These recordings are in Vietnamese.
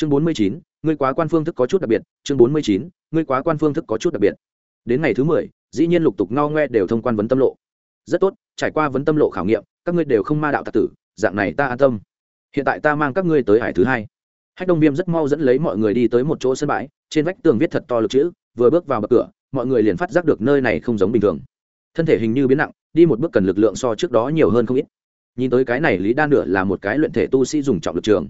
chương bốn mươi chín, ngươi quá quan phương thức có chút đặc biệt. Chương bốn mươi chín, ngươi quá quan phương thức có chút đặc biệt. Đến ngày thứ mười, dĩ nhiên lục tục ngao ngoe đều thông quan vấn tâm lộ. Rất tốt, trải qua vấn tâm lộ khảo nghiệm, các ngươi đều không ma đạo tạc tử, dạng này ta an tâm. Hiện tại ta mang các ngươi tới hải thứ hai. Hách đông viêm rất mau dẫn lấy mọi người đi tới một chỗ sân bãi, trên vách tường viết thật to lực chữ, vừa bước vào bậc cửa, mọi người liền phát giác được nơi này không giống bình thường. Thân thể hình như biến nặng, đi một bước cần lực lượng so trước đó nhiều hơn không ít. Nhìn tới cái này lý đan nửa là một cái luyện thể tu sĩ dùng trọng lực trường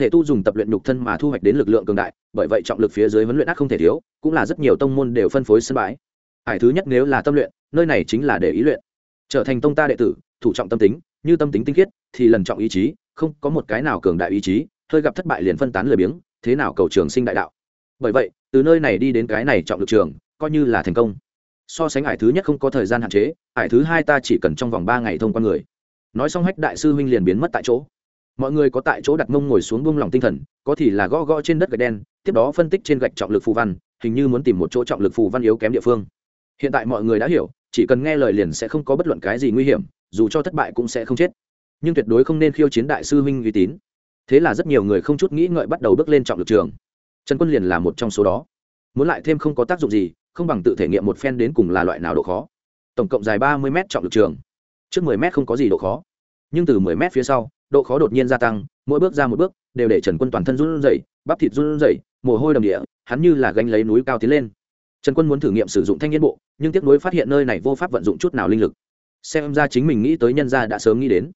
thể tu dùng tập luyện nhục thân mà thu hoạch đến lực lượng cường đại, bởi vậy trọng lực phía dưới huấn luyện ác không thể thiếu, cũng là rất nhiều tông môn đều phân phối sân bãi. Hải thứ nhất nếu là tâm luyện, nơi này chính là để ý luyện. Trở thành tông ta đệ tử, thủ trọng tâm tính, như tâm tính tinh khiết, thì lần trọng ý chí, không có một cái nào cường đại ý chí, hơi gặp thất bại liền phân tán lười biếng, thế nào cầu trường sinh đại đạo. Bởi vậy, từ nơi này đi đến cái này trọng lực trường, coi như là thành công. So sánh ải thứ nhất không có thời gian hạn chế ải thứ hai ta chỉ cần trong vòng ba ngày thông qua người. Nói xong hách đại sư huynh liền biến mất tại chỗ mọi người có tại chỗ đặt mông ngồi xuống buông lòng tinh thần, có thì là gõ gõ trên đất gạch đen, tiếp đó phân tích trên gạch trọng lực phù văn, hình như muốn tìm một chỗ trọng lực phù văn yếu kém địa phương. Hiện tại mọi người đã hiểu, chỉ cần nghe lời liền sẽ không có bất luận cái gì nguy hiểm, dù cho thất bại cũng sẽ không chết. Nhưng tuyệt đối không nên khiêu chiến đại sư huynh uy tín. Thế là rất nhiều người không chút nghĩ ngợi bắt đầu bước lên trọng lực trường. Trần quân liền là một trong số đó. Muốn lại thêm không có tác dụng gì, không bằng tự thể nghiệm một phen đến cùng là loại nào độ khó. Tổng cộng dài ba mươi m trọng lực trường. Trước 10 m không có gì độ khó. Nhưng từ 10 m phía sau độ khó đột nhiên gia tăng, mỗi bước ra một bước, đều để trần quân toàn thân run rẩy, bắp thịt run rẩy, mồ hôi đầm địa, hắn như là gánh lấy núi cao tiến lên. Trần quân muốn thử nghiệm sử dụng thanh niên bộ, nhưng tiếc nuối phát hiện nơi này vô pháp vận dụng chút nào linh lực. Xem ra chính mình nghĩ tới nhân gia đã sớm nghĩ đến.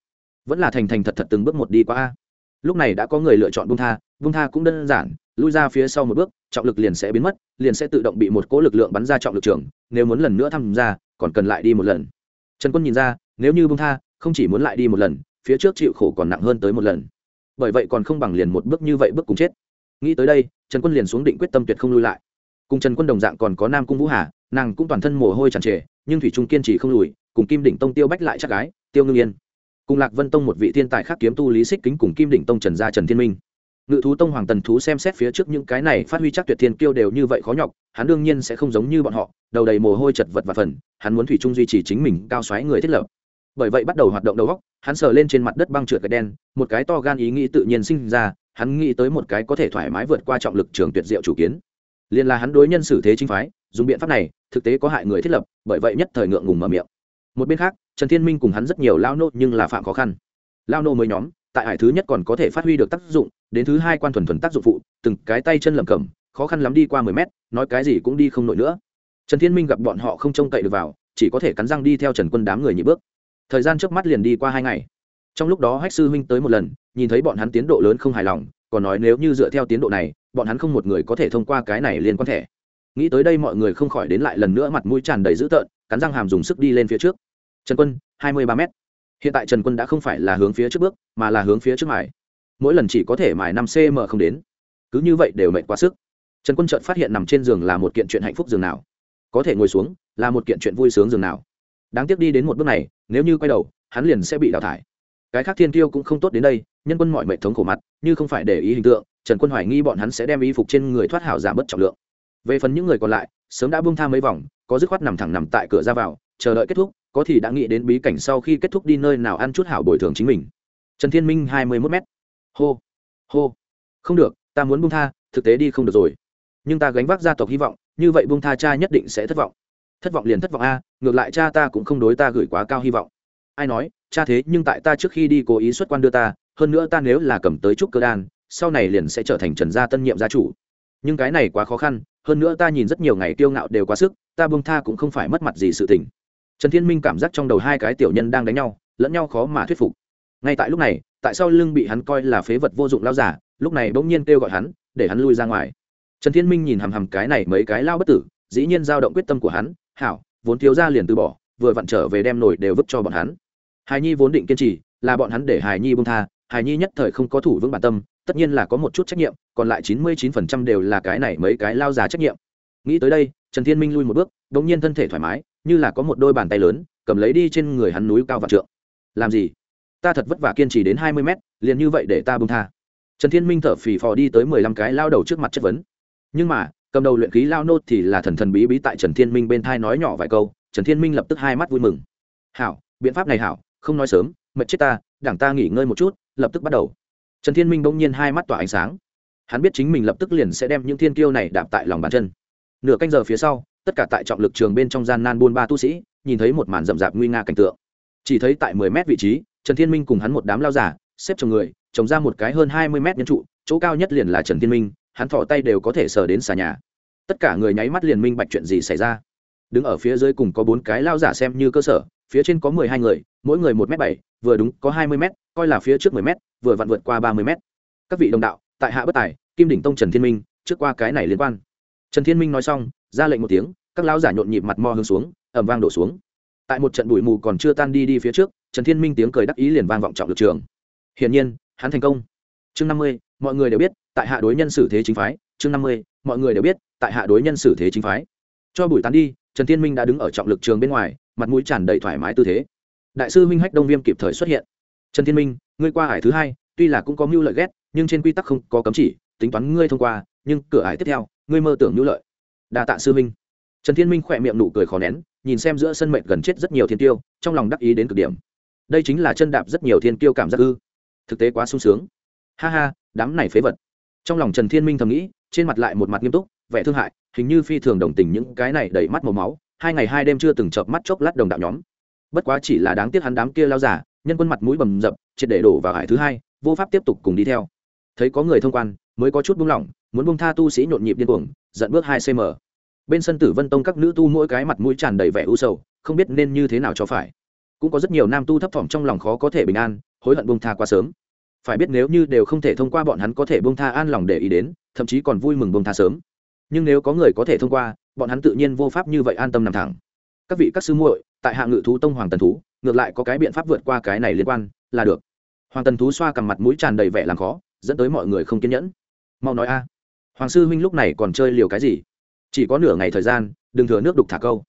Vẫn là thành thành thật thật từng bước một đi qua a. Lúc này đã có người lựa chọn bung tha bung tha cũng đơn giản, lui ra phía sau một bước, trọng lực liền sẽ biến mất, liền sẽ tự động bị một cỗ lực lượng bắn ra trọng lực trường, nếu muốn lần nữa tham gia, còn cần lại đi một lần. Trần quân nhìn ra, nếu như bung tha, không chỉ muốn lại đi một lần phía trước chịu khổ còn nặng hơn tới một lần. Bởi vậy còn không bằng liền một bước như vậy bước cùng chết. Nghĩ tới đây, trần quân liền xuống định quyết tâm tuyệt không lui lại. Cùng trần quân đồng dạng còn có nam cung vũ hà, nàng cũng toàn thân mồ hôi tràn trề, nhưng thủy trung kiên trì không lùi, cùng kim đỉnh tông tiêu bách lại chắc gái, tiêu ngưng yên. Cùng lạc vân tông một vị thiên tài khác kiếm tu lý xích kính cùng kim đỉnh tông trần gia trần thiên minh. Ngự thú tông hoàng tần thú xem xét phía trước những cái này phát huy chắc tuyệt thiên kiêu đều như vậy khó nhọc, hắn đương nhiên sẽ không giống như bọn họ, đầu đầy mồ hôi chật vật và phần, hắn muốn thủy trung duy trì chính mình cao xoáy người thiết lập bởi vậy bắt đầu hoạt động đầu góc, hắn sờ lên trên mặt đất băng trượt cái đen, một cái to gan ý nghĩ tự nhiên sinh ra, hắn nghĩ tới một cái có thể thoải mái vượt qua trọng lực trường tuyệt diệu chủ kiến. Liền là hắn đối nhân xử thế chính phái, dùng biện pháp này, thực tế có hại người thiết lập, bởi vậy nhất thời ngượng ngùng mở miệng. Một bên khác, trần thiên minh cùng hắn rất nhiều lao nô nhưng là phạm khó khăn. Lao nô mới nhóm, tại hải thứ nhất còn có thể phát huy được tác dụng, đến thứ hai quan thuần thuần tác dụng phụ, từng cái tay chân lầm cầm khó khăn lắm đi qua mười mét, nói cái gì cũng đi không nổi nữa. Trần thiên minh gặp bọn họ không trông cậy được vào, chỉ có thể cắn răng đi theo trần quân đám người nhị bước thời gian trước mắt liền đi qua hai ngày. Trong lúc đó hách sư huynh tới một lần, nhìn thấy bọn hắn tiến độ lớn không hài lòng, còn nói nếu như dựa theo tiến độ này, bọn hắn không một người có thể thông qua cái này liên quan thẻ. Nghĩ tới đây mọi người không khỏi đến lại lần nữa mặt mũi tràn đầy dữ tợn, cắn răng hàm dùng sức đi lên phía trước. Trần quân, hai mươi ba m hiện tại trần quân đã không phải là hướng phía trước bước, mà là hướng phía trước mải mỗi lần chỉ có thể mải năm cm không đến. Cứ như vậy đều mệt quá sức. Trần quân chợt phát hiện nằm trên giường là một kiện chuyện hạnh phúc giường nào. Có thể ngồi xuống, là một kiện chuyện vui sướng giường nào đáng tiếc đi đến một bước này, nếu như quay đầu, hắn liền sẽ bị đào thải. Cái khác thiên tiêu cũng không tốt đến đây, nhân quân mọi mệnh thống khổ mặt, như không phải để ý hình tượng, trần quân hoài nghi bọn hắn sẽ đem y phục trên người thoát hảo giảm bớt trọng lượng. Về phần những người còn lại, sớm đã buông tha mấy vòng, có dứt khoát nằm thẳng nằm tại cửa ra vào, chờ đợi kết thúc, có thì đã nghĩ đến bí cảnh sau khi kết thúc đi nơi nào ăn chút hảo bồi thường chính mình. Trần thiên minh hai mươi mốt m hô hô. Không được, ta muốn buông tha, thực tế đi không được rồi. Nhưng ta gánh vác gia tộc hy vọng, như vậy buông tha cha nhất định sẽ thất vọng thất vọng liền thất vọng a, ngược lại cha ta cũng không đối ta gửi quá cao hy vọng. Ai nói, cha thế nhưng tại ta trước khi đi cố ý xuất quan đưa ta, hơn nữa ta nếu là cầm tới trúc cơ đan, sau này liền sẽ trở thành trần gia tân nhiệm gia chủ. Nhưng cái này quá khó khăn, hơn nữa ta nhìn rất nhiều ngày kiêu ngạo đều quá sức, ta buông tha cũng không phải mất mặt gì sự tình. Trần thiên minh cảm giác trong đầu hai cái tiểu nhân đang đánh nhau, lẫn nhau khó mà thuyết phục. Ngay tại lúc này, tại sao lưng bị hắn coi là phế vật vô dụng lao giả, lúc này bỗng nhiên kêu gọi hắn, để hắn lui ra ngoài. Trần thiên minh nhìn hằm hằm cái này mấy cái lao bất tử, dĩ nhiên giao động quyết tâm của hắn hảo, vốn thiếu ra liền từ bỏ, vừa vặn trở về đem nổi đều vứt cho bọn hắn. Hài nhi vốn định kiên trì, là bọn hắn để hài nhi bông tha hài nhi nhất thời không có thủ vững bản tâm, tất nhiên là có một chút trách nhiệm, còn lại chín mươi chín phần trăm đều là cái này mấy cái lao già trách nhiệm. Nghĩ tới đây, trần thiên minh lui một bước đ ỗ n g nhiên thân thể thoải mái, như là có một đôi bàn tay lớn, cầm lấy đi trên người hắn núi cao vạn trượng. Làm gì? Ta thật vất vả kiên trì đến hai mươi mét, liền như vậy để ta bông tha. Trần thiên minh thở phì phò đi tới mười lăm cái lao đầu trước mặt chất vấn. Nhưng mà cầm đầu luyện khí lao nốt thì là thần thần bí bí tại trần thiên minh bên thai nói nhỏ vài câu, trần thiên minh lập tức hai mắt vui mừng. Hảo, biện pháp này hảo, không nói sớm, mệt chết ta, đảng ta nghỉ ngơi một chút, lập tức bắt đầu. Trần thiên minh bỗng nhiên hai mắt tỏa ánh sáng. Hắn biết chính mình lập tức liền sẽ đem những thiên kiêu này đạp tại lòng bàn chân. Nửa canh giờ phía sau, tất cả tại trọng lực trường bên trong gian nan buôn ba tu sĩ, nhìn thấy một màn rậm rạp nguy nga cảnh tượng. Chỉ thấy tại mười mét vị trí, trần thiên minh cùng hắn một đám lao giả, xếp chồng người, trồng ra một cái hơn hai mươi mét nhân trụ, chỗ cao nhất liền là trần thiên minh, hắn thỏ tay đều có thể sờ đến xà nhà tất cả người nháy mắt liền minh bạch chuyện gì xảy ra. Đứng ở phía dưới cùng có bốn cái lao giả xem như cơ sở, phía trên có mười hai người, mỗi người một m bảy, vừa đúng có hai mươi m coi là phía trước mười m vừa vặn vượt qua ba mươi m các vị đồng đạo, tại hạ bất tài, kim đỉnh tông trần thiên minh, trước qua cái này liên quan. Trần thiên minh nói xong, ra lệnh một tiếng, các lão giả nhộn nhịp mặt mò hướng xuống ẩm vang đổ xuống. Tại một trận bụi mù còn chưa tan đi đi phía trước, trần thiên minh tiếng cười đắc ý liền vang vọng trọng lực trường. Hiển nhiên, hắn thành công. Chương năm mươi, mọi người đều biết, tại hạ đối nhân xử thế chính phái. Chương năm mươi, mọi người đều biết tại hạ đối nhân xử thế chính phái. Cho buổi tán đi, trần thiên minh đã đứng ở trọng lực trường bên ngoài, mặt mũi tràn đầy thoải mái tư thế. Đại sư minh hách đông viêm kịp thời xuất hiện. Trần thiên minh, ngươi qua hải thứ hai, tuy là cũng có mưu lợi ghét, nhưng trên quy tắc không có cấm chỉ, tính toán ngươi thông qua, nhưng cửa hải tiếp theo, ngươi mơ tưởng mưu lợi. Đa tạ sư minh trần thiên minh khỏe miệng nụ cười khó nén, nhìn xem giữa sân mệnh gần chết rất nhiều thiên tiêu, trong lòng đắc ý đến cực điểm. Đây chính là chân đạp rất nhiều thiên tiêu cảm giác ư. Thực tế quá sung sướng. Ha ha, đám này phế vật. Trong lòng trần thiên minh thầm nghĩ, trên mặt lại một mặt nghiêm túc vẻ thương hại, hình như phi thường đồng tình những cái này đầy mắt màu máu, hai ngày hai đêm chưa từng chợp mắt chốc lát đồng đạo nhóm. Bất quá chỉ là đáng tiếc hắn đám kia lao giả, nhân quân mặt mũi bầm dập, triệt để đổ vào hải thứ hai, vô pháp tiếp tục cùng đi theo. Thấy có người thông quan, mới có chút buông lỏng, muốn buông tha tu sĩ nhộn nhịp điên cuồng dẫn bước hai cm. Bên sân tử vân tông các nữ tu mỗi cái mặt mũi tràn đầy vẻ u sầu, không biết nên như thế nào cho phải. Cũng có rất nhiều nam tu thấp thỏm trong lòng khó có thể bình an, hối hận buông tha quá sớm. Phải biết nếu như đều không thể thông qua bọn hắn có thể buông tha an lòng để ý đến, thậm chí còn vui mừng buông tha sớm nhưng nếu có người có thể thông qua, bọn hắn tự nhiên vô pháp như vậy an tâm nằm thẳng. Các vị các sư muội, tại hạ ngự thú tông hoàng tần thú, ngược lại có cái biện pháp vượt qua cái này liên quan, là được. Hoàng tần thú xoa cằm mặt mũi tràn đầy vẻ làm khó, dẫn tới mọi người không kiên nhẫn. Mau nói a. Hoàng sư huynh lúc này còn chơi liều cái gì? Chỉ có nửa ngày thời gian, đừng thừa nước đục thả câu.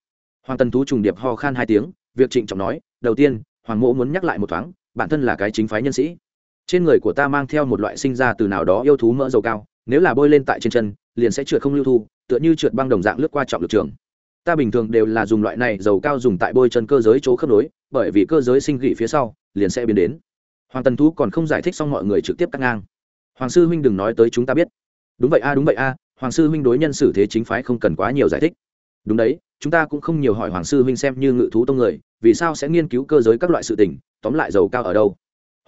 Hoàng tần thú trùng điệp ho khan hai tiếng, việc trịnh trọng nói, đầu tiên, hoàng mộ muốn nhắc lại một thoáng, bản thân là cái chính phái nhân sĩ. Trên người của ta mang theo một loại sinh ra từ nào đó yêu thú mỡ dầu cao, nếu là bôi lên tại trên chân liền sẽ trượt không lưu thu, tựa như trượt băng đồng dạng lướt qua trọng lực trường. Ta bình thường đều là dùng loại này dầu cao dùng tại bôi chân cơ giới chỗ khớp nối, bởi vì cơ giới sinh gỉ phía sau, liền sẽ biến đến. Hoàng tần thú còn không giải thích xong mọi người trực tiếp cắt ngang. Hoàng sư huynh đừng nói tới chúng ta biết. Đúng vậy a, đúng vậy a, hoàng sư huynh đối nhân xử thế chính phái không cần quá nhiều giải thích. Đúng đấy, chúng ta cũng không nhiều hỏi hoàng sư huynh xem như ngự thú tông người, vì sao sẽ nghiên cứu cơ giới các loại sự tình, tóm lại dầu cao ở đâu?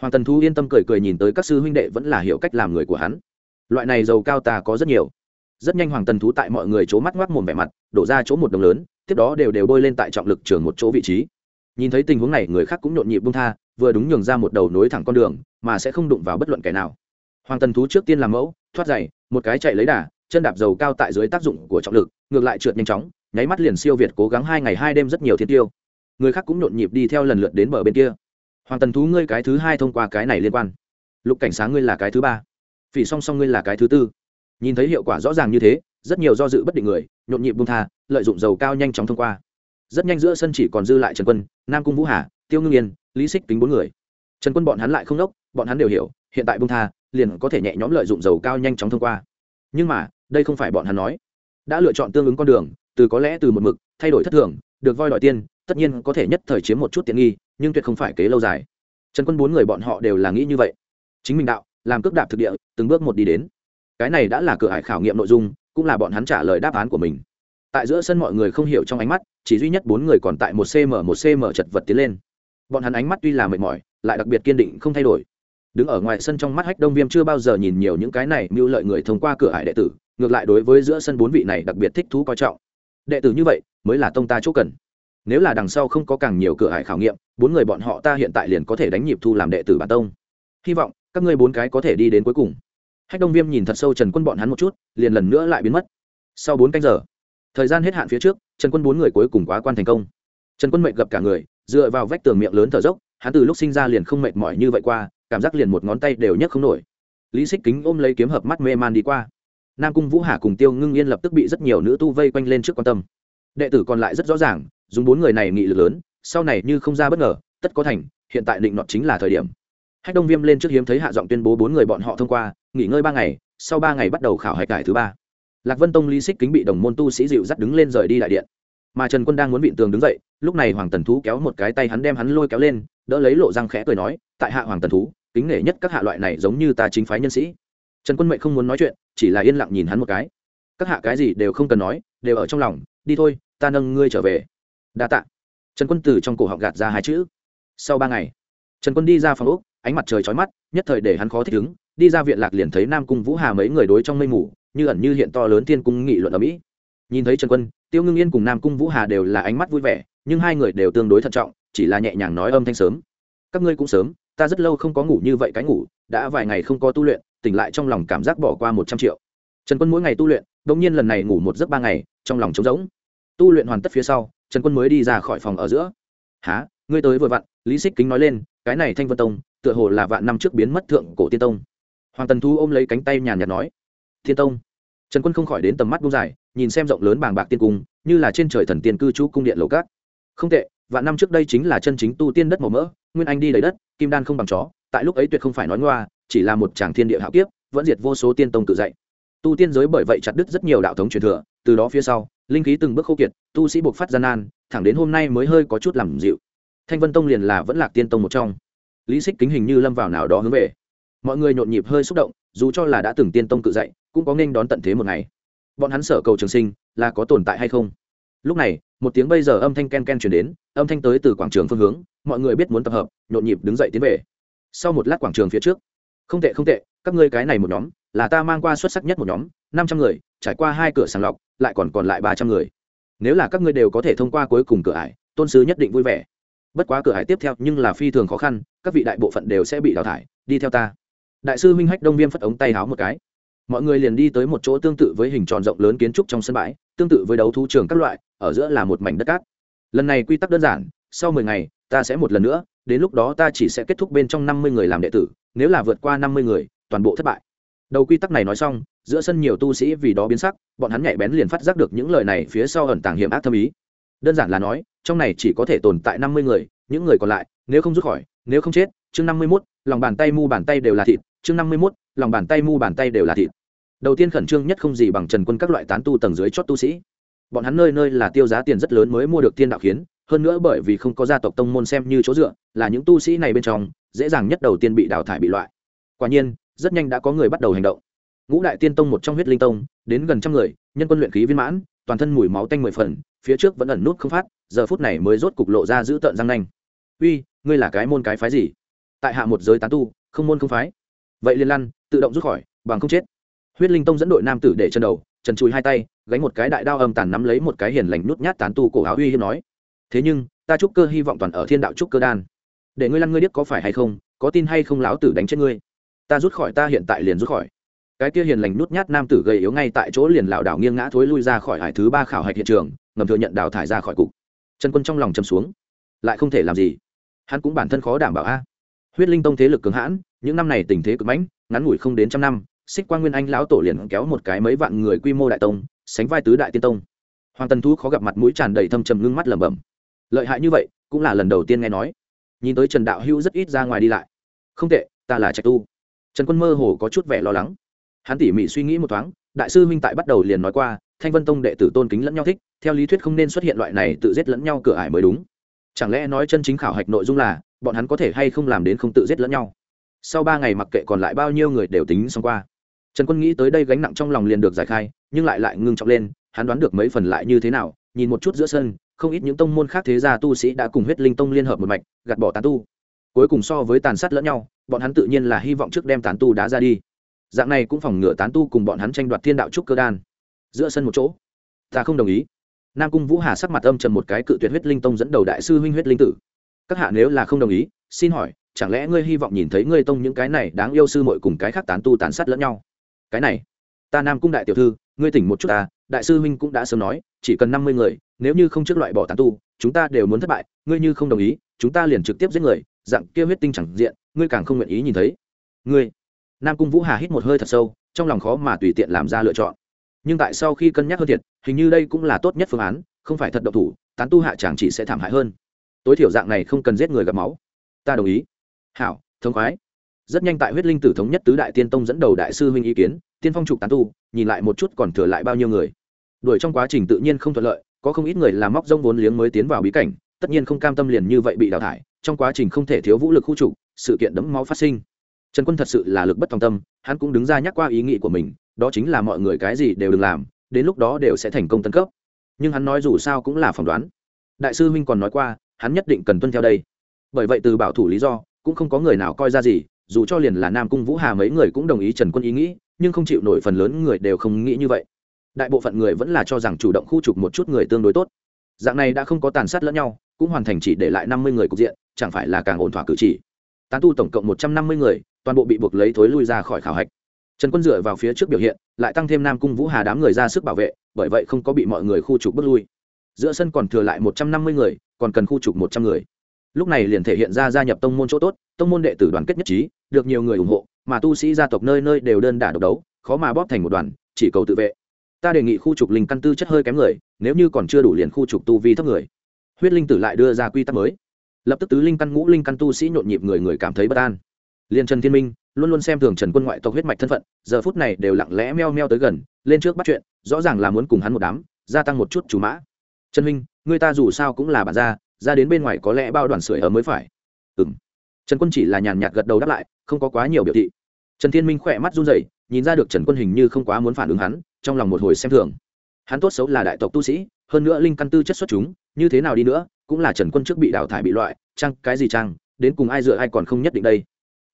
Hoàng tần thú yên tâm cười cười nhìn tới các sư huynh đệ vẫn là hiểu cách làm người của hắn. Loại này dầu cao ta có rất nhiều rất nhanh hoàng tần thú tại mọi người chỗ mắt ngoác mồm vẻ mặt, đổ ra chỗ một đồng lớn, tiếp đó đều đều bơi lên tại trọng lực trường một chỗ vị trí. Nhìn thấy tình huống này, người khác cũng nhộn nhịp bung tha, vừa đúng nhường ra một đầu nối thẳng con đường, mà sẽ không đụng vào bất luận kẻ nào. Hoàng tần thú trước tiên làm mẫu, thoát dày một cái chạy lấy đà, chân đạp dầu cao tại dưới tác dụng của trọng lực, ngược lại trượt nhanh chóng, nháy mắt liền siêu việt cố gắng hai ngày hai đêm rất nhiều thiên tiêu. Người khác cũng nhộn nhịp đi theo lần lượt đến bờ bên kia. Hoàng tần thú ngươi cái thứ hai thông qua cái này liên quan. Lục cảnh sáng ngươi là cái thứ ba. Phỉ song song ngươi là cái thứ tư nhìn thấy hiệu quả rõ ràng như thế, rất nhiều do dự bất định người, nhộn nhịp bung tha, lợi dụng dầu cao nhanh chóng thông qua. Rất nhanh giữa sân chỉ còn dư lại trần quân, nam cung vũ hà, tiêu ngưng yên, lý xích tính bốn người. Trần quân bọn hắn lại không đốc bọn hắn đều hiểu, hiện tại bung tha, liền có thể nhẹ nhõm lợi dụng dầu cao nhanh chóng thông qua. Nhưng mà, đây không phải bọn hắn nói. Đã lựa chọn tương ứng con đường, từ có lẽ từ một mực, thay đổi thất thường, được voi đòi tiên tất nhiên có thể nhất thời chiếm một chút tiện nghi, nhưng tuyệt không phải kế lâu dài. Trần quân bốn người bọn họ đều là nghĩ như vậy. Chính mình đạo, làm cước đạp thực địa, từng bước một đi đến cái này đã là cửa hải khảo nghiệm nội dung, cũng là bọn hắn trả lời đáp án của mình. Tại giữa sân mọi người không hiểu trong ánh mắt, chỉ duy nhất bốn người còn tại một cm một cm chật vật tiến lên. Bọn hắn ánh mắt tuy là mệt mỏi, lại đặc biệt kiên định không thay đổi. Đứng ở ngoài sân trong mắt hách đông viêm chưa bao giờ nhìn nhiều những cái này mưu lợi người thông qua cửa hải đệ tử, ngược lại đối với giữa sân bốn vị này đặc biệt thích thú coi trọng. Đệ tử như vậy, mới là tông ta chỗ cần. Nếu là đằng sau không có càng nhiều cửa hải khảo nghiệm, bốn người bọn họ ta hiện tại liền có thể đánh nhịp thu làm đệ tử bản tông. Hy vọng các ngươi bốn cái có thể đi đến cuối cùng hách đông viêm nhìn thật sâu trần quân bọn hắn một chút, liền lần nữa lại biến mất. Sau bốn canh giờ, thời gian hết hạn phía trước, trần quân bốn người cuối cùng quá quan thành công. Trần quân mệt gặp cả người, dựa vào vách tường miệng lớn thở dốc, hắn từ lúc sinh ra liền không mệt mỏi như vậy qua, cảm giác liền một ngón tay đều nhấc không nổi. Lý xích kính ôm lấy kiếm hợp mắt mê man đi qua. Nam cung vũ hà cùng tiêu ngưng yên lập tức bị rất nhiều nữ tu vây quanh lên trước quan tâm. Đệ tử còn lại rất rõ ràng, dùng bốn người này nghị lực lớn, sau này như không ra bất ngờ, tất có thành, hiện tại định nọt chính là thời điểm. Hách đông viêm lên trước hiếm thấy hạ giọng tuyên bố bốn người bọn họ thông qua nghỉ ngơi ba ngày, sau ba ngày bắt đầu khảo hạch cải thứ ba. Lạc vân tông lý xích kính bị đồng môn tu sĩ dịu dắt đứng lên rời đi đại điện. Mà trần quân đang muốn vịn tường đứng dậy, lúc này hoàng tần thú kéo một cái tay hắn đem hắn lôi kéo lên, đỡ lấy lộ răng khẽ cười nói, tại hạ hoàng tần thú, kính nể nhất các hạ loại này giống như ta chính phái nhân sĩ. Trần quân mệnh không muốn nói chuyện, chỉ là yên lặng nhìn hắn một cái. Các hạ cái gì đều không cần nói, đều ở trong lòng, đi thôi, ta nâng ngươi trở về. Đa tạ. Trần quân từ trong cổ họng gạt ra hai chữ. Sau ba ngày, trần quân đi ra phòng úc ánh mặt trời chói mắt, nhất thời để hắn khó thích ứng đi ra viện lạc liền thấy nam cung vũ hà mấy người đối trong mây mù, như ẩn như hiện to lớn thiên cung nghị luận ở mỹ. Nhìn thấy trần quân, tiêu ngưng yên cùng nam cung vũ hà đều là ánh mắt vui vẻ, nhưng hai người đều tương đối thận trọng, chỉ là nhẹ nhàng nói âm thanh sớm. Các ngươi cũng sớm, ta rất lâu không có ngủ như vậy, cái ngủ, đã vài ngày không có tu luyện, tỉnh lại trong lòng cảm giác bỏ qua một trăm triệu. Trần quân mỗi ngày tu luyện đ ỗ n g nhiên lần này ngủ một giấc ba ngày, trong lòng trống rỗng. Tu luyện hoàn tất phía sau, trần quân mới đi ra khỏi phòng ở giữa. Há ngươi tới vừa vặn, lý xích kính nói lên, cái này thanh vân tông, tựa hồ là vạn năm trước biến mất thượng cổ tiên tông hoàng tần thu ôm lấy cánh tay nhàn nhạt nói, thiên tông. Trần quân không khỏi đến tầm mắt buông dài, nhìn xem rộng lớn bàng bạc tiên cung, như là trên trời thần tiên cư trú cung điện lầu cát không tệ, vạn năm trước đây chính là chân chính tu tiên đất màu mỡ, nguyên anh đi lấy đất, kim đan không bằng chó, tại lúc ấy tuyệt không phải nói ngoa, chỉ là một chàng thiên địa hạo kiếp, vẫn diệt vô số tiên tông tự dạy. Tu tiên giới bởi vậy chặt đứt rất nhiều đạo thống truyền thừa, từ đó phía sau, linh khí từng bước khô kiệt, tu sĩ buộc phát gian nan, thẳng đến hôm nay mới hơi có chút làm dịu. Thanh vân tông liền là vẫn lạc tiên tông một trong. Lý xích kính hình như lâm vào nào đó hướng về mọi người nhộn nhịp hơi xúc động, dù cho là đã từng tiên tông cự dạy, cũng có nên đón tận thế một ngày. Bọn hắn sở cầu trường sinh, là có tồn tại hay không? Lúc này, một tiếng bây giờ âm thanh ken ken chuyển đến, âm thanh tới từ quảng trường phương hướng, mọi người biết muốn tập hợp, nhộn nhịp đứng dậy tiến về. Sau một lát quảng trường phía trước, không tệ không tệ, các ngươi cái này một nhóm, là ta mang qua xuất sắc nhất một nhóm, năm trăm người, trải qua hai cửa sàng lọc, lại còn còn lại ba trăm người. Nếu là các ngươi đều có thể thông qua cuối cùng cửa ải, tôn sứ nhất định vui vẻ. Bất quá cửa ải tiếp theo nhưng là phi thường khó khăn, các vị đại bộ phận đều sẽ bị đào thải, đi theo ta đại sư minh hách đông viêm phất ống tay háo một cái. Mọi người liền đi tới một chỗ tương tự với hình tròn rộng lớn kiến trúc trong sân bãi, tương tự với đấu thu trường các loại, ở giữa là một mảnh đất cát. Lần này quy tắc đơn giản, sau mười ngày, ta sẽ một lần nữa, đến lúc đó ta chỉ sẽ kết thúc bên trong năm mươi người làm đệ tử, nếu là vượt qua năm mươi người, toàn bộ thất bại. Đầu quy tắc này nói xong, giữa sân nhiều tu sĩ vì đó biến sắc, bọn hắn nhạy bén liền phát giác được những lời này phía sau ẩn tàng hiểm ác thâm ý. Đơn giản là nói, trong này chỉ có thể tồn tại năm mươi người, những người còn lại, nếu không rút khỏi nếu không chết, chương năm mươi mốt, lòng bàn tay mu bàn tay đều là thịt, chương năm mươi mốt, lòng bàn tay mu bàn tay đều là thịt. Đầu tiên khẩn trương nhất không gì bằng trần quân các loại tán tu tầng dưới chót tu sĩ. Bọn hắn nơi nơi là tiêu giá tiền rất lớn mới mua được tiên đạo khiến hơn nữa bởi vì không có gia tộc tông môn xem như chỗ dựa, là những tu sĩ này bên trong, dễ dàng nhất đầu tiên bị đào thải bị loại. Quả nhiên, rất nhanh đã có người bắt đầu hành động. Ngũ đại tiên tông một trong huyết linh tông, đến gần trăm người, nhân quân luyện khí viên mãn, toàn thân mùi máu tanh mười phần, phía trước vẫn ẩn nút không phát, giờ phút này mới rốt cục lộ ra giữ tợn răng nanh. Uy ngươi là cái môn cái phái gì? Tại hạ một giới tán tu, không môn không phái. Vậy liên lăn, tự động rút khỏi, bằng không chết. Huyết linh tông dẫn đội nam tử để chân đầu, trần chùi hai tay, gánh một cái đại đao âm tàn nắm lấy một cái hiền lành nút nhát tán tu cổ áo uy hiếp nói. Thế nhưng, ta trúc cơ hy vọng toàn ở thiên đạo trúc cơ đan. Để ngươi lăn ngươi biết có phải hay không, có tin hay không láo tử đánh chết ngươi. Ta rút khỏi, ta hiện tại liền rút khỏi. Cái kia hiền lành nút nhát nam tử gầy yếu ngay tại chỗ liền lảo đảo nghiêng ngã thối lui ra khỏi hải thứ ba khảo hạch hiện trường, ngầm thừa nhận đào thải ra khỏi cục. Trần quân trong lòng châm xuống. Lại không thể làm gì hắn cũng bản thân khó đảm bảo a. Huyết linh tông thế lực cường hãn, những năm này tình thế cực mãnh, ngắn ngủi không đến trăm năm, xích quan nguyên anh lão tổ liền kéo một cái mấy vạn người quy mô đại tông, sánh vai tứ đại tiên tông. Hoàng tần thu khó gặp mặt mũi tràn đầy thâm trầm ngưng mắt lẩm bẩm. Lợi hại như vậy, cũng là lần đầu tiên nghe nói. Nhìn tới trần đạo hữu rất ít ra ngoài đi lại. Không tệ, ta là trạch tu. Trần quân mơ hồ có chút vẻ lo lắng. Hắn tỉ mỉ suy nghĩ một thoáng, đại sư huynh tại bắt đầu liền nói qua, thanh vân tông đệ tử tôn kính lẫn nhau thích, theo lý thuyết không nên xuất hiện loại này tự giết lẫn nhau cửa ải mới đúng chẳng lẽ nói chân chính khảo hạch nội dung là, bọn hắn có thể hay không làm đến không tự giết lẫn nhau? Sau ba ngày mặc kệ còn lại bao nhiêu người đều tính xong qua. Trần quân nghĩ tới đây gánh nặng trong lòng liền được giải khai, nhưng lại lại ngưng trọng lên, hắn đoán được mấy phần lại như thế nào, nhìn một chút giữa sân, không ít những tông môn khác thế gia tu sĩ đã cùng huyết linh tông liên hợp một mạch, gạt bỏ tán tu. Cuối cùng so với tàn sát lẫn nhau, bọn hắn tự nhiên là hy vọng trước đem tán tu đá ra đi. Dạng này cũng phòng ngừa tán tu cùng bọn hắn tranh đoạt thiên đạo trúc cơ đan. Giữa sân một chỗ. Ta không đồng ý nam cung vũ hà sắc mặt âm trầm một cái cự tuyệt huyết linh tông dẫn đầu đại sư huynh huyết linh tử. Các hạ nếu là không đồng ý, xin hỏi, chẳng lẽ ngươi hy vọng nhìn thấy ngươi tông những cái này đáng yêu sư mội cùng cái khác tán tu tàn sát lẫn nhau? Cái này, ta nam cung đại tiểu thư, ngươi tỉnh một chút ta, đại sư huynh cũng đã sớm nói, chỉ cần năm mươi người, nếu như không trước loại bỏ tán tu, chúng ta đều muốn thất bại, ngươi như không đồng ý, chúng ta liền trực tiếp giết người, dạng kia huyết tinh chẳng diện, ngươi càng không nguyện ý nhìn thấy. Ngươi, nam cung vũ hà hít một hơi thật sâu, trong lòng khó mà tùy tiện làm ra lựa chọn nhưng tại sau khi cân nhắc hơn thiệt, hình như đây cũng là tốt nhất phương án, không phải thật độc thủ, tán tu hạ chẳng chỉ sẽ thảm hại hơn. Tối thiểu dạng này không cần giết người gặp máu. Ta đồng ý. Hảo thống khoái. Rất nhanh tại huyết linh tử thống nhất tứ đại tiên tông dẫn đầu đại sư huynh ý kiến, tiên phong trục tán tu, nhìn lại một chút còn thừa lại bao nhiêu người. Đuổi trong quá trình tự nhiên không thuận lợi, có không ít người làm móc rông vốn liếng mới tiến vào bí cảnh, tất nhiên không cam tâm liền như vậy bị đào thải, trong quá trình không thể thiếu vũ lực khu trục, sự kiện đẫm máu phát sinh. Trần quân thật sự là lực bất tòng tâm, hắn cũng đứng ra nhắc qua ý nghĩ của mình đó chính là mọi người cái gì đều đừng làm, đến lúc đó đều sẽ thành công tân cấp. Nhưng hắn nói dù sao cũng là phỏng đoán. Đại sư huynh còn nói qua, hắn nhất định cần tuân theo đây. Bởi vậy từ bảo thủ lý do, cũng không có người nào coi ra gì, dù cho liền là nam cung vũ hà mấy người cũng đồng ý trần quân ý nghĩ, nhưng không chịu nổi phần lớn người đều không nghĩ như vậy. Đại bộ phận người vẫn là cho rằng chủ động khu trục một chút người tương đối tốt. Dạng này đã không có tàn sát lẫn nhau, cũng hoàn thành chỉ để lại năm mươi người cục diện, chẳng phải là càng ổn thỏa cử chỉ. Tán tu tổng cộng một trăm năm mươi người, toàn bộ bị buộc lấy thối lui ra khỏi khảo hạch trần quân dựa vào phía trước biểu hiện, lại tăng thêm nam cung vũ hà đám người ra sức bảo vệ, bởi vậy không có bị mọi người khu trục bước lui. Giữa sân còn thừa lại một trăm năm mươi người, còn cần khu trục một trăm người. Lúc này liền thể hiện ra gia nhập tông môn chỗ tốt, tông môn đệ tử đoàn kết nhất trí, được nhiều người ủng hộ, mà tu sĩ gia tộc nơi nơi đều đơn đả độc đấu, khó mà bóp thành một đoàn, chỉ cầu tự vệ. Ta đề nghị khu trục linh căn tư chất hơi kém người, nếu như còn chưa đủ liền khu trục tu vi thấp người. Huyết linh tử lại đưa ra quy tắc mới. Lập tức tứ linh căn, ngũ linh căn tu sĩ nhộn nhịp người người cảm thấy bất an liên trần thiên minh luôn luôn xem thường trần quân ngoại tộc huyết mạch thân phận giờ phút này đều lặng lẽ meo meo tới gần lên trước bắt chuyện rõ ràng là muốn cùng hắn một đám gia tăng một chút chủ mã. Trần Minh, người ta dù sao cũng là bản gia ra đến bên ngoài có lẽ bao đoàn sưởi ở mới phải. Ừ m trần quân chỉ là nhàn nhạt gật đầu đáp lại không có quá nhiều biểu thị. Trần thiên minh khỏe mắt run rẩy nhìn ra được trần quân hình như không quá muốn phản ứng hắn trong lòng một hồi xem thường. Hắn tốt xấu là đại tộc tu sĩ hơn nữa linh căn tư chất xuất chúng như thế nào đi nữa cũng là trần quân trước bị đào thải bị loại chăng cái gì chăng đến cùng ai dựa ai còn không nhất định đây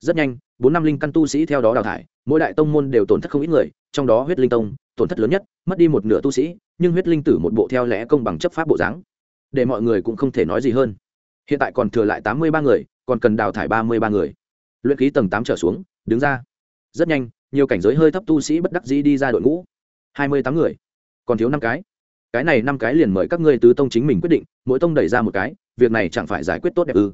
rất nhanh, bốn năm linh căn tu sĩ theo đó đào thải, mỗi đại tông môn đều tổn thất không ít người, trong đó huyết linh tông, tổn thất lớn nhất, mất đi một nửa tu sĩ, nhưng huyết linh tử một bộ theo lẽ công bằng chấp pháp bộ dáng. Để mọi người cũng không thể nói gì hơn. Hiện tại còn thừa lại tám mươi ba người, còn cần đào thải ba mươi ba người. Luyện khí tầng tám trở xuống, đứng ra. Rất nhanh, nhiều cảnh giới hơi thấp tu sĩ bất đắc dĩ đi ra đội ngũ. Hai mươi tám người. Còn thiếu năm cái. Cái này năm cái liền mời các ngươi tứ tông chính mình quyết định, mỗi tông đẩy ra một cái, việc này chẳng phải giải quyết tốt đẹp ư?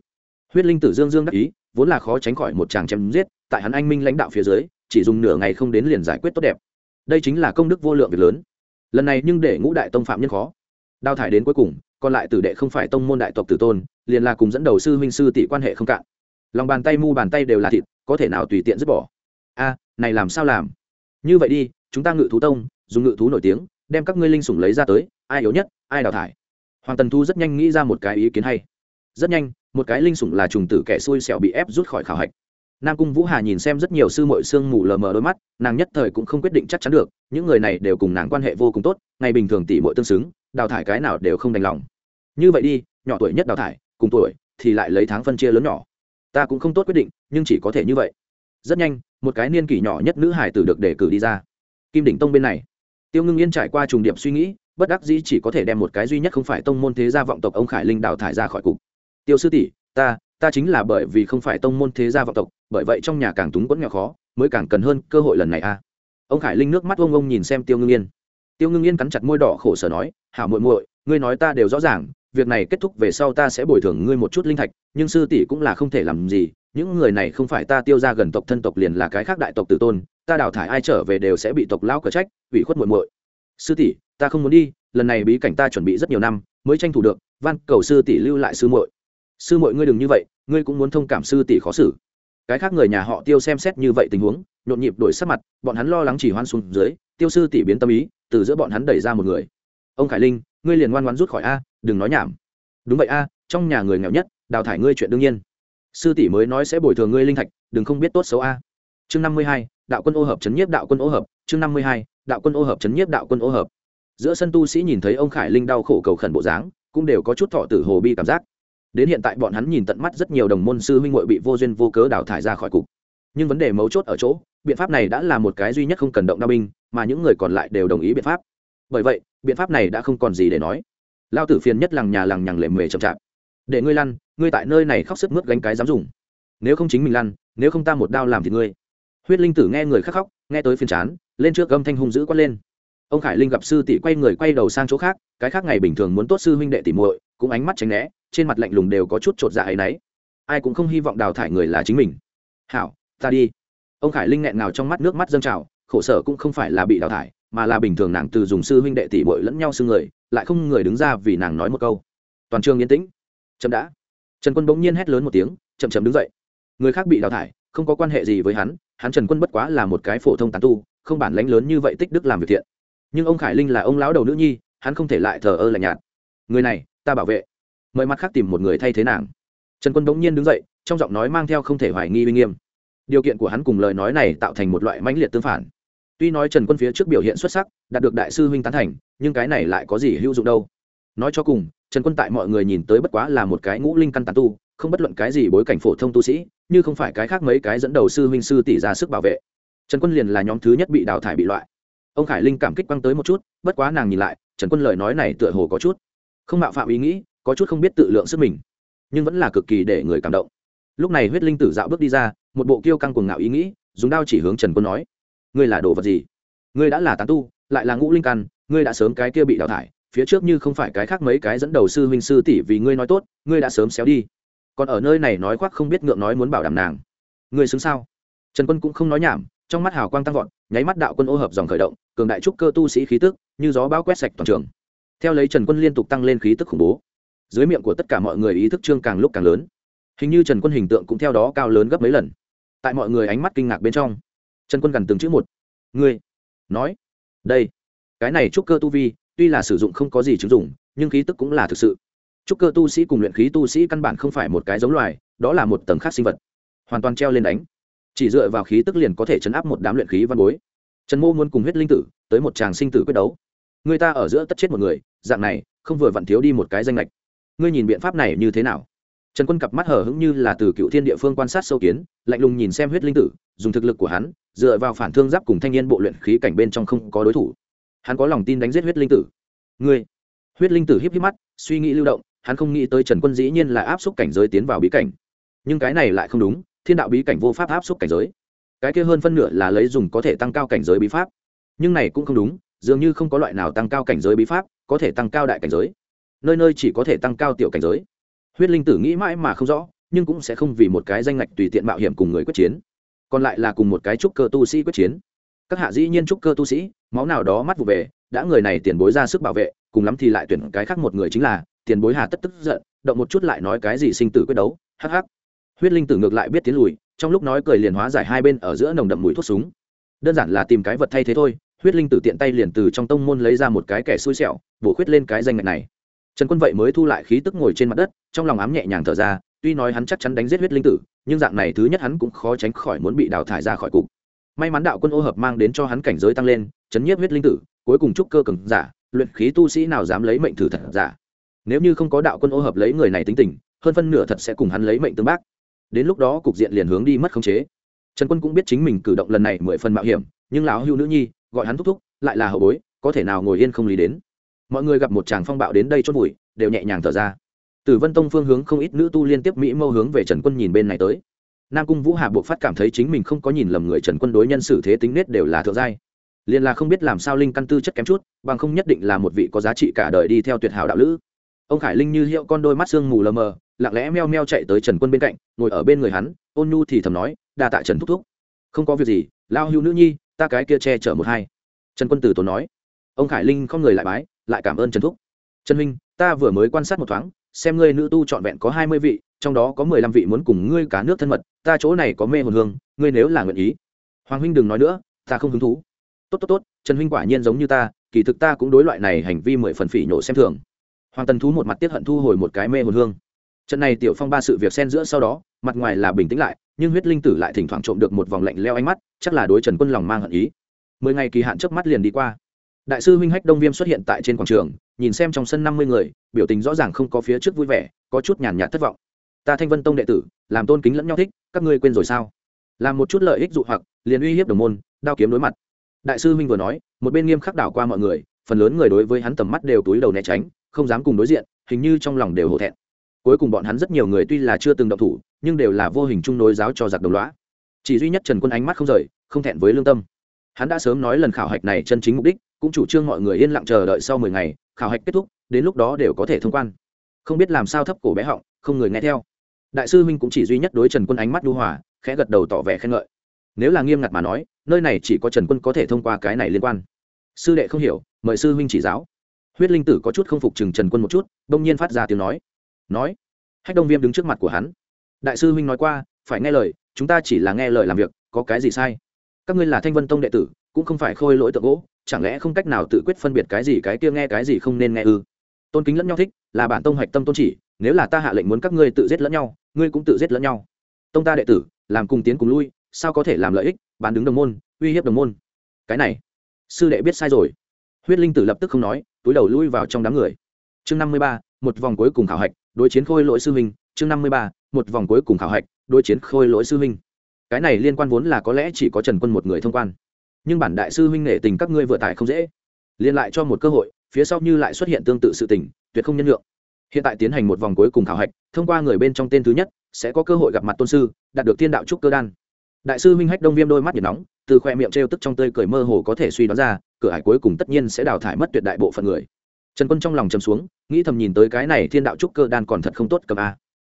Huyết linh tử dương dương đắc ý vốn là khó tránh khỏi một chàng chém giết, tại hắn anh minh lãnh đạo phía dưới, chỉ dùng nửa ngày không đến liền giải quyết tốt đẹp. Đây chính là công đức vô lượng việc lớn. Lần này nhưng để ngũ đại tông phạm nhân khó. Đào thải đến cuối cùng, còn lại tử đệ không phải tông môn đại tộc tử tôn, liền là cùng dẫn đầu sư huynh sư tỷ quan hệ không cạn. Lòng bàn tay mu bàn tay đều là thịt, có thể nào tùy tiện dứt bỏ? A, này làm sao làm? Như vậy đi, chúng ta ngự thú tông, dùng ngự thú nổi tiếng, đem các ngươi linh sủng lấy ra tới, ai yếu nhất, ai đào thải. Hoàng tần thu rất nhanh nghĩ ra một cái ý kiến hay. Rất nhanh một cái linh sủng là trùng tử kẻ xui xẻo bị ép rút khỏi khảo hạch. Nam cung vũ hà nhìn xem rất nhiều sư mội sương mù lờ mờ đôi mắt, nàng nhất thời cũng không quyết định chắc chắn được, những người này đều cùng nàng quan hệ vô cùng tốt, ngày bình thường tỷ mội tương xứng, đào thải cái nào đều không đành lòng. Như vậy đi, nhỏ tuổi nhất đào thải, cùng tuổi thì lại lấy tháng phân chia lớn nhỏ. Ta cũng không tốt quyết định, nhưng chỉ có thể như vậy. Rất nhanh, một cái niên kỷ nhỏ nhất nữ hải tử được đề cử đi ra. Kim đỉnh tông bên này. Tiêu ngưng yên trải qua trùng điểm suy nghĩ, bất đắc dĩ chỉ có thể đem một cái duy nhất không phải tông môn thế gia vọng tộc ông khải linh đào thải ra khỏi cục tiêu sư tỷ, ta ta chính là bởi vì không phải tông môn thế gia vọng tộc, bởi vậy trong nhà càng túng quẫn nghèo khó, mới càng cần hơn cơ hội lần này a. Ông khải linh nước mắt ông ông nhìn xem tiêu ngưng yên. Tiêu ngưng yên cắn chặt môi đỏ khổ sở nói, hảo muội muội, ngươi nói ta đều rõ ràng, việc này kết thúc về sau ta sẽ bồi thường ngươi một chút linh thạch, nhưng sư tỷ cũng là không thể làm gì, những người này không phải ta tiêu ra gần tộc thân tộc liền là cái khác đại tộc tử tôn, ta đào thải ai trở về đều sẽ bị tộc lão cở trách, ủy khuất muội muội. Sư tỷ, ta không muốn đi, lần này bí cảnh ta chuẩn bị rất nhiều năm, mới tranh thủ được, van cầu sư tỷ lưu lại sư muội sư muội ngươi đừng như vậy, ngươi cũng muốn thông cảm sư tỷ khó xử. Cái khác người nhà họ tiêu xem xét như vậy tình huống, nhộn nhịp đổi sắc mặt, bọn hắn lo lắng chỉ hoan xuống dưới, tiêu sư tỷ biến tâm ý, từ giữa bọn hắn đẩy ra một người. Ông khải linh, ngươi liền ngoan ngoan rút khỏi a, đừng nói nhảm. Đúng vậy a, trong nhà người nghèo nhất, đào thải ngươi chuyện đương nhiên. Sư tỷ mới nói sẽ bồi thường ngươi linh thạch, đừng không biết tốt xấu a. Chương năm mươi hai, đạo quân ô hợp chấn nhiếp đạo quân ô hợp, chương năm mươi hai, đạo quân ô hợp chấn nhiếp đạo quân ô hợp. Giữa sân tu sĩ nhìn thấy ông khải linh đau khổ cầu khẩn bộ dáng, cũng đều có chút thọ tử hồ bi cảm giác đến hiện tại bọn hắn nhìn tận mắt rất nhiều đồng môn sư huynh hội bị vô duyên vô cớ đào thải ra khỏi cục. Nhưng vấn đề mấu chốt ở chỗ, biện pháp này đã là một cái duy nhất không cần động đao binh, mà những người còn lại đều đồng ý biện pháp. Bởi vậy, biện pháp này đã không còn gì để nói. Lao tử phiền nhất lằng nhà lằng nhằng lề mề chậm chạp. Để ngươi lăn, ngươi tại nơi này khóc sức mướt gánh cái dám dùng. Nếu không chính mình lăn, nếu không ta một đao làm thì ngươi. Huyết linh tử nghe người khắc khóc, nghe tới phiền chán, lên trước gâm thanh hung dữ quát lên. Ông khải linh gặp sư tỷ quay người quay đầu sang chỗ khác, cái khác ngày bình thường muốn tốt sư huynh đệ tỷ muội cũng ánh mắt tránh né, trên mặt lạnh lùng đều có chút chột dạ ấy nấy. Ai cũng không hy vọng đào thải người là chính mình. Hảo, ta đi. Ông khải linh nghẹn nào trong mắt nước mắt dâng trào, khổ sở cũng không phải là bị đào thải, mà là bình thường nàng từ dùng sư huynh đệ tỷ bội lẫn nhau xưng người, lại không người đứng ra vì nàng nói một câu. Toàn trường yên tĩnh. Chậm đã. Trần quân bỗng nhiên hét lớn một tiếng, chậm chậm đứng dậy. Người khác bị đào thải, không có quan hệ gì với hắn hắn trần quân bất quá là một cái phổ thông tán tu, không bản lánh lớn như vậy tích đức làm việc thiện. Nhưng ông khải linh là ông lão đầu nữ nhi, hắn không thể lại thờ ơ lạnh nhạt. Người này ta bảo vệ. Mời mặt khác tìm một người thay thế nàng. Trần quân bỗng nhiên đứng dậy, trong giọng nói mang theo không thể hoài nghi uy nghiêm. Điều kiện của hắn cùng lời nói này tạo thành một loại mãnh liệt tương phản. Tuy nói trần quân phía trước biểu hiện xuất sắc, đạt được đại sư huynh tán thành, nhưng cái này lại có gì hữu dụng đâu. Nói cho cùng, trần quân tại mọi người nhìn tới bất quá là một cái ngũ linh căn tán tu, không bất luận cái gì bối cảnh phổ thông tu sĩ, như không phải cái khác mấy cái dẫn đầu sư huynh sư tỷ ra sức bảo vệ. Trần quân liền là nhóm thứ nhất bị đào thải bị loại. Ông khải linh cảm kích quăng tới một chút, bất quá nàng nhìn lại, trần quân lời nói này tựa hồ có chút không mạo phạm ý nghĩ, có chút không biết tự lượng sức mình, nhưng vẫn là cực kỳ để người cảm động. Lúc này huyết linh tử dạo bước đi ra, một bộ kiêu căng cuồng ngạo ý nghĩ, dùng đao chỉ hướng trần quân nói, ngươi là đồ vật gì? Ngươi đã là tán tu, lại là ngũ linh căn, ngươi đã sớm cái kia bị đào thải, phía trước như không phải cái khác mấy cái dẫn đầu sư huynh sư tỷ vì ngươi nói tốt, ngươi đã sớm xéo đi. Còn ở nơi này nói khoác không biết ngượng nói muốn bảo đảm nàng. Ngươi xứng sao? Trần quân cũng không nói nhảm, trong mắt hào quang tăng vọt, nháy mắt đạo quân ô hợp dòng khởi động, cường đại trúc cơ tu sĩ khí tức, như gió bão quét sạch toàn trường theo lấy trần quân liên tục tăng lên khí tức khủng bố, dưới miệng của tất cả mọi người ý thức trương càng lúc càng lớn. Hình như trần quân hình tượng cũng theo đó cao lớn gấp mấy lần. Tại mọi người ánh mắt kinh ngạc bên trong, trần quân gần từng chữ một. Ngươi nói, đây, cái này trúc cơ tu vi, tuy là sử dụng không có gì chứng dụng, nhưng khí tức cũng là thực sự. Trúc cơ tu sĩ cùng luyện khí tu sĩ căn bản không phải một cái giống loài, đó là một tầng khác sinh vật, hoàn toàn treo lên đánh. Chỉ dựa vào khí tức liền có thể chấn áp một đám luyện khí văn bối. Trần mô muốn cùng huyết linh tử tới một tràng sinh tử quyết đấu. Người ta ở giữa tất chết một người dạng này, không vừa vặn thiếu đi một cái danh lệch ngươi nhìn biện pháp này như thế nào? Trần quân cặp mắt hở hững như là từ cựu thiên địa phương quan sát sâu kiến, lạnh lùng nhìn xem huyết linh tử, dùng thực lực của hắn, dựa vào phản thương giáp cùng thanh niên bộ luyện khí cảnh bên trong không có đối thủ. Hắn có lòng tin đánh giết huyết linh tử. Ngươi? Huyết linh tử híp híp mắt, suy nghĩ lưu động, hắn không nghĩ tới trần quân dĩ nhiên là áp xúc cảnh giới tiến vào bí cảnh. Nhưng cái này lại không đúng, thiên đạo bí cảnh vô pháp áp xúc cảnh giới. Cái kia hơn phân nửa là lấy dùng có thể tăng cao cảnh giới bí pháp. Nhưng này cũng không đúng, dường như không có loại nào tăng cao cảnh giới bí pháp có thể tăng cao đại cảnh giới. Nơi nơi chỉ có thể tăng cao tiểu cảnh giới. Huyết linh tử nghĩ mãi mà không rõ, nhưng cũng sẽ không vì một cái danh ngạch tùy tiện mạo hiểm cùng người quyết chiến. Còn lại là cùng một cái trúc cơ tu sĩ quyết chiến. Các hạ dĩ nhiên trúc cơ tu sĩ, máu nào đó mắt vụ về, đã người này tiền bối ra sức bảo vệ, cùng lắm thì lại tuyển cái khác một người chính là, tiền bối hà tất tức giận, động một chút lại nói cái gì sinh tử quyết đấu, hắc hắc. Huyết linh tử ngược lại biết tiến lùi, trong lúc nói cười liền hóa giải hai bên ở giữa nồng đậm mùi thuốc súng. Đơn giản là tìm cái vật thay thế thôi huyết linh tử tiện tay liền từ trong tông môn lấy ra một cái kẻ xui xẻo, bổ khuyết lên cái danh ngạch này. Trần quân vậy mới thu lại khí tức ngồi trên mặt đất, trong lòng ám nhẹ nhàng thở ra, tuy nói hắn chắc chắn đánh giết huyết linh tử, nhưng dạng này thứ nhất hắn cũng khó tránh khỏi muốn bị đào thải ra khỏi cục. May mắn đạo quân ô hợp mang đến cho hắn cảnh giới tăng lên, chấn nhiếp huyết linh tử, cuối cùng chúc cơ cường giả, luyện khí tu sĩ nào dám lấy mệnh thử thật giả. Nếu như không có đạo quân ô hợp lấy người này tính tình, hơn phân nửa thật sẽ cùng hắn lấy mệnh tương bác. Đến lúc đó cục diện liền hướng đi mất khống chế. Trần quân cũng biết chính mình cử động lần này mười phần mạo hiểm, nhưng lão hưu nữ nhi gọi hắn thúc thúc, lại là hậu bối, có thể nào ngồi yên không lý đến. Mọi người gặp một chàng phong bạo đến đây chốt bụi đều nhẹ nhàng thở ra. Từ vân tông phương hướng không ít nữ tu liên tiếp mỹ mâu hướng về trần quân nhìn bên này tới. Nam cung vũ hà buộc phát cảm thấy chính mình không có nhìn lầm người trần quân đối nhân xử thế tính nết đều là thượng giai. Liền là không biết làm sao linh căn tư chất kém chút, bằng không nhất định là một vị có giá trị cả đời đi theo tuyệt hảo đạo lữ. Ông khải linh như hiệu con đôi mắt sương mù lờ mờ, lặng lẽ meo meo chạy tới trần quân bên cạnh, ngồi ở bên người hắn, ôn nhu thì thầm nói, đa tạ trần thúc thúc. Không có việc gì lao hưu nữ nhi ta cái kia che chở một hai. Trần quân tử tốn nói. Ông khải linh không người lại bái, lại cảm ơn trần thúc. Trần huynh, ta vừa mới quan sát một thoáng, xem ngươi nữ tu trọn vẹn có hai mươi vị, trong đó có mười lăm vị muốn cùng ngươi cá nước thân mật, ta chỗ này có mê hồn hương, ngươi nếu là nguyện ý. Hoàng huynh đừng nói nữa, ta không hứng thú. Tốt tốt tốt, trần huynh quả nhiên giống như ta, kỳ thực ta cũng đối loại này hành vi mười phần phỉ nhổ xem thường. Hoàng tần thú một mặt tiếp hận thu hồi một cái mê hồn hương. Trận này tiểu phong ba sự việc xen giữa sau đó, mặt ngoài là bình tĩnh lại nhưng huyết linh tử lại thỉnh thoảng trộm được một vòng lạnh leo ánh mắt, chắc là đối trần quân lòng mang hận ý. Mười ngày kỳ hạn trước mắt liền đi qua. Đại sư huynh hách đông viêm xuất hiện tại trên quảng trường, nhìn xem trong sân năm mươi người, biểu tình rõ ràng không có phía trước vui vẻ, có chút nhàn nhạt thất vọng. Ta thanh vân tông đệ tử, làm tôn kính lẫn nhau thích, các ngươi quên rồi sao? Làm một chút lợi ích dụ hoặc, liền uy hiếp đồng môn, đao kiếm đối mặt. Đại sư huynh vừa nói, một bên nghiêm khắc đảo qua mọi người, phần lớn người đối với hắn tầm mắt đều túi đầu né tránh, không dám cùng đối diện, hình như trong lòng đều hổ thẹn cuối cùng bọn hắn rất nhiều người tuy là chưa từng động thủ, nhưng đều là vô hình chung nối giáo cho giặc đồng loá chỉ duy nhất trần quân ánh mắt không rời, không thẹn với lương tâm. Hắn đã sớm nói lần khảo hạch này chân chính mục đích, cũng chủ trương mọi người yên lặng chờ đợi sau mười ngày, khảo hạch kết thúc, đến lúc đó đều có thể thông quan. Không biết làm sao thấp cổ bé họng, không người nghe theo. Đại sư huynh cũng chỉ duy nhất đối trần quân ánh mắt đu hòa, khẽ gật đầu tỏ vẻ khen ngợi. Nếu là nghiêm ngặt mà nói, nơi này chỉ có trần quân có thể thông qua cái này liên quan. Sư đệ không hiểu, mời sư huynh chỉ giáo. Huyết linh tử có chút không phục chừng trần quân một chút đông nhiên phát ra tiếng nói nói. Hách đông viêm đứng trước mặt của hắn. Đại sư huynh nói qua, phải nghe lời, chúng ta chỉ là nghe lời làm việc, có cái gì sai? Các ngươi là thanh vân tông đệ tử, cũng không phải khôi lỗi tượng gỗ, chẳng lẽ không cách nào tự quyết phân biệt cái gì cái kia nghe cái gì không nên nghe ư? Tôn kính lẫn nhau thích, là bản tông hoạch tâm tôn chỉ, nếu là ta hạ lệnh muốn các ngươi tự giết lẫn nhau, ngươi cũng tự giết lẫn nhau. Tông ta đệ tử, làm cùng tiến cùng lui, sao có thể làm lợi ích, bán đứng đồng môn, uy hiếp đồng môn? Cái này, sư đệ biết sai rồi. Huyết linh tử lập tức không nói, túi đầu lui vào trong đám người. Chương năm mươi ba, một vòng cuối cùng khảo hạch đối chiến khôi lỗi sư huynh, chương năm mươi ba, một vòng cuối cùng khảo hạch, đối chiến khôi lỗi sư huynh. Cái này liên quan vốn là có lẽ chỉ có trần quân một người thông quan. Nhưng bản đại sư huynh nể tình các ngươi vừa tải không dễ. Liên lại cho một cơ hội, phía sau như lại xuất hiện tương tự sự tình, tuyệt không nhân lượng hiện tại tiến hành một vòng cuối cùng khảo hạch, thông qua người bên trong tên thứ nhất, sẽ có cơ hội gặp mặt tôn sư, đạt được thiên đạo trúc cơ đan. Đại sư huynh hách đông viêm đôi mắt nhiệt nóng, từ khoe miệng trêu tức trong tơi cười mơ hồ có thể suy đoán ra, cửa hải cuối cùng tất nhiên sẽ đào thải mất tuyệt đại bộ phận người trần quân trong lòng chầm xuống, nghĩ thầm nhìn tới cái này thiên đạo trúc cơ đan còn thật không tốt cầm a.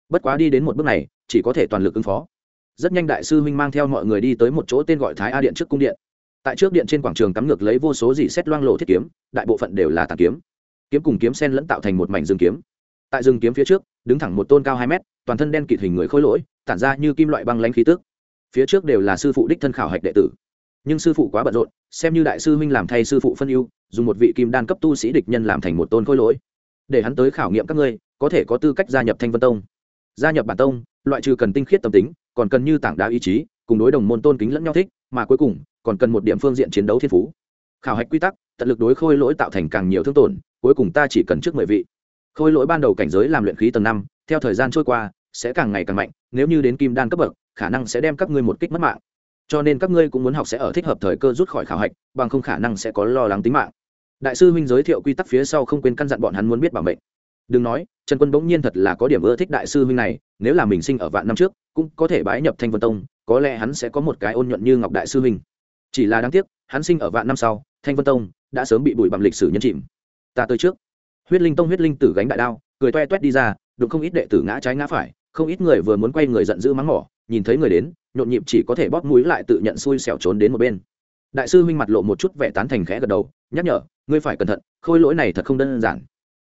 Bất quá đi đến một bước này, chỉ có thể toàn lực ứng phó. Rất nhanh đại sư huynh mang theo mọi người đi tới một chỗ tên gọi thái a điện trước cung điện. Tại trước điện trên quảng trường cắm ngược lấy vô số dị xét loang lộ thiết kiếm, đại bộ phận đều là tàn kiếm. Kiếm cùng kiếm sen lẫn tạo thành một mảnh rừng kiếm. Tại rừng kiếm phía trước, đứng thẳng một tôn cao hai mét, toàn thân đen kịt hình người khôi lỗi, tản ra như kim loại băng lãnh khí tức. Phía trước đều là sư phụ đích thân khảo hạch đệ tử nhưng sư phụ quá bận rộn, xem như đại sư huynh làm thay sư phụ phân ưu, dùng một vị kim đan cấp tu sĩ địch nhân làm thành một tôn khôi lỗi. Để hắn tới khảo nghiệm các ngươi, có thể có tư cách gia nhập thanh vân tông. Gia nhập bản tông, loại trừ cần tinh khiết tâm tính, còn cần như tảng đá ý chí, cùng đối đồng môn tôn kính lẫn nhau thích, mà cuối cùng, còn cần một điểm phương diện chiến đấu thiên phú. Khảo hạch quy tắc, tận lực đối khôi lỗi tạo thành càng nhiều thương tổn, cuối cùng ta chỉ cần trước mười vị. Khôi lỗi ban đầu cảnh giới làm luyện khí tầng năm, theo thời gian trôi qua, sẽ càng ngày càng mạnh, nếu như đến kim đan cấp bậc, khả năng sẽ đem các ngươi một kích mất mạng cho nên các ngươi cũng muốn học sẽ ở thích hợp thời cơ rút khỏi khảo hạch, bằng không khả năng sẽ có lo lắng tính mạng. Đại sư huynh giới thiệu quy tắc phía sau không quên căn dặn bọn hắn muốn biết bảo mệnh. Đừng nói, trần quân bỗng nhiên thật là có điểm ưa thích đại sư huynh này, nếu là mình sinh ở vạn năm trước, cũng có thể bái nhập thanh vân tông, có lẽ hắn sẽ có một cái ôn nhuận như ngọc đại sư huynh. Chỉ là đáng tiếc, hắn sinh ở vạn năm sau, thanh vân tông đã sớm bị bụi bằng lịch sử nhân chìm. Ta tới trước. Huyết linh tông huyết linh tử gánh đại đao, cười toe toét đi ra, đụng không ít đệ tử ngã trái ngã phải không ít người vừa muốn quay người giận dữ mắng mỏ, nhìn thấy người đến, nhộn nhịp chỉ có thể bóp mũi lại tự nhận xui xẻo trốn đến một bên. Đại sư huynh mặt lộ một chút vẻ tán thành khẽ gật đầu, nhắc nhở, ngươi phải cẩn thận, khôi lỗi này thật không đơn giản.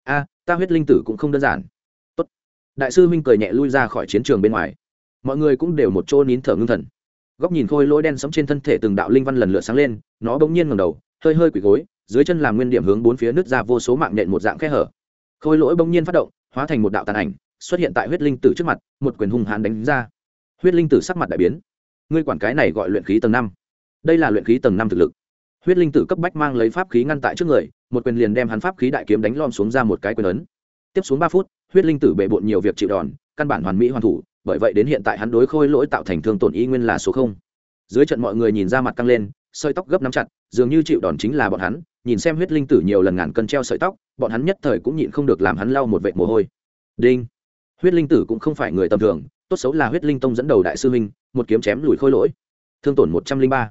A, ta huyết linh tử cũng không đơn giản. Tốt. đại sư huynh cười nhẹ lui ra khỏi chiến trường bên ngoài. Mọi người cũng đều một chỗ nín thở ngưng thần. Góc nhìn khôi lỗi đen sẫm trên thân thể từng đạo linh văn lần lượt sáng lên, nó bỗng nhiên ngầm đầu, hơi hơi quỳ gối, dưới chân làm nguyên điểm hướng bốn phía nứt ra vô số mạng nện một dạng khe hở. Khôi lỗi bỗng nhiên phát động, hóa thành một đạo tàn ảnh xuất hiện tại huyết linh tử trước mặt, một quyền hung hãn đánh ra. Huyết linh tử sắc mặt đại biến. Ngươi quản cái này gọi luyện khí tầng năm. Đây là luyện khí tầng năm thực lực. Huyết linh tử cấp bách mang lấy pháp khí ngăn tại trước người, một quyền liền đem hắn pháp khí đại kiếm đánh lom xuống ra một cái quyền ấn. Tiếp xuống ba phút, huyết linh tử bề bộn nhiều việc chịu đòn, căn bản hoàn mỹ hoàn thủ, bởi vậy đến hiện tại hắn đối khôi lỗi tạo thành thương tổn y nguyên là số không. Dưới trận mọi người nhìn ra mặt căng lên, sợi tóc gấp nắm chặt, dường như chịu đòn chính là bọn hắn, nhìn xem huyết linh tử nhiều lần ngàn cân treo sợi tóc, bọn hắn nhất thời cũng nhịn không được làm hắn lau một vệ mồ hôi. Đinh huyết linh tử cũng không phải người tầm thường, tốt xấu là huyết linh tông dẫn đầu đại sư huynh, một kiếm chém lùi khôi lỗi. Thương tổn một trăm linh ba.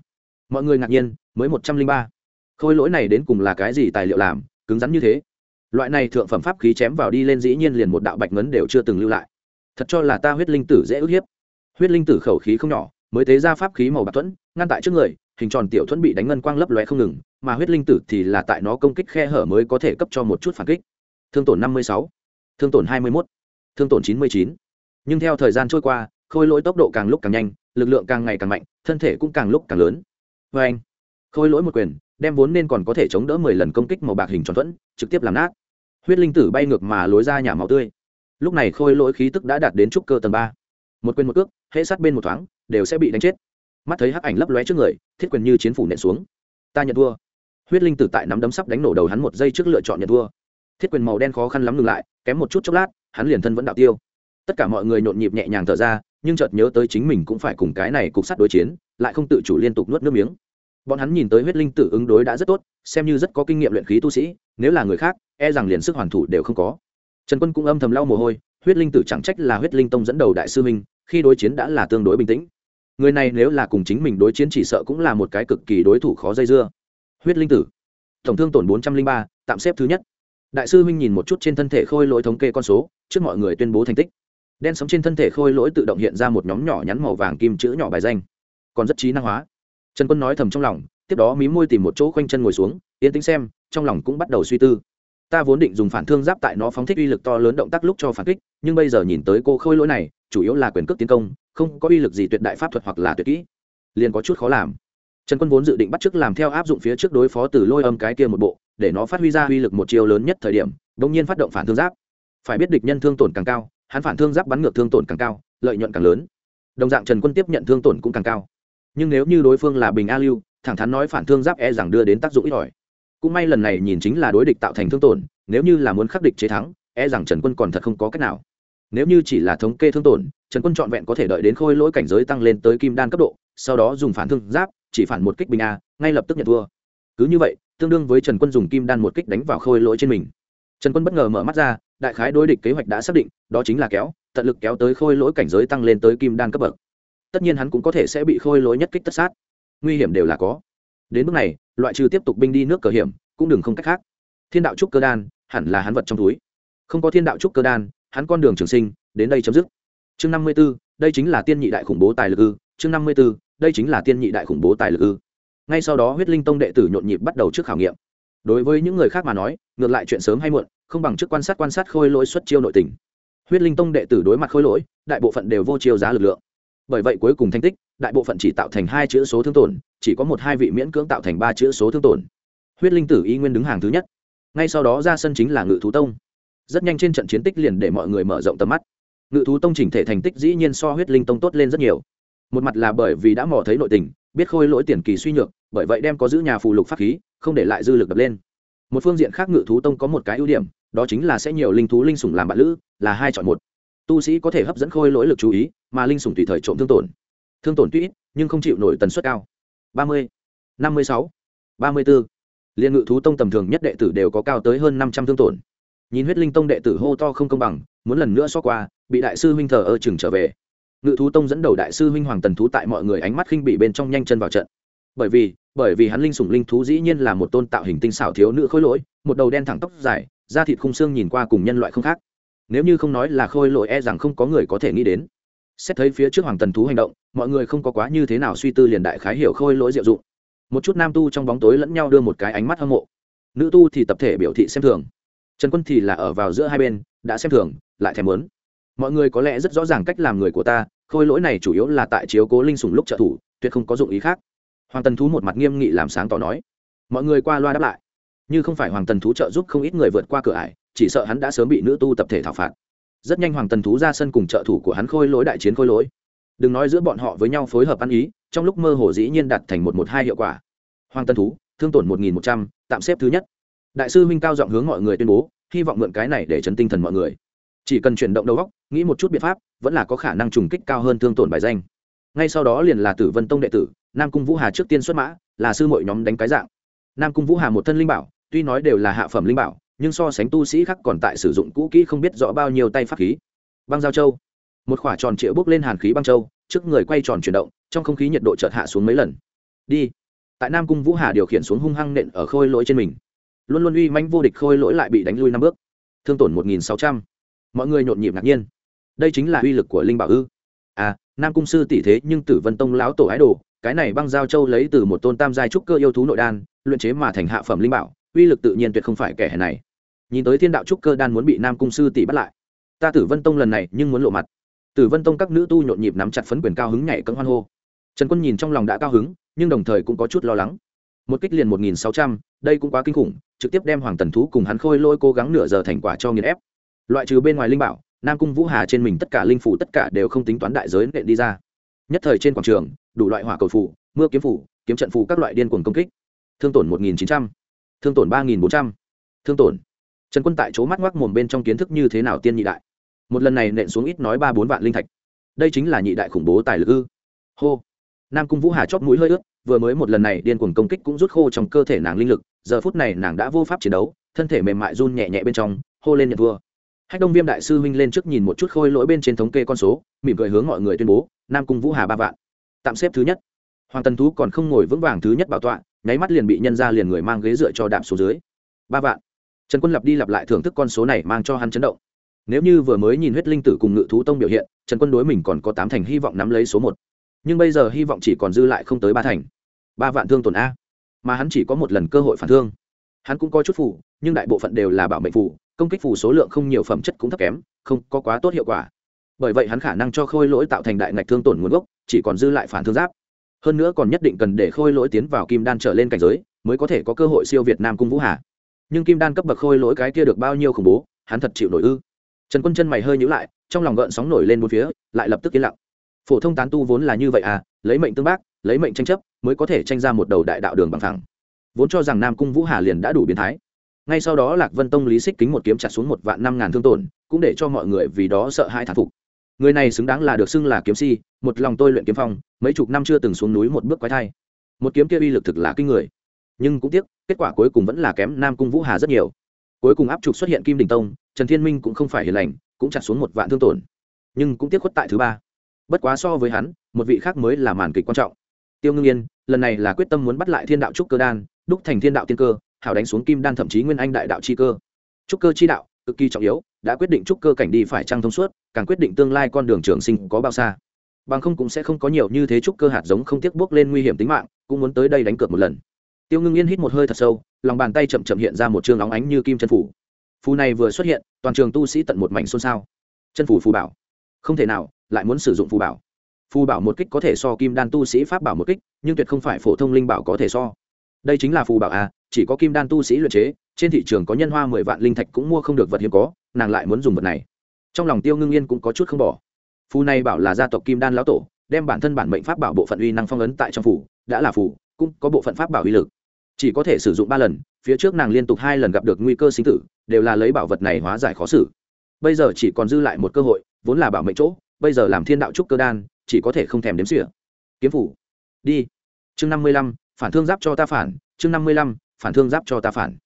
Mọi người ngạc nhiên, mới một trăm linh ba. Khôi lỗi này đến cùng là cái gì tài liệu làm, cứng rắn như thế? Loại này thượng phẩm pháp khí chém vào đi lên dĩ nhiên liền một đạo bạch ngấn đều chưa từng lưu lại. Thật cho là ta huyết linh tử dễ ức hiếp. Huyết linh tử khẩu khí không nhỏ, mới thế ra pháp khí màu bạc thuẫn, ngăn tại trước người, hình tròn tiểu thuẫn bị đánh ngân quang lấp lóe không ngừng, mà huyết linh tử thì là tại nó công kích khe hở mới có thể cấp cho một chút phản kích. Thương tổn năm mươi sáu. Thương tổn hai mươi mốt thương tổn chín mươi chín. Nhưng theo thời gian trôi qua, khôi lỗi tốc độ càng lúc càng nhanh, lực lượng càng ngày càng mạnh, thân thể cũng càng lúc càng lớn. Vê anh, khôi lỗi một quyền, đem vốn nên còn có thể chống đỡ mười lần công kích màu bạc hình tròn thuẫn, trực tiếp làm nát. Huyết linh tử bay ngược mà lối ra nhà máu tươi. Lúc này khôi lỗi khí tức đã đạt đến trúc cơ tầng ba. Một quyền một cước hễ sát bên một thoáng, đều sẽ bị đánh chết. Mắt thấy hắc ảnh lấp lóe trước người, thiết quyền như chiến phủ nện xuống. Ta nhận thua. Huyết linh tử tại nắm đấm sắp đánh nổ đầu hắn một giây trước lựa chọn nhận thua. Thiết quyền màu đen khó khăn lắm ngừng lại, kém một chút chốc lát hắn liền thân vẫn đạo tiêu. Tất cả mọi người nhộn nhịp nhẹ nhàng thở ra, nhưng chợt nhớ tới chính mình cũng phải cùng cái này cục sắt đối chiến, lại không tự chủ liên tục nuốt nước miếng. Bọn hắn nhìn tới huyết linh tử ứng đối đã rất tốt, xem như rất có kinh nghiệm luyện khí tu sĩ, nếu là người khác e rằng liền sức hoàn thủ đều không có. Trần quân cũng âm thầm lau mồ hôi, huyết linh tử chẳng trách là huyết linh tông dẫn đầu đại sư minh khi đối chiến đã là tương đối bình tĩnh. Người này nếu là cùng chính mình đối chiến chỉ sợ cũng là một cái cực kỳ đối thủ khó dây dưa. Huyết linh tử. Tổng thương tổn bốn trăm linh ba, tạm xếp thứ nhất. Đại sư huynh nhìn một chút trên thân thể khôi lỗi thống kê con số trước mọi người tuyên bố thành tích. Đen sống trên thân thể khôi lỗi tự động hiện ra một nhóm nhỏ nhắn màu vàng kim chữ nhỏ bài danh. Còn rất trí năng hóa. Trần quân nói thầm trong lòng, tiếp đó mí môi tìm một chỗ khoanh chân ngồi xuống, yên tĩnh xem, trong lòng cũng bắt đầu suy tư. Ta vốn định dùng phản thương giáp tại nó phóng thích uy lực to lớn động tác lúc cho phản kích, nhưng bây giờ nhìn tới cô khôi lỗi này, chủ yếu là quyền cước tiến công, không có uy lực gì tuyệt đại pháp thuật hoặc là tuyệt kỹ. Liền có chút khó làm. Trần quân vốn dự định bắt chước làm theo áp dụng phía trước đối phó từ lôi âm cái kia một bộ, để nó phát huy ra uy lực một chiều lớn nhất thời điểm đ ỗ n g nhiên phát động phản thương giáp phải biết địch nhân thương tổn càng cao, hắn phản thương giáp bắn ngược thương tổn càng cao, lợi nhuận càng lớn. Đồng dạng trần quân tiếp nhận thương tổn cũng càng cao. Nhưng nếu như đối phương là bình a lưu, thẳng thắn nói phản thương giáp e rằng đưa đến tác dụng ít ỏi. Cũng may lần này nhìn chính là đối địch tạo thành thương tổn, nếu như là muốn khắc địch chế thắng e rằng trần quân còn thật không có cách nào. Nếu như chỉ là thống kê thương tổn, trần quân trọn vẹn có thể đợi đến khôi lỗi cảnh giới tăng lên tới kim đan cấp độ, sau đó dùng phản thương giáp, chỉ phản một kích bình a, ngay lập tức nhận thua. Cứ như vậy, tương đương với trần quân dùng kim đan một kích đánh vào khôi lỗi trên mình. Trần quân bất ngờ mở mắt ra đại khái đối địch kế hoạch đã xác định, đó chính là kéo, tận lực kéo tới khôi lỗi cảnh giới tăng lên tới kim đan cấp bậc. Tất nhiên hắn cũng có thể sẽ bị khôi lỗi nhất kích tất sát. Nguy hiểm đều là có. Đến bước này, loại trừ tiếp tục binh đi nước cờ hiểm, cũng đừng không cách khác. Thiên đạo trúc cơ đan, hẳn là hắn vật trong túi. Không có thiên đạo trúc cơ đan, hắn con đường trường sinh, đến đây chấm dứt. Chương năm mươi b ố đây chính là tiên nhị đại khủng bố tài lực ư. Chương năm mươi b ố đây chính là tiên nhị đại khủng bố tài lực ư. Ngay sau đó huyết linh tông đệ tử nhộn nhịp bắt đầu trước khảo nghiệm. Đối với những người khác mà nói, ngược lại chuyện sớm hay muộn không bằng trước quan sát quan sát khôi lỗi xuất chiêu nội tình. Huyết linh tông đệ tử đối mặt khôi lỗi, đại bộ phận đều vô chiêu giá lực lượng. Bởi vậy cuối cùng thành tích, đại bộ phận chỉ tạo thành hai chữ số thương tổn, chỉ có một hai vị miễn cưỡng tạo thành ba chữ số thương tổn. Huyết linh tử y nguyên đứng hàng thứ nhất. Ngay sau đó ra sân chính là ngự thú tông. Rất nhanh trên trận chiến tích liền để mọi người mở rộng tầm mắt. Ngự thú tông chỉnh thể thành tích dĩ nhiên so huyết linh tông tốt lên rất nhiều. Một mặt là bởi vì đã mò thấy nội tình, biết khôi lỗi tiền kỳ suy nhược, bởi vậy đem có giữ nhà phù lục pháp khí, không để lại dư lực đập lên một phương diện khác ngự thú tông có một cái ưu điểm, đó chính là sẽ nhiều linh thú linh sủng làm bạn lữ, là hai chọn một. Tu sĩ có thể hấp dẫn khôi lỗi lực chú ý, mà linh sủng tùy thời trộm thương tổn. Thương tổn tuy ít, nhưng không chịu nổi tần suất cao. Ba mươi, năm mươi sáu, ba mươi bốn liên ngự thú tông tầm thường nhất đệ tử đều có cao tới hơn năm trăm thương tổn. Nhìn huyết linh tông đệ tử hô to không công bằng, muốn lần nữa xót qua, bị đại sư huynh thờ ơ chừng trở về. Ngự thú tông dẫn đầu đại sư huynh hoàng tần thú tại mọi người ánh mắt khinh bị bên trong nhanh chân vào trận bởi vì bởi vì hắn linh sủng linh thú dĩ nhiên là một tôn tạo hình tinh xảo thiếu nữ khôi lỗi, một đầu đen thẳng tóc dài, da thịt khung xương nhìn qua cùng nhân loại không khác. Nếu như không nói là khôi lỗi e rằng không có người có thể nghĩ đến. Xét thấy phía trước hoàng tần thú hành động, mọi người không có quá như thế nào suy tư liền đại khái hiểu khôi lỗi diệu dụng. Một chút nam tu trong bóng tối lẫn nhau đưa một cái ánh mắt hâm mộ. Nữ tu thì tập thể biểu thị xem thường. Trần quân thì là ở vào giữa hai bên, đã xem thường, lại thèm muốn. Mọi người có lẽ rất rõ ràng cách làm người của ta, khôi lỗi này chủ yếu là tại chiếu cố linh sùng lúc trợ thủ, tuyệt không có dụng ý khác hoàng tần thú một mặt nghiêm nghị làm sáng tỏ nói. Mọi người qua loa đáp lại. Như không phải hoàng tần thú trợ giúp không ít người vượt qua cửa ải, chỉ sợ hắn đã sớm bị nữ tu tập thể thảo phạt. Rất nhanh hoàng tần thú ra sân cùng trợ thủ của hắn khôi lối đại chiến khôi lối. đừng nói giữa bọn họ với nhau phối hợp ăn ý, trong lúc mơ hồ dĩ nhiên đạt thành một một hai hiệu quả. Hoàng tần thú, thương tổn một nghìn một trăm, tạm xếp thứ nhất. Đại sư huynh cao giọng hướng mọi người tuyên bố, hy vọng mượn cái này để chấn tinh thần mọi người. Chỉ cần chuyển động đầu góc nghĩ một chút biện pháp, vẫn là có khả năng trùng kích cao hơn thương tổn bài danh. Ngay sau đó liền là tử vân tông đệ tử nam cung vũ hà trước tiên xuất mã, là sư mội nhóm đánh cái dạng. Nam cung vũ hà một thân linh bảo, tuy nói đều là hạ phẩm linh bảo, nhưng so sánh tu sĩ khác còn tại sử dụng cũ kỹ không biết rõ bao nhiêu tay pháp khí. Băng giao châu. Một khỏa tròn triệu bốc lên hàn khí băng châu, trước người quay tròn chuyển động, trong không khí nhiệt độ chợt hạ xuống mấy lần. Đi. Tại nam cung vũ hà điều khiển xuống hung hăng nện ở khôi lỗi trên mình. Luôn luôn uy manh vô địch khôi lỗi lại bị đánh lui năm bước. Thương tổn một nghìn sáu trăm. Mọi người nhộn nhịp ngạc nhiên. Đây chính là uy lực của linh bảo ư? À nam cung sư tỷ thế nhưng tử vân tông lão tổ ái đồ, cái này băng giao châu lấy từ một tôn tam giai trúc cơ yêu thú nội đan, luyện chế mà thành hạ phẩm linh bảo, uy lực tự nhiên tuyệt không phải kẻ hèn này. Nhìn tới thiên đạo trúc cơ đan muốn bị nam cung sư tỷ bắt lại, ta tử vân tông lần này nhưng muốn lộ mặt. Tử vân tông các nữ tu nhộn nhịp nắm chặt phấn quyền cao hứng nhảy cấm hoan hô. Trần quân nhìn trong lòng đã cao hứng, nhưng đồng thời cũng có chút lo lắng. Một kích liền một nghìn sáu trăm, đây cũng quá kinh khủng, trực tiếp đem hoàng tần thú cùng hắn khôi lôi cố gắng nửa giờ thành quả cho nghiền ép. Loại trừ bên ngoài linh bảo nam cung vũ hà trên mình tất cả linh phủ tất cả đều không tính toán đại giới nện đi ra. Nhất thời trên quảng trường, đủ loại hỏa cầu phủ, mưa kiếm phủ, kiếm trận phủ các loại điên cuồng công kích. Thương tổn một nghìn chín trăm, thương tổn ba nghìn bốn trăm, thương tổn. Trần quân tại chỗ mắt ngoác mồm bên trong kiến thức như thế nào tiên nhị đại? Một lần này nện xuống ít nói ba bốn vạn linh thạch. Đây chính là nhị đại khủng bố tài lực ư? Hô. Nam cung vũ hà chót mũi hơi ướt, vừa mới một lần này điên cuồng công kích cũng rút khô trong cơ thể nàng linh lực, giờ phút này nàng đã vô pháp chiến đấu, thân thể mềm mại run nhẹ nhẹ bên trong, hô lên nhận thua hách đông viêm đại sư huynh lên trước nhìn một chút khôi lỗi bên trên thống kê con số, mỉm cười hướng mọi người tuyên bố, nam cung vũ hà ba vạn. Tạm xếp thứ nhất. Hoàng tần thú còn không ngồi vững vàng thứ nhất bảo tọa, nháy mắt liền bị nhân ra liền người mang ghế dựa cho đạp xuống dưới. Ba vạn. Trần quân lặp đi lặp lại thưởng thức con số này mang cho hắn chấn động. Nếu như vừa mới nhìn huyết linh tử cùng ngự thú tông biểu hiện, trần quân đối mình còn có tám thành hy vọng nắm lấy số một. Nhưng bây giờ hy vọng chỉ còn dư lại không tới ba thành. Ba vạn thương tổn a. Mà hắn chỉ có một lần cơ hội phản thương. Hắn cũng có chút phủ nhưng đại bộ phận đều là bảo mệnh phủ công kích phủ số lượng không nhiều phẩm chất cũng thấp kém, không có quá tốt hiệu quả. Bởi vậy hắn khả năng cho khôi lỗi tạo thành đại ngạch thương tổn nguồn gốc, chỉ còn dư lại phản thương giáp. Hơn nữa còn nhất định cần để khôi lỗi tiến vào kim đan trở lên cảnh giới, mới có thể có cơ hội siêu việt nam cung vũ hà. Nhưng kim đan cấp bậc khôi lỗi cái kia được bao nhiêu khủng bố, hắn thật chịu nổi ư. Trần quân chân mày hơi nhữ lại, trong lòng gợn sóng nổi lên một phía, lại lập tức yên lặng. Phổ thông tán tu vốn là như vậy à lấy mệnh tương bác, lấy mệnh tranh chấp, mới có thể tranh ra một đầu đại đạo đường bằng thẳng vốn cho rằng nam cung vũ hà liền đã đủ biến thái ngay sau đó lạc vân tông lý xích kính một kiếm chặt xuống một vạn năm ngàn thương tổn, cũng để cho mọi người vì đó sợ hãi thản phục. Người này xứng đáng là được xưng là kiếm si, một lòng tôi luyện kiếm phong, mấy chục năm chưa từng xuống núi một bước quái thai. Một kiếm kia uy lực thực là kinh người. Nhưng cũng tiếc, kết quả cuối cùng vẫn là kém nam cung vũ hà rất nhiều. Cuối cùng áp trục xuất hiện kim đình tông, trần thiên minh cũng không phải hiền lành, cũng chặt xuống một vạn thương tổn. Nhưng cũng tiếc khuất tại thứ ba. Bất quá so với hắn, một vị khác mới là màn kịch quan trọng. Tiêu ngưng yên, lần này là quyết tâm muốn bắt lại thiên đạo trúc cơ đan, đúc thành thiên đạo tiên cơ hảo đánh xuống kim đan thậm chí nguyên anh đại đạo chi cơ. Trúc cơ chi đạo, cực kỳ trọng yếu, đã quyết định trúc cơ cảnh đi phải trăng thông suốt, càng quyết định tương lai con đường trường sinh có bao xa. Bằng không cũng sẽ không có nhiều như thế trúc cơ hạt giống không tiếc bước lên nguy hiểm tính mạng, cũng muốn tới đây đánh cược một lần. Tiêu ngưng yên hít một hơi thật sâu, lòng bàn tay chậm chậm hiện ra một chương óng ánh như kim chân phủ. Phù này vừa xuất hiện, toàn trường tu sĩ tận một mảnh xôn xao. Chân phủ phù bảo. Không thể nào, lại muốn sử dụng phù bảo. Phù bảo một kích có thể so kim đan tu sĩ pháp bảo một kích, nhưng tuyệt không phải phổ thông linh bảo có thể so. Đây chính là phù bảo à? Chỉ có kim đan tu sĩ luyện chế, trên thị trường có nhân hoa mười vạn linh thạch cũng mua không được vật hiếm có, nàng lại muốn dùng vật này. Trong lòng tiêu ngưng yên cũng có chút không bỏ. Phù này bảo là gia tộc kim đan lão tổ, đem bản thân bản mệnh pháp bảo bộ phận uy năng phong ấn tại trong phủ, đã là phủ cũng có bộ phận pháp bảo uy lực. Chỉ có thể sử dụng ba lần, phía trước nàng liên tục hai lần gặp được nguy cơ sinh tử, đều là lấy bảo vật này hóa giải khó xử. Bây giờ chỉ còn dư lại một cơ hội, vốn là bảo mệnh chỗ, bây giờ làm thiên đạo trúc cơ đan, chỉ có thể không thèm đếm xỉa. Kiếm phủ. Đi. Chương năm mươi lăm, phản thương giáp cho ta phản, chương năm mươi lăm phản thương giáp cho ta phản.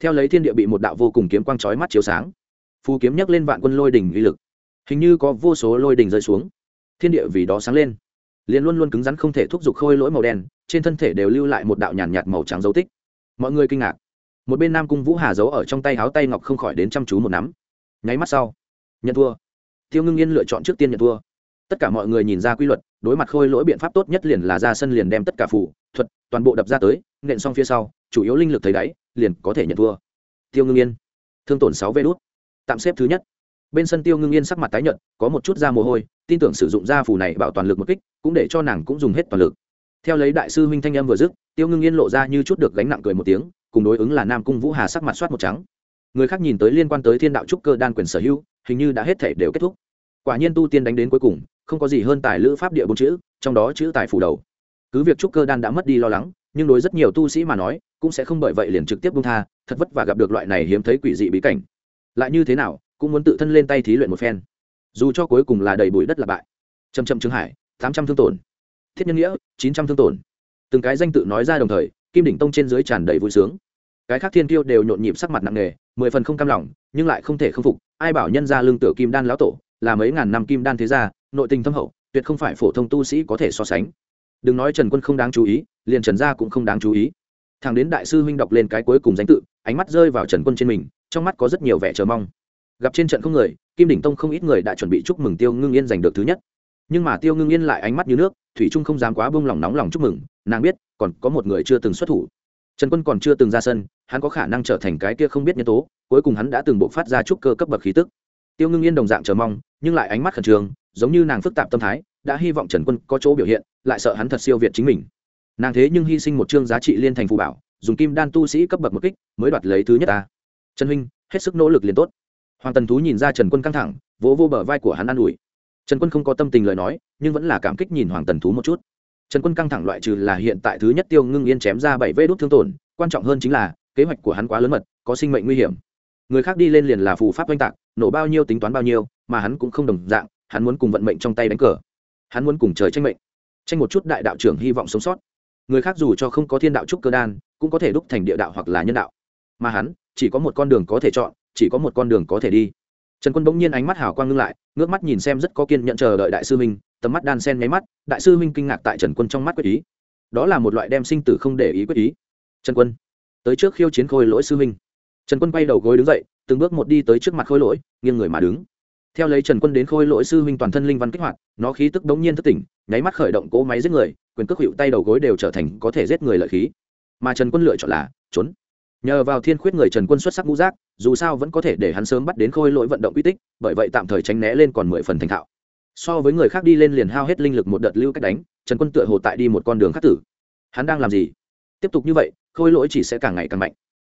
Theo lấy thiên địa bị một đạo vô cùng kiếm quang chói mắt chiếu sáng. Phù kiếm nhấc lên vạn quân lôi đỉnh uy lực. Hình như có vô số lôi đỉnh rơi xuống. Thiên địa vì đó sáng lên. Liền luôn luôn cứng rắn không thể thúc giục khôi lỗi màu đen trên thân thể đều lưu lại một đạo nhàn nhạt, màu trắng dấu tích. Mọi người kinh ngạc. Một bên nam cung vũ hà giấu ở trong tay háo tay ngọc không khỏi đến chăm chú một nắm. Nháy mắt sau nhận thua. Tiêu ngưng yên lựa chọn trước tiên nhận thua. Tất cả mọi người nhìn ra quy luật đối mặt khôi lỗi biện pháp tốt nhất liền là ra sân liền đem tất cả phủ thuật toàn bộ đập ra tới nện xong phía sau chủ yếu linh lực thấy đáy, liền có thể nhận thua. Tiêu ngưng yên, thương tổn sáu vê đốt tạm xếp thứ nhất. Bên sân tiêu ngưng yên sắc mặt tái nhợt, có một chút da mồ hôi, tin tưởng sử dụng da phủ này bảo toàn lực một kích, cũng để cho nàng cũng dùng hết toàn lực. Theo lấy đại sư huynh thanh em vừa dứt, tiêu ngưng yên lộ ra như chút được gánh nặng cười một tiếng, cùng đối ứng là nam cung vũ hà sắc mặt soát một trắng. Người khác nhìn tới liên quan tới thiên đạo trúc cơ đan quyền sở hữu, hình như đã hết thể đều kết thúc. Quả nhiên tu tiên đánh đến cuối cùng, không có gì hơn tài lữ pháp địa bốn chữ, trong đó chữ tài phủ đầu. Cứ việc trúc cơ đan đã mất đi lo lắng nhưng đối rất nhiều tu sĩ mà nói, cũng sẽ không bởi vậy liền trực tiếp bung tha, thật vất và gặp được loại này hiếm thấy quỷ dị bí cảnh. Lại như thế nào, cũng muốn tự thân lên tay thí luyện một phen. Dù cho cuối cùng là đầy bụi đất là bại. Trầm trầm trương hải, tám trăm thương tổn. Thiết nhân nghĩa, chín trăm thương tổn. Từng cái danh tự nói ra đồng thời, kim đỉnh tông trên dưới tràn đầy vui sướng. Cái khác thiên tiêu đều nhộn nhịp sắc mặt nặng nề, mười phần không cam lòng, nhưng lại không thể không phục. Ai bảo nhân ra lương tử kim đan lão tổ, là mấy ngàn năm kim đan thế gia, nội tình thâm hậu, tuyệt không phải phổ thông tu sĩ có thể so sánh đừng nói trần quân không đáng chú ý, liền trần gia cũng không đáng chú ý. Thằng đến đại sư huynh đọc lên cái cuối cùng danh tự, ánh mắt rơi vào trần quân trên mình, trong mắt có rất nhiều vẻ chờ mong. Gặp trên trận không người, kim đỉnh tông không ít người đã chuẩn bị chúc mừng tiêu ngưng yên giành được thứ nhất. Nhưng mà tiêu ngưng yên lại ánh mắt như nước, thủy trung không dám quá bông lòng nóng lòng chúc mừng, nàng biết, còn có một người chưa từng xuất thủ. Trần quân còn chưa từng ra sân, hắn có khả năng trở thành cái kia không biết nhân tố, cuối cùng hắn đã từng bộ phát ra trúc cơ cấp bậc khí tức. Tiêu ngưng yên đồng dạng chờ mong, nhưng lại ánh mắt khẩn trương, giống như nàng phức tạp tâm thái, đã hy vọng trần quân có chỗ biểu hiện lại sợ hắn thật siêu việt chính mình. Nàng thế nhưng hy sinh một chương giá trị liên thành phù bảo, dùng kim đan tu sĩ cấp bậc một kích, mới đoạt lấy thứ nhất ta. Trần huynh, hết sức nỗ lực liền tốt. Hoàng tần thú nhìn ra trần quân căng thẳng, vỗ vô bờ vai của hắn an ủi. Trần quân không có tâm tình lời nói, nhưng vẫn là cảm kích nhìn hoàng tần thú một chút. Trần quân căng thẳng loại trừ là hiện tại thứ nhất tiêu ngưng yên chém ra bảy vê đốt thương tổn, quan trọng hơn chính là, kế hoạch của hắn quá lớn mật, có sinh mệnh nguy hiểm. Người khác đi lên liền là phù pháp oanh tạc, nổ bao nhiêu tính toán bao nhiêu, mà hắn cũng không đồng dạng, hắn muốn cùng vận mệnh trong tay đánh cờ. Hắn muốn cùng trời tranh mệnh tranh một chút đại đạo trưởng hy vọng sống sót. Người khác dù cho không có thiên đạo trúc cơ đan, cũng có thể đúc thành địa đạo hoặc là nhân đạo. Mà hắn, chỉ có một con đường có thể chọn, chỉ có một con đường có thể đi. Trần quân bỗng nhiên ánh mắt hào quang ngưng lại, ngước mắt nhìn xem rất có kiên nhận chờ đợi đại sư minh tầm mắt đan sen nháy mắt, đại sư minh kinh ngạc tại trần quân trong mắt quyết ý. Đó là một loại đem sinh tử không để ý quyết ý. Trần quân, tới trước khiêu chiến khôi lỗi sư minh trần quân quay đầu gối đứng dậy, từng bước một đi tới trước mặt khôi lỗi, nghiêng người mà đứng. Theo lấy trần quân đến khôi lỗi sư huynh toàn thân linh văn kích hoạt, nó khí tức đống nhiên thất tỉnh nháy mắt khởi động cỗ máy giết người, quyền cước hiệu tay đầu gối đều trở thành có thể giết người lợi khí. Mà trần quân lựa chọn là, trốn. Nhờ vào thiên khuyết người trần quân xuất sắc ngũ giác, dù sao vẫn có thể để hắn sớm bắt đến khôi lỗi vận động uy tích, bởi vậy tạm thời tránh né lên còn mười phần thành thạo. So với người khác đi lên liền hao hết linh lực một đợt lưu cách đánh, trần quân tựa hồ tại đi một con đường khắc tử. Hắn đang làm gì? Tiếp tục như vậy, khôi lỗi chỉ sẽ càng ngày càng mạnh.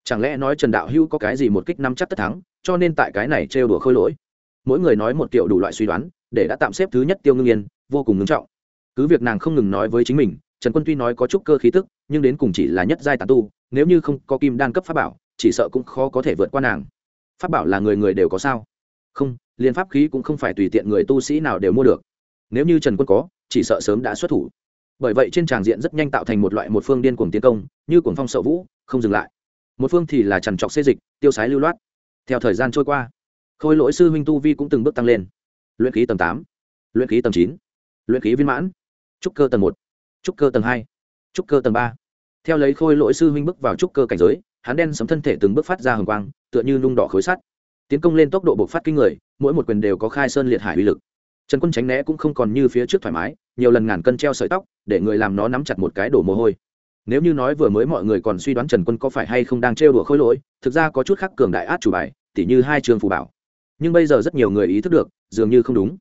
Chẳng lẽ nói trần đạo hữu có cái gì một kích năm chắc tất thắng, cho nên tại cái này trêu đùa khôi lỗi? Mỗi người nói một kiểu đủ loại suy đoán, để đã tạm xếp thứ nhất tiêu ngưng yên, vô cùng ngưng trọng cứ việc nàng không ngừng nói với chính mình, trần quân tuy nói có chút cơ khí tức, nhưng đến cùng chỉ là nhất giai tàn tu, nếu như không có kim đan cấp pháp bảo, chỉ sợ cũng khó có thể vượt qua nàng. Pháp bảo là người người đều có sao? Không, liền pháp khí cũng không phải tùy tiện người tu sĩ nào đều mua được. Nếu như trần quân có, chỉ sợ sớm đã xuất thủ. Bởi vậy trên tràng diện rất nhanh tạo thành một loại một phương điên cuồng tiến công, như cuồng phong sợ vũ, không dừng lại. Một phương thì là trằn trọc xê dịch, tiêu sái lưu loát. Theo thời gian trôi qua, khôi lỗi sư huynh tu vi cũng từng bước tăng lên. Luyện khí tầng tám, luyện khí tầng chín, luyện khí viên mãn trúc cơ tầng một, trúc cơ tầng hai, trúc cơ tầng ba. Theo lấy khôi lỗi sư huynh bước vào trúc cơ cảnh giới, hắn đen sấm thân thể từng bước phát ra hồng quang, tựa như nung đỏ khối sắt. Tiến công lên tốc độ bộc phát kinh người, mỗi một quyền đều có khai sơn liệt hải uy lực. Trần quân tránh né cũng không còn như phía trước thoải mái, nhiều lần ngàn cân treo sợi tóc, để người làm nó nắm chặt một cái đổ mồ hôi. Nếu như nói vừa mới mọi người còn suy đoán trần quân có phải hay không đang trêu đùa khôi lỗi, thực ra có chút khác cường đại át chủ bài, tỉ như hai trường phù bảo. Nhưng bây giờ rất nhiều người ý thức được, dường như không đúng.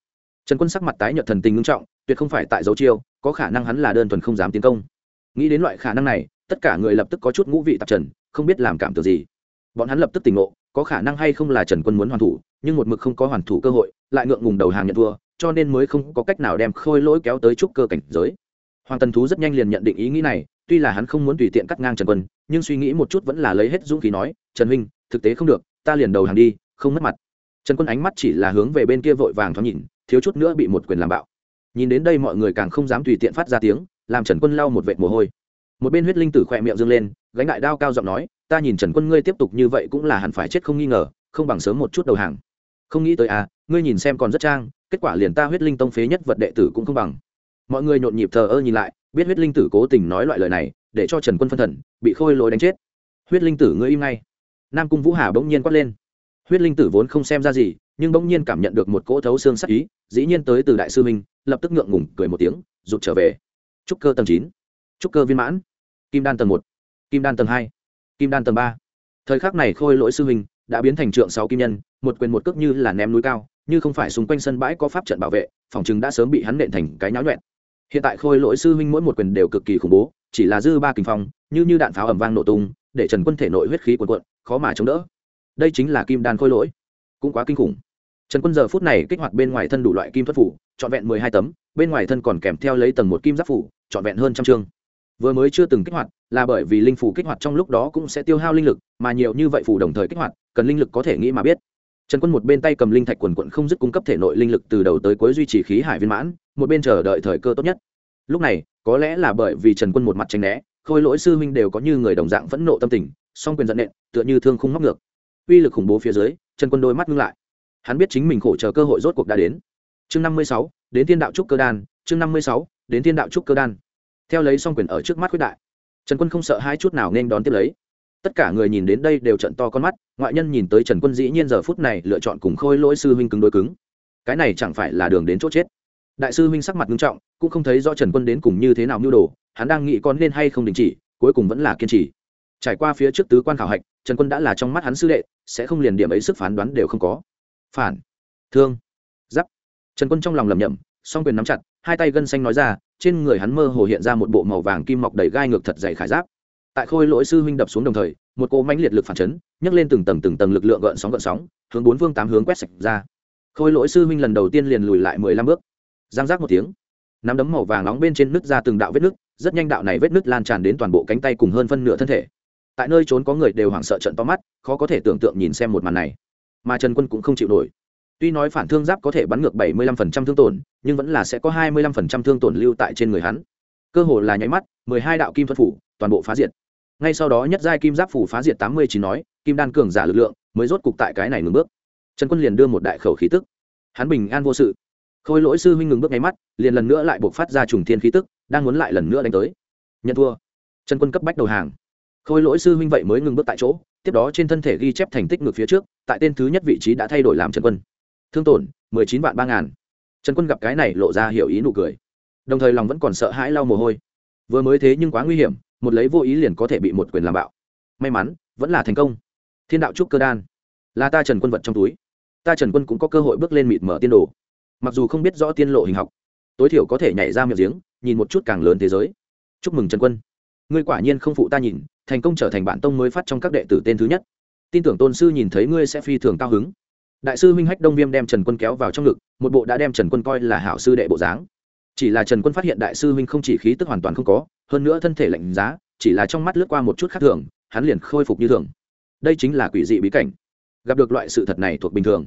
Trần quân sắc mặt tái nhợt thần tình ngưng trọng tuyệt không phải tại dấu chiêu, có khả năng hắn là đơn thuần không dám tiến công. Nghĩ đến loại khả năng này, tất cả người lập tức có chút ngũ vị tạp trần, không biết làm cảm tưởng gì. Bọn hắn lập tức tỉnh ngộ, có khả năng hay không là trần quân muốn hoàn thủ, nhưng một mực không có hoàn thủ cơ hội, lại ngượng ngùng đầu hàng nhận thua, cho nên mới không có cách nào đem khôi lỗi kéo tới trúc cơ cảnh giới. Hoàng tần thú rất nhanh liền nhận định ý nghĩ này, tuy là hắn không muốn tùy tiện cắt ngang trần quân, nhưng suy nghĩ một chút vẫn là lấy hết dũng khí nói, trần huynh, thực tế không được, ta liền đầu hàng đi, không mất mặt. Trần quân ánh mắt chỉ là hướng về bên kia vội vàng thoáng nhìn, thiếu chút nữa bị một quyền làm bạo nhìn đến đây mọi người càng không dám tùy tiện phát ra tiếng, làm trần quân lau một vệt mồ hôi. Một bên huyết linh tử khỏe miệng dâng lên, gánh đại đao cao giọng nói, ta nhìn trần quân ngươi tiếp tục như vậy cũng là hẳn phải chết không nghi ngờ, không bằng sớm một chút đầu hàng. Không nghĩ tới à ngươi nhìn xem còn rất trang, kết quả liền ta huyết linh tông phế nhất vật đệ tử cũng không bằng. Mọi người nhộn nhịp thờ ơ nhìn lại, biết huyết linh tử cố tình nói loại lời này, để cho trần quân phân thần, bị khôi lối đánh chết. Huyết linh tử ngươi im ngay. Nam cung vũ hà bỗng nhiên quát lên. Huyết linh tử vốn không xem ra gì nhưng bỗng nhiên cảm nhận được một cỗ thấu xương sắc ý, dĩ nhiên tới từ đại sư minh lập tức ngượng ngùng cười một tiếng, rụt trở về. Trúc cơ tầng chín, trúc cơ viên mãn, kim đan tầng một, kim đan tầng hai, kim đan tầng ba. Thời khắc này khôi lỗi sư huynh đã biến thành trượng sáu kim nhân, một quyền một cước như là ném núi cao, như không phải xung quanh sân bãi có pháp trận bảo vệ, phòng chừng đã sớm bị hắn nện thành cái nháo nhuẹn. Hiện tại khôi lỗi sư huynh mỗi một quyền đều cực kỳ khủng bố, chỉ là dư ba kinh phong, như như đạn pháo ẩm vang nổ tung, để trần quân thể nội huyết khí quần quận khó mà chống đỡ. Đây chính là kim đan khôi lỗi cũng quá kinh khủng. Trần quân giờ phút này kích hoạt bên ngoài thân đủ loại kim thuật phủ, trọn vẹn mười hai tấm, bên ngoài thân còn kèm theo lấy tầng một kim giáp phủ, trọn vẹn hơn trăm chương. Vừa mới chưa từng kích hoạt, là bởi vì linh phủ kích hoạt trong lúc đó cũng sẽ tiêu hao linh lực, mà nhiều như vậy phủ đồng thời kích hoạt, cần linh lực có thể nghĩ mà biết. Trần quân một bên tay cầm linh thạch quần quận không dứt cung cấp thể nội linh lực từ đầu tới cuối duy trì khí hải viên mãn, một bên chờ đợi thời cơ tốt nhất. Lúc này, có lẽ là bởi vì trần quân một mặt tranh né, khôi lỗi sư huynh đều có như người đồng dạng phẫn nộ tâm tình, song quyền giận nện, tựa như thương không móc ngược. Uy lực khủng bố phía dưới trần quân đôi mắt ngưng lại. Hắn biết chính mình khổ chờ cơ hội rốt cuộc đã đến. Chương năm mươi sáu, đến thiên đạo trúc cơ đan, chương năm mươi sáu, đến thiên đạo trúc cơ đan. Theo lấy song quyền ở trước mắt quyết đại, trần quân không sợ hai chút nào nên đón tiếp lấy. Tất cả người nhìn đến đây đều trận to con mắt, ngoại nhân nhìn tới trần quân dĩ nhiên giờ phút này lựa chọn cùng khôi lỗi sư huynh cứng đối cứng. Cái này chẳng phải là đường đến chỗ chết. Đại sư huynh sắc mặt nghiêm trọng, cũng không thấy rõ trần quân đến cùng như thế nào mưu đồ, hắn đang nghĩ con nên hay không đình chỉ, cuối cùng vẫn là kiên trì. Trải qua phía trước tứ quan khảo hạch trần quân đã là trong mắt hắn sư đệ sẽ không liền điểm ấy sức phán đoán đều không có. Phản. Thương. Giáp. Trần quân trong lòng lầm nhầm song quyền nắm chặt hai tay gân xanh nói ra trên người hắn mơ hồ hiện ra một bộ màu vàng kim mọc đầy gai ngược thật dày khải giáp. Tại khôi lỗi sư huynh đập xuống đồng thời một cỗ mãnh liệt lực phản chấn nhấc lên từng tầng từng tầng lực lượng gợn sóng gợn sóng hướng bốn phương tám hướng quét sạch ra. Khôi lỗi sư huynh lần đầu tiên liền lùi lại mười lăm bước. Giang giác một tiếng nắm đấm màu vàng nóng bên trên nước ra từng đạo vết nước, rất nhanh đạo này vết nước lan tràn đến toàn bộ cánh tay cùng hơn phân nửa thân thể tại nơi trốn có người đều hoảng sợ trận to mắt, khó có thể tưởng tượng nhìn xem một màn này. Mà trần quân cũng không chịu nổi. Tuy nói phản thương giáp có thể bắn ngược 75% thương tổn, nhưng vẫn là sẽ có 25% thương tổn lưu tại trên người hắn. Cơ hồ là nháy mắt 12 đạo kim thuật phủ, toàn bộ phá diệt. Ngay sau đó nhất giai kim giáp phủ phá diệt 89 nói, kim đan cường giả lực lượng mới rốt cục tại cái này ngừng bước. Trần quân liền đưa một đại khẩu khí tức. Hắn bình an vô sự. Khôi lỗi sư huynh ngừng bước nháy mắt, liền lần nữa lại buộc phát ra trùng thiên khí tức, đang muốn lại lần nữa đánh tới. Nhận thua. Trần quân cấp bách đầu hàng khôi lỗi sư huynh vậy mới ngừng bước tại chỗ, tiếp đó trên thân thể ghi chép thành tích ngược phía trước, tại tên thứ nhất vị trí đã thay đổi làm trần quân. Thương tổn, mười chín vạn ba ngàn. Trần quân gặp cái này lộ ra hiểu ý nụ cười. Đồng thời lòng vẫn còn sợ hãi lau mồ hôi. Vừa mới thế nhưng quá nguy hiểm, một lấy vô ý liền có thể bị một quyền làm bạo. May mắn, vẫn là thành công. Thiên đạo trúc cơ đan. Là ta trần quân vật trong túi. Ta trần quân cũng có cơ hội bước lên mịt mở tiên đồ. Mặc dù không biết rõ tiên lộ hình học, tối thiểu có thể nhảy ra miệng giếng, nhìn một chút càng lớn thế giới. Chúc mừng trần quân ngươi quả nhiên không phụ ta nhìn, thành công trở thành bản tông mới phát trong các đệ tử tên thứ nhất. Tin tưởng tôn sư nhìn thấy ngươi sẽ phi thường cao hứng. Đại sư minh hách đông viêm đem trần quân kéo vào trong ngực, một bộ đã đem trần quân coi là hảo sư đệ bộ dáng. Chỉ là trần quân phát hiện đại sư Minh không chỉ khí tức hoàn toàn không có, hơn nữa thân thể lạnh giá, chỉ là trong mắt lướt qua một chút khác thường, hắn liền khôi phục như thường. Đây chính là quỷ dị bí cảnh. Gặp được loại sự thật này thuộc bình thường.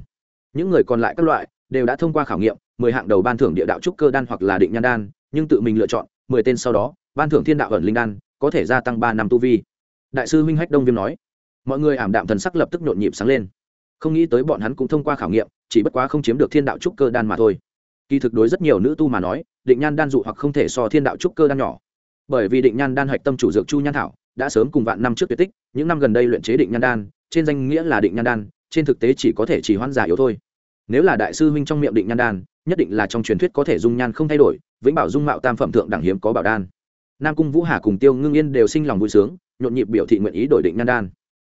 Những người còn lại các loại đều đã thông qua khảo nghiệm, mười hạng đầu ban thưởng địa đạo trúc cơ đan hoặc là định nhan đan, nhưng tự mình lựa chọn, mười tên sau đó, ban thưởng thiên đạo ẩn linh đan có thể gia tăng ba năm tu vi. Đại sư huynh hách đông viêm nói, mọi người ảm đạm thần sắc lập tức nhộn nhịp sáng lên. Không nghĩ tới bọn hắn cũng thông qua khảo nghiệm, chỉ bất quá không chiếm được thiên đạo trúc cơ đan mà thôi. Kỳ thực đối rất nhiều nữ tu mà nói, định nhan đan dụ hoặc không thể so thiên đạo trúc cơ đan nhỏ. Bởi vì định nhan đan hạch tâm chủ dược chu nhan thảo, đã sớm cùng vạn năm trước tuyệt tích, những năm gần đây luyện chế định nhan đan, trên danh nghĩa là định nhan đan, trên thực tế chỉ có thể chỉ hoãn giả yếu thôi. Nếu là đại sư huynh trong miệng định nhan đan, nhất định là trong truyền thuyết có thể dung nhan không thay đổi, vĩnh bảo dung mạo tam phẩm thượng đẳng hiếm có bảo đan nam cung vũ hà cùng tiêu ngưng yên đều sinh lòng vui sướng, nhộn nhịp biểu thị nguyện ý đổi định nhan đan.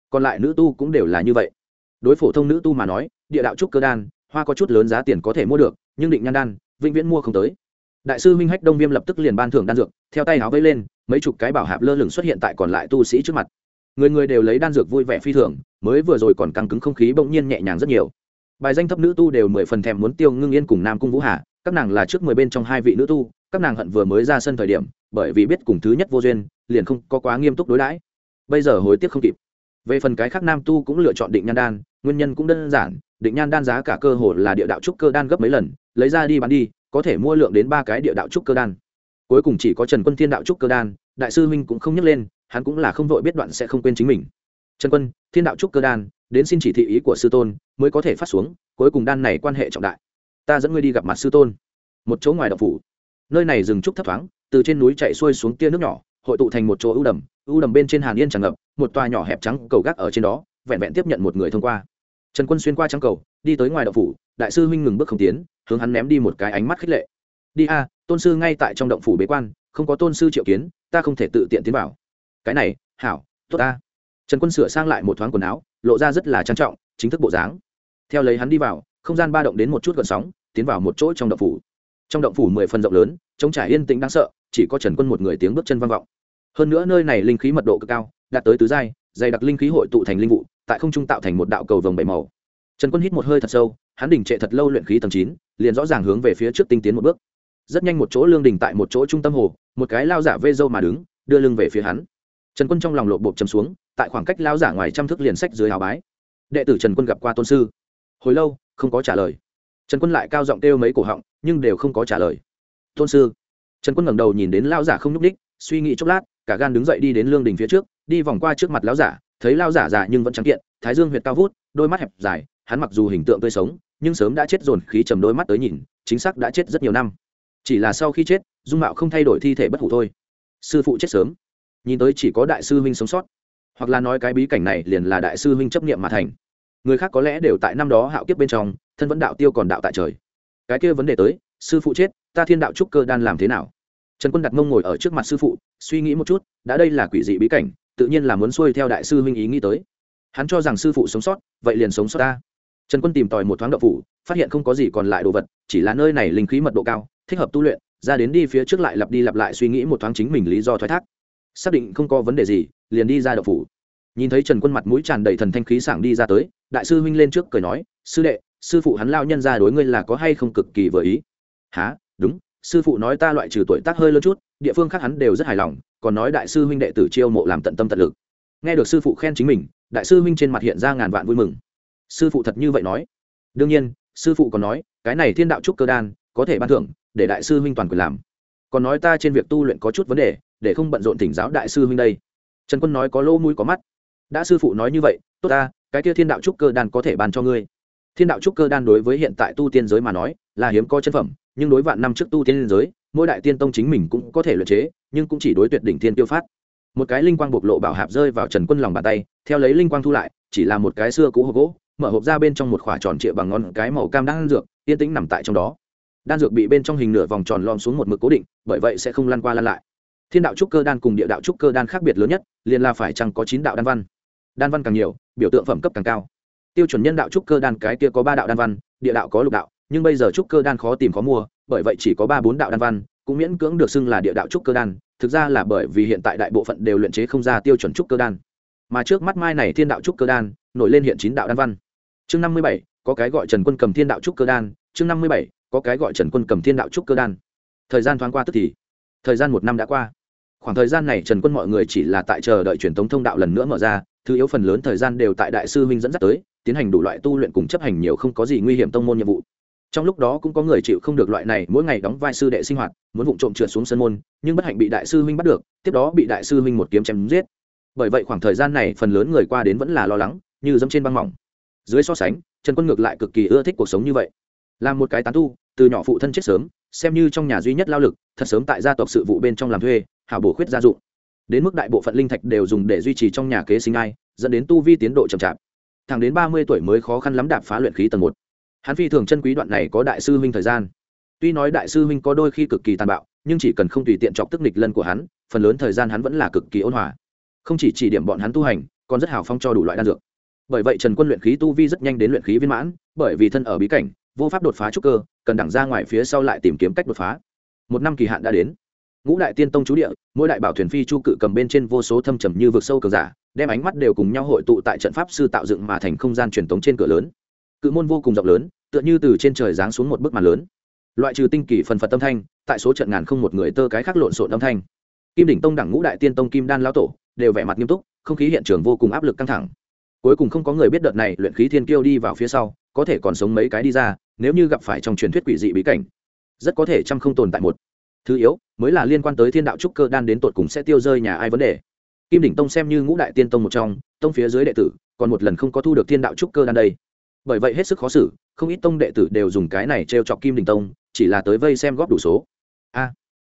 còn lại nữ tu cũng đều là như vậy. đối phổ thông nữ tu mà nói, địa đạo trúc cơ đan, hoa có chút lớn giá tiền có thể mua được, nhưng định nhan đan, vĩnh viễn mua không tới. đại sư minh hách đông viêm lập tức liền ban thưởng đan dược, theo tay áo vây lên, mấy chục cái bảo hạp lơ lửng xuất hiện tại còn lại tu sĩ trước mặt. người người đều lấy đan dược vui vẻ phi thường, mới vừa rồi còn căng cứng không khí bỗng nhiên nhẹ nhàng rất nhiều. bài danh thấp nữ tu đều mười phần thèm muốn tiêu ngưng yên cùng nam cung vũ hà, các nàng là trước mười bên trong hai vị nữ tu, các nàng hận vừa mới ra sân thời điểm bởi vì biết cùng thứ nhất vô duyên, liền không có quá nghiêm túc đối đãi. Bây giờ hối tiếc không kịp. Về phần cái khác nam tu cũng lựa chọn định nhan đan, nguyên nhân cũng đơn giản, định nhan đan giá cả cơ hồ là địa đạo trúc cơ đan gấp mấy lần, lấy ra đi bán đi, có thể mua lượng đến ba cái địa đạo trúc cơ đan. Cuối cùng chỉ có trần quân thiên đạo trúc cơ đan, đại sư huynh cũng không nhắc lên, hắn cũng là không vội biết đoạn sẽ không quên chính mình. Trần quân, thiên đạo trúc cơ đan, đến xin chỉ thị ý của sư tôn, mới có thể phát xuống, cuối cùng đan này quan hệ trọng đại. Ta dẫn ngươi đi gặp mặt sư tôn. Một chỗ ngoài đậu phủ nơi này rừng trúc thấp thoáng, từ trên núi chạy xuôi xuống tia nước nhỏ, hội tụ thành một chỗ ưu đầm ưu đầm bên trên hàn yên tràn ngập, một tòa nhỏ hẹp trắng cầu gác ở trên đó, vẹn vẹn tiếp nhận một người thông qua. Trần quân xuyên qua trắng cầu, đi tới ngoài đậu phủ, đại sư huynh ngừng bước không tiến, hướng hắn ném đi một cái ánh mắt khích lệ. Đi a, tôn sư ngay tại trong động phủ bế quan, không có tôn sư triệu kiến, ta không thể tự tiện tiến vào. Cái này, hảo, tốt ta. Trần quân sửa sang lại một thoáng quần áo, lộ ra rất là trang trọng, chính thức bộ dáng. Theo lấy hắn đi vào, không gian ba động đến một chút gần sóng, tiến vào một chỗ trong động phủ trong động phủ mười phần rộng lớn, trống trải yên tĩnh đáng sợ, chỉ có trần quân một người tiếng bước chân vang vọng. Hơn nữa nơi này linh khí mật độ cực cao, đạt tới tứ giai, dày đặc linh khí hội tụ thành linh vụ, tại không trung tạo thành một đạo cầu vồng bảy màu. Trần quân hít một hơi thật sâu, hắn đỉnh trệ thật lâu luyện khí tầng chín, liền rõ ràng hướng về phía trước tinh tiến một bước. Rất nhanh một chỗ lương đình tại một chỗ trung tâm hồ, một cái lao giả vê dâu mà đứng, đưa lưng về phía hắn. Trần quân trong lòng lộ bộp chấm xuống, tại khoảng cách lao giả ngoài trăm thước liền sách dưới hào bái. Đệ tử trần quân gặp qua tôn sư. Hồi lâu, không có trả lời. Trần quân lại cao giọng kêu mấy cổ họng nhưng đều không có trả lời. Tôn sư, trần quân ngẩng đầu nhìn đến lao giả không nhúc ních suy nghĩ chốc lát, cả gan đứng dậy đi đến lương đình phía trước, đi vòng qua trước mặt lao giả, thấy lao giả già nhưng vẫn trắng kiện, thái dương huyệt cao vút, đôi mắt hẹp dài, hắn mặc dù hình tượng tươi sống, nhưng sớm đã chết dồn khí trầm đôi mắt tới nhìn, chính xác đã chết rất nhiều năm. Chỉ là sau khi chết, dung mạo không thay đổi thi thể bất hủ thôi. Sư phụ chết sớm. Nhìn tới chỉ có đại sư huynh sống sót. Hoặc là nói cái bí cảnh này liền là đại sư huynh chấp niệm mà thành. Người khác có lẽ đều tại năm đó hạo kiếp bên trong, thân vẫn đạo tiêu còn đạo tại trời cái kia vấn đề tới, sư phụ chết, ta thiên đạo trúc cơ đan làm thế nào? Trần quân đặt mông ngồi ở trước mặt sư phụ, suy nghĩ một chút, đã đây là quỷ dị bí cảnh, tự nhiên là muốn xuôi theo đại sư huynh ý nghĩ tới. Hắn cho rằng sư phụ sống sót, vậy liền sống sót ta. Trần quân tìm tòi một thoáng đậu phủ, phát hiện không có gì còn lại đồ vật, chỉ là nơi này linh khí mật độ cao, thích hợp tu luyện, ra đến đi phía trước lại lặp đi lặp lại suy nghĩ một thoáng chính mình lý do thoái thác. Xác định không có vấn đề gì, liền đi ra đậu phủ. Nhìn thấy trần quân mặt mũi tràn đầy thần thanh khí sảng đi ra tới, đại sư huynh lên trước cười nói, sư đệ sư phụ hắn lao nhân ra đối ngươi là có hay không cực kỳ vừa ý. Há đúng, sư phụ nói ta loại trừ tuổi tác hơi lớn chút, địa phương khác hắn đều rất hài lòng, còn nói đại sư huynh đệ tử chiêu mộ làm tận tâm tận lực. Nghe được sư phụ khen chính mình, đại sư huynh trên mặt hiện ra ngàn vạn vui mừng. Sư phụ thật như vậy nói. Đương nhiên, sư phụ còn nói, cái này thiên đạo trúc cơ đan, có thể ban thưởng, để đại sư huynh toàn quyền làm. Còn nói ta trên việc tu luyện có chút vấn đề, để không bận rộn thỉnh giáo đại sư huynh đây. Trần quân nói có lô mũi có mắt. Đã sư phụ nói như vậy, tốt ta, cái kia thiên đạo trúc cơ đan có thể ban cho ngươi thiên đạo trúc cơ đan đối với hiện tại tu tiên giới mà nói, là hiếm có chân phẩm, nhưng đối vạn năm trước tu tiên giới, mỗi đại tiên tông chính mình cũng có thể luyện chế, nhưng cũng chỉ đối tuyệt đỉnh thiên tiêu phát. Một cái linh quang bộc lộ bảo hạp rơi vào trần quân lòng bàn tay, theo lấy linh quang thu lại, chỉ là một cái xưa cũ hộp gỗ, mở hộp ra bên trong một khỏa tròn trịa bằng ngón cái màu cam đan dược, yên tĩnh nằm tại trong đó. Đan dược bị bên trong hình nửa vòng tròn lom xuống một mực cố định, bởi vậy sẽ không lăn qua lăn lại. Thiên đạo trúc cơ đan cùng địa đạo trúc cơ đan khác biệt lớn nhất, liền là phải chăng có chín đạo đan văn. Đan văn càng nhiều, biểu tượng phẩm cấp càng cao tiêu chuẩn nhân đạo trúc cơ đan cái kia có ba đạo đan văn, địa đạo có lục đạo, nhưng bây giờ trúc cơ đan khó tìm khó mua, bởi vậy chỉ có ba bốn đạo đan văn, cũng miễn cưỡng được xưng là địa đạo trúc cơ đan, thực ra là bởi vì hiện tại đại bộ phận đều luyện chế không ra tiêu chuẩn trúc cơ đan. Mà trước mắt mai này thiên đạo trúc cơ đan, nổi lên hiện chín đạo đan văn. Chương năm mươi bảy, có cái gọi trần quân cầm thiên đạo trúc cơ đan, chương năm mươi bảy, có cái gọi trần quân cầm thiên đạo trúc cơ đan. Thời gian thoáng qua tức thì, thời gian một năm đã qua. Khoảng thời gian này trần quân mọi người chỉ là tại chờ đợi truyền thống thông đạo lần nữa mở ra, thứ yếu phần lớn thời gian đều tại đại sư huynh dẫn dắt tới tiến hành đủ loại tu luyện cùng chấp hành nhiều không có gì nguy hiểm tông môn nhiệm vụ. Trong lúc đó cũng có người chịu không được loại này, mỗi ngày đóng vai sư đệ sinh hoạt, muốn vụ trộm trượt xuống sân môn, nhưng bất hạnh bị đại sư huynh bắt được, tiếp đó bị đại sư huynh một kiếm chém giết. Bởi vậy khoảng thời gian này phần lớn người qua đến vẫn là lo lắng, như dẫm trên băng mỏng. Dưới so sánh, trần quân ngược lại cực kỳ ưa thích cuộc sống như vậy. Làm một cái tán tu, từ nhỏ phụ thân chết sớm, xem như trong nhà duy nhất lao lực, thật sớm tại gia tộc sự vụ bên trong làm thuê, hảo bổ khuyết gia dụng. Đến mức đại bộ phận linh thạch đều dùng để duy trì trong nhà kế sinh ai, dẫn đến tu vi tiến độ chậm chạp thẳng đến ba mươi tuổi mới khó khăn lắm đạp phá luyện khí tầng một. Hắn phi thường chân quý đoạn này có đại sư huynh thời gian. Tuy nói đại sư huynh có đôi khi cực kỳ tàn bạo, nhưng chỉ cần không tùy tiện chọc tức nghịch lân của hắn, phần lớn thời gian hắn vẫn là cực kỳ ôn hòa. Không chỉ chỉ điểm bọn hắn tu hành, còn rất hào phong cho đủ loại đan dược. Bởi vậy trần quân luyện khí tu vi rất nhanh đến luyện khí viên mãn, bởi vì thân ở bí cảnh, vô pháp đột phá trúc cơ, cần đẳng ra ngoài phía sau lại tìm kiếm cách đột phá. Một năm kỳ hạn đã đến. Ngũ đại tiên tông chú địa, mỗi đại bảo thuyền phi chu cự cầm bên trên vô số thâm trầm như vực sâu cường giả đem ánh mắt đều cùng nhau hội tụ tại trận pháp sư tạo dựng mà thành không gian truyền tống trên cửa lớn. Cự môn vô cùng rộng lớn, tựa như từ trên trời giáng xuống một bức màn lớn. Loại trừ tinh kỳ phần phật tâm thanh, tại số trận ngàn không một người tơ cái khác lộn xộn âm thanh. Kim đỉnh tông đẳng ngũ đại tiên tông kim đan lão tổ, đều vẻ mặt nghiêm túc, không khí hiện trường vô cùng áp lực căng thẳng. Cuối cùng không có người biết đợt này luyện khí thiên kiêu đi vào phía sau, có thể còn sống mấy cái đi ra, nếu như gặp phải trong truyền thuyết quỷ dị bí cảnh, rất có thể trăm không tồn tại một. Thứ yếu, mới là liên quan tới thiên đạo trúc cơ đan đến tột cùng sẽ tiêu rơi nhà ai vấn đề kim đỉnh tông xem như ngũ đại tiên tông một trong, tông phía dưới đệ tử, còn một lần không có thu được thiên đạo trúc cơ đan đây. Bởi vậy hết sức khó xử, không ít tông đệ tử đều dùng cái này t r e o chọc kim đình tông, chỉ là tới vây xem góp đủ số. A.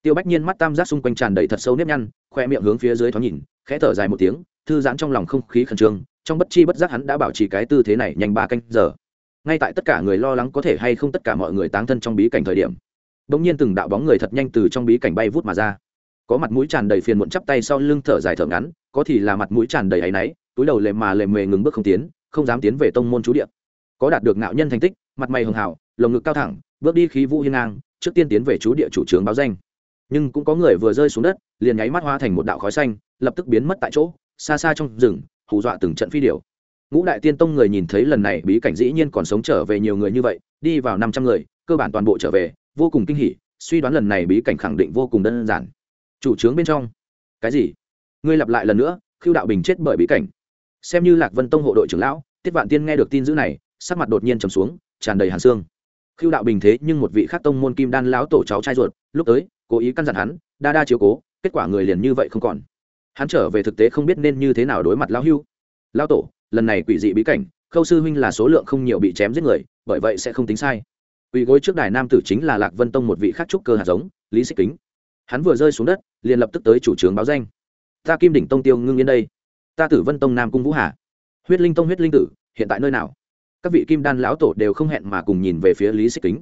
Tiêu bách nhiên mắt tam giác xung quanh tràn đầy thật sâu nếp nhăn, khoe miệng hướng phía dưới thoáng nhìn, khẽ thở dài một tiếng, thư giãn trong lòng không khí khẩn trương, trong bất chi bất giác hắn đã bảo trì cái tư thế này nhanh ba canh giờ. Ngay tại tất cả người lo lắng có thể hay không tất cả mọi người táng thân trong bí cảnh thời điểm đ ỗ n g nhiên từng đạo bóng người thật nhanh từ trong bí cảnh bay vút mà ra có mặt mũi tràn đầy phiền muộn chắp tay sau lưng thở dài thở ngắn, có thì là mặt mũi tràn đầy áy náy, túi đầu lề mà lề mề ngừng bước không tiến, không dám tiến về tông môn chú điện có đạt được ngạo nhân thành tích, mặt mày hường hảo lồng ngực cao thẳng, bước đi khí vũ hiên ngang, trước tiên tiến về chú địa chủ trướng báo danh. Nhưng cũng có người vừa rơi xuống đất, liền nháy mắt hoa thành một đạo khói xanh, lập tức biến mất tại chỗ, xa xa trong rừng, hù dọa từng trận phi điều ngũ đại tiên tông người nhìn thấy lần này, bí cảnh dĩ nhiên còn sống trở về nhiều người như vậy, đi vào năm trăm người, cơ bản toàn bộ trở về, vô cùng kinh hỉ, suy đoán lần này bí cảnh khẳng định vô cùng đơn giản chủ trướng bên trong. Cái gì? Ngươi lặp lại lần nữa khiêu đạo bình chết bởi bí cảnh. Xem như lạc vân tông hộ đội trưởng lão, tiết vạn tiên nghe được tin dữ này, sắc mặt đột nhiên trầm xuống, tràn đầy hàn xương. Khiêu đạo bình thế nhưng một vị khắc tông môn kim đan lão tổ cháu trai ruột, lúc tới, cố ý căn dặn hắn, đa đa chiếu cố, kết quả người liền như vậy không còn. Hắn trở về thực tế không biết nên như thế nào đối mặt lão hưu. Lão tổ, lần này quỷ dị bí cảnh, khâu sư huynh là số lượng không nhiều bị chém giết người, bởi vậy sẽ không tính sai. Quỷ gối trước đài nam tử chính là lạc vân tông một vị khắc trúc cơ hạt giống, lý xích kính hắn vừa rơi xuống đất, liền lập tức tới chủ trướng báo danh. Ta kim đỉnh tông tiêu ngưng yên đây. Ta tử vân tông nam cung vũ hà. Huyết linh tông huyết linh tử, hiện tại nơi nào? Các vị kim đan lão tổ đều không hẹn mà cùng nhìn về phía lý xích kính.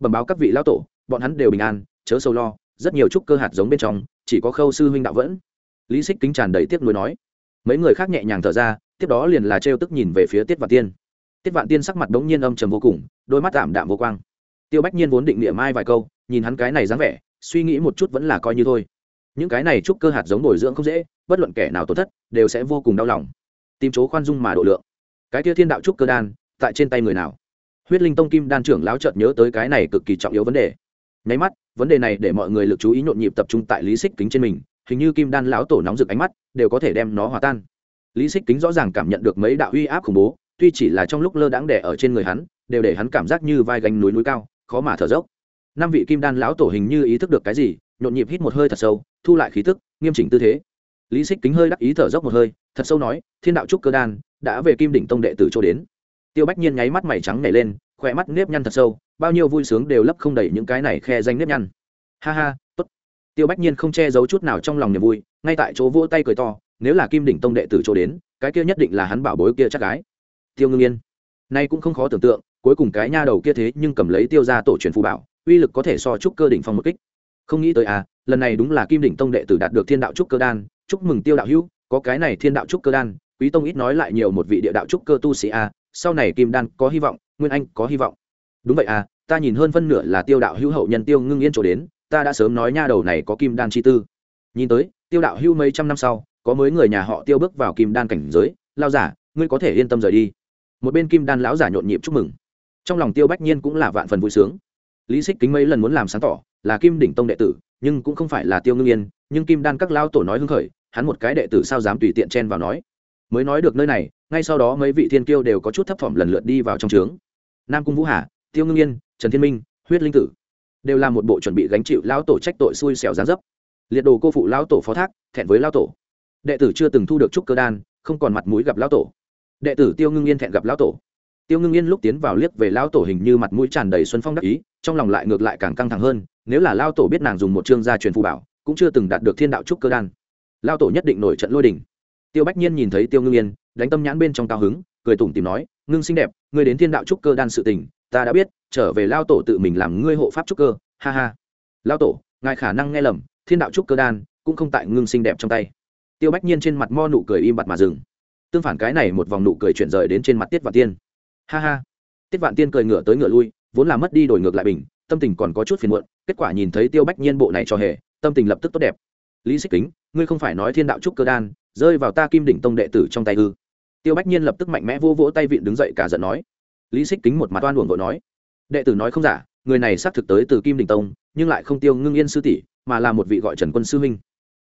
Bẩm báo các vị lão tổ, bọn hắn đều bình an, chớ sâu lo, rất nhiều trúc cơ hạt giống bên trong, chỉ có khâu sư huynh đạo vẫn. Lý xích kính tràn đầy tiếc nuối nói. Mấy người khác nhẹ nhàng thở ra, tiếp đó liền là trêu tức nhìn về phía tiết vạn tiên. Tiết vạn tiên sắc mặt đống nhiên âm trầm vô cùng, đôi mắt tạm đạm vô quang. Tiêu bách nhiên vốn định niệm mai vài câu, nhìn hắn cái này dáng vẻ suy nghĩ một chút vẫn là coi như thôi. Những cái này trúc cơ hạt giống bồi dưỡng không dễ, bất luận kẻ nào tổn thất, đều sẽ vô cùng đau lòng. Tìm chỗ khoan dung mà độ lượng. Cái kia thiên đạo trúc cơ đan, tại trên tay người nào? Huyết linh tông kim đan trưởng lão chợt nhớ tới cái này cực kỳ trọng yếu vấn đề. Nháy mắt, vấn đề này để mọi người lực chú ý nhộn nhịp tập trung tại lý xích kính trên mình, hình như kim đan lão tổ nóng rực ánh mắt, đều có thể đem nó hòa tan. Lý xích kính rõ ràng cảm nhận được mấy đạo uy áp khủng bố, tuy chỉ là trong lúc lơ đãng đẻ ở trên người hắn, đều để hắn cảm giác như vai gánh núi núi cao, khó mà thở dốc năm vị kim đan lão tổ hình như ý thức được cái gì, nhộn nhịp hít một hơi thật sâu, thu lại khí tức, nghiêm chỉnh tư thế. Lý xích kính hơi đắc ý thở dốc một hơi, thật sâu nói, thiên đạo trúc cơ đan đã về kim đỉnh tông đệ tử chỗ đến. Tiêu bách nhiên nháy mắt mày trắng nhảy lên, khỏe mắt nếp nhăn thật sâu, bao nhiêu vui sướng đều lấp không đầy những cái này khe danh nếp nhăn. Ha ha, tốt. Tiêu bách nhiên không che giấu chút nào trong lòng niềm vui, ngay tại chỗ vỗ tay cười to, nếu là kim đỉnh tông đệ tử chỗ đến, cái kia nhất định là hắn bảo bối kia chắc gái. Tiêu ngưng yên, nay cũng không khó tưởng tượng, cuối cùng cái nha đầu kia thế nhưng cầm lấy tiêu ra tổ truyền phù bảo uy lực có thể so chúc cơ đỉnh phong một kích. Không nghĩ tới à lần này đúng là kim đỉnh tông đệ tử đạt được thiên đạo trúc cơ đan, chúc mừng tiêu đạo hữu, có cái này thiên đạo trúc cơ đan, quý tông ít nói lại nhiều một vị địa đạo trúc cơ tu sĩ a sau này kim đan có hy vọng, nguyên anh có hy vọng. Đúng vậy à ta nhìn hơn phân nửa là tiêu đạo hữu hậu nhân tiêu ngưng yên chỗ đến, ta đã sớm nói nha đầu này có kim đan chi tư. Nhìn tới, tiêu đạo hữu mấy trăm năm sau, có mới người nhà họ tiêu bước vào kim đan cảnh giới lao giả, ngươi có thể yên tâm rời đi. Một bên kim đan lão giả nhộn nhịp chúc mừng. Trong lòng tiêu bách nhiên cũng là vạn phần vui sướng lý xích kính mấy lần muốn làm sáng tỏ, là kim đỉnh tông đệ tử, nhưng cũng không phải là tiêu ngưng yên, nhưng kim đan các lao tổ nói hưng khởi, hắn một cái đệ tử sao dám tùy tiện chen vào nói. Mới nói được nơi này, ngay sau đó mấy vị thiên kiêu đều có chút thấp phẩm lần lượt đi vào trong trướng. Nam cung vũ hà, tiêu ngưng yên, trần thiên minh, huyết linh tử đều là một bộ chuẩn bị gánh chịu lão tổ trách tội xui xẻo gián dấp. Liệt đồ cô phụ lão tổ phó thác, thẹn với lão tổ. Đệ tử chưa từng thu được trúc cơ đan, không còn mặt mũi gặp lão tổ. Đệ tử tiêu ngưng yên thẹn gặp lão tổ tiêu ngưng yên lúc tiến vào liếc về lão tổ hình như mặt mũi tràn đầy xuân phong đắc ý, trong lòng lại ngược lại càng căng thẳng hơn, nếu là lão tổ biết nàng dùng một chương gia truyền phù bảo, cũng chưa từng đạt được thiên đạo trúc cơ đan. Lão tổ nhất định nổi trận lôi đình. Tiêu bách nhiên nhìn thấy tiêu ngưng yên, đánh tâm nhãn bên trong cao hứng, cười tủm tìm nói, ngưng xinh đẹp, ngươi đến thiên đạo trúc cơ đan sự tình, ta đã biết, trở về lao tổ tự mình làm ngươi hộ pháp trúc cơ, ha ha. Lao tổ, ngài khả năng nghe lầm, thiên đạo trúc cơ đan cũng không tại ngưng xinh đẹp trong tay. Tiêu bách nhiên trên mặt mo nụ cười im bặt mà dừng. Tương phản cái này một vòng nụ cười chuyển rời đến trên mặt tiết vạn tiên ha ha. Tiết vạn tiên cười ngựa tới ngựa lui, vốn là mất đi đổi ngược lại bình, tâm tình còn có chút phiền muộn, kết quả nhìn thấy tiêu bách nhiên bộ này cho hề, tâm tình lập tức tốt đẹp. Lý xích kính, ngươi không phải nói thiên đạo trúc cơ đan, rơi vào ta kim đỉnh tông đệ tử trong tay ư? Tiêu bách nhiên lập tức mạnh mẽ vô vỗ tay vịn đứng dậy cả giận nói. Lý xích kính một mặt oan uổng vội nói. Đệ tử nói không giả, người này xác thực tới từ kim đình tông, nhưng lại không tiêu ngưng yên sư tỷ, mà là một vị gọi trần quân sư huynh.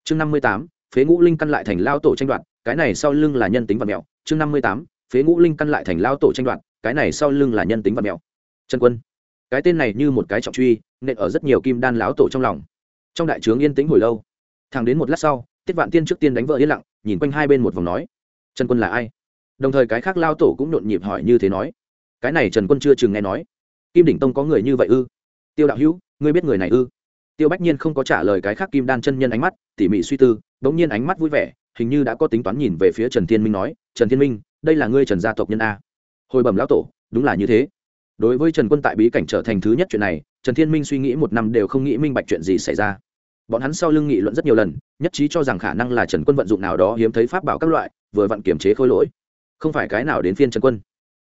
Chương năm mươi tám, phế ngũ linh căn lại thành lao tổ tranh đoạt, cái này sau lưng là nhân tính vật mẹo. Chương năm mươi tám, phế ngũ linh căn lại thành lao tổ tranh đoạt cái này sau lưng là nhân tính vật mẹo. Trần quân, cái tên này như một cái trọng truy, nện ở rất nhiều kim đan láo tổ trong lòng. Trong đại trướng yên tĩnh hồi lâu, thẳng đến một lát sau, tiết vạn tiên trước tiên đánh vợ yên lặng, nhìn quanh hai bên một vòng nói, trần quân là ai? Đồng thời cái khác lao tổ cũng nhộn nhịp hỏi như thế nói, cái này trần quân chưa chừng nghe nói. Kim đỉnh tông có người như vậy ư? Tiêu đạo hữu, ngươi biết người này ư? Tiêu bách nhiên không có trả lời cái khác kim đan chân nhân ánh mắt, tỉ mỉ suy tư đ ỗ n g nhiên ánh mắt vui vẻ, hình như đã có tính toán nhìn về phía trần thiên minh nói, trần thiên minh, đây là ngươi trần gia tộc nhân a hồi bẩm lão tổ, đúng là như thế. Đối với trần quân tại bí cảnh trở thành thứ nhất chuyện này, trần thiên minh suy nghĩ một năm đều không nghĩ minh bạch chuyện gì xảy ra. Bọn hắn sau lưng nghị luận rất nhiều lần, nhất trí cho rằng khả năng là trần quân vận dụng nào đó hiếm thấy pháp bảo các loại, vừa vặn kiểm chế khôi lỗi. Không phải cái nào đến phiên trần quân.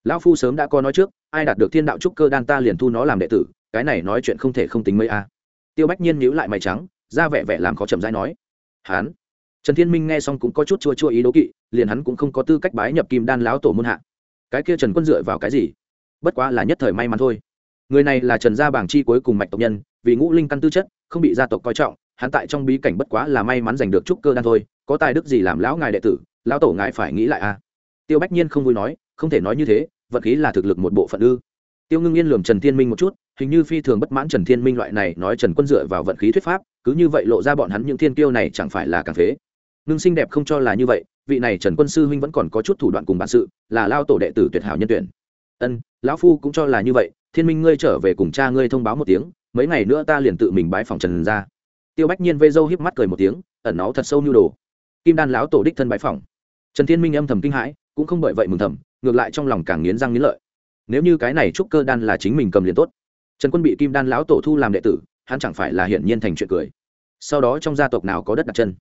Lão phu sớm đã có nói trước, ai đạt được thiên đạo trúc cơ đan ta liền thu nó làm đệ tử, cái này nói chuyện không thể không tính mấy a. Tiêu bách nhiên nhíu lại mày trắng, ra vẻ vẻ làm khó chậm rãi nói. Hán. Trần thiên minh nghe xong cũng có chút chua chua ý đố kỵ, liền hắn cũng không có tư cách bái nhập kim đan lão tổ môn hạ cái kia trần quân dựa vào cái gì? Bất quá là nhất thời may mắn thôi. Người này là trần gia bảng chi cuối cùng mạch tộc nhân, vì ngũ linh căn tư chất, không bị gia tộc coi trọng, hắn tại trong bí cảnh bất quá là may mắn giành được trúc cơ đan thôi, có tài đức gì làm lão ngài đệ tử, lão tổ ngài phải nghĩ lại a tiêu bách nhiên không vui nói, không thể nói như thế vật khí là thực lực một bộ phận ư. Tiêu ngưng yên lườm trần thiên minh một chút, hình như phi thường bất mãn trần thiên minh loại này nói trần quân dựa vào vận khí thuyết pháp, cứ như vậy lộ ra bọn hắn những thiên tiêu này chẳng phải là càng phế ngưng xinh đẹp không cho là như vậy, vị này trần quân sư huynh vẫn còn có chút thủ đoạn cùng bản sự, là lao tổ đệ tử tuyệt hảo nhân tuyển. Ân, lão phu cũng cho là như vậy, thiên minh ngươi trở về cùng cha ngươi thông báo một tiếng, mấy ngày nữa ta liền tự mình bái phòng trần ra. Tiêu bách nhiên vây dâu híp mắt cười một tiếng, ẩn náu thật sâu như đồ. Kim đan lão tổ đích thân bái phòng. Trần thiên minh âm thầm kinh hãi, cũng không bởi vậy mừng thầm, ngược lại trong lòng càng nghiến răng nghiến lợi. Nếu như cái này trúc cơ đan là chính mình cầm liền tốt. Trần quân bị kim đan lão tổ thu làm đệ tử, hắn chẳng phải là hiển nhiên thành chuyện cười. Sau đó trong gia tộc nào có đất đặt chân?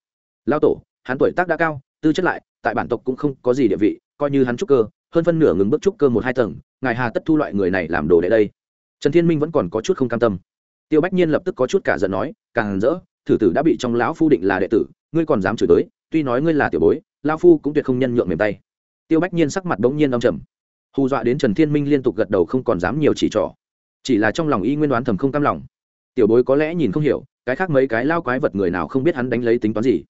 Lão tổ hắn tuổi tác đã cao, tư chất lại, tại bản tộc cũng không có gì địa vị, coi như hắn trúc cơ, hơn phân nửa ngừng bước trúc cơ một hai tầng, ngài hà tất thu loại người này làm đồ đệ đây. Trần thiên minh vẫn còn có chút không cam tâm. Tiêu bách nhiên lập tức có chút cả giận nói, càng rỡ, thử tử đã bị trong lão phu định là đệ tử, ngươi còn dám chửi tới tuy nói ngươi là tiểu bối, lão phu cũng tuyệt không nhân nhượng mềm tay. Tiêu bách nhiên sắc mặt bỗng nhiên âm trầm. Hù dọa đến trần thiên minh liên tục gật đầu không còn dám nhiều chỉ trỏ. Chỉ là trong lòng y nguyên đoán thầm không cam lòng. Tiểu bối có lẽ nhìn không hiểu, cái khác mấy cái lao quái vật người nào không biết hắn đánh lấy tính toán gì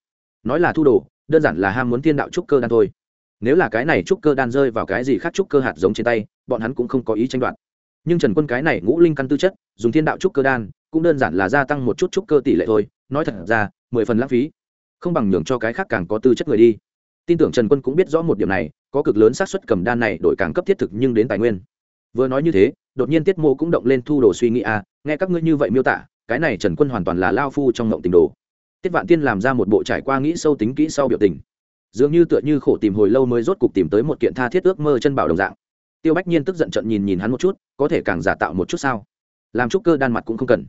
nói là thu đồ đơn giản là ham muốn thiên đạo trúc cơ đan thôi. Nếu là cái này trúc cơ đan rơi vào cái gì khác trúc cơ hạt giống trên tay bọn hắn cũng không có ý tranh đoạt. Nhưng trần quân cái này ngũ linh căn tư chất dùng thiên đạo trúc cơ đan cũng đơn giản là gia tăng một chút trúc cơ tỷ lệ thôi nói thật ra mười phần lãng phí. Không bằng nhường cho cái khác càng có tư chất người đi. Tin tưởng trần quân cũng biết rõ một điểm này có cực lớn xác suất cầm đan này đổi càng cấp thiết thực nhưng đến tài nguyên. Vừa nói như thế đột nhiên tiết mô cũng động lên thu đồ suy nghĩ a à, nghe các ngươi như vậy miêu tả cái này trần quân hoàn toàn là lao phu trong ngộng tình đồ tiết vạn tiên làm ra một bộ trải qua nghĩ sâu tính kỹ sau biểu tình. Dường như tựa như khổ tìm hồi lâu mới rốt cục tìm tới một kiện tha thiết ước mơ chân bảo đồng dạng. Tiêu bách nhiên tức giận trận nhìn nhìn hắn một chút, có thể càng giả tạo một chút sao? Làm trúc cơ đan mặt cũng không cần.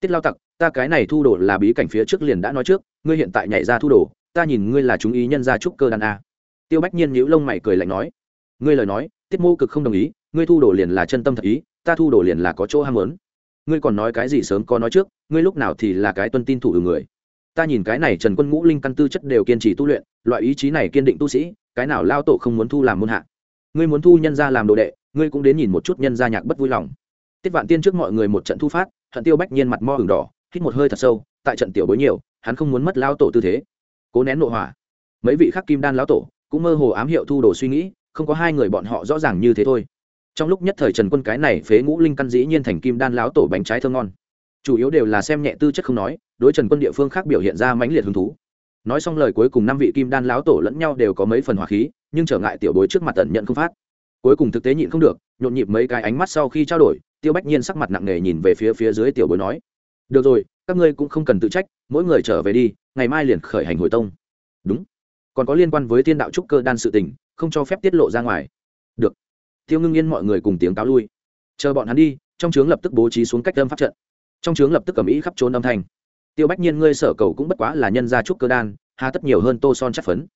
Tiết lao tặc, ta cái này thu đồ là bí cảnh phía trước liền đã nói trước, ngươi hiện tại nhảy ra thu đồ, ta nhìn ngươi là chúng ý nhân ra trúc cơ đan a. Tiêu bách nhiên nhíu lông mày cười lạnh nói, ngươi lời nói, tiết mô cực không đồng ý, ngươi thu đồ liền là chân tâm thật ý, ta thu đồ liền là có chỗ ham muốn. Ngươi còn nói cái gì sớm có nói trước, ngươi lúc nào thì là cái tuân tin thủ từ người ta nhìn cái này trần quân ngũ linh căn tư chất đều kiên trì tu luyện, loại ý chí này kiên định tu sĩ, cái nào lao tổ không muốn thu làm môn hạ. Ngươi muốn thu nhân gia làm đồ đệ, ngươi cũng đến nhìn một chút nhân gia nhạc bất vui lòng. Tiết vạn tiên trước mọi người một trận thu phát, hận tiêu bách nhiên mặt mo hừng đỏ, hít một hơi thật sâu, tại trận tiểu bối nhiều, hắn không muốn mất lao tổ tư thế. Cố nén nội hỏa. Mấy vị khắc kim đan lão tổ cũng mơ hồ ám hiệu thu đồ suy nghĩ, không có hai người bọn họ rõ ràng như thế thôi. Trong lúc nhất thời trần quân cái này phế ngũ linh căn dĩ nhiên thành kim đan lão tổ bánh trái thơ ngon chủ yếu đều là xem nhẹ tư chất không nói, đối trần quân địa phương khác biểu hiện ra mãnh liệt hứng thú. Nói xong lời cuối cùng năm vị kim đan lão tổ lẫn nhau đều có mấy phần hỏa khí, nhưng trở ngại tiểu bối trước mặt tận nhận không phát. Cuối cùng thực tế nhịn không được, nhộn nhịp mấy cái ánh mắt sau khi trao đổi, tiêu bách nhiên sắc mặt nặng nề nhìn về phía phía dưới tiểu bối nói, được rồi, các ngươi cũng không cần tự trách, mỗi người trở về đi, ngày mai liền khởi hành hồi tông. Đúng. Còn có liên quan với thiên đạo trúc cơ đan sự tình, không cho phép tiết lộ ra ngoài. Được. Tiêu ngưng yên mọi người cùng tiếng cáo lui. Chờ bọn hắn đi, trong trướng lập tức bố trí xuống cách âm pháp trận trong trướng lập tức cầm ý khắp trốn âm thanh. Tiêu bách nhiên, ngươi sở cầu cũng bất quá là nhân gia trúc cơ đan, hà tất nhiều hơn tô son chất phấn.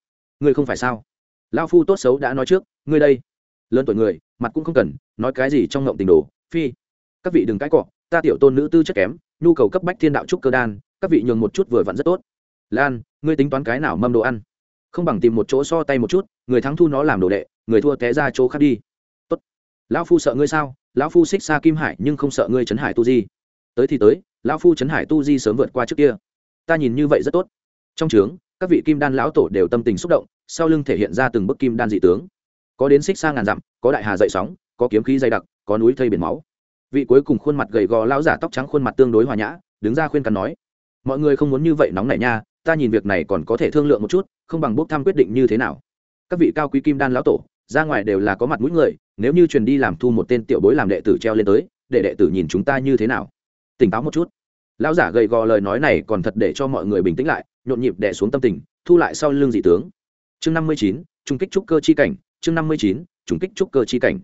Ngươi không phải sao? Lao phu tốt xấu đã nói trước, ngươi đây. Lớn tuổi người, mặt cũng không cần, nói cái gì trong ngộng tình đồ, phi. Các vị đừng cãi cọ, ta tiểu tôn nữ tư chất kém, nhu cầu cấp bách thiên đạo trúc cơ đan, các vị nhường một chút vừa vặn rất tốt. Lan, ngươi tính toán cái nào mâm đồ ăn? Không bằng tìm một chỗ so tay một chút, người thắng thu nó làm đồ đệ, người thua té ra chỗ khác đi. Tốt. Lão phu sợ ngươi sao? Lão phu xích xa kim hải nhưng không sợ ngươi trấn hải tu di tới thì tới, lão phu trấn hải tu di sớm vượt qua trước kia. Ta nhìn như vậy rất tốt. Trong trướng, các vị kim đan lão tổ đều tâm tình xúc động, sau lưng thể hiện ra từng bức kim đan dị tướng. Có đến xích xa ngàn dặm, có đại hà dậy sóng, có kiếm khí dày đặc, có núi thây biển máu. Vị cuối cùng khuôn mặt gầy gò lão giả tóc trắng khuôn mặt tương đối hòa nhã, đứng ra khuyên cằn nói, mọi người không muốn như vậy nóng nảy nha, ta nhìn việc này còn có thể thương lượng một chút, không bằng bốc thăm quyết định như thế nào. Các vị cao quý kim đan lão tổ, ra ngoài đều là có mặt mũi người, nếu như truyền đi làm thu một tên tiểu bối làm đệ tử treo lên tới, để đệ tử nhìn chúng ta như thế nào? Tỉnh táo một chút. Lão giả gầy gò lời nói này còn thật để cho mọi người bình tĩnh lại, nhộn nhịp đẻ xuống tâm tình, thu lại sau lưng dị tướng. Chương năm mươi chín trung kích trúc cơ chi cảnh, chương năm mươi chín trung kích trúc cơ chi cảnh.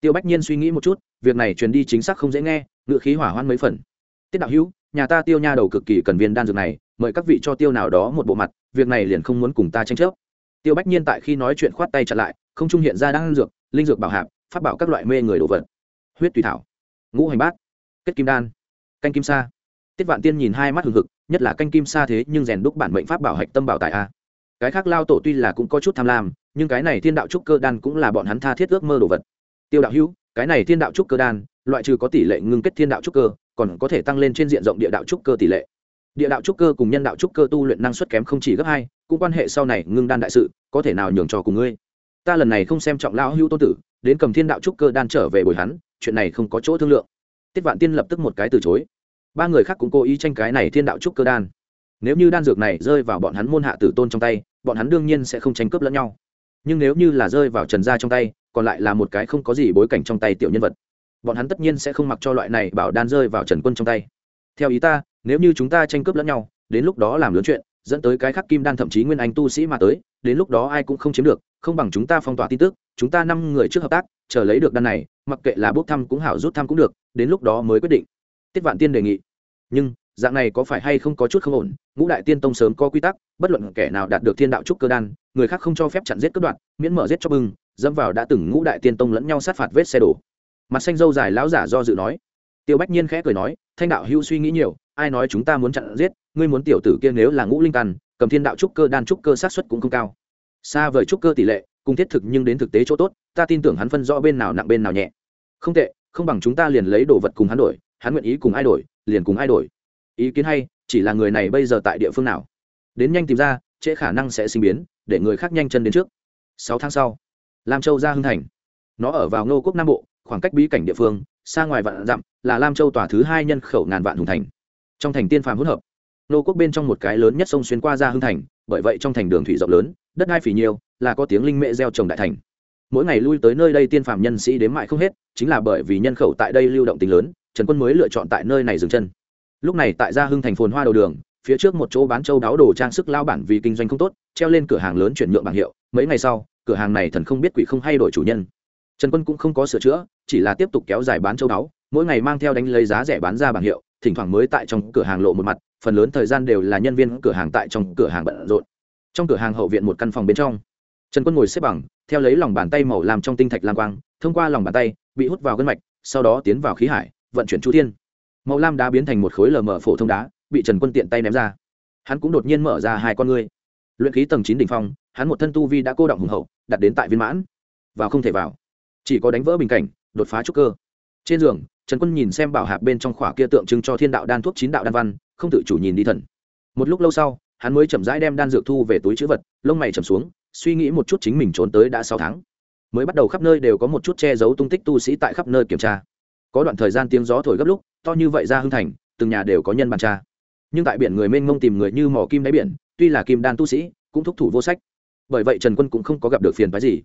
Tiêu bách nhiên suy nghĩ một chút, việc này truyền đi chính xác không dễ nghe, ngựa khí hỏa hoan mấy phần. Tiết đạo hữu, nhà ta tiêu nha đầu cực kỳ cần viên đan dược này, mời các vị cho tiêu nào đó một bộ mặt, việc này liền không muốn cùng ta tranh chấp. Tiêu bách nhiên tại khi nói chuyện khoát tay chặn lại, không trung hiện ra đan dược, linh dược bảo hạp phát bảo các loại mê người đồ vật. Huyết tùy thảo, ngũ hành bát, kết kim đan canh kim sa. Tiết vạn tiên nhìn hai mắt hừng hực, nhất là canh kim sa thế nhưng rèn đúc bản mệnh pháp bảo hạch tâm bảo tại a. Cái khác lao tổ tuy là cũng có chút tham lam, nhưng cái này thiên đạo trúc cơ đan cũng là bọn hắn tha thiết ước mơ đồ vật. Tiêu đạo hữu, cái này thiên đạo trúc cơ đan, loại trừ có tỷ lệ ngưng kết thiên đạo trúc cơ, còn có thể tăng lên trên diện rộng địa đạo trúc cơ tỷ lệ. Địa đạo trúc cơ cùng nhân đạo trúc cơ tu luyện năng suất kém không chỉ gấp hai, cũng quan hệ sau này ngưng đan đại sự, có thể nào nhường cho cùng ngươi. Ta lần này không xem trọng lão hữu tôn tử, đến cầm thiên đạo trúc cơ đan trở về bồi hắn, chuyện này không có chỗ thương lượng. Tiết vạn tiên lập tức một cái từ chối ba người khác cũng cố ý tranh cái này thiên đạo trúc cơ đan. Nếu như đan dược này rơi vào bọn hắn môn hạ tử tôn trong tay, bọn hắn đương nhiên sẽ không tranh cướp lẫn nhau. Nhưng nếu như là rơi vào trần gia trong tay, còn lại là một cái không có gì bối cảnh trong tay tiểu nhân vật. Bọn hắn tất nhiên sẽ không mặc cho loại này bảo đan rơi vào trần quân trong tay. Theo ý ta, nếu như chúng ta tranh cướp lẫn nhau, đến lúc đó làm lớn chuyện, dẫn tới cái khắc kim đan thậm chí nguyên anh tu sĩ mà tới, đến lúc đó ai cũng không chiếm được, không bằng chúng ta phong tỏa tin tức, chúng ta năm người trước hợp tác, chờ lấy được đan này, mặc kệ là bốc thăm cũng hảo rút thăm cũng được, đến lúc đó mới quyết định. Tiết vạn tiên đề nghị nhưng, dạng này có phải hay không có chút không ổn? Ngũ đại tiên tông sớm có quy tắc, bất luận kẻ nào đạt được thiên đạo trúc cơ đan, người khác không cho phép chặn giết cướp đoạn miễn mở giết cho bưng dẫm vào đã từng ngũ đại tiên tông lẫn nhau sát phạt vết xe đổ. Mặt xanh dâu dài lão giả do dự nói. Tiêu bách nhiên khẽ cười nói, thanh đạo hữu suy nghĩ nhiều, ai nói chúng ta muốn chặn giết, ngươi muốn tiểu tử kia nếu là ngũ linh căn, cầm thiên đạo trúc cơ đan trúc cơ sát xuất cũng không cao. Xa vời trúc cơ tỷ lệ, cùng thiết thực nhưng đến thực tế chỗ tốt, ta tin tưởng hắn phân rõ bên nào nặng bên nào nhẹ. Không tệ, không bằng chúng ta liền lấy đồ vật cùng hắn đổi hắn nguyện ý cùng ai đổi, liền cùng ai đổi. Ý kiến hay, chỉ là người này bây giờ tại địa phương nào? Đến nhanh tìm ra, trễ khả năng sẽ sinh biến, để người khác nhanh chân đến trước. Sáu tháng sau, lam châu ra hưng thành. Nó ở vào ngô quốc nam bộ, khoảng cách bí cảnh địa phương, xa ngoài vạn dặm, là lam châu tòa thứ hai nhân khẩu ngàn vạn hùng thành. Trong thành tiên phàm hỗn hợp nô quốc bên trong một cái lớn nhất sông xuyên qua ra hưng thành, bởi vậy trong thành đường thủy rộng lớn, đất hai phỉ nhiều, là có tiếng linh mệ gieo trồng đại thành. Mỗi ngày lui tới nơi đây tiên phàm nhân sĩ đến mại không hết, chính là bởi vì nhân khẩu tại đây lưu động tính lớn trần quân mới lựa chọn tại nơi này dừng chân. Lúc này tại gia hưng thành phồn hoa đầu đường, phía trước một chỗ bán châu đáo đồ trang sức lao bản vì kinh doanh không tốt, treo lên cửa hàng lớn chuyển nhượng bảng hiệu. Mấy ngày sau, cửa hàng này thần không biết quỷ không hay đổi chủ nhân. Trần quân cũng không có sửa chữa, chỉ là tiếp tục kéo dài bán châu đáo, mỗi ngày mang theo đánh lấy giá rẻ bán ra bảng hiệu, thỉnh thoảng mới tại trong cửa hàng lộ một mặt, phần lớn thời gian đều là nhân viên cửa hàng tại trong cửa hàng bận rộn. Trong cửa hàng hậu viện một căn phòng bên trong, trần quân ngồi xếp bằng, theo lấy lòng bàn tay màu làm trong tinh thạch lam quang, thông qua lòng bàn tay, bị hút vào gân mạch, sau đó tiến vào khí hải vận chuyển chu thiên. Màu lam đá biến thành một khối lờ mờ phổ thông đá, bị trần quân tiện tay ném ra. Hắn cũng đột nhiên mở ra hai con ngươi. Luyện khí tầng chín đ ỉ n h phong, hắn một thân tu vi đã cô động hùng hậu, đặt đến tại viên mãn. Vào không thể vào. Chỉ có đánh vỡ bình cảnh, đột phá trúc cơ. Trên giường, trần quân nhìn xem bảo hạp bên trong khỏa kia tượng trưng cho thiên đạo đan thuốc chín đạo đan văn, không tự chủ nhìn đi thần. Một lúc lâu sau, hắn mới chậm rãi đem đan dược thu về túi chữ vật, lông mày chầm xuống, suy nghĩ một chút chính mình trốn tới đã sáu tháng. Mới bắt đầu khắp nơi đều có một chút che giấu tung tích tu sĩ tại khắp nơi kiểm tra có đoạn thời gian tiếng gió thổi gấp lúc, to như vậy ra hưng thành, từng nhà đều có nhân bàn tra. Nhưng tại biển người mênh mông tìm người như mỏ kim đáy biển, tuy là kim đan tu sĩ, cũng thúc thủ vô sách. Bởi vậy trần quân cũng không có gặp được phiền phái gì.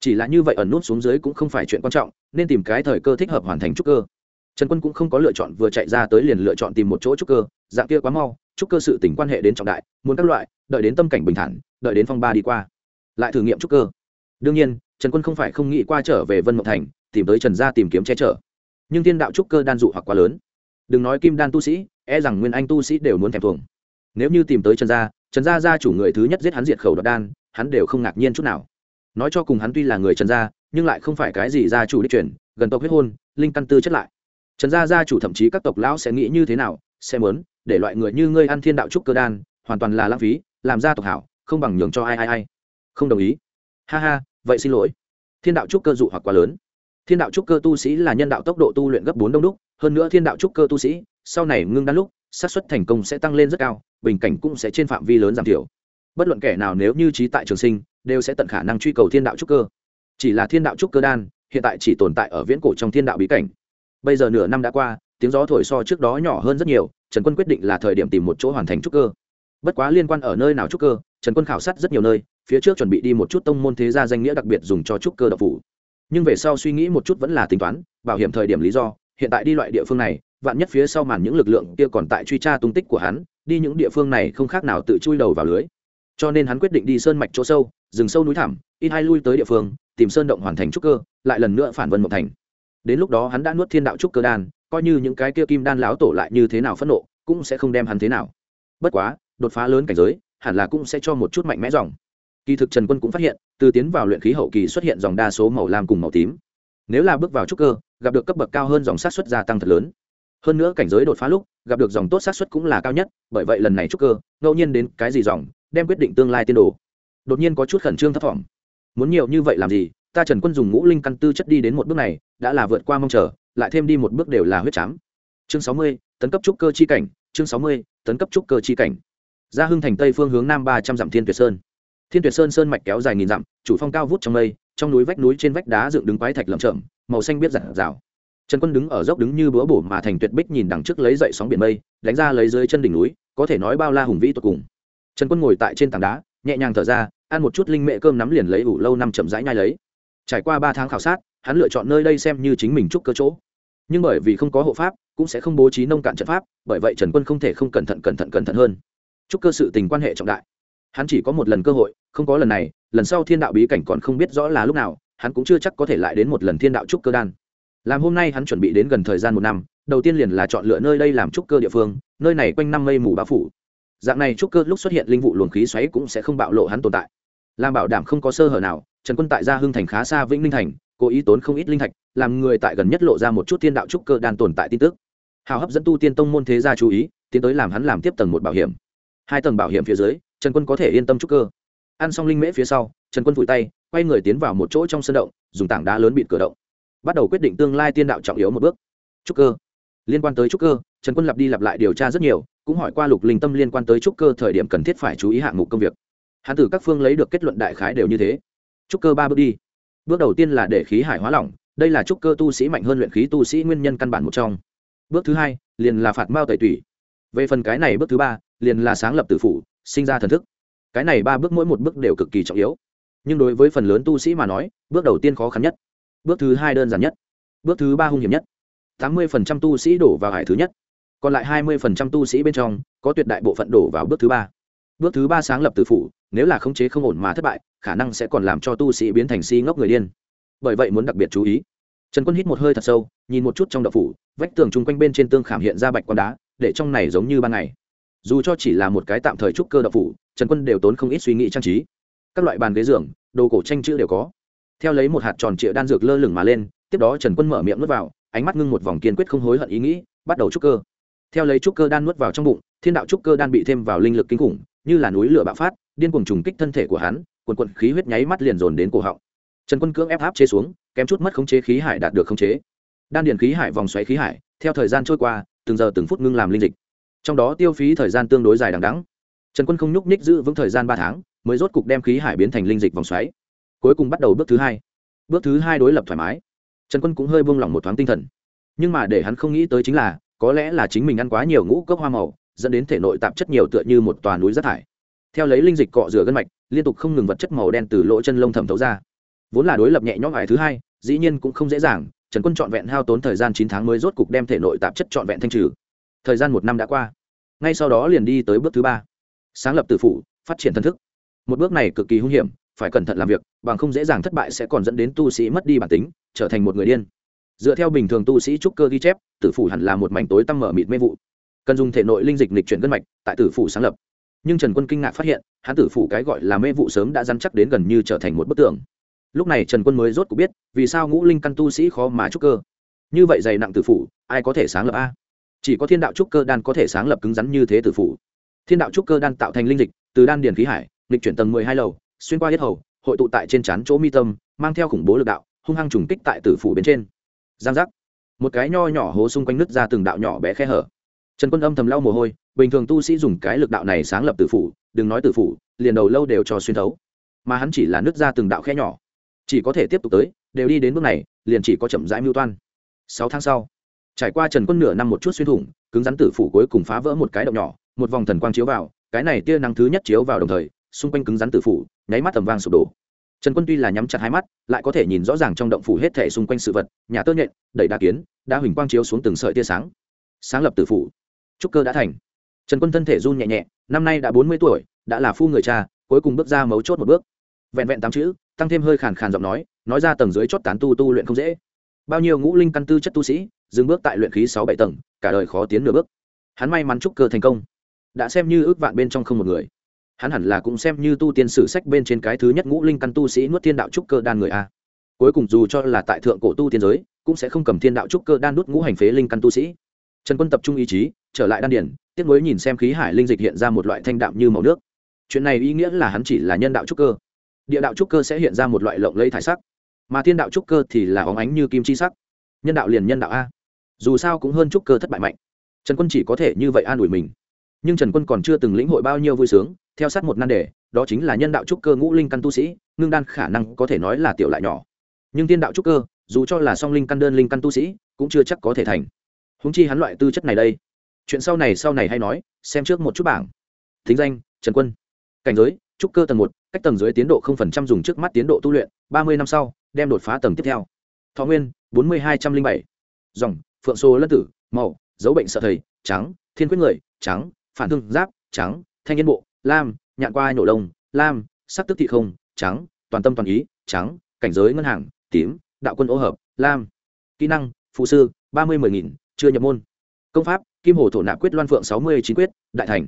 Chỉ là như vậy ẩn nút xuống dưới cũng không phải chuyện quan trọng, nên tìm cái thời cơ thích hợp hoàn thành trúc cơ. Trần quân cũng không có lựa chọn vừa chạy ra tới liền lựa chọn tìm một chỗ trúc cơ, dạng kia quá mau, trúc cơ sự tỉnh quan hệ đến trọng đại, muốn các loại, đợi đến tâm cảnh bình thản, đợi đến phong ba đi qua, lại thử nghiệm trúc cơ. Đương nhiên, trần quân không phải không nghĩ qua trở về vân mộng thành, tìm tới trần gia tìm kiếm che chở nhưng thiên đạo trúc cơ đan dụ hoặc quá lớn. Đừng nói kim đan tu sĩ e rằng nguyên anh tu sĩ đều muốn thèm thuồng. Nếu như tìm tới trần gia trần gia gia chủ người thứ nhất giết hắn diệt khẩu đoạt đan, hắn đều không ngạc nhiên chút nào. Nói cho cùng hắn tuy là người trần gia, nhưng lại không phải cái gì gia chủ đích truyền, gần tộc huyết hôn, linh căn tư chất lại. Trần gia gia chủ thậm chí các tộc lão sẽ nghĩ như thế nào, sẽ muốn, để loại người như ngươi ăn thiên đạo trúc cơ đan, hoàn toàn là lãng phí, làm gia tộc hảo, không bằng nhường cho ai ai ai. Không đồng ý. Ha ha, vậy xin lỗi. Thiên đạo trúc cơ dụ hoặc quá lớn thiên đạo trúc cơ tu sĩ là nhân đạo tốc độ tu luyện gấp bốn đông đúc, hơn nữa thiên đạo trúc cơ tu sĩ, sau này ngưng đan lúc, xác suất thành công sẽ tăng lên rất cao, bình cảnh cũng sẽ trên phạm vi lớn giảm thiểu. Bất luận kẻ nào nếu như trí tại trường sinh, đều sẽ tận khả năng truy cầu thiên đạo trúc cơ. Chỉ là thiên đạo trúc cơ đan, hiện tại chỉ tồn tại ở viễn cổ trong thiên đạo bí cảnh. Bây giờ nửa năm đã qua, tiếng gió thổi so trước đó nhỏ hơn rất nhiều, trần quân quyết định là thời điểm tìm một chỗ hoàn thành trúc cơ. Bất quá liên quan ở nơi nào trúc cơ, trần quân khảo sát rất nhiều nơi, phía trước chuẩn bị đi một chút tông môn thế gia danh nghĩa đặc biệt dùng cho trúc cơ độc phủ nhưng về sau suy nghĩ một chút vẫn là tính toán, bảo hiểm thời điểm lý do, hiện tại đi loại địa phương này, vạn nhất phía sau màn những lực lượng kia còn tại truy tra tung tích của hắn, đi những địa phương này không khác nào tự chui đầu vào lưới. Cho nên hắn quyết định đi sơn mạch chỗ sâu, rừng sâu núi thẳm, ít hai lui tới địa phương, tìm sơn động hoàn thành trúc cơ, lại lần nữa phản vân mộng thành. Đến lúc đó hắn đã nuốt thiên đạo trúc cơ đan, coi như những cái kia kim đan láo tổ lại như thế nào phẫn nộ, cũng sẽ không đem hắn thế nào. Bất quá, đột phá lớn cảnh giới, hẳn là cũng sẽ cho một chút mạnh mẽ dòng kỳ thực trần quân cũng phát hiện, từ tiến vào luyện khí hậu kỳ xuất hiện dòng đa số màu lam cùng màu tím. Nếu là bước vào trúc cơ, gặp được cấp bậc cao hơn dòng sát xuất gia tăng thật lớn. Hơn nữa cảnh giới đột phá lúc, gặp được dòng tốt sát xuất cũng là cao nhất, bởi vậy lần này trúc cơ, ngẫu nhiên đến cái gì dòng, đem quyết định tương lai tiên đồ. Đột nhiên có chút khẩn trương thấp thỏm. Muốn nhiều như vậy làm gì, ta trần quân dùng ngũ linh căn tư chất đi đến một bước này, đã là vượt qua mong chờ, lại thêm đi một bước đều là huyết chám. Chương sáu mươi, tấn cấp trúc cơ chi cảnh, chương sáu mươi, tấn cấp trúc cơ chi cảnh. Ra hưng thành tây phương hướng nam ba trăm dặm thiên tuyệt sơn thiên tuyệt sơn sơn mạch kéo dài nghìn dặm, chủ phong cao vút trong mây, trong núi vách núi trên vách đá dựng đứng quái thạch lởm chởm, màu xanh biết giản rào. Trần quân đứng ở dốc đứng như búa bổ mà thành tuyệt bích nhìn đằng trước lấy dậy sóng biển mây, đánh ra lấy dưới chân đỉnh núi, có thể nói bao la hùng vĩ tột cùng. Trần quân ngồi tại trên tảng đá, nhẹ nhàng thở ra, ăn một chút linh mệ cơm nắm liền lấy ủ lâu năm chậm rãi nhai lấy. Trải qua ba tháng khảo sát, hắn lựa chọn nơi đây xem như chính mình trúc cơ chỗ. Nhưng bởi vì không có hộ pháp, cũng sẽ không bố trí nông cạn trận pháp, bởi vậy trần quân không thể không cẩn thận cẩn thận cẩn thận hơn. Trúc cơ sự tình quan hệ trọng đại hắn chỉ có một lần cơ hội, không có lần này, lần sau thiên đạo bí cảnh còn không biết rõ là lúc nào, hắn cũng chưa chắc có thể lại đến một lần thiên đạo trúc cơ đan. Làm hôm nay hắn chuẩn bị đến gần thời gian một năm, đầu tiên liền là chọn lựa nơi đây làm trúc cơ địa phương, nơi này quanh năm mây mù bao phủ. Dạng này trúc cơ lúc xuất hiện linh vụ luồng khí xoáy cũng sẽ không bạo lộ hắn tồn tại. Làm bảo đảm không có sơ hở nào, trần quân tại gia hưng thành khá xa vĩnh linh thành, cố ý tốn không ít linh thạch, làm người tại gần nhất lộ ra một chút thiên đạo trúc cơ đan tồn tại tin tức. Hào hấp dẫn tu tiên tông môn thế gia chú ý, tiến tới làm hắn làm tiếp tầng một bảo hiểm. Hai tầng bảo hiểm phía dưới trần quân có thể yên tâm chúc cơ. Ăn xong linh mễ phía sau, trần quân vùi tay, quay người tiến vào một chỗ trong sân động, dùng tảng đá lớn bịt cửa động. Bắt đầu quyết định tương lai tiên đạo trọng yếu một bước. Trúc cơ. Liên quan tới trúc cơ, trần quân lặp đi lặp lại điều tra rất nhiều, cũng hỏi qua lục linh tâm liên quan tới trúc cơ thời điểm cần thiết phải chú ý hạng mục công việc. Hắn từ các phương lấy được kết luận đại khái đều như thế. Trúc cơ ba bước đi. Bước đầu tiên là để khí hải hóa lỏng, đây là trúc cơ tu sĩ mạnh hơn luyện khí tu sĩ nguyên nhân căn bản một trong. Bước thứ hai, liền là phạt mao tẩy tủy. Về phần cái này bước thứ ba, liền là sáng lập tử phủ sinh ra thần thức. Cái này ba bước mỗi một bước đều cực kỳ trọng yếu. Nhưng đối với phần lớn tu sĩ mà nói, bước đầu tiên khó khăn nhất, bước thứ hai đơn giản nhất, bước thứ ba hung hiểm nhất. Tám mươi phần trăm tu sĩ đổ vào hải thứ nhất, còn lại hai mươi phần trăm tu sĩ bên trong, có tuyệt đại bộ phận đổ vào bước thứ ba. Bước thứ ba sáng lập từ phủ, nếu là khống chế không ổn mà thất bại, khả năng sẽ còn làm cho tu sĩ biến thành si ngốc người điên. Bởi vậy muốn đặc biệt chú ý. Trần quân hít một hơi thật sâu, nhìn một chút trong đậu phủ, vách tường chung quanh bên trên tương khảm hiện ra bạch con đá, để trong này giống như ban ngày dù cho chỉ là một cái tạm thời trúc cơ đậu phủ, trần quân đều tốn không ít suy nghĩ trang trí. Các loại bàn ghế giường, đồ cổ tranh chữ đều có. Theo lấy một hạt tròn trịa đan dược lơ lửng mà lên, tiếp đó trần quân mở miệng nuốt vào, ánh mắt ngưng một vòng kiên quyết không hối hận ý nghĩ, bắt đầu trúc cơ. Theo lấy trúc cơ đan nuốt vào trong bụng, thiên đạo trúc cơ đan bị thêm vào linh lực kinh khủng, như là núi lửa bạo phát, điên cuồng trùng kích thân thể của hắn quần quận khí huyết nháy mắt liền dồn đến cổ họng. Trần quân cưỡng ép áp chế xuống, kém chút mất khống chế khí hải đạt được khống chế. Đan điền khí hải vòng xoáy khí hải, theo thời gian trôi qua, từng giờ từng phút ngưng làm linh dịch trong đó tiêu phí thời gian tương đối dài đằng đắng trần quân không nhúc nhích giữ vững thời gian ba tháng, mới rốt cục đem khí hải biến thành linh dịch vòng xoáy. Cuối cùng bắt đầu bước thứ hai. Bước thứ hai đối lập thoải mái. Trần quân cũng hơi buông lỏng một thoáng tinh thần. Nhưng mà để hắn không nghĩ tới chính là, có lẽ là chính mình ăn quá nhiều ngũ cốc hoa màu, dẫn đến thể nội tạp chất nhiều tựa như một tòa núi rác thải. Theo lấy linh dịch cọ rửa gân mạch, liên tục không ngừng vật chất màu đen từ lỗ chân lông thẩm thấu ra. Vốn là đối lập nhẹ nhõm ải thứ hai, dĩ nhiên cũng không dễ dàng, trần quân trọn vẹn hao tốn thời gian chín tháng mới rốt cục đem thể nội tạp chất trọn vẹn thanh trừ thời gian một năm đã qua. Ngay sau đó liền đi tới bước thứ ba. Sáng lập tử phủ, phát triển thân thức. Một bước này cực kỳ hung hiểm, phải cẩn thận làm việc, bằng không dễ dàng thất bại sẽ còn dẫn đến tu sĩ mất đi bản tính, trở thành một người điên. Dựa theo bình thường tu sĩ trúc cơ ghi chép, tử phủ hẳn là một mảnh tối tăm mở mịt mê vụ. Cần dùng thể nội linh dịch lịch chuyển gân mạch, tại tử phủ sáng lập. Nhưng trần quân kinh ngạc phát hiện, hắn tử phủ cái gọi là mê vụ sớm đã dăn chắc đến gần như trở thành một bức tường. Lúc này trần quân mới rốt cuộc biết, vì sao ngũ linh căn tu sĩ khó mà trúc cơ. Như vậy dày nặng tử phủ, ai có thể sáng lập a? Chỉ có thiên đạo trúc cơ đan có thể sáng lập cứng rắn như thế tử phủ. Thiên đạo trúc cơ đan tạo thành linh dịch, từ đan điền khí hải lịch chuyển tầng mười hai lầu, xuyên qua hết hầu, hội tụ tại trên trán chỗ mi tâm, mang theo khủng bố lực đạo, hung hăng trùng kích tại tử phủ bên trên. Giang giác. Một cái nho nhỏ hố xung quanh nứt ra từng đạo nhỏ bé khe hở. Trần quân âm thầm lau mồ hôi, bình thường tu sĩ dùng cái lực đạo này sáng lập tử phủ, đừng nói tử phủ, liền đầu lâu đều cho xuyên thấu. Mà hắn chỉ là nứt ra từng đạo khe nhỏ. Chỉ có thể tiếp tục tới, đều đi đến bước này, liền chỉ có chậm rãi mưu toan. Sáu tháng sau trải qua trần quân nửa năm một chút xuyên thủng, cứng rắn tử phủ cuối cùng phá vỡ một cái động nhỏ, một vòng thần quang chiếu vào, cái này tia năng thứ nhất chiếu vào đồng thời, xung quanh cứng rắn tử phủ, nháy mắt tầm vang sụp đổ. Trần quân tuy là nhắm chặt hai mắt, lại có thể nhìn rõ ràng trong động phủ hết thể xung quanh sự vật, nhà tơ nhện, đẩy đa kiến đa huỳnh quang chiếu xuống từng sợi tia sáng. Sáng lập tử phủ. Trúc cơ đã thành. Trần quân thân thể run nhẹ nhẹ, năm nay đã bốn mươi tuổi, đã là phu người cha, cuối cùng bước ra mấu chốt một bước. Vẹn vẹn tám chữ, tăng thêm hơi khàn khàn giọng nói nói ra tầng dưới chót tán tu tu luyện không dễ. Bao nhiêu ngũ linh căn tư chất tu sĩ dừng bước tại luyện khí sáu bảy tầng, cả đời khó tiến nửa bước. Hắn may mắn trúc cơ thành công. Đã xem như ước vạn bên trong không một người. Hắn hẳn là cũng xem như tu tiên sử sách bên trên cái thứ nhất ngũ linh căn tu sĩ nuốt thiên đạo trúc cơ đan người a. Cuối cùng dù cho là tại thượng cổ tu tiên giới, cũng sẽ không cầm thiên đạo trúc cơ đan nuốt ngũ hành phế linh căn tu sĩ. Trần quân tập trung ý chí, trở lại đan điển, tiếp nối nhìn xem khí hải linh dịch hiện ra một loại thanh đạm như màu nước. Chuyện này ý nghĩa là hắn chỉ là nhân đạo trúc cơ. Địa đạo trúc cơ sẽ hiện ra một loại lộng lẫy thải sắc, mà thiên đạo trúc cơ thì là óng ánh như kim chi sắc. Nhân đạo liền nhân đạo a dù sao cũng hơn trúc cơ thất bại mạnh. Trần quân chỉ có thể như vậy an ủi mình. Nhưng trần quân còn chưa từng lĩnh hội bao nhiêu vui sướng, theo sát một nan đề, đó chính là nhân đạo trúc cơ ngũ linh căn tu sĩ, ngưng đan khả năng có thể nói là tiểu lại nhỏ. Nhưng tiên đạo trúc cơ, dù cho là song linh căn đơn linh căn tu sĩ, cũng chưa chắc có thể thành. Húng chi hắn loại tư chất này đây. Chuyện sau này sau này hay nói, xem trước một chút bảng. Thính danh, trần quân. Cảnh giới, trúc cơ tầng một, cách tầng dưới tiến độ không phần trăm dùng trước mắt tiến độ tu luyện, ba mươi năm sau, đem đột phá tầng tiếp theo. Thọ nguyên, bốn mươi hai trăm linh bảy. Dòng phượng số lân tử, màu, dấu bệnh sợ thầy, trắng, thiên quyết người, trắng, phản thương giáp, trắng, thanh niên bộ, lam, nhạn qua nổ lông, lam, sắc tức thị không, trắng, toàn tâm toàn ý, trắng, cảnh giới ngân hàng, tím, đạo quân ô hợp, lam, kỹ năng, phụ sư, ba mươi mười nghìn, chưa nhập môn. Công pháp, kim hồ thổ nạp quyết loan phượng sáu mươi chín quyết, đại thành.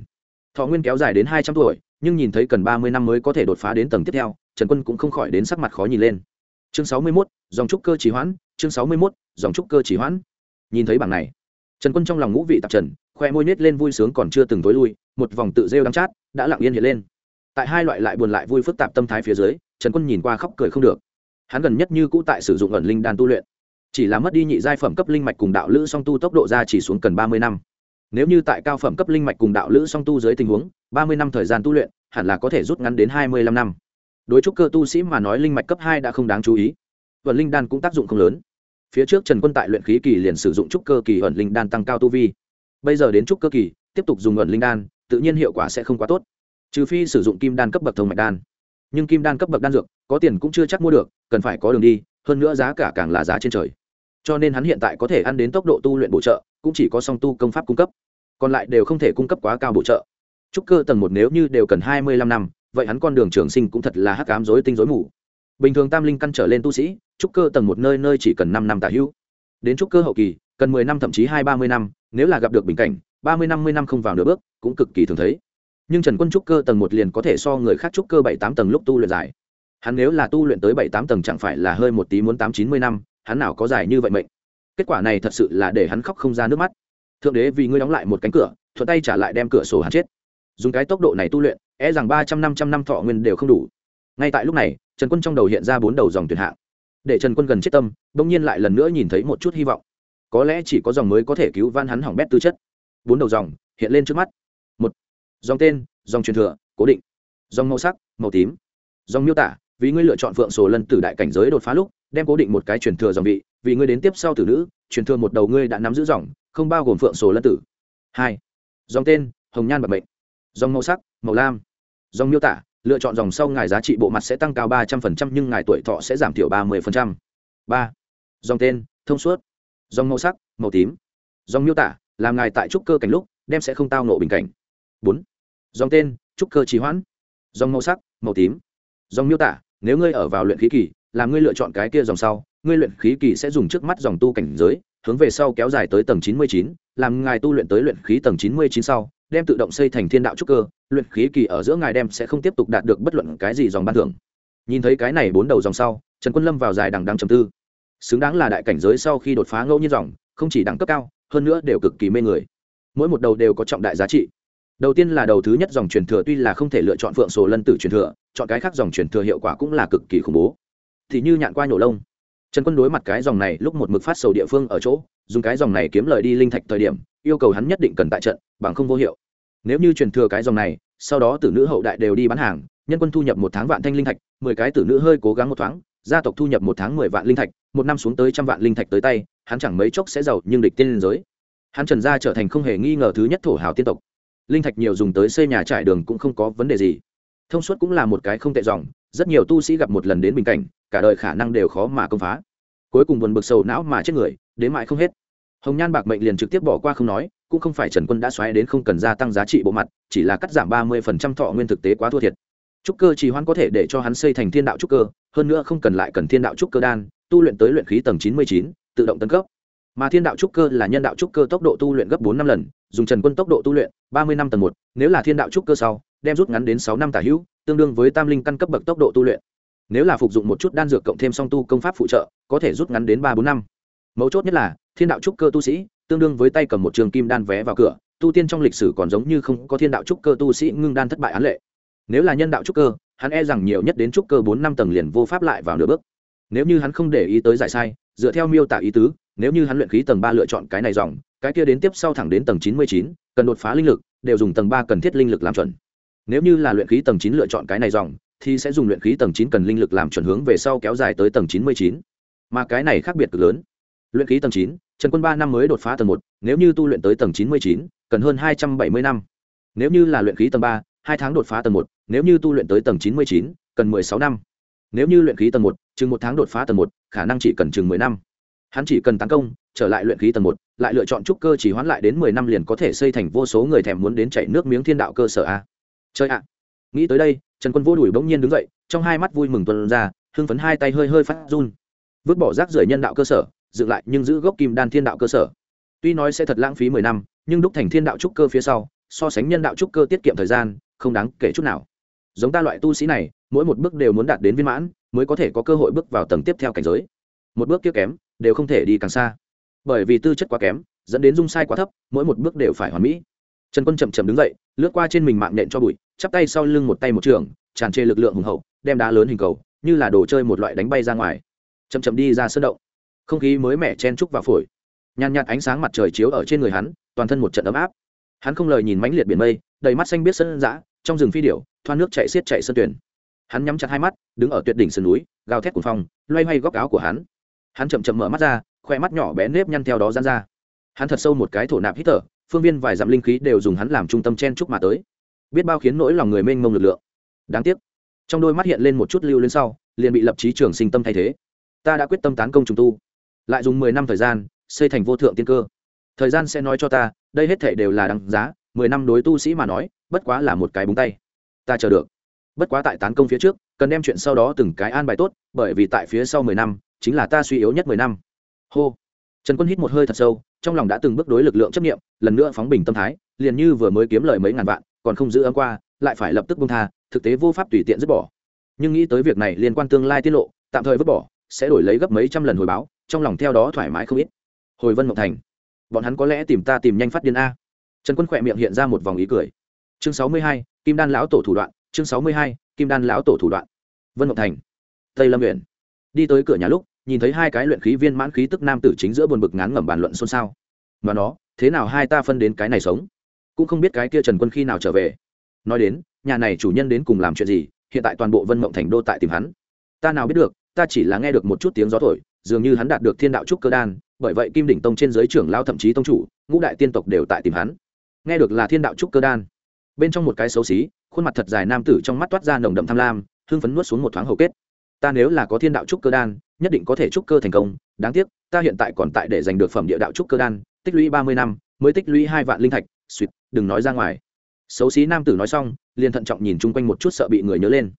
Thọ nguyên kéo dài đến hai trăm tuổi, nhưng nhìn thấy cần ba mươi năm mới có thể đột phá đến tầng tiếp theo, trần quân cũng không khỏi đến sắc mặt khó nhìn lên. Chương sáu mươi mốt, dòng trúc cơ chỉ hoãn, chương sáu mươi mốt, dòng trúc cơ chỉ hoãn nhìn thấy bảng này. Trần quân trong lòng ngũ vị tạp trần, khoe môi nết lên vui sướng còn chưa từng tối lui, một vòng tự rêu đắng chát, đã lặng yên hiện lên. Tại hai loại lại buồn lại vui phức tạp tâm thái phía dưới, trần quân nhìn qua khóc cười không được. Hắn gần nhất như cũ tại sử dụng ẩn linh đan tu luyện. Chỉ là mất đi nhị giai phẩm cấp linh mạch cùng đạo lữ song tu tốc độ ra chỉ xuống cần ba mươi năm. Nếu như tại cao phẩm cấp linh mạch cùng đạo lữ song tu dưới tình huống, ba mươi năm thời gian tu luyện, hẳn là có thể rút ngắn đến hai mươi lăm năm. Đối trúc cơ tu sĩ mà nói linh mạch cấp hai đã không đáng chú ý. Vận linh đan cũng tác dụng không lớn phía trước trần quân tại luyện khí kỳ liền sử dụng trúc cơ kỳ ẩn linh đan tăng cao tu vi. Bây giờ đến trúc cơ kỳ, tiếp tục dùng ẩn linh đan, tự nhiên hiệu quả sẽ không quá tốt. Trừ phi sử dụng kim đan cấp bậc thông mạch đan. Nhưng kim đan cấp bậc đan dược, có tiền cũng chưa chắc mua được, cần phải có đường đi, hơn nữa giá cả càng là giá trên trời. Cho nên hắn hiện tại có thể ăn đến tốc độ tu luyện bổ trợ, cũng chỉ có song tu công pháp cung cấp. Còn lại đều không thể cung cấp quá cao bổ trợ. Trúc cơ tầng một nếu như đều cần hai mươi lăm năm, vậy hắn con đường trường sinh cũng thật là hắc ám dối tinh dối mù bình thường tam linh căn trở lên tu sĩ, trúc cơ tầng một nơi nơi chỉ cần năm năm tả hữu. Đến trúc cơ hậu kỳ, cần mười năm thậm chí hai ba mươi năm, nếu là gặp được bình cảnh, ba mươi năm mươi năm không vào nửa bước, cũng cực kỳ thường thấy. Nhưng trần quân trúc cơ tầng một liền có thể so người khác trúc cơ bảy tám tầng lúc tu luyện dài. Hắn nếu là tu luyện tới bảy tám tầng chẳng phải là hơi một tí muốn tám chín mươi năm, hắn nào có dài như vậy mệnh? Kết quả này thật sự là để hắn khóc không ra nước mắt. Thượng đế vì ngươi đóng lại một cánh cửa, thuận tay trả lại đem cửa sổ hắn chết. Dùng cái tốc độ này tu luyện e rằng ba trăm năm trăm năm thọ nguyên đều không đủ. Ngay tại lúc này trần quân trong đầu hiện ra bốn đầu dòng tuyển hạng. Để trần quân gần chết tâm, bỗng nhiên lại lần nữa nhìn thấy một chút hy vọng. Có lẽ chỉ có dòng mới có thể cứu van hắn hỏng bét tư chất. Bốn đầu dòng hiện lên trước mắt. Một, dòng tên, dòng truyền thừa, cố định. Dòng màu sắc, màu tím. Dòng miêu tả, vì ngươi lựa chọn phượng sổ lân tử đại cảnh giới đột phá lúc, đem cố định một cái truyền thừa dòng vị, vì ngươi đến tiếp sau tử nữ, truyền thừa một đầu ngươi đã nắm giữ dòng, không bao gồm phượng sổ lân tử. Hai, dòng tên, hồng nhan bạc mệnh. Dòng màu sắc, màu lam. Dòng miêu tả lựa chọn dòng sau ngài giá trị bộ mặt sẽ tăng cao ba trăm phần trăm, nhưng ngài tuổi thọ sẽ giảm thiểu ba mươi phần trăm. Ba. Dòng tên, thông suốt. Dòng màu sắc, màu tím. Dòng miêu tả, làm ngài tại trúc cơ cảnh lúc, đem sẽ không tao nộ bình cảnh. Bốn. Dòng tên, trúc cơ trì hoãn. Dòng màu sắc, màu tím. Dòng miêu tả, nếu ngươi ở vào luyện khí kỳ, làm ngươi lựa chọn cái kia dòng sau, ngươi luyện khí kỳ sẽ dùng trước mắt dòng tu cảnh giới hướng về sau kéo dài tới tầng chín mươi chín, làm ngài tu luyện tới luyện khí tầng chín mươi chín sau, đem tự động xây thành thiên đạo trúc cơ, luyện khí kỳ ở giữa ngài đem sẽ không tiếp tục đạt được bất luận cái gì dòng ban thưởng. Nhìn thấy cái này bốn đầu dòng sau, trần quân lâm vào dài đằng đằng trầm tư. Xứng đáng là đại cảnh giới sau khi đột phá ngẫu nhiên dòng, không chỉ đẳng cấp cao, hơn nữa đều cực kỳ mê người. Mỗi một đầu đều có trọng đại giá trị. Đầu tiên là đầu thứ nhất dòng truyền thừa tuy là không thể lựa chọn phượng sổ lân tử truyền thừa, chọn cái khác dòng truyền thừa hiệu quả cũng là cực kỳ khủng bố. Thì như nhạn qua nhổ lông trần quân đối mặt cái dòng này lúc một mực phát sầu địa phương ở chỗ, dùng cái dòng này kiếm lời đi linh thạch thời điểm, yêu cầu hắn nhất định cần tại trận, bằng không vô hiệu. Nếu như truyền thừa cái dòng này, sau đó tử nữ hậu đại đều đi bán hàng, nhân quân thu nhập một tháng vạn thanh linh thạch, mười cái tử nữ hơi cố gắng một thoáng, gia tộc thu nhập một tháng mười vạn linh thạch, một năm xuống tới trăm vạn linh thạch tới tay, hắn chẳng mấy chốc sẽ giàu nhưng địch tiên liên giới. Hắn trần gia trở thành không hề nghi ngờ thứ nhất thổ hào tiên tộc. Linh thạch nhiều dùng tới xây nhà trải đường cũng không có vấn đề gì. Thông suốt cũng là một cái không tệ dòng, rất nhiều tu sĩ gặp một lần đến bình cảnh cả đời khả năng đều khó mà công phá. Cuối cùng buồn bực sầu não mà chết người, đến mãi không hết. Hồng nhan bạc mệnh liền trực tiếp bỏ qua không nói, cũng không phải trần quân đã xoáy đến không cần gia tăng giá trị bộ mặt, chỉ là cắt giảm ba mươi phần trăm thọ nguyên thực tế quá thua thiệt. Trúc cơ trì hoãn có thể để cho hắn xây thành thiên đạo trúc cơ, hơn nữa không cần lại cần thiên đạo trúc cơ đan, tu luyện tới luyện khí tầng chín mươi chín, tự động tấn cấp. Mà thiên đạo trúc cơ là nhân đạo trúc cơ tốc độ tu luyện gấp bốn năm lần, dùng trần quân tốc độ tu luyện, ba mươi năm tầng một, nếu là thiên đạo trúc cơ sau, đem rút ngắn đến sáu năm tả hữu, tương đương với tam linh căn cấp bậc tốc độ tu luyện nếu là phục dụng một chút đan dược cộng thêm song tu công pháp phụ trợ, có thể rút ngắn đến ba bốn năm. Mấu chốt nhất là, thiên đạo trúc cơ tu sĩ, tương đương với tay cầm một trường kim đan vé vào cửa, tu tiên trong lịch sử còn giống như không có thiên đạo trúc cơ tu sĩ ngưng đan thất bại án lệ. Nếu là nhân đạo trúc cơ, hắn e rằng nhiều nhất đến trúc cơ bốn năm tầng liền vô pháp lại vào nửa bước. Nếu như hắn không để ý tới giải sai, dựa theo miêu tả ý tứ, nếu như hắn luyện khí tầng ba lựa chọn cái này dòng, cái kia đến tiếp sau thẳng đến tầng chín mươi chín, cần đột phá linh lực, đều dùng tầng ba cần thiết linh lực làm chuẩn. Nếu như là luyện khí tầng chín lựa chọn cái này dòng thì sẽ dùng luyện khí tầng chín cần linh lực làm chuẩn hướng về sau kéo dài tới tầng chín mươi chín. Mà cái này khác biệt cực lớn. Luyện khí tầng chín, trần quân ba năm mới đột phá tầng một, nếu như tu luyện tới tầng chín mươi chín, cần hơn hai trăm bảy mươi năm. Nếu như là luyện khí tầng ba, hai tháng đột phá tầng một, nếu như tu luyện tới tầng chín mươi chín, cần mười sáu năm. Nếu như luyện khí tầng một, chừng một tháng đột phá tầng một, khả năng chỉ cần chừng mười năm. Hắn chỉ cần tấn công, trở lại luyện khí tầng một, lại lựa chọn trúc cơ chỉ hoãn lại đến mười năm liền có thể xây thành vô số người thèm muốn đến chảy nước miếng thiên đạo cơ sở a. Chơi ạ nghĩ tới đây, trần quân vô đùi bỗng nhiên đứng dậy, trong hai mắt vui mừng tuần ra, hưng phấn hai tay hơi hơi phát run. Vứt bỏ rác rưởi nhân đạo cơ sở, dựng lại nhưng giữ gốc kim đan thiên đạo cơ sở. Tuy nói sẽ thật lãng phí mười năm, nhưng đúc thành thiên đạo trúc cơ phía sau, so sánh nhân đạo trúc cơ tiết kiệm thời gian, không đáng kể chút nào. Giống ta loại tu sĩ này, mỗi một bước đều muốn đạt đến viên mãn, mới có thể có cơ hội bước vào tầng tiếp theo cảnh giới. Một bước kia kém, đều không thể đi càng xa. Bởi vì tư chất quá kém, dẫn đến dung sai quá thấp, mỗi một bước đều phải hoàn mỹ trần quân chậm chậm đứng dậy, lướt qua trên mình mạng nện cho bụi, chắp tay sau lưng một tay một trường, tràn trề lực lượng hùng hậu, đem đá lớn hình cầu, như là đồ chơi một loại đánh bay ra ngoài. Chậm chậm đi ra sân động. Không khí mới mẻ chen trúc vào phổi. Nhàn nhạt ánh sáng mặt trời chiếu ở trên người hắn, toàn thân một trận ấm áp. Hắn không lời nhìn mãnh liệt biển mây, đầy mắt xanh biết sân dã, trong rừng phi điểu thoan nước chạy xiết chạy sân tuyển. Hắn nhắm chặt hai mắt, đứng ở tuyệt đỉnh sườn núi, gào thét cuồng phong, loay hoay góc áo của hắn. Hắn chậm chậm mở mắt ra, khoe mắt nhỏ bé nếp nhăn theo đó giãn ra. Hắn thật sâu một cái thổ nạp hít thở phương viên vài dặm linh khí đều dùng hắn làm trung tâm chen trúc mà tới. Biết bao khiến nỗi lòng người mênh mông lực lượng. Đáng tiếc, trong đôi mắt hiện lên một chút lưu lên sau, liền bị lập trí trường sinh tâm thay thế. Ta đã quyết tâm tán công trùng tu. Lại dùng mười năm thời gian, xây thành vô thượng tiên cơ. Thời gian sẽ nói cho ta, đây hết thể đều là đằng giá, mười năm đối tu sĩ mà nói, bất quá là một cái búng tay. Ta chờ được. Bất quá tại tán công phía trước, cần đem chuyện sau đó từng cái an bài tốt, bởi vì tại phía sau mười năm, chính là ta suy yếu nhất mười năm. Hô. Trần quân hít một hơi thật sâu trong lòng đã từng bước đối lực lượng chấp nghiệm lần nữa phóng bình tâm thái, liền như vừa mới kiếm lời mấy ngàn vạn, còn không giữ ấm qua, lại phải lập tức bông tha, thực tế vô pháp tùy tiện dứt bỏ. Nhưng nghĩ tới việc này liên quan tương lai tiết lộ, tạm thời vứt bỏ, sẽ đổi lấy gấp mấy trăm lần hồi báo, trong lòng theo đó thoải mái không ít. Hồi vân mộng thành. Bọn hắn có lẽ tìm ta tìm nhanh phát điên a. Trần quân khỏe miệng hiện ra một vòng ý cười. Chương sáu mươi hai, kim đan lão tổ thủ đoạn, chương sáu mươi hai, kim đan lão tổ thủ đoạn. Vân mộng thành. Tây lâm huyện đi tới cửa nhà lúc nhìn thấy hai cái luyện khí viên mãn khí tức nam tử chính giữa buồn bực ngán ngẩm bàn luận xôn xao. Mà nó, thế nào hai ta phân đến cái này sống? Cũng không biết cái kia trần quân khi nào trở về. Nói đến, nhà này chủ nhân đến cùng làm chuyện gì, hiện tại toàn bộ vân mộng thành đô tại tìm hắn. Ta nào biết được, ta chỉ là nghe được một chút tiếng gió thổi, dường như hắn đạt được thiên đạo trúc cơ đan, bởi vậy kim đỉnh tông trên giới trưởng lao thậm chí tông chủ, ngũ đại tiên tộc đều tại tìm hắn. Nghe được là thiên đạo trúc cơ đan. Bên trong một cái xấu xí, khuôn mặt thật dài nam tử trong mắt toát ra nồng đậm tham lam, hưng phấn nuốt xuống một thoáng hầu kết. Ta nếu là có thiên đạo trúc cơ đan nhất định có thể trúc cơ thành công. Đáng tiếc, ta hiện tại còn tại để giành được phẩm địa đạo trúc cơ đan, tích lũy ba mươi năm, mới tích lũy hai vạn linh thạch. Suýt đừng nói ra ngoài. Xấu xí nam tử nói xong, liền thận trọng nhìn chung quanh một chút sợ bị người nhớ lên.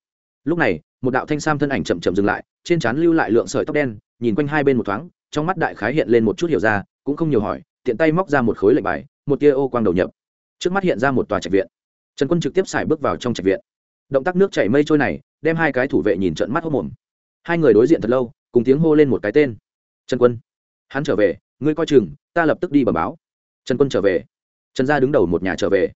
Lúc này, một đạo thanh sam thân ảnh chậm chậm dừng lại, trên trán lưu lại lượng sợi tóc đen, nhìn quanh hai bên một thoáng, trong mắt đại khái hiện lên một chút hiểu ra, cũng không nhiều hỏi, tiện tay móc ra một khối lệnh bài, một tia ô quang đầu nhập. Trước mắt hiện ra một tòa trạch viện. Trần quân trực tiếp xài bước vào trong trạch viện. Động tác nước chảy mây trôi này, đem hai cái thủ vệ nhìn trận mắt hốc mồm. Hai người đối diện thật lâu cùng tiếng hô lên một cái tên. Trần quân. Hắn trở về, ngươi coi chừng, ta lập tức đi bờ báo. Trần quân trở về. Trần gia đứng đầu một nhà trở về.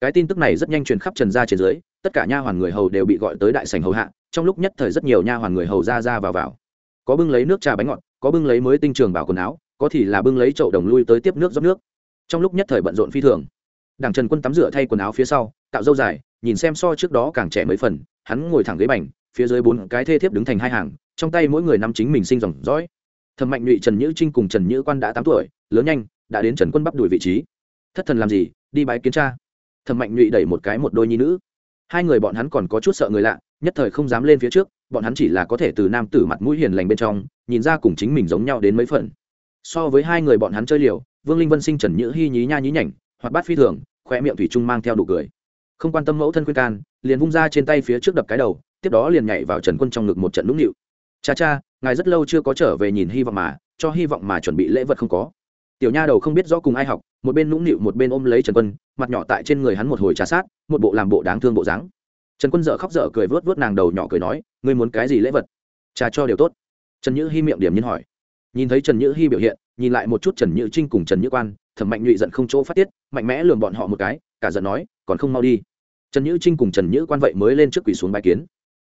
Cái tin tức này rất nhanh truyền khắp trần gia trên dưới, tất cả nha hoàn người hầu đều bị gọi tới đại sành hầu hạ, trong lúc nhất thời rất nhiều nha hoàn người hầu ra ra vào vào. Có bưng lấy nước trà bánh ngọt, có bưng lấy mới tinh trường bảo quần áo, có thì là bưng lấy chậu đồng lui tới tiếp nước rót nước. Trong lúc nhất thời bận rộn phi thường, đảng trần quân tắm rửa thay quần áo phía sau tạo dâu dài, nhìn xem so trước đó càng trẻ mấy phần, hắn ngồi thẳng ghế bành phía dưới bốn cái thê thiếp đứng thành hai hàng, trong tay mỗi người nắm chính mình sinh dòng dõi. Thẩm mạnh nhụy, trần nhữ trinh cùng trần nhữ quan đã tám tuổi, lớn nhanh, đã đến trần quân bắp đuổi vị trí. Thất thần làm gì? Đi bái kiến cha. Thẩm mạnh nhụy đẩy một cái một đôi nhi nữ. Hai người bọn hắn còn có chút sợ người lạ, nhất thời không dám lên phía trước, bọn hắn chỉ là có thể từ nam tử mặt mũi hiền lành bên trong, nhìn ra cùng chính mình giống nhau đến mấy phần. So với hai người bọn hắn chơi liều, vương linh vân sinh trần nhữ hy nhí nha nhí nhảnh hoặc bát phi thường khoe miệng thủy trung mang theo đủ cười. Không quan tâm mẫu thân khuyên can, liền vung ra trên tay phía trước đập cái đầu tiếp đó liền nhảy vào trần quân trong ngực một trận nũng nịu. Cha cha, ngài rất lâu chưa có trở về nhìn hy vọng mà, cho hy vọng mà chuẩn bị lễ vật không có. Tiểu nha đầu không biết rõ cùng ai học, một bên nũng nịu một bên ôm lấy trần quân, mặt nhỏ tại trên người hắn một hồi trà sát, một bộ làm bộ đáng thương bộ dáng. Trần quân dợ khóc dở cười vớt vớt nàng đầu nhỏ cười nói, ngươi muốn cái gì lễ vật? Trà cho điều tốt. Trần nhữ hy miệng điểm nhiên hỏi. Nhìn thấy trần nhữ hy biểu hiện, nhìn lại một chút trần nhữ trinh cùng trần nhữ quan thẩm mạnh nhụy giận không chỗ phát tiết, mạnh mẽ lường bọn họ một cái, cả giận nói, còn không mau đi. Trần nhữ trinh cùng trần nhữ quan vậy mới lên trước quỷ xuống bài kiến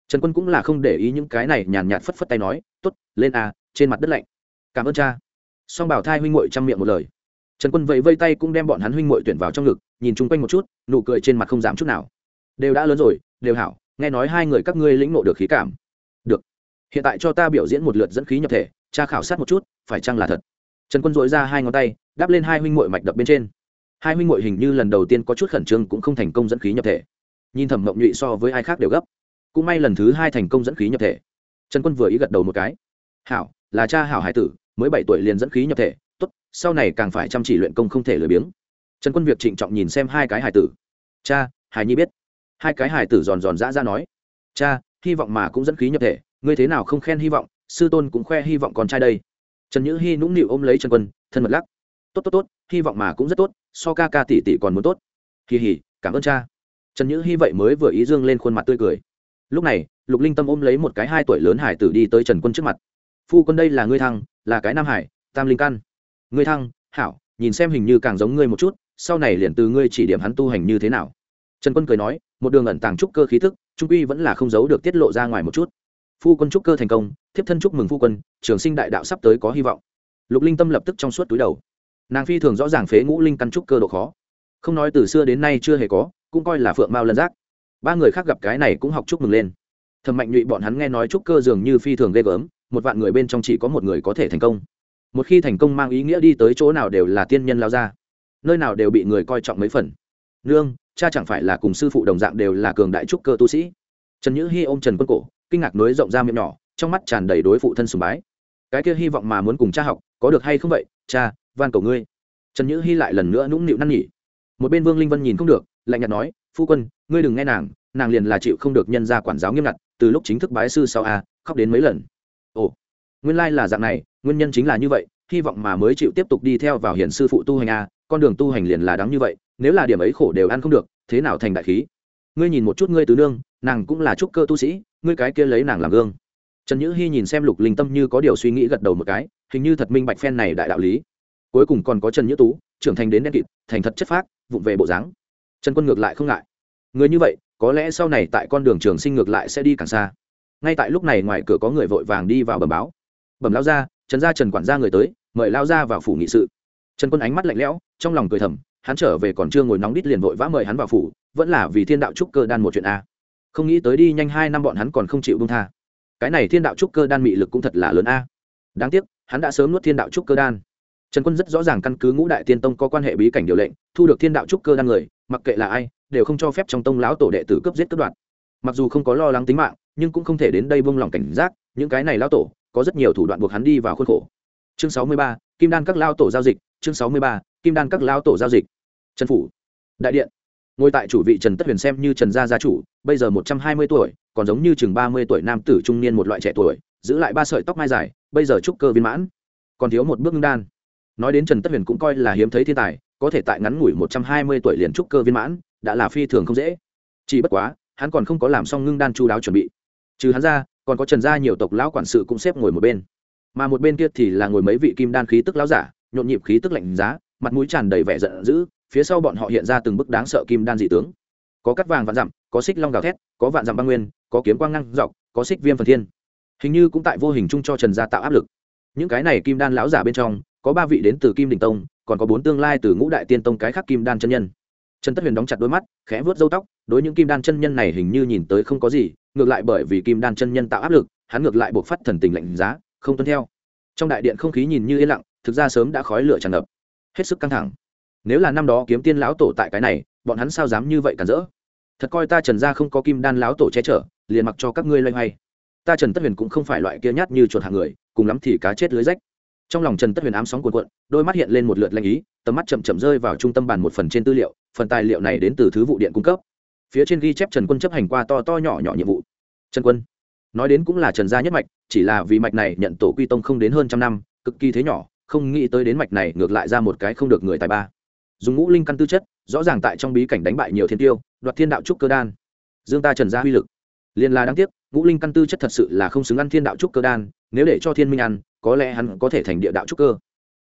trần quân cũng là không để ý những cái này nhàn nhạt phất phất tay nói t ố t lên à trên mặt đất lạnh. Cảm ơn cha. Song bảo thai huynh ngội chăm miệng một lời. Trần quân vẫy vây tay cũng đem bọn hắn huynh ngội tuyển vào trong ngực, nhìn chung quanh một chút, nụ cười trên mặt không dám chút nào. Đều đã lớn rồi, đều hảo, nghe nói hai người các ngươi lĩnh nộ được khí cảm. Được. Hiện tại cho ta biểu diễn một lượt dẫn khí nhập thể, cha khảo sát một chút, phải chăng là thật? Trần quân dội ra hai ngón tay đắp lên hai huynh ngội mạch đập bên trên. Hai huynh ngội hình như lần đầu tiên có chút khẩn trương cũng không thành công dẫn khí nhập thể. Nhìn thẩm mộng nhụy so với ai khác đều gấp cũng may lần thứ hai thành công dẫn khí nhập thể. Trần quân vừa ý gật đầu một cái. Hảo, là cha hảo hải tử, mới bảy tuổi liền dẫn khí nhập thể. Tốt, sau này càng phải chăm chỉ luyện công không thể lười biếng. Trần quân việc trịnh trọng nhìn xem hai cái hải tử. Cha, hải nhi biết. Hai cái hải tử giòn giòn dã ra nói. Cha, hy vọng mà cũng dẫn khí nhập thể. Ngươi thế nào không khen hy vọng, sư tôn cũng khoe hy vọng con trai đây. Trần nhữ hy nũng nịu ôm lấy trần quân, thân mật lắc. Tốt tốt tốt, hy vọng mà cũng rất tốt, so ca ca tỷ tỷ còn muốn tốt. Kỳ hỉ cảm ơn cha. Trần nhữ hy vậy mới vừa ý dương lên khuôn mặt tươi cười lúc này, lục linh tâm ôm lấy một cái hai tuổi lớn hải tử đi tới trần quân trước mặt. Phu quân đây là ngươi thăng là cái nam hải, tam linh căn. Ngươi thăng hảo, nhìn xem hình như càng giống ngươi một chút, sau này liền từ ngươi chỉ điểm hắn tu hành như thế nào. Trần quân cười nói, một đường ẩn tàng trúc cơ khí thức, trung uy vẫn là không giấu được tiết lộ ra ngoài một chút. Phu quân trúc cơ thành công, thiếp thân chúc mừng phu quân, trường sinh đại đạo sắp tới có hy vọng. Lục linh tâm lập tức trong suốt túi đầu. Nàng phi thường rõ ràng phế ngũ linh căn trúc cơ độ khó. Không nói từ xưa đến nay chưa hề có, cũng coi là phượng mao lân giác ba người khác gặp cái này cũng học chúc mừng lên. Thầm mạnh nhụy bọn hắn nghe nói trúc cơ dường như phi thường ghê gớm, một vạn người bên trong chỉ có một người có thể thành công. Một khi thành công mang ý nghĩa đi tới chỗ nào đều là tiên nhân lao ra. Nơi nào đều bị người coi trọng mấy phần. Nương, cha chẳng phải là cùng sư phụ đồng dạng đều là cường đại trúc cơ tu sĩ? Trần nhữ hy ôm trần quân cổ, kinh ngạc nối rộng ra miệng nhỏ, trong mắt tràn đầy đối phụ thân sùng bái. Cái kia hy vọng mà muốn cùng cha học, có được hay không vậy? Cha, van cầu ngươi. Trần nhữ hy lại lần nữa nũng nịu năn nỉ. một bên vương linh vân nhìn không được, lạnh nhạt nói phu quân, ngươi đừng nghe nàng nàng liền là chịu không được nhân gia quản giáo nghiêm ngặt, từ lúc chính thức bái sư sau a, khóc đến mấy lần. Ồ, nguyên lai là dạng này, nguyên nhân chính là như vậy, hy vọng mà mới chịu tiếp tục đi theo vào hiển sư phụ tu hành a, con đường tu hành liền là đáng như vậy, nếu là điểm ấy khổ đều ăn không được, thế nào thành đại khí? Ngươi nhìn một chút ngươi tứ nương, nàng cũng là trúc cơ tu sĩ, ngươi cái kia lấy nàng làm gương. Trần nhữ hy nhìn xem lục linh tâm như có điều suy nghĩ gật đầu một cái, hình như thật minh bạch phen này đại đạo lý. Cuối cùng còn có trần nhữ tú, trưởng thành đến đen kịt, thành thật chất phác, vụng về bộ dáng. Trần quân ngược lại không ngại người như vậy, có lẽ sau này tại con đường trường sinh ngược lại sẽ đi càng xa. Ngay tại lúc này ngoài cửa có người vội vàng đi vào bẩm báo. Bẩm lao ra trần gia trần quản gia người tới, mời lao ra vào phủ nghị sự. Trần quân ánh mắt lạnh lẽo, trong lòng cười thầm, hắn trở về còn chưa ngồi nóng đít liền vội vã mời hắn vào phủ, vẫn là vì thiên đạo trúc cơ đan một chuyện a. Không nghĩ tới đi nhanh hai năm bọn hắn còn không chịu bông tha. Cái này thiên đạo trúc cơ đan mị lực cũng thật là lớn a. Đáng tiếc, hắn đã sớm nuốt thiên đạo trúc cơ đan. Trần quân rất rõ ràng căn cứ ngũ đại tiên tông có quan hệ bí cảnh điều lệnh, thu được thiên đạo trúc cơ đan người, mặc kệ là ai đều không cho phép trong tông lão tổ đệ tử cướp giết cướp đoạt. Mặc dù không có lo lắng tính mạng, nhưng cũng không thể đến đây buông lỏng cảnh giác, những cái này lão tổ, có rất nhiều thủ đoạn buộc hắn đi vào khuôn khổ. Chương sáu mươi ba, kim đan các lao tổ giao dịch, chương sáu mươi ba, kim đan các lao tổ giao dịch. Trần phủ, đại điện. Ngồi tại chủ vị trần tất huyền xem như trần gia gia chủ, bây giờ một trăm hai mươi tuổi, còn giống như chừng ba mươi tuổi nam tử trung niên một loại trẻ tuổi, giữ lại ba sợi tóc mai dài, bây giờ trúc cơ viên mãn. Còn thiếu một bước ngưng đan. Nói đến trần tất huyền cũng coi là hiếm thấy thiên tài, có thể tại ngắn ngủi một trăm hai mươi tuổi liền trúc cơ viên mãn đã là phi thường không dễ. Chỉ bất quá, hắn còn không có làm xong ngưng đan chu đáo chuẩn bị. Trừ hắn ra, còn có trần gia nhiều tộc lão quản sự cũng xếp ngồi một bên. Mà một bên kia thì là ngồi mấy vị kim đan khí tức lão giả, nhộn nhịp khí tức lạnh giá, mặt mũi tràn đầy vẻ giận dữ, phía sau bọn họ hiện ra từng bức đáng sợ kim đan dị tướng. Có cắt vàng vạn dặm, có xích long gào thét, có vạn dặm băng nguyên, có kiếm quang ngăn dọc, có xích viêm phần thiên. Hình như cũng tại vô hình chung cho trần gia tạo áp lực. Những cái này kim đan lão giả bên trong, có ba vị đến từ kim đình tông, còn có bốn tương lai từ ngũ đại tiên tông cái khác kim đan chân nhân trần tất huyền đóng chặt đôi mắt, khẽ vớt dâu tóc, đối những kim đan chân nhân này hình như nhìn tới không có gì, ngược lại bởi vì kim đan chân nhân tạo áp lực, hắn ngược lại buộc phát thần tình lạnh giá, không tuân theo. Trong đại điện không khí nhìn như yên lặng, thực ra sớm đã khói lửa tràn ngập. Hết sức căng thẳng. Nếu là năm đó kiếm tiên lão tổ tại cái này, bọn hắn sao dám như vậy cản rỡ? Thật coi ta trần gia không có kim đan lão tổ che chở, liền mặc cho các ngươi loay hoay. Ta trần tất huyền cũng không phải loại kia nhát như chuột hàng người, cùng lắm thì cá chết lưới rách trong lòng trần tất huyền ám sóng cuộn cuộn, đôi mắt hiện lên một lượt lanh ý, tầm mắt chậm chậm rơi vào trung tâm bàn một phần trên tư liệu, phần tài liệu này đến từ thứ vụ điện cung cấp. Phía trên ghi chép trần quân chấp hành qua to to nhỏ nhỏ nhiệm vụ. Trần quân, nói đến cũng là trần gia nhất mạch, chỉ là vì mạch này nhận tổ quy tông không đến hơn trăm năm, cực kỳ thế nhỏ, không nghĩ tới đến mạch này ngược lại ra một cái không được người tài ba. Dùng ngũ linh căn tư chất, rõ ràng tại trong bí cảnh đánh bại nhiều thiên tiêu, đoạt thiên đạo trúc cơ đan. Dương ta trần gia uy lực. Liền là đáng tiếc, ngũ linh căn tư chất thật sự là không xứng ăn thiên đạo trúc cơ đan, nếu để cho thiên minh ăn có lẽ hắn có thể thành địa đạo trúc cơ.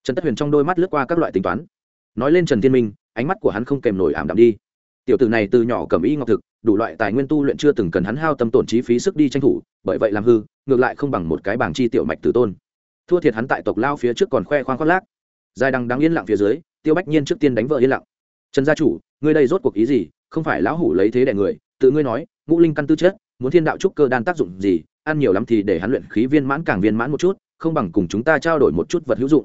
Trần tất huyền trong đôi mắt lướt qua các loại tính toán. Nói lên trần thiên minh, ánh mắt của hắn không kèm nổi ảm đạm đi. Tiểu tử này từ nhỏ cầm y ngọc thực, đủ loại tài nguyên tu luyện chưa từng cần hắn hao tâm tổn trí phí sức đi tranh thủ, bởi vậy làm hư, ngược lại không bằng một cái bảng chi tiểu mạch tử tôn. Thua thiệt hắn tại tộc lao phía trước còn khoe khoang khoác lác. Dài đằng đang yên lặng phía dưới, tiêu bách nhiên trước tiên đánh vợ yên lặng. Trần gia chủ, ngươi đây rốt cuộc ý gì? Không phải lão hủ lấy thế đẻ người, tự ngươi nói, ngũ linh căn tư chất, muốn thiên đạo trúc cơ đan tác dụng gì, ăn nhiều lắm thì để hắn luyện khí viên mãn càng viên mãn một chút không bằng cùng chúng ta trao đổi một chút vật hữu dụng.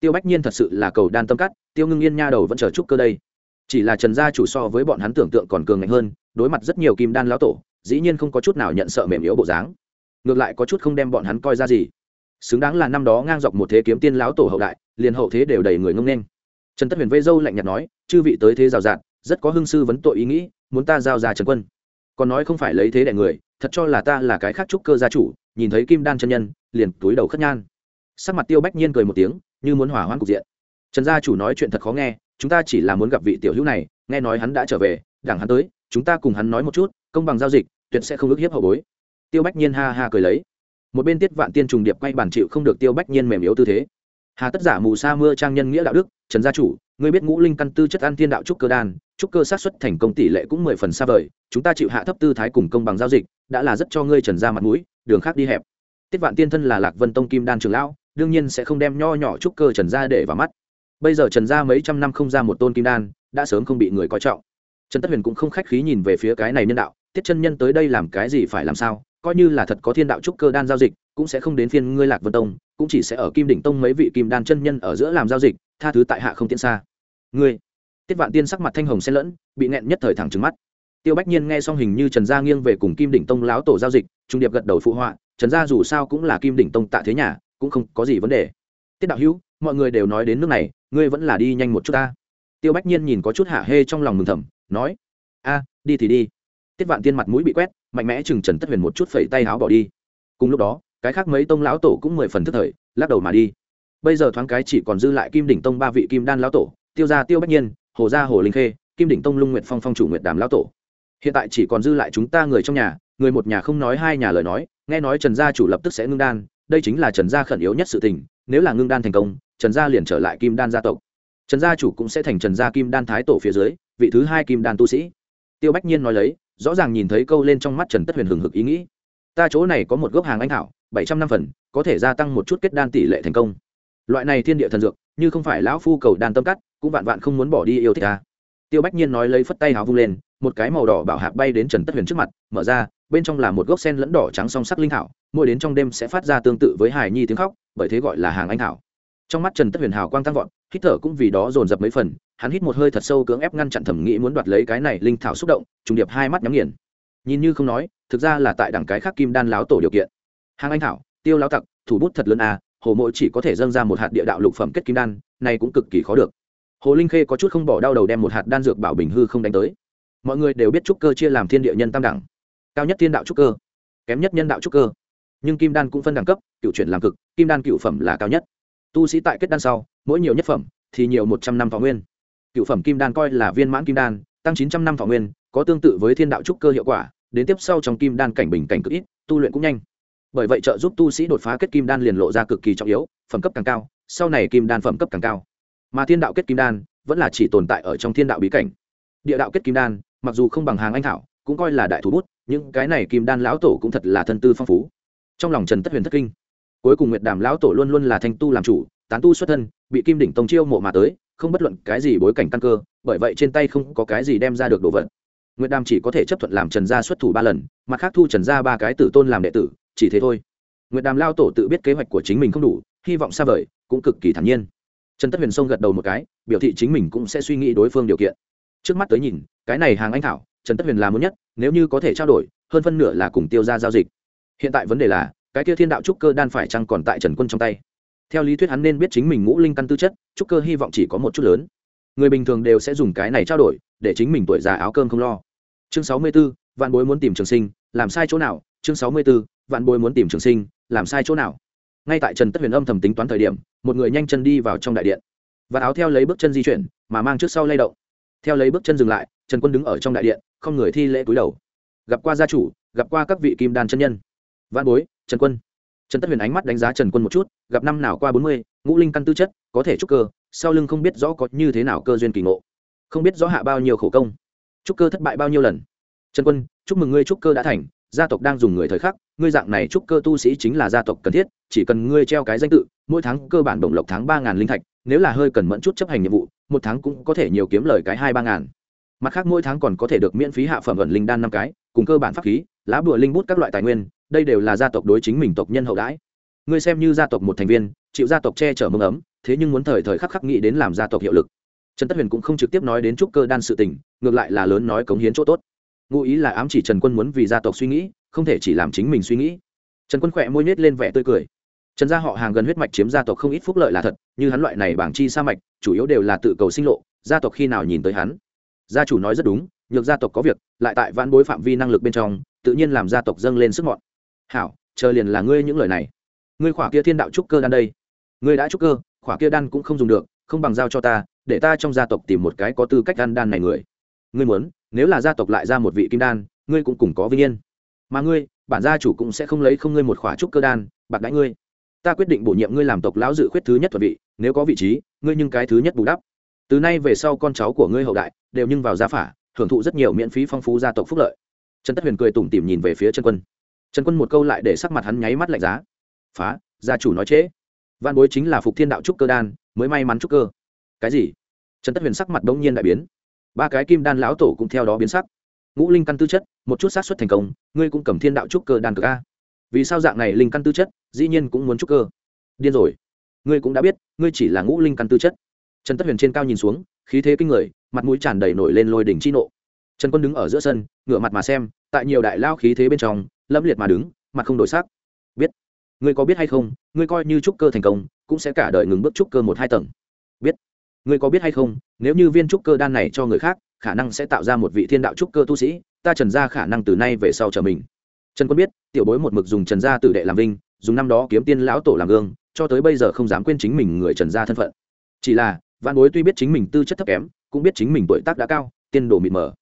Tiêu bách nhiên thật sự là cầu đan tâm cắt, tiêu ngưng yên nha đầu vẫn chờ chút cơ đây. Chỉ là trần gia chủ so với bọn hắn tưởng tượng còn cường ngạnh hơn, đối mặt rất nhiều kim đan lão tổ, dĩ nhiên không có chút nào nhận sợ mềm yếu bộ dáng. Ngược lại có chút không đem bọn hắn coi ra gì. Xứng đáng là năm đó ngang dọc một thế kiếm tiên lão tổ hậu đại, liền hậu thế đều đầy người ngông nên trần tất huyền vây dâu lạnh nhạt nói, chư vị tới thế rào rạt, rất có hưng sư vấn tội ý nghĩ, muốn ta giao ra trần quân. Còn nói không phải lấy thế để người, thật cho là ta là cái khác trúc cơ gia chủ, nhìn thấy kim đan chân nhân liền túi đầu khất nhan. Sắc mặt tiêu bách nhiên cười một tiếng, như muốn hỏa hoãn cục diện. Trần gia chủ nói chuyện thật khó nghe, chúng ta chỉ là muốn gặp vị tiểu hữu này, nghe nói hắn đã trở về, đảng hắn tới, chúng ta cùng hắn nói một chút, công bằng giao dịch, tuyệt sẽ không ước hiếp hậu bối. Tiêu bách nhiên ha ha cười lấy. Một bên tiết vạn tiên trùng điệp quay bản chịu không được tiêu bách nhiên mềm yếu tư thế. Hà tất giả mù sa mưa trang nhân nghĩa đạo đức, trần gia chủ, ngươi biết ngũ linh căn tư chất ăn thiên đạo trúc cơ đan, trúc cơ sát xuất thành công tỷ lệ cũng mười phần xa vời, chúng ta chịu hạ thấp tư thái cùng công bằng giao dịch, đã là rất cho ngươi trần ra mặt mũi, đường khác đi hẹp tiết vạn tiên thân là lạc vân tông kim đan trường lão, đương nhiên sẽ không đem nho nhỏ trúc cơ trần gia để vào mắt. Bây giờ trần gia mấy trăm năm không ra một tôn kim đan, đã sớm không bị người coi trọng. Trần tất huyền cũng không khách khí nhìn về phía cái này nhân đạo, tiết chân nhân tới đây làm cái gì phải làm sao? Coi như là thật có thiên đạo trúc cơ đan giao dịch, cũng sẽ không đến phiên ngươi lạc vân tông, cũng chỉ sẽ ở kim đỉnh tông mấy vị kim đan chân nhân ở giữa làm giao dịch, tha thứ tại hạ không tiện xa. Ngươi? Tiết vạn tiên sắc mặt thanh hồng xen lẫn, bị nẹn nhất thời thẳng trứng mắt. Tiêu bách nhiên nghe xong hình như trần gia nghiêng về cùng kim đỉnh tông láo tổ giao dịch, trung điệp gật đầu phụ họa trần gia dù sao cũng là kim đỉnh tông tạ thế nhà, cũng không có gì vấn đề. Tiết đạo hữu, mọi người đều nói đến nước này, ngươi vẫn là đi nhanh một chút ta. Tiêu bách nhiên nhìn có chút hạ hê trong lòng mừng thầm, nói, a, đi thì đi. Tiết vạn tiên mặt mũi bị quét, mạnh mẽ chừng trần tất huyền một chút phẩy tay áo bỏ đi. Cùng lúc đó, cái khác mấy tông lão tổ cũng mười phần thức thời, lắc đầu mà đi. Bây giờ thoáng cái chỉ còn dư lại kim đỉnh tông ba vị kim đan lão tổ, tiêu gia tiêu bách nhiên, hồ gia hồ linh khê, kim đỉnh tông lung nguyệt phong phong chủ nguyệt đàm lão tổ. Hiện tại chỉ còn dư lại chúng ta người trong nhà người một nhà không nói hai nhà lời nói, nghe nói trần gia chủ lập tức sẽ ngưng đan, đây chính là trần gia khẩn yếu nhất sự tình, nếu là ngưng đan thành công, trần gia liền trở lại kim đan gia tộc. Trần gia chủ cũng sẽ thành trần gia kim đan thái tổ phía dưới, vị thứ hai kim đan tu sĩ. Tiêu bách nhiên nói lấy, rõ ràng nhìn thấy câu lên trong mắt trần tất huyền hừng hực ý nghĩ. Ta chỗ này có một gốc hàng anh thảo, bảy trăm năm phần, có thể gia tăng một chút kết đan tỷ lệ thành công. Loại này thiên địa thần dược, như không phải lão phu cầu đan tâm cắt, cũng vạn vạn không muốn bỏ đi yêu thích ta tiêu bách nhiên nói lấy phất tay hào vung lên, một cái màu đỏ bảo hạc bay đến trần tất huyền trước mặt, mở ra, bên trong là một gốc sen lẫn đỏ trắng song sắc linh thảo, mỗi đến trong đêm sẽ phát ra tương tự với hài nhi tiếng khóc, bởi thế gọi là hàng anh thảo. Trong mắt trần tất huyền hào quang tăng vọt, hít thở cũng vì đó dồn dập mấy phần, hắn hít một hơi thật sâu cưỡng ép ngăn chặn thẩm nghĩ muốn đoạt lấy cái này linh thảo xúc động, trùng điệp hai mắt nhắm nghiền. Nhìn như không nói, thực ra là tại đẳng cái khác kim đan láo tổ điều kiện. Hàng anh thảo, tiêu lão tặc, thủ bút thật lớn à hồ mỗi chỉ có thể dâng ra một hạt địa đạo lục phẩm kết kim đan, này cũng cực kỳ khó được hồ linh khê có chút không bỏ đau đầu đem một hạt đan dược bảo bình hư không đánh tới mọi người đều biết trúc cơ chia làm thiên địa nhân tam đẳng cao nhất thiên đạo trúc cơ kém nhất nhân đạo trúc cơ nhưng kim đan cũng phân đẳng cấp cựu chuyển làm cực kim đan cựu phẩm là cao nhất tu sĩ tại kết đan sau mỗi nhiều nhất phẩm thì nhiều một trăm năm thọ nguyên cựu phẩm kim đan coi là viên mãn kim đan tăng chín trăm năm thọ nguyên có tương tự với thiên đạo trúc cơ hiệu quả đến tiếp sau trong kim đan cảnh bình cảnh cực ít tu luyện cũng nhanh bởi vậy trợ giúp tu sĩ đột phá kết kim đan liền lộ ra cực kỳ trọng yếu phẩm cấp càng cao sau này kim đan phẩm cấp càng cao mà thiên đạo kết kim đan vẫn là chỉ tồn tại ở trong thiên đạo bí cảnh. Địa đạo kết kim đan, mặc dù không bằng hàng anh thảo, cũng coi là đại thủ bút, nhưng cái này kim đan lão tổ cũng thật là thân tư phong phú. Trong lòng trần tất huyền thất kinh. Cuối cùng nguyệt đàm lão tổ luôn luôn là thanh tu làm chủ, tán tu xuất thân, bị kim đỉnh tông chiêu mộ mà tới, không bất luận cái gì bối cảnh căn cơ, bởi vậy trên tay không có cái gì đem ra được đồ vật. Nguyệt đàm chỉ có thể chấp thuận làm trần gia xuất thủ ba lần, mặt khác thu trần gia ba cái tử tôn làm đệ tử, chỉ thế thôi. Nguyệt đàm lao tổ tự biết kế hoạch của chính mình không đủ, hy vọng xa vời, cũng cực kỳ thản nhiên trần tất huyền sông gật đầu một cái biểu thị chính mình cũng sẽ suy nghĩ đối phương điều kiện. Trước mắt tới nhìn cái này hàng anh thảo trần tất huyền là muốn nhất nếu như có thể trao đổi hơn phân nửa là cùng tiêu ra giao dịch. Hiện tại vấn đề là cái kia thiên đạo trúc cơ đan phải chăng còn tại trần quân trong tay? Theo lý thuyết hắn nên biết chính mình ngũ linh căn tư chất trúc cơ hy vọng chỉ có một chút lớn. Người bình thường đều sẽ dùng cái này trao đổi để chính mình tuổi già áo cơm không lo. Chương sáu mươi 64, vạn bối muốn tìm trường sinh làm sai chỗ nào? Chương sáu mươi 64, vạn bối muốn tìm trường sinh làm sai chỗ nào? Ngay tại trần tất huyền âm thầm tính toán thời điểm một người nhanh chân đi vào trong đại điện. Và áo theo lấy bước chân di chuyển, mà mang trước sau lay động. Theo lấy bước chân dừng lại, trần quân đứng ở trong đại điện, không người thi lễ cúi đầu. Gặp qua gia chủ, gặp qua các vị kim đan chân nhân. Văn bối, trần quân. Trần tất huyền ánh mắt đánh giá trần quân một chút, gặp năm nào qua bốn mươi, ngũ linh căn tư chất, có thể trúc cơ, sau lưng không biết rõ có như thế nào cơ duyên kỳ ngộ. Không biết rõ hạ bao nhiêu khổ công. Trúc cơ thất bại bao nhiêu lần. Trần quân, chúc mừng ngươi trúc cơ đã thành gia tộc đang dùng người thời khắc, ngươi dạng này trúc cơ tu sĩ chính là gia tộc cần thiết, chỉ cần ngươi treo cái danh tự, mỗi tháng cơ bản đồng lộc tháng ba ngàn linh thạch, nếu là hơi cần mẫn chút chấp hành nhiệm vụ, một tháng cũng có thể nhiều kiếm lời cái hai ba ngàn. Mặt khác mỗi tháng còn có thể được miễn phí hạ phẩm ẩn linh đan năm cái, cùng cơ bản pháp khí, lá bùa linh bút các loại tài nguyên, đây đều là gia tộc đối chính mình tộc nhân hậu đãi. Ngươi xem như gia tộc một thành viên, chịu gia tộc che chở mương ấm, thế nhưng muốn thời thời khắc khắc nghĩ đến làm gia tộc hiệu lực. Trần tất huyền cũng không trực tiếp nói đến trúc cơ đan sự tình, ngược lại là lớn nói cống hiến chỗ tốt ngụ ý là ám chỉ trần quân muốn vì gia tộc suy nghĩ, không thể chỉ làm chính mình suy nghĩ. Trần quân khỏe môi nhét lên vẻ tươi cười. Trần gia họ hàng gần huyết mạch chiếm gia tộc không ít phúc lợi là thật, như hắn loại này bảng chi sa mạch, chủ yếu đều là tự cầu sinh lộ, gia tộc khi nào nhìn tới hắn. Gia chủ nói rất đúng, nhược gia tộc có việc, lại tại vãn bối phạm vi năng lực bên trong, tự nhiên làm gia tộc dâng lên sức mọn. Hảo, chờ liền là ngươi những lời này. Ngươi khỏa kia thiên đạo trúc cơ đan đây. Ngươi đã trúc cơ, khỏa kia đan cũng không dùng được, không bằng giao cho ta, để ta trong gia tộc tìm một cái có tư cách đan đan này người. Ngươi muốn nếu là gia tộc lại ra một vị kim đan, ngươi cũng cùng có vinh yên. Mà ngươi, bản gia chủ cũng sẽ không lấy không ngươi một khỏa trúc cơ đan, bạc đãi ngươi. Ta quyết định bổ nhiệm ngươi làm tộc lão dự khuyết thứ nhất thuận vị, nếu có vị trí, ngươi nhưng cái thứ nhất bù đắp. Từ nay về sau con cháu của ngươi hậu đại, đều nhưng vào gia phả, hưởng thụ rất nhiều miễn phí phong phú gia tộc phúc lợi. Trần tất huyền cười tủm tỉm nhìn về phía trần quân. Trần quân một câu lại để sắc mặt hắn nháy mắt lạnh giá. Phá, gia chủ nói trễ. Văn bối chính là phục thiên đạo trúc cơ đan, mới may mắn trúc cơ. Cái gì? Trần tất huyền sắc mặt đông nhiên đại biến ba cái kim đan lão tổ cũng theo đó biến sắc. Ngũ linh căn tư chất, một chút xác suất thành công, ngươi cũng cầm thiên đạo trúc cơ đan cực a. Vì sao dạng này linh căn tư chất, dĩ nhiên cũng muốn trúc cơ. Điên rồi. Ngươi cũng đã biết, ngươi chỉ là ngũ linh căn tư chất. Trần tất huyền trên cao nhìn xuống, khí thế kinh người, mặt mũi tràn đầy nổi lên lôi đỉnh chi nộ. Trần quân đứng ở giữa sân, ngửa mặt mà xem, tại nhiều đại lao khí thế bên trong lâm liệt mà đứng, mặt không đổi sắc. Biết. Ngươi có biết hay không, ngươi coi như trúc cơ thành công, cũng sẽ cả đời ngừng bước trúc cơ một hai tầng ngươi có biết hay không, nếu như viên trúc cơ đan này cho người khác, khả năng sẽ tạo ra một vị thiên đạo trúc cơ tu sĩ, ta trần ra khả năng từ nay về sau trở mình. Trần quân biết, tiểu bối một mực dùng trần gia tử đệ làm vinh, dùng năm đó kiếm tiên lão tổ làm gương, cho tới bây giờ không dám quên chính mình người trần gia thân phận. Chỉ là, văn bối tuy biết chính mình tư chất thấp kém, cũng biết chính mình tuổi tác đã cao, tiên đồ mịt mờ.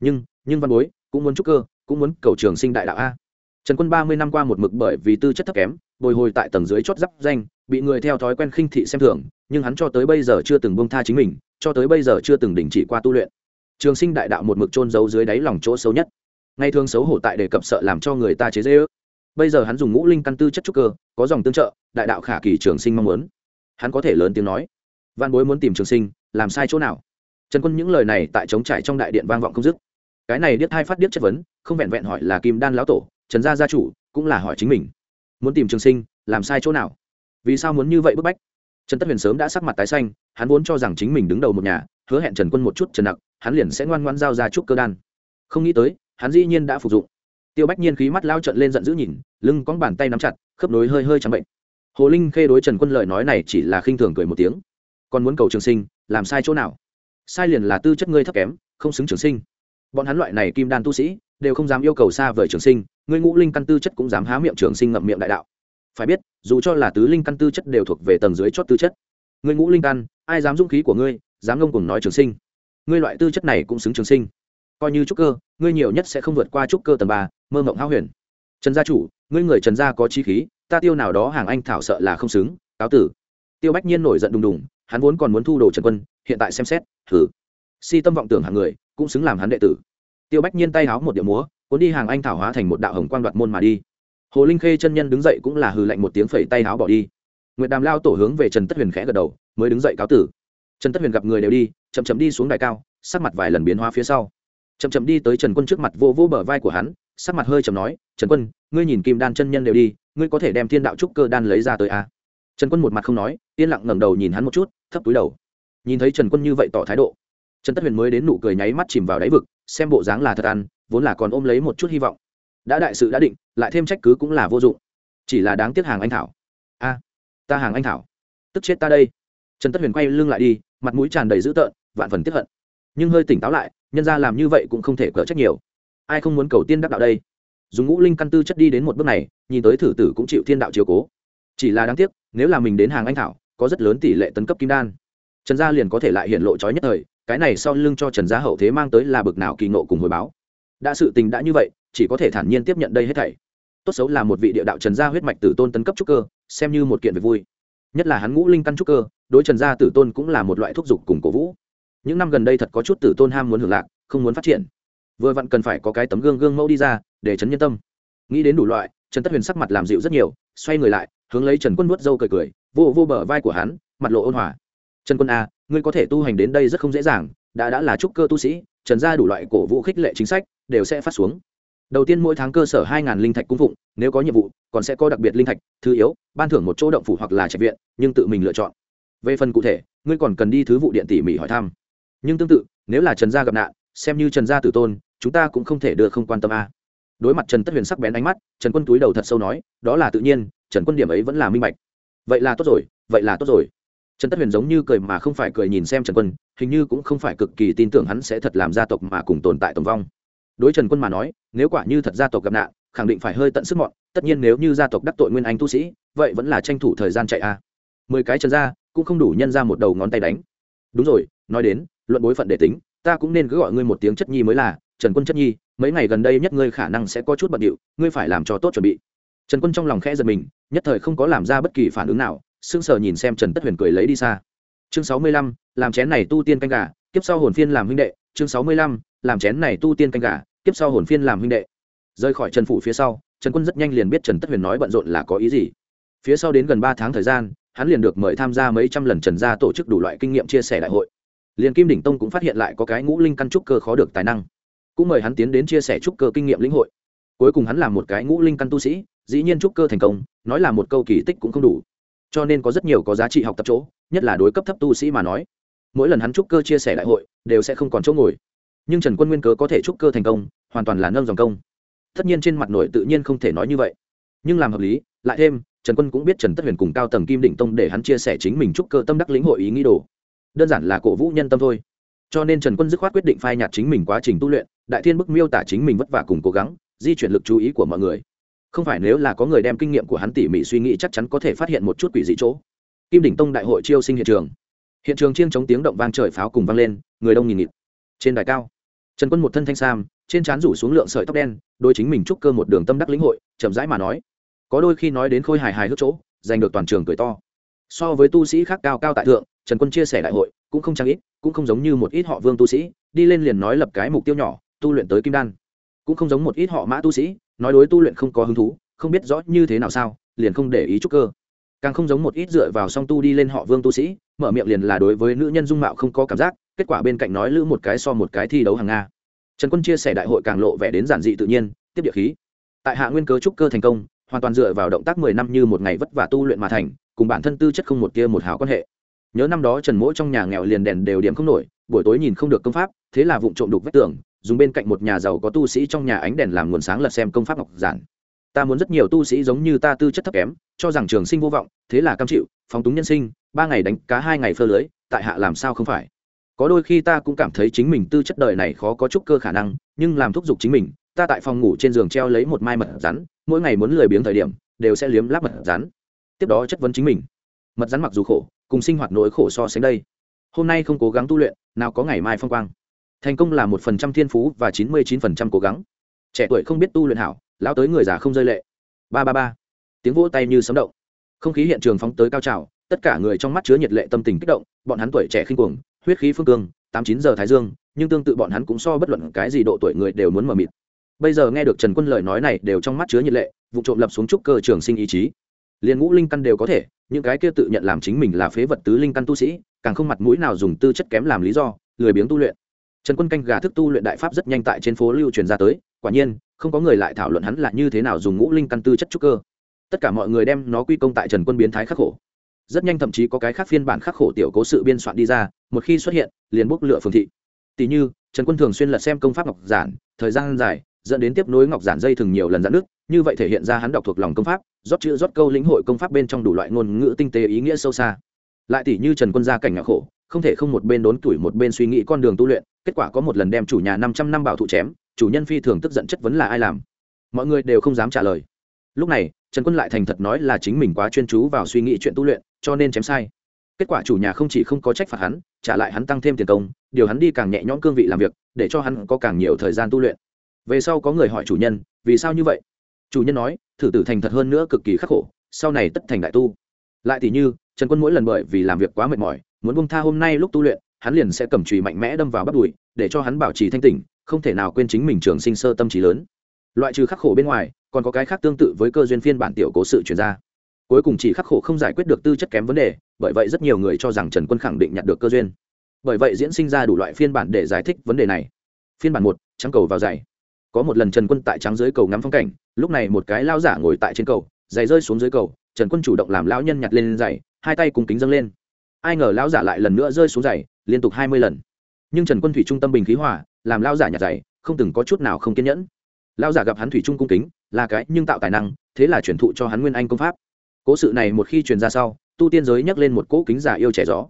Nhưng nhưng văn bối cũng muốn trúc cơ, cũng muốn cầu trường sinh đại đạo a. Trần quân ba mươi năm qua một mực bởi vì tư chất thấp kém bồi hồi tại tầng dưới chót giáp danh, bị người theo thói quen khinh thị xem thường, nhưng hắn cho tới bây giờ chưa từng bông tha chính mình, cho tới bây giờ chưa từng đình chỉ qua tu luyện. Trường sinh đại đạo một mực trôn giấu dưới đáy lòng chỗ xấu nhất. Ngay thường xấu hổ tại đề cập sợ làm cho người ta chế dễ ước. Bây giờ hắn dùng ngũ linh căn tư chất trúc cơ, có dòng tương trợ, đại đạo khả kỳ trường sinh mong muốn. Hắn có thể lớn tiếng nói văn bối muốn tìm trường sinh, làm sai chỗ nào? Trần quân những lời này tại trống trải trong đại điện vang vọng không dứt. Cái này điếc thai phát điếc chất vấn, không vẹn vẹn hỏi là kim đan lão tổ, trần gia gia chủ, cũng là hỏi chính mình muốn tìm trường sinh, làm sai chỗ nào? Vì sao muốn như vậy bức bách? Trần tất huyền sớm đã sắc mặt tái xanh, hắn vốn cho rằng chính mình đứng đầu một nhà, hứa hẹn trần quân một chút trần nặc, hắn liền sẽ ngoan ngoan giao ra chút cơ đan. Không nghĩ tới, hắn dĩ nhiên đã phục dụng. Tiêu bách nhiên khí mắt lao trận lên giận dữ nhìn, lưng cóng bàn tay nắm chặt, khớp nối hơi hơi chẳng bệnh. Hồ linh khê đối trần quân lợi nói này chỉ là khinh thường cười một tiếng. Còn muốn cầu trường sinh, làm sai chỗ nào? Sai liền là tư chất ngươi thấp kém, không xứng trường sinh. Bọn hắn loại này kim đan tu sĩ đều không dám yêu cầu xa vời trường sinh, ngươi ngũ linh căn tư chất cũng dám há miệng trường sinh ngậm miệng đại đạo. Phải biết, dù cho là tứ linh căn tư chất đều thuộc về tầng dưới chót tư chất. Ngươi ngũ linh căn, ai dám dũng khí của ngươi, dám ngông cùng nói trường sinh. Ngươi loại tư chất này cũng xứng trường sinh. Coi như trúc cơ, ngươi nhiều nhất sẽ không vượt qua trúc cơ tầng ba, mơ mộng hao huyền. Trần gia chủ, ngươi người trần gia có chi khí, ta tiêu nào đó hàng anh thảo sợ là không xứng, cáo tử. Tiêu bách nhiên nổi giận đùng đùng, hắn vốn còn muốn thu đồ trần quân, hiện tại xem xét, thử. Si tâm vọng tưởng hàng người, cũng xứng làm hắn đệ tử tiêu bách nhiên tay háo một điệu múa, cuốn đi hàng anh thảo hóa thành một đạo hồng quang đoạt môn mà đi. Hồ linh khê chân nhân đứng dậy cũng là hừ lạnh một tiếng phẩy tay háo bỏ đi. Nguyệt đàm lao tổ hướng về trần tất huyền khẽ gật đầu, mới đứng dậy cáo tử. Trần tất huyền gặp người đều đi, chậm chậm đi xuống đài cao, sắc mặt vài lần biến hóa phía sau. Chậm chậm đi tới trần quân trước mặt vô vô bờ vai của hắn, sắc mặt hơi chậm nói, trần quân, ngươi nhìn kim đan chân nhân đều đi, ngươi có thể đem thiên đạo trúc cơ đan lấy ra tới à? trần quân một mặt không nói, yên lặng ngẩng đầu nhìn hắn một chút, thấp túi đầu. Nhìn thấy trần quân như vậy tỏ thái độ trần tất huyền mới đến nụ cười nháy mắt chìm vào đáy vực, xem bộ dáng là thật ăn, vốn là còn ôm lấy một chút hy vọng. Đã đại sự đã định, lại thêm trách cứ cũng là vô dụng. Chỉ là đáng tiếc hàng anh thảo. A, ta hàng anh thảo. Tức chết ta đây. Trần tất huyền quay lưng lại đi, mặt mũi tràn đầy dữ tợn, vạn phần tiếp hận. Nhưng hơi tỉnh táo lại, nhân ra làm như vậy cũng không thể cỡ trách nhiều. Ai không muốn cầu tiên đắc đạo đây? Dùng ngũ linh căn tư chất đi đến một bước này, nhìn tới thử tử cũng chịu thiên đạo chiếu cố. Chỉ là đáng tiếc, nếu là mình đến hàng anh thảo, có rất lớn tỷ lệ tấn cấp kim đan. Trần gia liền có thể lại hiện lộ trói nhất thời cái này sau lưng cho trần gia hậu thế mang tới là bực nào kỳ nộ cùng hồi báo. Đã sự tình đã như vậy, chỉ có thể thản nhiên tiếp nhận đây hết thảy. Tốt xấu là một vị địa đạo trần gia huyết mạch tử tôn tấn cấp trúc cơ, xem như một kiện việc vui. Nhất là hắn ngũ linh căn trúc cơ, đối trần gia tử tôn cũng là một loại thúc giục cùng cổ vũ. Những năm gần đây thật có chút tử tôn ham muốn hưởng lạc, không muốn phát triển. Vừa vặn cần phải có cái tấm gương gương mẫu đi ra, để chấn nhân tâm. Nghĩ đến đủ loại, trần tất huyền sắc mặt làm dịu rất nhiều, xoay người lại, hướng lấy trần quân nuốt dâu cười cười, vô vô bờ vai của hắn, mặt lộ ôn hòa. Trần quân a ngươi có thể tu hành đến đây rất không dễ dàng, đã đã là trúc cơ tu sĩ, trần gia đủ loại cổ vũ khích lệ chính sách, đều sẽ phát xuống. Đầu tiên mỗi tháng cơ sở hai linh thạch cung phụng, nếu có nhiệm vụ, còn sẽ có đặc biệt linh thạch, thứ yếu, ban thưởng một chỗ động phủ hoặc là trạch viện, nhưng tự mình lựa chọn. Về phần cụ thể, ngươi còn cần đi thứ vụ điện tỉ mỉ hỏi thăm. Nhưng tương tự, nếu là trần gia gặp nạn, xem như trần gia tử tôn, chúng ta cũng không thể đưa không quan tâm a. Đối mặt trần tất huyền sắc bén ánh mắt, trần quân túi đầu thật sâu nói, đó là tự nhiên, trần quân điểm ấy vẫn là minh bạch. Vậy là tốt rồi, vậy là tốt rồi trần tất huyền giống như cười mà không phải cười nhìn xem trần quân, hình như cũng không phải cực kỳ tin tưởng hắn sẽ thật làm gia tộc mà cùng tồn tại tồn vong. Đối trần quân mà nói, nếu quả như thật gia tộc gặp nạn, khẳng định phải hơi tận sức mọn, tất nhiên nếu như gia tộc đắc tội nguyên anh tu sĩ, vậy vẫn là tranh thủ thời gian chạy a. Mười cái trần ra cũng không đủ nhân ra một đầu ngón tay đánh. Đúng rồi, nói đến, luận bối phận để tính, ta cũng nên cứ gọi ngươi một tiếng chất nhi mới là, trần quân chất nhi, mấy ngày gần đây nhất ngươi khả năng sẽ có chút bận điệu, ngươi phải làm cho tốt chuẩn bị. Trần quân trong lòng khẽ giật mình, nhất thời không có làm ra bất kỳ phản ứng nào sững sờ nhìn xem trần tất huyền cười lấy đi xa. Chương sáu mươi lăm, làm chén này tu tiên canh gà, kiếp sau hồn phiên làm huynh đệ. Chương sáu mươi lăm, làm chén này tu tiên canh gà, kiếp sau hồn phiên làm huynh đệ. Rời khỏi trần phủ phía sau, trần quân rất nhanh liền biết trần tất huyền nói bận rộn là có ý gì. Phía sau đến gần ba tháng thời gian, hắn liền được mời tham gia mấy trăm lần trần gia tổ chức đủ loại kinh nghiệm chia sẻ đại hội. Liền kim đỉnh tông cũng phát hiện lại có cái ngũ linh căn trúc cơ khó được tài năng. Cũng mời hắn tiến đến chia sẻ trúc cơ kinh nghiệm lĩnh hội. Cuối cùng hắn làm một cái ngũ linh căn tu sĩ, dĩ nhiên trúc cơ thành công, nói là một câu kỳ tích cũng không đủ cho nên có rất nhiều có giá trị học tập chỗ, nhất là đối cấp thấp tu sĩ mà nói. Mỗi lần hắn trúc cơ chia sẻ đại hội, đều sẽ không còn chỗ ngồi. Nhưng trần quân nguyên cớ có thể trúc cơ thành công, hoàn toàn là nâng dòng công. Tất nhiên trên mặt nội tự nhiên không thể nói như vậy. Nhưng làm hợp lý, lại thêm, trần quân cũng biết trần tất huyền cùng cao tầng kim định tông để hắn chia sẻ chính mình trúc cơ tâm đắc lĩnh hội ý nghĩ đồ. Đơn giản là cổ vũ nhân tâm thôi. Cho nên trần quân dứt khoát quyết định phai nhạt chính mình quá trình tu luyện, đại thiên bức miêu tả chính mình vất vả cùng cố gắng, di chuyển lực chú ý của mọi người không phải nếu là có người đem kinh nghiệm của hắn tỉ mỉ suy nghĩ chắc chắn có thể phát hiện một chút quỷ dị chỗ. Kim đỉnh tông đại hội chiêu sinh hiện trường. Hiện trường chiêng chống tiếng động vang trời pháo cùng vang lên, người đông nghìn nghịt. Trên đài cao, trần quân một thân thanh sam, trên trán rủ xuống lượng sợi tóc đen đôi chính mình trúc cơ một đường tâm đắc lĩnh hội, chậm rãi mà nói. Có đôi khi nói đến khôi hài hài hước chỗ, giành được toàn trường cười to. So với tu sĩ khác cao cao tại thượng, trần quân chia sẻ đại hội, cũng không trang ít, cũng không giống như một ít họ vương tu sĩ, đi lên liền nói lập cái mục tiêu nhỏ, tu luyện tới kim đan. Cũng không giống một ít họ mã tu sĩ nói đối tu luyện không có hứng thú, không biết rõ như thế nào sao, liền không để ý trúc cơ. Càng không giống một ít dựa vào song tu đi lên họ vương tu sĩ, mở miệng liền là đối với nữ nhân dung mạo không có cảm giác, kết quả bên cạnh nói lữ một cái so một cái thi đấu hàng nga. Trần quân chia sẻ đại hội càng lộ vẻ đến giản dị tự nhiên, tiếp địa khí. Tại hạ nguyên cớ trúc cơ thành công, hoàn toàn dựa vào động tác mười năm như một ngày vất vả tu luyện mà thành, cùng bản thân tư chất không một tia một hào quan hệ. Nhớ năm đó trần mỗi trong nhà nghèo liền đèn đều điểm không nổi, buổi tối nhìn không được công pháp, thế là vụ trộm đục vách tường dùng bên cạnh một nhà giàu có tu sĩ trong nhà ánh đèn làm nguồn sáng lật xem công pháp ngọc giản. Ta muốn rất nhiều tu sĩ giống như ta tư chất thấp kém, cho rằng trường sinh vô vọng, thế là cam chịu, phóng túng nhân sinh, ba ngày đánh cá, hai ngày phơ lưới, tại hạ làm sao không phải? Có đôi khi ta cũng cảm thấy chính mình tư chất đời này khó có chút cơ khả năng, nhưng làm thúc giục chính mình, ta tại phòng ngủ trên giường treo lấy một mai mật rắn, mỗi ngày muốn lười biếng thời điểm, đều sẽ liếm láp mật rắn. Tiếp đó chất vấn chính mình. Mật rắn mặc dù khổ, cùng sinh hoạt nỗi khổ so sánh đây. Hôm nay không cố gắng tu luyện, nào có ngày mai phong quang thành công là một phần trăm thiên phú và chín mươi chín phần trăm cố gắng. Trẻ tuổi không biết tu luyện hảo, lão tới người già không rơi lệ. Ba ba ba. Tiếng vỗ tay như sấm động. Không khí hiện trường phóng tới cao trào, tất cả người trong mắt chứa nhiệt lệ tâm tình kích động, bọn hắn tuổi trẻ khinh cuồng, huyết khí phương cương, tám chín giờ thái dương, nhưng tương tự bọn hắn cũng so bất luận cái gì độ tuổi người đều muốn mờ mịt. Bây giờ nghe được trần quân lời nói này đều trong mắt chứa nhiệt lệ, vụ trộm lập xuống trúc cơ trường sinh ý chí. Liền ngũ linh căn đều có thể, những cái kia tự nhận làm chính mình là phế vật tứ linh căn tu sĩ, càng không mặt mũi nào dùng tư chất kém làm lý do, lười biếng tu luyện trần quân canh gà thức tu luyện đại pháp rất nhanh tại trên phố lưu truyền ra tới, quả nhiên, không có người lại thảo luận hắn là như thế nào dùng ngũ linh căn tư chất trúc cơ. Tất cả mọi người đem nó quy công tại trần quân biến thái khắc khổ. Rất nhanh thậm chí có cái khác phiên bản khắc khổ tiểu cố sự biên soạn đi ra, một khi xuất hiện, liền bốc lựa phường thị. Tỷ như, trần quân thường xuyên lật xem công pháp ngọc giản, thời gian dài, dẫn đến tiếp nối ngọc giản dây thường nhiều lần giãn nước như vậy thể hiện ra hắn đọc thuộc lòng công pháp, rót chữ rót câu lĩnh hội công pháp bên trong đủ loại ngôn ngữ tinh tế ý nghĩa sâu xa. Lại tỷ như trần quân gia cảnh ngã khổ, không thể không một bên đốn tuổi một bên suy nghĩ con đường tu luyện kết quả có một lần đem chủ nhà năm trăm năm bảo thụ chém, chủ nhân phi thường tức giận chất vấn là ai làm. Mọi người đều không dám trả lời. Lúc này, trần quân lại thành thật nói là chính mình quá chuyên chú vào suy nghĩ chuyện tu luyện, cho nên chém sai. Kết quả chủ nhà không chỉ không có trách phạt hắn, trả lại hắn tăng thêm tiền công, điều hắn đi càng nhẹ nhõm cương vị làm việc, để cho hắn có càng nhiều thời gian tu luyện. Về sau có người hỏi chủ nhân, vì sao như vậy? Chủ nhân nói, thử tử thành thật hơn nữa cực kỳ khắc khổ, sau này tất thành đại tu. Lại thì như, trần quân mỗi lần bởi vì làm việc quá mệt mỏi, muốn buông tha hôm nay lúc tu luyện hắn liền sẽ cầm chùy mạnh mẽ đâm vào bắt đùi, để cho hắn bảo trì thanh tỉnh, không thể nào quên chính mình trường sinh sơ tâm trí lớn. Loại trừ khắc khổ bên ngoài, còn có cái khác tương tự với cơ duyên phiên bản tiểu cố sự chuyển ra. Cuối cùng chỉ khắc khổ không giải quyết được tư chất kém vấn đề, bởi vậy rất nhiều người cho rằng trần quân khẳng định nhận được cơ duyên. Bởi vậy diễn sinh ra đủ loại phiên bản để giải thích vấn đề này. Phiên bản một, trắng cầu vào giày. Có một lần trần quân tại trắng dưới cầu ngắm phong cảnh, lúc này một cái lao giả ngồi tại trên cầu, giày rơi xuống dưới cầu, trần quân chủ động làm lão nhân nhặt lên giày, hai tay cùng kính dâng lên. Ai ngờ lão giả lại lần nữa rơi xuống giày liên tục hai mươi lần. Nhưng trần quân thủy trung tâm bình khí hỏa, làm lão giả nhặt dày, không từng có chút nào không kiên nhẫn. Lão giả gặp hắn thủy trung cung kính, là cái nhưng tạo tài năng, thế là chuyển thụ cho hắn nguyên anh công pháp. Cố sự này một khi truyền ra sau, tu tiên giới nhắc lên một cỗ kính giả yêu trẻ gió.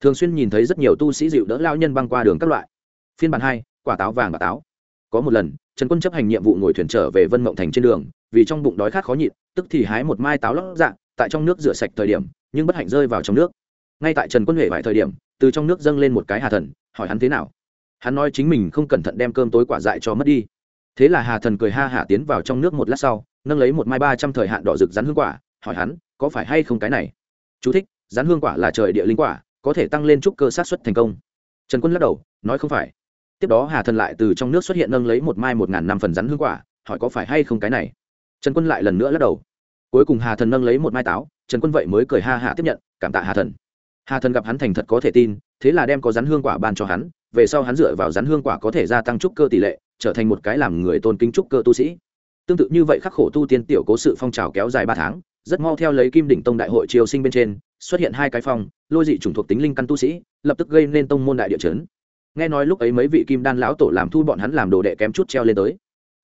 Thường xuyên nhìn thấy rất nhiều tu sĩ dịu đỡ lao nhân băng qua đường các loại. Phiên bản hai, quả táo vàng và táo. Có một lần, trần quân chấp hành nhiệm vụ ngồi thuyền trở về vân mộng thành trên đường, vì trong bụng đói khát khó nhịn, tức thì hái một mai táo lót dạng tại trong nước rửa sạch thời điểm, nhưng bất hạnh rơi vào trong nước. Ngay tại trần quân huệ vài thời điểm từ trong nước dâng lên một cái hà thần hỏi hắn thế nào? Hắn nói chính mình không cẩn thận đem cơm tối quả dại cho mất đi. Thế là hà thần cười ha hả tiến vào trong nước một lát sau nâng lấy một mai ba trăm thời hạn đỏ rực rắn hương quả hỏi hắn có phải hay không cái này? Chú thích, rắn hương quả là trời địa linh quả có thể tăng lên chút cơ sát xuất thành công. Trần quân lắc đầu nói không phải. Tiếp đó hà thần lại từ trong nước xuất hiện nâng lấy một mai một ngàn năm phần rắn hương quả hỏi có phải hay không cái này? Trần quân lại lần nữa lắc đầu. Cuối cùng hà thần nâng lấy một mai táo trần quân vậy mới cười ha hạ tiếp nhận cảm tạ hà thần hà thần gặp hắn thành thật có thể tin, thế là đem có rắn hương quả ban cho hắn, về sau hắn dựa vào rắn hương quả có thể gia tăng trúc cơ tỷ lệ, trở thành một cái làm người tôn kính trúc cơ tu sĩ. Tương tự như vậy khắc khổ tu tiên tiểu cố sự phong trào kéo dài ba tháng, rất mau theo lấy kim đỉnh tông đại hội triều sinh bên trên, xuất hiện hai cái phong, lôi dị chủng thuộc tính linh căn tu sĩ, lập tức gây nên tông môn đại địa chấn. Nghe nói lúc ấy mấy vị kim đan lão tổ làm thu bọn hắn làm đồ đệ kém chút treo lên tới.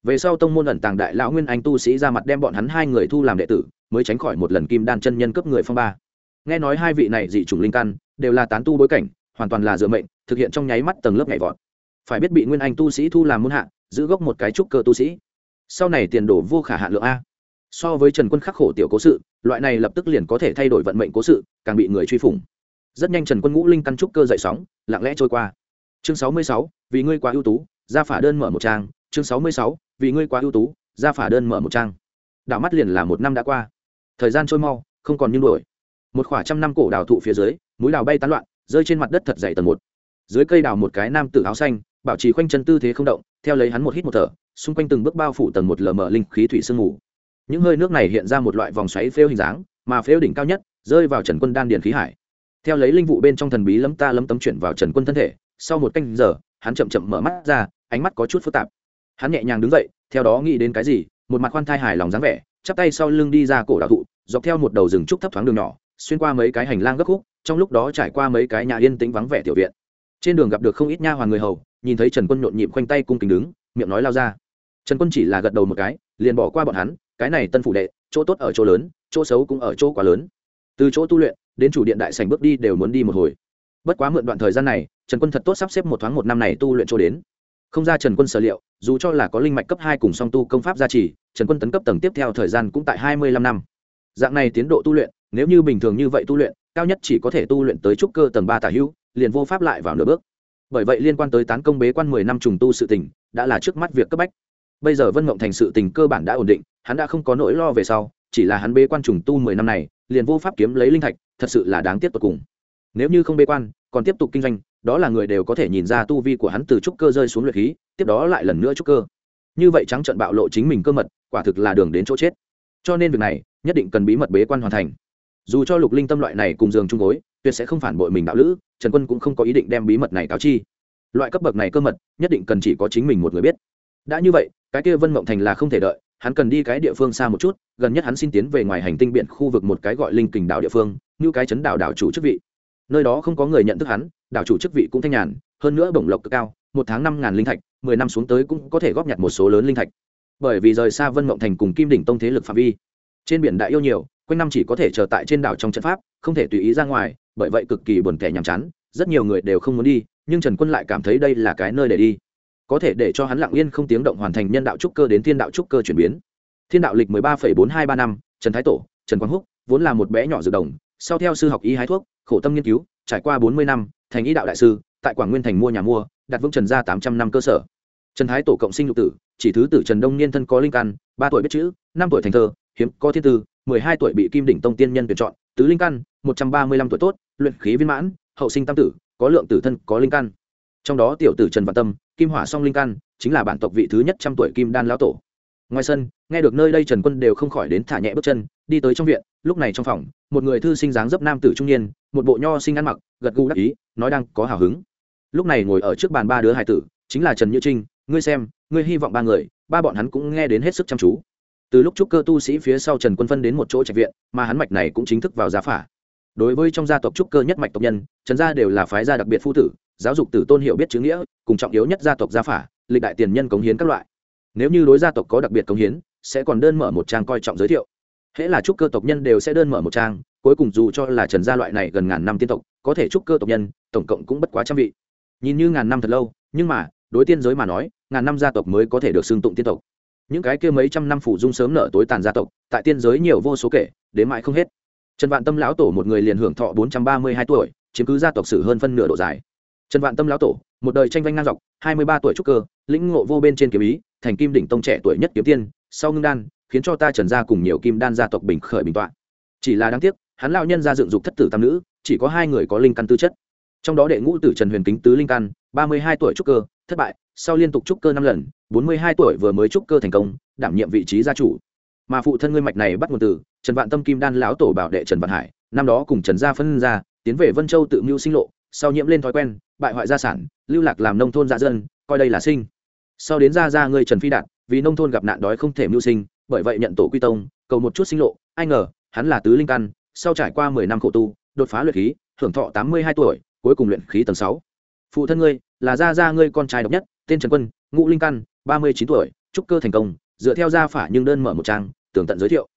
Về sau tông môn ẩn tàng đại lão nguyên anh tu sĩ ra mặt đem bọn hắn hai người thu làm đệ tử, mới tránh khỏi một lần kim đan chân nhân cấp người phong ba nghe nói hai vị này dị chủng linh căn đều là tán tu bối cảnh, hoàn toàn là dựa mệnh, thực hiện trong nháy mắt tầng lớp nhảy vọt. Phải biết bị nguyên anh tu sĩ thu làm muôn hạ, giữ gốc một cái trúc cơ tu sĩ. Sau này tiền đổ vô khả hạn lượng a. So với trần quân khắc khổ tiểu cố sự, loại này lập tức liền có thể thay đổi vận mệnh cố sự, càng bị người truy phủng. Rất nhanh trần quân ngũ linh căn trúc cơ dậy sóng, lặng lẽ trôi qua. Chương sáu mươi sáu, vì ngươi quá ưu tú ra phả đơn mở một trang. Chương sáu mươi sáu, vì ngươi quá ưu tú ra phả đơn mở một trang. Đảo mắt liền là một năm đã qua. Thời gian trôi mau, không còn như đuổi một khoảng trăm năm cổ đào thụ phía dưới mũi đào bay tán loạn, rơi trên mặt đất thật dày tầng một. Dưới cây đào một cái nam tử áo xanh, bảo trì khoanh chân tư thế không động, theo lấy hắn một hít một thở, xung quanh từng bước bao phủ tầng một lờ mờ linh khí thủy sương mù. Những hơi nước này hiện ra một loại vòng xoáy phêu hình dáng, mà phêu đỉnh cao nhất, rơi vào trần quân đan điền khí hải. Theo lấy linh vụ bên trong thần bí lấm ta lấm tấm chuyển vào trần quân thân thể, sau một canh giờ, hắn chậm chậm mở mắt ra, ánh mắt có chút phức tạp. Hắn nhẹ nhàng đứng dậy, theo đó nghĩ đến cái gì, một mặt khoan thai hài lòng dáng vẻ, chắp tay sau lưng đi ra cổ đạo thụ, dọc theo một đầu rừng trúc thấp thoáng đường nhỏ xuyên qua mấy cái hành lang gấp khúc, trong lúc đó trải qua mấy cái nhà yên tĩnh vắng vẻ tiểu viện. Trên đường gặp được không ít nha hoàng người hầu, nhìn thấy trần quân nhộn nhịp khoanh tay cung kính đứng, miệng nói lao ra. Trần quân chỉ là gật đầu một cái, liền bỏ qua bọn hắn, cái này tân phủ đệ, chỗ tốt ở chỗ lớn, chỗ xấu cũng ở chỗ quá lớn. Từ chỗ tu luyện, đến chủ điện đại sành bước đi đều muốn đi một hồi. Bất quá mượn đoạn thời gian này, trần quân thật tốt sắp xếp một thoáng một năm này tu luyện chỗ đến. Không ra trần quân sở liệu, dù cho là có linh mạch cấp hai cùng song tu công pháp gia trì, trần quân tấn cấp tầng tiếp theo thời gian cũng tại hai mươi lăm năm. Dạng này tiến độ tu luyện nếu như bình thường như vậy tu luyện, cao nhất chỉ có thể tu luyện tới trúc cơ tầng ba tả hữu, liền vô pháp lại vào nửa bước. Bởi vậy liên quan tới tán công bế quan mười năm trùng tu sự tình, đã là trước mắt việc cấp bách. Bây giờ vân mộng thành sự tình cơ bản đã ổn định, hắn đã không có nỗi lo về sau, chỉ là hắn bế quan trùng tu mười năm này, liền vô pháp kiếm lấy linh thạch, thật sự là đáng tiếc tột cùng. Nếu như không bế quan, còn tiếp tục kinh doanh, đó là người đều có thể nhìn ra tu vi của hắn từ trúc cơ rơi xuống luyện khí, tiếp đó lại lần nữa trúc cơ. Như vậy trắng trận bạo lộ chính mình cơ mật, quả thực là đường đến chỗ chết. Cho nên việc này, nhất định cần bí mật bế quan hoàn thành dù cho lục linh tâm loại này cùng giường chung gối, tuyệt sẽ không phản bội mình đạo lữ, trần quân cũng không có ý định đem bí mật này cáo chi. Loại cấp bậc này cơ mật, nhất định cần chỉ có chính mình một người biết. Đã như vậy, cái kia vân mộng thành là không thể đợi, hắn cần đi cái địa phương xa một chút, gần nhất hắn xin tiến về ngoài hành tinh biển khu vực một cái gọi linh kình đảo địa phương, như cái chấn đảo đảo chủ chức vị. Nơi đó không có người nhận thức hắn, đảo chủ chức vị cũng thanh nhàn, hơn nữa bổng lộc cực cao, một tháng năm ngàn linh thạch, mười năm xuống tới cũng có thể góp nhặt một số lớn linh thạch. Bởi vì rời xa vân mộng thành cùng kim đỉnh tông thế lực phạm vi, trên biển đại yêu nhiều quanh năm chỉ có thể chờ tại trên đảo trong trận pháp, không thể tùy ý ra ngoài, bởi vậy cực kỳ buồn tẻ nhàm chán, rất nhiều người đều không muốn đi, nhưng trần quân lại cảm thấy đây là cái nơi để đi. Có thể để cho hắn lặng yên không tiếng động hoàn thành nhân đạo trúc cơ đến thiên đạo trúc cơ chuyển biến. Thiên đạo lịch mười ba phẩy bốn hai ba năm, trần thái tổ, trần quang húc, vốn là một bé nhỏ dược đồng, sau theo sư học y hái thuốc, khổ tâm nghiên cứu, trải qua bốn mươi năm, thành y đạo đại sư, tại quảng nguyên thành mua nhà mua, đặt vững trần gia tám trăm năm cơ sở. Trần thái tổ cộng sinh lục tử, chỉ thứ tử trần đông niên thân có linh căn, ba tuổi biết chữ, năm tuổi thành thơ, hiếm có thiên tư hai tuổi bị kim đỉnh tông tiên nhân tuyển chọn, tứ linh căn, một trăm ba mươi lăm tuổi tốt, luyện khí viên mãn, hậu sinh tam tử, có lượng tử thân, có linh căn. Trong đó tiểu tử trần văn tâm, kim hỏa song linh căn, chính là bản tộc vị thứ nhất trăm tuổi kim đan lão tổ. Ngoài sân, nghe được nơi đây trần quân đều không khỏi đến thả nhẹ bước chân, đi tới trong viện, lúc này trong phòng, một người thư sinh dáng dấp nam tử trung niên, một bộ nho sinh ăn mặc, gật gù đắc ý, nói đang có hào hứng. Lúc này ngồi ở trước bàn ba đứa hài tử, chính là trần như trinh, ngươi xem, ngươi hy vọng ba người, ba bọn hắn cũng nghe đến hết sức chăm chú từ lúc trúc cơ tu sĩ phía sau trần quân phân đến một chỗ trạch viện, mà hắn mạch này cũng chính thức vào giá phả. Đối với trong gia tộc trúc cơ nhất mạch tộc nhân, trần gia đều là phái gia đặc biệt phu tử, giáo dục tử tôn hiệu biết chữ nghĩa, cùng trọng yếu nhất gia tộc gia phả, lịch đại tiền nhân cống hiến các loại. Nếu như đối gia tộc có đặc biệt cống hiến, sẽ còn đơn mở một trang coi trọng giới thiệu. Hễ là trúc cơ tộc nhân đều sẽ đơn mở một trang, cuối cùng dù cho là trần gia loại này gần ngàn năm tiên tộc, có thể trúc cơ tộc nhân, tổng cộng cũng bất quá trăm vị. Nhìn như ngàn năm thật lâu, nhưng mà, đối tiên giới mà nói, ngàn năm gia tộc mới có thể được xưng tụng tiên tộc những cái kia mấy trăm năm phủ dung sớm nở tối tàn gia tộc, tại tiên giới nhiều vô số kể đến mãi không hết. Trần vạn tâm lão tổ một người liền hưởng thọ bốn trăm ba mươi hai tuổi, chiếm cứ gia tộc sử hơn phân nửa độ dài. Trần vạn tâm lão tổ, một đời tranh vanh ngang dọc, hai mươi ba tuổi trúc cơ, lĩnh ngộ vô bên trên kiếm ý, thành kim đỉnh tông trẻ tuổi nhất kiếm tiên, sau ngưng đan, khiến cho ta trần gia cùng nhiều kim đan gia tộc bình khởi bình tọa. Chỉ là đáng tiếc, hắn lão nhân gia dựng dục thất tử tam nữ, chỉ có hai người có linh căn tư chất. Trong đó đệ ngũ tử trần huyền kính tứ linh căn, ba mươi hai tuổi trúc cơ, thất bại, sau liên tục trúc cơ năm lần bốn mươi hai tuổi vừa mới trúc cơ thành công, đảm nhiệm vị trí gia chủ. Mà phụ thân ngươi mạch này bắt nguồn từ trần vạn tâm kim đan lão tổ bảo đệ trần vạn hải, năm đó cùng trần gia phân ra, tiến về vân châu tự mưu sinh lộ, sau nhiễm lên thói quen, bại hoại gia sản, lưu lạc làm nông thôn dạ dân, coi đây là sinh. Sau đến gia gia ngươi trần phi đạt, vì nông thôn gặp nạn đói không thể mưu sinh, bởi vậy nhận tổ quy tông, cầu một chút sinh lộ, ai ngờ, hắn là tứ linh căn, sau trải qua mười năm khổ tu, đột phá luyện khí, hưởng thọ tám mươi hai tuổi, cuối cùng luyện khí tầng sáu. Phụ thân ngươi là gia gia ngươi con trai độc nhất, tên trần quân, ngũ linh căn ba mươi chín tuổi, trúc cơ thành công, dựa theo gia phả nhưng đơn mở một trang, tường tận giới thiệu.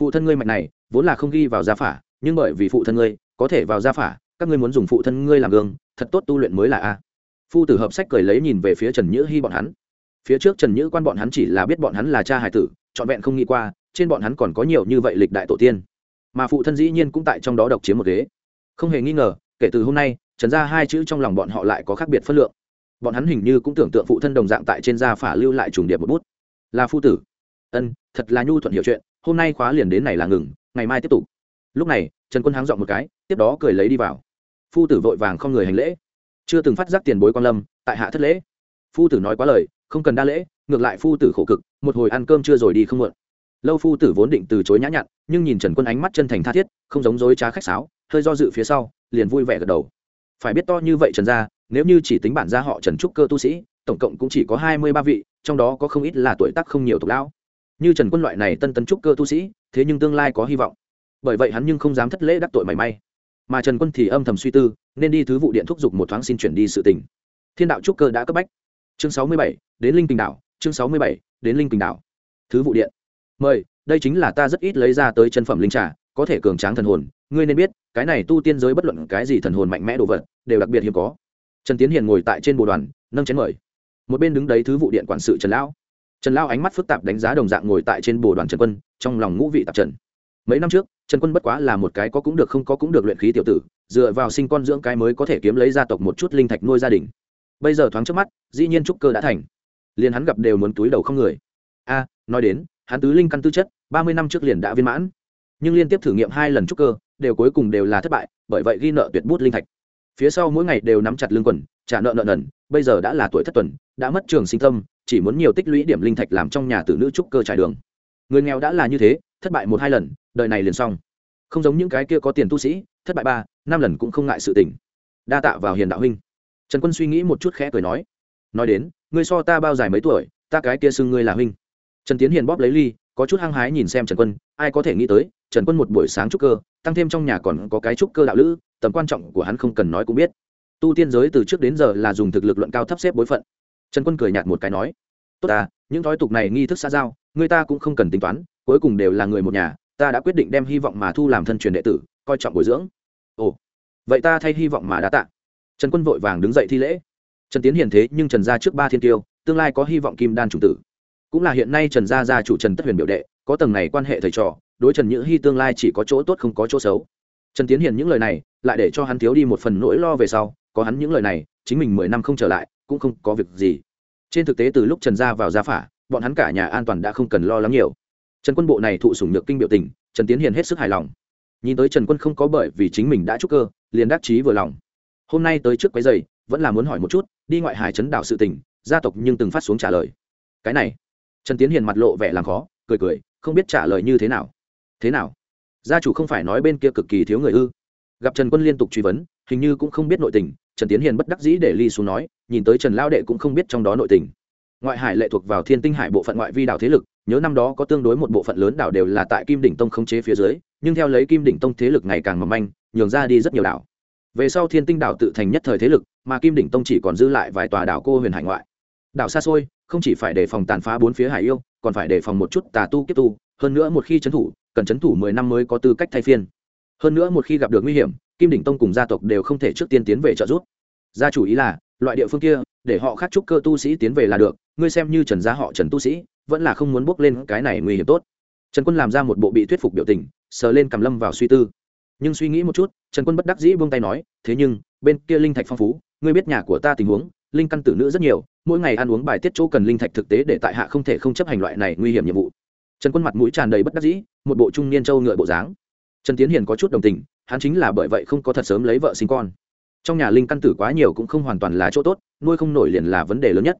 Phụ thân ngươi mạch này, vốn là không ghi vào gia phả, nhưng bởi vì phụ thân ngươi, có thể vào gia phả, các ngươi muốn dùng phụ thân ngươi làm gương, thật tốt tu luyện mới là a. Phu tử hợp sách cười lấy nhìn về phía trần nhữ hy bọn hắn. Phía trước trần nhữ quan bọn hắn chỉ là biết bọn hắn là cha hải tử, trọn vẹn không nghĩ qua, trên bọn hắn còn có nhiều như vậy lịch đại tổ tiên. Mà phụ thân dĩ nhiên cũng tại trong đó độc chiếm một ghế. Không hề nghi ngờ, kể từ hôm nay, trần ra hai chữ trong lòng bọn họ lại có khác biệt phân lượng bọn hắn hình như cũng tưởng tượng phụ thân đồng dạng tại trên da phả lưu lại trùng điệp một bút. Là phu tử. Ân, thật là nhu thuận hiểu chuyện, hôm nay khóa liền đến này là ngừng, ngày mai tiếp tục. Lúc này, trần quân háng dọn một cái, tiếp đó cười lấy đi vào. Phu tử vội vàng không người hành lễ. Chưa từng phát giác tiền bối quan lâm, tại hạ thất lễ. Phu tử nói quá lời, không cần đa lễ, ngược lại phu tử khổ cực, một hồi ăn cơm chưa rồi đi không muộn. Lâu phu tử vốn định từ chối nhã nhặn, nhưng nhìn trần quân ánh mắt chân thành tha thiết, không giống dối trá khách sáo, hơi do dự phía sau, liền vui vẻ gật đầu. Phải biết to như vậy trần gia nếu như chỉ tính bản gia họ trần trúc cơ tu sĩ, tổng cộng cũng chỉ có hai mươi ba vị, trong đó có không ít là tuổi tác không nhiều tục lão. Như trần quân loại này tân tân trúc cơ tu sĩ, thế nhưng tương lai có hy vọng. Bởi vậy hắn nhưng không dám thất lễ đắc tội mảy may. Mà trần quân thì âm thầm suy tư, nên đi thứ vụ điện thúc giục một thoáng xin chuyển đi sự tình. Thiên đạo trúc cơ đã cấp bách. Chương sáu mươi bảy, đến linh kinh đảo. Chương sáu mươi bảy, đến linh kinh đảo. Thứ vụ điện. Mời, đây chính là ta rất ít lấy ra tới chân phẩm linh trà, có thể cường tráng thần hồn. Ngươi nên biết, cái này tu tiên giới bất luận cái gì thần hồn mạnh mẽ đồ vật, đều đặc biệt hiếm có trần tiến hiền ngồi tại trên bồ đoàn, nâng chén mời. Một bên đứng đấy thứ vụ điện quản sự trần lão. Trần lão ánh mắt phức tạp đánh giá đồng dạng ngồi tại trên bồ đoàn trần quân, trong lòng ngũ vị tạp trần. Mấy năm trước, trần quân bất quá là một cái có cũng được không có cũng được luyện khí tiểu tử, dựa vào sinh con dưỡng cái mới có thể kiếm lấy gia tộc một chút linh thạch nuôi gia đình. Bây giờ thoáng trước mắt, dĩ nhiên trúc cơ đã thành. Liền hắn gặp đều muốn túi đầu không người. A, nói đến, hắn tứ linh căn tư chất, ba mươi năm trước liền đã viên mãn. Nhưng liên tiếp thử nghiệm hai lần trúc cơ, đều cuối cùng đều là thất bại, bởi vậy ghi nợ tuyệt bút linh thạch phía sau mỗi ngày đều nắm chặt lương quần, trả nợ nợ nần, bây giờ đã là tuổi thất tuần, đã mất trường sinh tâm, chỉ muốn nhiều tích lũy điểm linh thạch làm trong nhà tử nữ trúc cơ trải đường. Người nghèo đã là như thế, thất bại một hai lần, đời này liền xong. Không giống những cái kia có tiền tu sĩ, thất bại ba, năm lần cũng không ngại sự tình. Đa tạ vào hiền đạo huynh. Trần quân suy nghĩ một chút khẽ cười nói nói đến, ngươi so ta bao dài mấy tuổi, ta cái kia xưng ngươi là huynh. Trần tiến hiền bóp lấy ly, có chút hăng hái nhìn xem trần quân, ai có thể nghĩ tới, trần quân một buổi sáng trúc cơ tăng thêm trong nhà còn có cái trúc cơ đạo lữ, tầm quan trọng của hắn không cần nói cũng biết. Tu tiên giới từ trước đến giờ là dùng thực lực luận cao thấp xếp bối phận. Trần quân cười nhạt một cái nói, tốt à những thói tục này nghi thức xa giao, người ta cũng không cần tính toán, cuối cùng đều là người một nhà, ta đã quyết định đem hy vọng mà thu làm thân truyền đệ tử, coi trọng bồi dưỡng. Ồ, vậy ta thay hy vọng mà đã tạ. Trần quân vội vàng đứng dậy thi lễ. Trần tiến hiền thế nhưng trần gia trước ba thiên tiêu, tương lai có hy vọng kim đan chủ tử. Cũng là hiện nay trần gia gia chủ trần tất huyền biểu đệ, có tầng này quan hệ thầy trò đối trần nhữ hy tương lai chỉ có chỗ tốt không có chỗ xấu. Trần tiến hiền những lời này, lại để cho hắn thiếu đi một phần nỗi lo về sau, có hắn những lời này, chính mình mười năm không trở lại, cũng không có việc gì. Trên thực tế từ lúc trần gia vào gia phả, bọn hắn cả nhà an toàn đã không cần lo lắng nhiều. Trần quân bộ này thụ sủng nhược kinh biểu tình, trần tiến hiền hết sức hài lòng. Nhìn tới trần quân không có bởi vì chính mình đã trúc cơ, liền đắc chí vừa lòng. Hôm nay tới trước quấy giày vẫn là muốn hỏi một chút, đi ngoại hải trấn đảo sự tình, gia tộc nhưng từng phát xuống trả lời. Cái này, trần tiến hiền mặt lộ vẻ làm khó, cười cười, không biết trả lời như thế nào thế nào? Gia chủ không phải nói bên kia cực kỳ thiếu người ư? Gặp trần quân liên tục truy vấn, hình như cũng không biết nội tình, trần tiến hiền bất đắc dĩ để ly xuống nói, nhìn tới trần lao đệ cũng không biết trong đó nội tình. Ngoại hải lệ thuộc vào thiên tinh hải bộ phận ngoại vi đảo thế lực, nhớ năm đó có tương đối một bộ phận lớn đảo đều là tại kim đỉnh tông khống chế phía dưới, nhưng theo lấy kim đỉnh tông thế lực ngày càng mầm manh, nhường ra đi rất nhiều đảo. Về sau thiên tinh đảo tự thành nhất thời thế lực, mà kim đỉnh tông chỉ còn giữ lại vài tòa đảo cô huyền hải ngoại. Đảo xa xôi, không chỉ phải đề phòng tàn phá bốn phía hải yêu, còn phải đề phòng một chút tà tu kiếp tu, hơn nữa một khi trấn thủ cần chấn thủ mười năm mới có tư cách thay phiên. Hơn nữa một khi gặp được nguy hiểm, kim đỉnh tông cùng gia tộc đều không thể trước tiên tiến về trợ giúp. Gia chủ ý là, loại địa phương kia, để họ khắc trúc cơ tu sĩ tiến về là được, ngươi xem như trần gia họ trần tu sĩ, vẫn là không muốn bước lên cái này nguy hiểm tốt. Trần quân làm ra một bộ bị thuyết phục biểu tình, sờ lên cầm lâm vào suy tư. Nhưng suy nghĩ một chút, trần quân bất đắc dĩ buông tay nói, thế nhưng, bên kia linh thạch phong phú, ngươi biết nhà của ta tình huống, linh căn tử nữ rất nhiều, mỗi ngày ăn uống bài tiết chỗ cần linh thạch thực tế để tại hạ không thể không chấp hành loại này nguy hiểm nhiệm vụ trần quân mặt mũi tràn đầy bất đắc dĩ, một bộ trung niên châu ngựa bộ dáng. Trần tiến hiền có chút đồng tình, hắn chính là bởi vậy không có thật sớm lấy vợ sinh con. Trong nhà linh căn tử quá nhiều cũng không hoàn toàn là chỗ tốt, nuôi không nổi liền là vấn đề lớn nhất.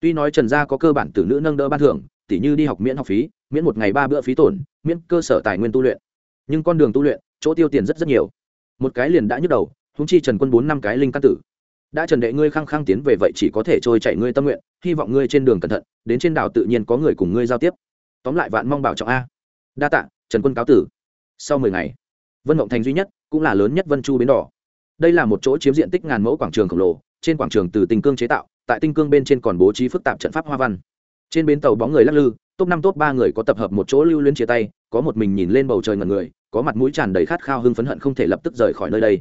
Tuy nói trần gia có cơ bản tử nữ nâng đỡ ban thưởng, tỉ như đi học miễn học phí, miễn một ngày ba bữa phí tổn, miễn cơ sở tài nguyên tu luyện. Nhưng con đường tu luyện, chỗ tiêu tiền rất rất nhiều. Một cái liền đã nhức đầu húng chi trần quân bốn năm cái linh căn tử. Đã trần đệ ngươi khăng khăng tiến về vậy chỉ có thể trôi chạy ngươi tâm nguyện, hy vọng ngươi trên đường cẩn thận, đến trên đảo tự nhiên có người cùng ngươi giao tiếp tóm lại vạn mong bảo trọng a. Đa tạ, trần quân cáo tử. Sau mười ngày, vân mộng thành duy nhất cũng là lớn nhất vân chu bến đỏ. Đây là một chỗ chiếm diện tích ngàn mẫu quảng trường khổng lồ, trên quảng trường từ tinh cương chế tạo, tại tinh cương bên trên còn bố trí phức tạp trận pháp hoa văn. Trên bến tàu bóng người lắc lư, top năm, top ba người có tập hợp một chỗ lưu luyến chia tay, có một mình nhìn lên bầu trời ngần người, có mặt mũi tràn đầy khát khao hưng phấn hận không thể lập tức rời khỏi nơi đây.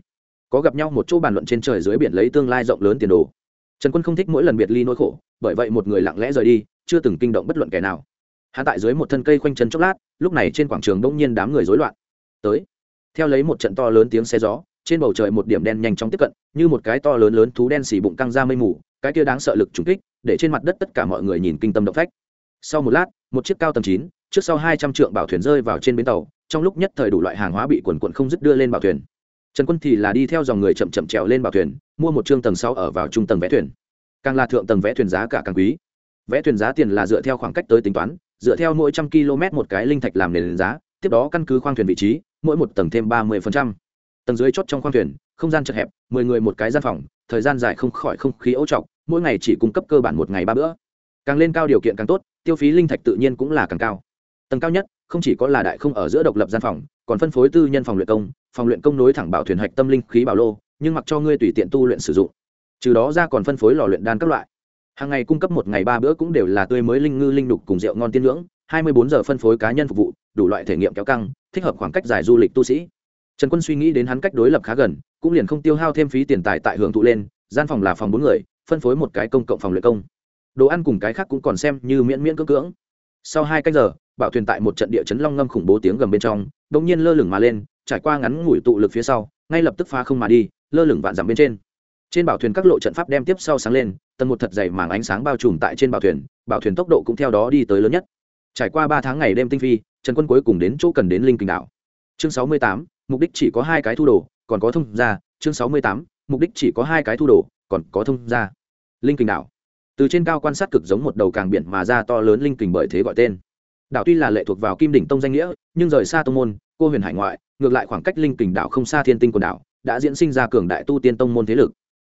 Có gặp nhau một chỗ bàn luận trên trời dưới biển lấy tương lai rộng lớn tiền đồ. Trần quân không thích mỗi lần biệt ly nỗi khổ, bởi vậy một người lặng lẽ rời đi, chưa từng kinh động bất luận kẻ nào hắn tại dưới một thân cây quanh chân chốc lát, lúc này trên quảng trường bỗng nhiên đám người rối loạn. Tới. Theo lấy một trận to lớn tiếng xe gió, trên bầu trời một điểm đen nhanh chóng tiếp cận, như một cái to lớn lớn thú đen xì bụng căng ra mây mù, cái kia đáng sợ lực trùng kích, để trên mặt đất tất cả mọi người nhìn kinh tâm động phách. Sau một lát, một chiếc cao tầm chín, trước sau hai trăm trượng bảo thuyền rơi vào trên bến tàu, trong lúc nhất thời đủ loại hàng hóa bị quần quận không dứt đưa lên bảo thuyền. Trần quân thì là đi theo dòng người chậm chậm trèo lên bảo thuyền, mua một chương tầng sau ở vào trung tầng vẽ thuyền. Càng là thượng tầng vẽ thuyền giá cả càng quý. Vẽ thuyền giá tiền là dựa theo khoảng cách tới tính toán dựa theo mỗi trăm km một cái linh thạch làm nền giá, tiếp đó căn cứ khoang thuyền vị trí, mỗi một tầng thêm ba mươi tầng dưới chót trong khoang thuyền, không gian chật hẹp, mười người một cái gian phòng, thời gian dài không khỏi không khí ấu trọc, mỗi ngày chỉ cung cấp cơ bản một ngày ba bữa. Càng lên cao điều kiện càng tốt, tiêu phí linh thạch tự nhiên cũng là càng cao. Tầng cao nhất, không chỉ có là đại không ở giữa độc lập gian phòng, còn phân phối tư nhân phòng luyện công, phòng luyện công nối thẳng bảo thuyền hạch tâm linh khí bảo lô, nhưng mặc cho ngươi tùy tiện tu luyện sử dụng. Trừ đó ra còn phân phối lò luyện đan các loại hàng ngày cung cấp một ngày ba bữa cũng đều là tươi mới linh ngư linh đục cùng rượu ngon tiên ngưỡng hai mươi bốn giờ phân phối cá nhân phục vụ, đủ loại thể nghiệm kéo căng, thích hợp khoảng cách dài du lịch tu sĩ. Trần quân suy nghĩ đến hắn cách đối lập khá gần, cũng liền không tiêu hao thêm phí tiền tài tại hưởng thụ lên, gian phòng là phòng bốn người, phân phối một cái công cộng phòng luyện công. Đồ ăn cùng cái khác cũng còn xem như miễn miễn cưỡng cưỡng. Sau hai cách giờ bảo thuyền tại một trận địa chấn long ngâm khủng bố tiếng gầm bên trong đ ỗ n g nhiên lơ lửng mà lên, trải qua ngắn ngủi tụ lực phía sau, ngay lập tức phá không mà đi, lơ lửng vạn dặm bên trên trên bảo thuyền các lộ trận pháp đem tiếp sau sáng lên, tầng một thật dày màng ánh sáng bao trùm tại trên bảo thuyền bảo thuyền tốc độ cũng theo đó đi tới lớn nhất. Trải qua ba tháng ngày đêm tinh phi, trần quân cuối cùng đến chỗ cần đến linh kình đảo. Chương sáu mươi tám, mục đích chỉ có hai cái thu đồ, còn có thông ra chương sáu mươi tám, mục đích chỉ có hai cái thu đồ, còn có thông ra linh kình đảo. Từ trên cao quan sát cực giống một đầu càng biển mà ra to lớn linh kình bởi thế gọi tên. Đảo tuy là lệ thuộc vào kim đỉnh tông danh nghĩa, nhưng rời xa tông môn, cô huyền hải ngoại, ngược lại khoảng cách linh kình đảo không xa thiên tinh quần đảo, đã diễn sinh ra cường đại tu tiên tông môn thế lực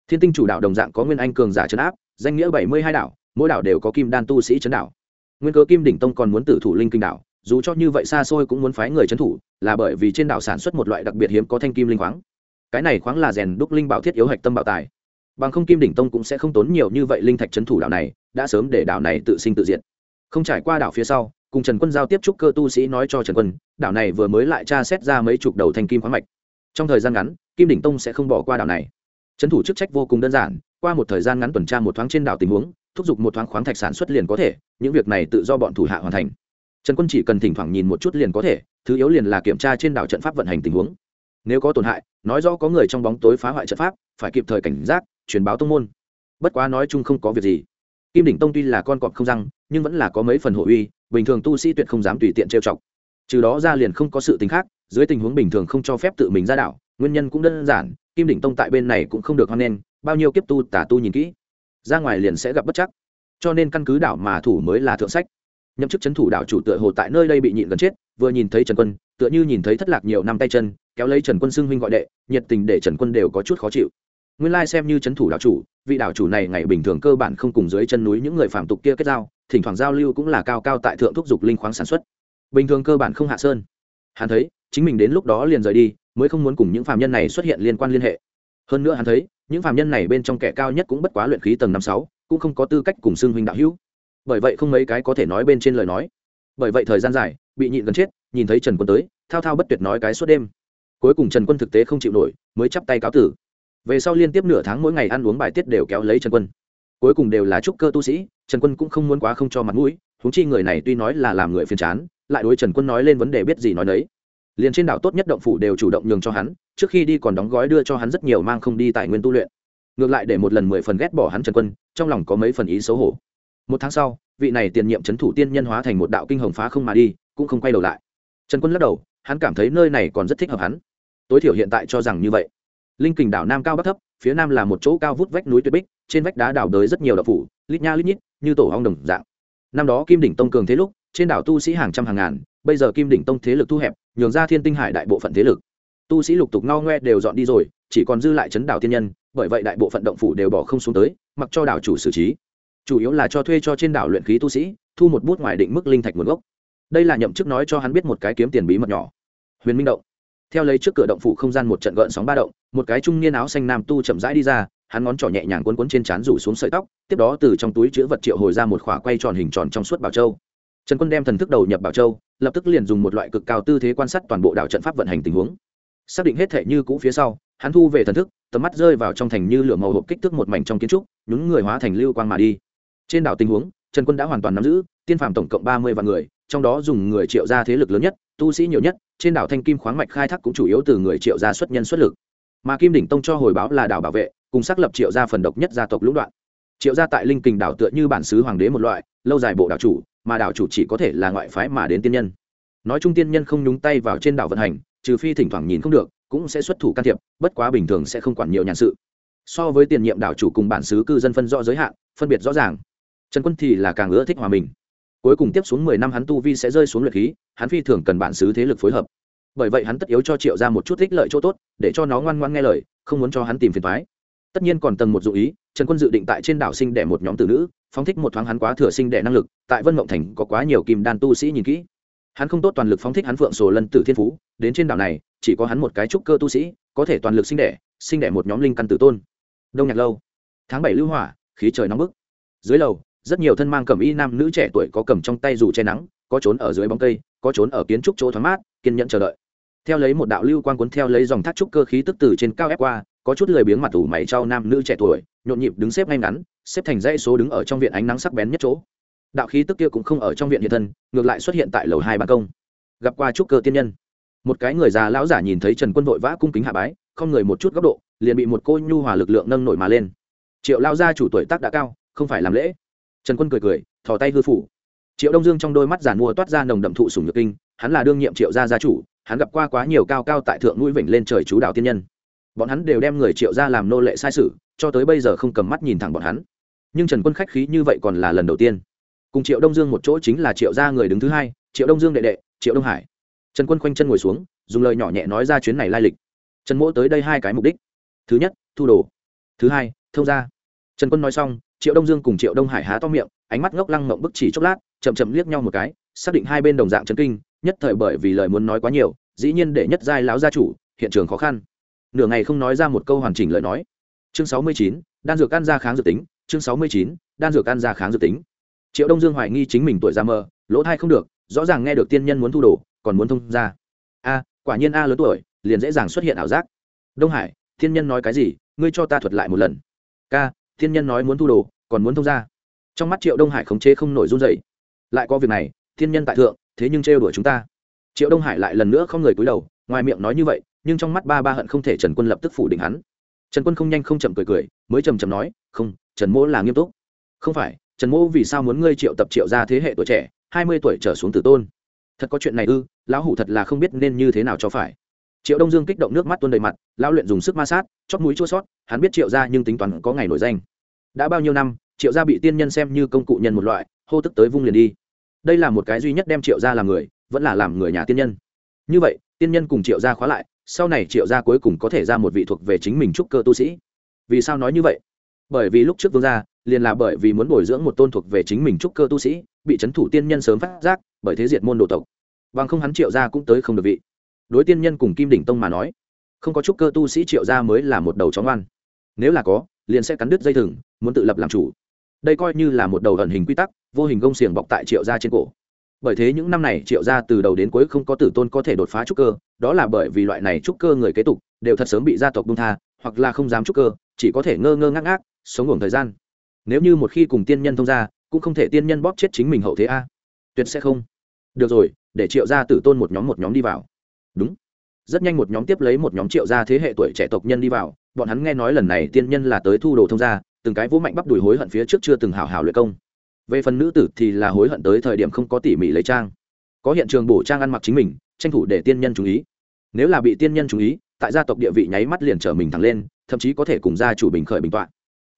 thiên tinh chủ đạo đồng dạng có nguyên anh cường giả trấn áp, danh nghĩa bảy mươi hai đảo, mỗi đảo đều có kim đan tu sĩ trấn đảo. Nguyên cớ kim đỉnh tông còn muốn tử thủ linh kinh đảo, dù cho như vậy xa xôi cũng muốn phái người trấn thủ, là bởi vì trên đảo sản xuất một loại đặc biệt hiếm có thanh kim linh khoáng. Cái này khoáng là rèn đúc linh bảo thiết yếu hạch tâm bảo tài. Bằng không kim đỉnh tông cũng sẽ không tốn nhiều như vậy linh thạch trấn thủ đảo này, đã sớm để đảo này tự sinh tự diệt. Không trải qua đảo phía sau, cùng trần quân giao tiếp trúc cơ tu sĩ nói cho trần quân, đảo này vừa mới lại tra xét ra mấy chục đầu thanh kim khoáng mạch. Trong thời gian ngắn, kim đỉnh tông sẽ không bỏ qua đảo này trấn thủ chức trách vô cùng đơn giản, qua một thời gian ngắn tuần tra một thoáng trên đảo tình huống, thúc giục một thoáng khoáng thạch sản xuất liền có thể, những việc này tự do bọn thủ hạ hoàn thành. Trần quân chỉ cần thỉnh thoảng nhìn một chút liền có thể, thứ yếu liền là kiểm tra trên đảo trận pháp vận hành tình huống. Nếu có tổn hại, nói rõ có người trong bóng tối phá hoại trận pháp, phải kịp thời cảnh giác, truyền báo tông môn. Bất quá nói chung không có việc gì. Kim đỉnh tông tuy là con cọp không răng, nhưng vẫn là có mấy phần hộ uy, bình thường tu sĩ tuyệt không dám tùy tiện trêu chọc. Trừ đó ra liền không có sự tình khác, dưới tình huống bình thường không cho phép tự mình ra đảo, nguyên nhân cũng đơn giản kim đỉnh tông tại bên này cũng không được hoan nghênh, bao nhiêu kiếp tu tả tu nhìn kỹ, ra ngoài liền sẽ gặp bất chắc. Cho nên căn cứ đảo mà thủ mới là thượng sách. Nhậm chức c thủ đảo chủ tựa hồ tại nơi đây bị nhịn gần chết, vừa nhìn thấy trần quân, tựa như nhìn thấy thất lạc nhiều năm tay chân, kéo lấy trần quân xưng huynh gọi đệ, nhiệt tình để trần quân đều có chút khó chịu. Nguyên lai xem như c h ấ n thủ đảo chủ, vị đảo chủ này ngày bình thường cơ bản không cùng dưới chân núi những người phạm tục kia kết giao, thỉnh thoảng giao lưu cũng là cao cao tại thượng thúc giục linh khoáng sản xuất. Bình thường cơ bản không hạ sơn. Hắn thấy, chính mình đến lúc đó liền rời đi mới không muốn cùng những phạm nhân này xuất hiện liên quan liên hệ. Hơn nữa hắn thấy, những phạm nhân này bên trong kẻ cao nhất cũng bất quá luyện khí tầng năm sáu, cũng không có tư cách cùng xưng huynh đạo hữu. Bởi vậy không mấy cái có thể nói bên trên lời nói. Bởi vậy thời gian dài, bị nhịn gần chết, nhìn thấy trần quân tới, thao thao bất tuyệt nói cái suốt đêm. Cuối cùng trần quân thực tế không chịu nổi, mới chắp tay cáo tử. Về sau liên tiếp nửa tháng mỗi ngày ăn uống bài tiết đều kéo lấy trần quân. Cuối cùng đều là trúc cơ tu sĩ, trần quân cũng không muốn quá không cho mặt mũi, huống chi người này tuy nói là làm người phiền chán, lại đối trần quân nói lên vấn đề biết gì nói đấy liền trên đảo tốt nhất động phủ đều chủ động nhường cho hắn, trước khi đi còn đóng gói đưa cho hắn rất nhiều mang không đi tài nguyên tu luyện. Ngược lại để một lần mười phần ghét bỏ hắn trần quân, trong lòng có mấy phần ý xấu hổ. Một tháng sau, vị này tiền nhiệm c h ấ n thủ tiên nhân hóa thành một đạo kinh hồng phá không mà đi, cũng không quay đầu lại. Trần quân lắc đầu, hắn cảm thấy nơi này còn rất thích hợp hắn. Tối thiểu hiện tại cho rằng như vậy. Linh kình đảo nam cao bắc thấp, phía nam là một chỗ cao vút vách núi tuyệt bích, trên vách đá đảo đới rất nhiều đậu phủ, lít nha lít nhít, như tổ hong đồng dạng. Năm đó kim đỉnh tông cường thế lúc, trên đảo tu sĩ hàng trăm hàng ngàn, bây giờ kim đỉnh tông thế lực thu hẹp nhường ra thiên tinh hải đại bộ phận thế lực. Tu sĩ lục tục ngao ngoe đều dọn đi rồi, chỉ còn dư lại chấn đảo thiên nhân, bởi vậy đại bộ phận động phủ đều bỏ không xuống tới, mặc cho đảo chủ xử trí. Chủ yếu là cho thuê cho trên đảo luyện khí tu sĩ, thu một bút ngoài định mức linh thạch nguồn gốc. Đây là nhậm chức nói cho hắn biết một cái kiếm tiền bí mật nhỏ. Huyền minh động. Theo lấy trước cửa động phủ không gian một trận gợn sóng ba động, một cái trung niên áo xanh nam tu chậm rãi đi ra, hắn ngón trỏ nhẹ nhàng quấn quấn trên trán rủ xuống sợi tóc, tiếp đó từ trong túi chữ vật triệu hồi ra một khỏa quay tròn hình tròn trong suốt bảo châu trần quân đem thần thức đầu nhập bảo châu, lập tức liền dùng một loại cực cao tư thế quan sát toàn bộ đảo trận pháp vận hành tình huống. Xác định hết thể như cũ phía sau, hắn thu về thần thức, tầm mắt rơi vào trong thành như lửa màu hộp kích thước một mảnh trong kiến trúc, nhún người hóa thành lưu quang mà đi. Trên đảo tình huống, trần quân đã hoàn toàn nắm giữ, tiên phạm tổng cộng ba mươi vạn người, trong đó dùng người triệu ra thế lực lớn nhất, tu sĩ nhiều nhất, trên đảo thanh kim khoáng mạch khai thác cũng chủ yếu từ người triệu gia xuất nhân xuất lực. Mà kim đỉnh tông cho hồi báo là đảo bảo vệ, cùng xác lập triệu gia phần độc nhất gia tộc lũng đoạn. Triệu gia tại linh kình đảo tựa như bản xứ hoàng đế một loại, lâu dài bộ đảo chủ mà đảo chủ chỉ có thể là ngoại phái mà đến tiên nhân. Nói chung tiên nhân không nhúng tay vào trên đảo vận hành, trừ phi thỉnh thoảng nhìn không được, cũng sẽ xuất thủ can thiệp, bất quá bình thường sẽ không quản nhiều nhàn sự. So với tiền nhiệm đảo chủ cùng bản xứ cư dân phân rõ giới hạn, phân biệt rõ ràng. Trần quân thì là càng ưa thích hòa mình. Cuối cùng tiếp xuống mười năm hắn tu vi sẽ rơi xuống luyện khí, hắn phi thường cần bản xứ thế lực phối hợp. Bởi vậy hắn tất yếu cho triệu ra một chút thích lợi chỗ tốt, để cho nó ngoan ngoan nghe lời, không muốn cho hắn tìm phiền thoái tất nhiên còn tầng một dụ ý trần quân dự định tại trên đảo sinh đẻ một nhóm tử nữ, phóng thích một thoáng hắn quá thừa sinh đẻ năng lực, tại vân mộng thành có quá nhiều kim đan tu sĩ nhìn kỹ. Hắn không tốt toàn lực phóng thích hắn phượng sổ lân tử thiên phú, đến trên đảo này, chỉ có hắn một cái trúc cơ tu sĩ, có thể toàn lực sinh đẻ sinh đẻ một nhóm linh căn tử tôn. Đông nhạc lâu. Tháng bảy lưu hỏa, khí trời nóng bức. Dưới lầu, rất nhiều thân mang cầm y nam nữ trẻ tuổi có cầm trong tay dù che nắng, có trốn ở dưới bóng cây, có trốn ở kiến trúc chỗ thoáng mát, kiên nhẫn chờ đợi. Theo lấy một đạo lưu quang cuốn theo lấy dòng thác trúc cơ khí tức từ trên cao ép qua, có chút lười biếng mặt ủ mày trao nam nữ trẻ tuổi nhộn nhịp đứng xếp ngay ngắn, xếp thành dãy số đứng ở trong viện ánh nắng sắc bén nhất chỗ. Đạo khí tức kia cũng không ở trong viện hiện thân, ngược lại xuất hiện tại lầu hai ban công. Gặp qua trúc cơ tiên nhân. Một cái người già lão giả nhìn thấy trần quân vội vã cung kính hạ bái, không người một chút góc độ, liền bị một cô nhu hòa lực lượng nâng nổi mà lên. Triệu lao gia chủ tuổi tác đã cao, không phải làm lễ. Trần quân cười cười, thò tay hư phủ. Triệu đông dương trong đôi mắt giản mua toát ra nồng đậm thụ sùng nhược kinh, hắn là đương nhiệm triệu gia gia chủ, hắn gặp qua quá nhiều cao cao tại thượng núi vịnh lên trời chú đạo tiên nhân bọn hắn đều đem người triệu gia làm nô lệ sai sự, cho tới bây giờ không cầm mắt nhìn thẳng bọn hắn. Nhưng trần quân khách khí như vậy còn là lần đầu tiên. Cùng triệu đông dương một chỗ chính là triệu gia người đứng thứ hai, triệu đông dương đệ đệ, triệu đông hải. Trần quân khoanh chân ngồi xuống, dùng lời nhỏ nhẹ nói ra chuyến này lai lịch. Trần mỗ tới đây hai cái mục đích. Thứ nhất, thu đồ. Thứ hai, thông gia. Trần quân nói xong, triệu đông dương cùng triệu đông hải há to miệng, ánh mắt ngốc lăng mộng bức chỉ chốc lát, chậm chậm liếc nhau một cái, xác định hai bên đồng dạng chấn kinh, nhất thời bởi vì lời muốn nói quá nhiều, dĩ nhiên để nhất giai lão gia chủ, hiện trường khó khăn nửa ngày không nói ra một câu hoàn chỉnh lời nói. Chương sáu mươi chín, đan dược ăn ra kháng dược tính. Chương sáu mươi chín, đan dược ăn ra kháng dược tính. Triệu đông dương hoài nghi chính mình tuổi già mờ, lỗ thai không được, rõ ràng nghe được tiên nhân muốn thu đồ, còn muốn thông ra. A, quả nhiên a lớn tuổi, liền dễ dàng xuất hiện ảo giác. Đông hải thiên nhân nói cái gì, ngươi cho ta thuật lại một lần. Ca thiên nhân nói muốn thu đồ, còn muốn thông ra. Trong mắt triệu đông hải khống chế không nổi run dậy lại có việc này thiên nhân tại thượng, thế nhưng trêu đuổi chúng ta. Triệu đông hải lại lần nữa không người cúi đầu, ngoài miệng nói như vậy nhưng trong mắt ba ba hận không thể trần quân lập tức phủ định hắn. Trần quân không nhanh không chậm cười cười, mới chầm chầm nói, không, trần mỗ là nghiêm túc. Không phải, trần mỗ vì sao muốn ngươi triệu tập triệu ra thế hệ tuổi trẻ, hai mươi tuổi trở xuống tử tôn? Thật có chuyện này ư, lão hủ thật là không biết nên như thế nào cho phải. Triệu đông dương kích động nước mắt tuôn đầy mặt, lão luyện dùng sức ma sát chót mũi chua sót, hắn biết triệu ra nhưng tính toán có ngày nổi danh. Đã bao nhiêu năm, triệu gia bị tiên nhân xem như công cụ nhân một loại, hô tức tới vung liền đi. Đây là một cái duy nhất đem triệu gia làm người, vẫn là làm người nhà tiên nhân. Như vậy tiên nhân cùng triệu gia khóa lại, sau này triệu gia cuối cùng có thể ra một vị thuộc về chính mình trúc cơ tu sĩ. Vì sao nói như vậy? Bởi vì lúc trước vương gia, liền là bởi vì muốn bồi dưỡng một tôn thuộc về chính mình trúc cơ tu sĩ, bị c thủ tiên nhân sớm phát giác, bởi thế diệt môn đồ tộc. Bằng không hắn triệu gia cũng tới không được vị. Đối tiên nhân cùng kim đỉnh tông mà nói, không có trúc cơ tu sĩ triệu gia mới là một đầu chó ngoan. Nếu là có, liền sẽ cắn đứt dây thừng, muốn tự lập làm chủ. Đây coi như là một đầu ẩn hình quy tắc, vô hình gông xiềng bọc tại triệu gia trên cổ bởi thế những năm này triệu gia từ đầu đến cuối không có tử tôn có thể đột phá trúc cơ, đó là bởi vì loại này trúc cơ người kế tục đều thật sớm bị gia tộc bung tha, hoặc là không dám trúc cơ, chỉ có thể ngơ ngơ ngác ngác, sống ngủ thời gian. Nếu như một khi cùng tiên nhân thông ra cũng không thể tiên nhân bóp chết chính mình hậu thế a. Tuyệt sẽ không. Được rồi, để triệu gia tử tôn một nhóm một nhóm đi vào. Đúng. Rất nhanh một nhóm tiếp lấy một nhóm triệu gia thế hệ tuổi trẻ tộc nhân đi vào, bọn hắn nghe nói lần này tiên nhân là tới thu đồ thông gia, từng cái vũ mạnh bắp đùi hối hận phía trước chưa từng hào hào luyện công về phần nữ tử thì là hối hận tới thời điểm không có tỉ mỉ lấy trang. Có hiện trường bổ trang ăn mặc chính mình, tranh thủ để tiên nhân chú ý. Nếu là bị tiên nhân chú ý, tại gia tộc địa vị nháy mắt liền trở mình thẳng lên, thậm chí có thể cùng gia chủ bình khởi bình tọa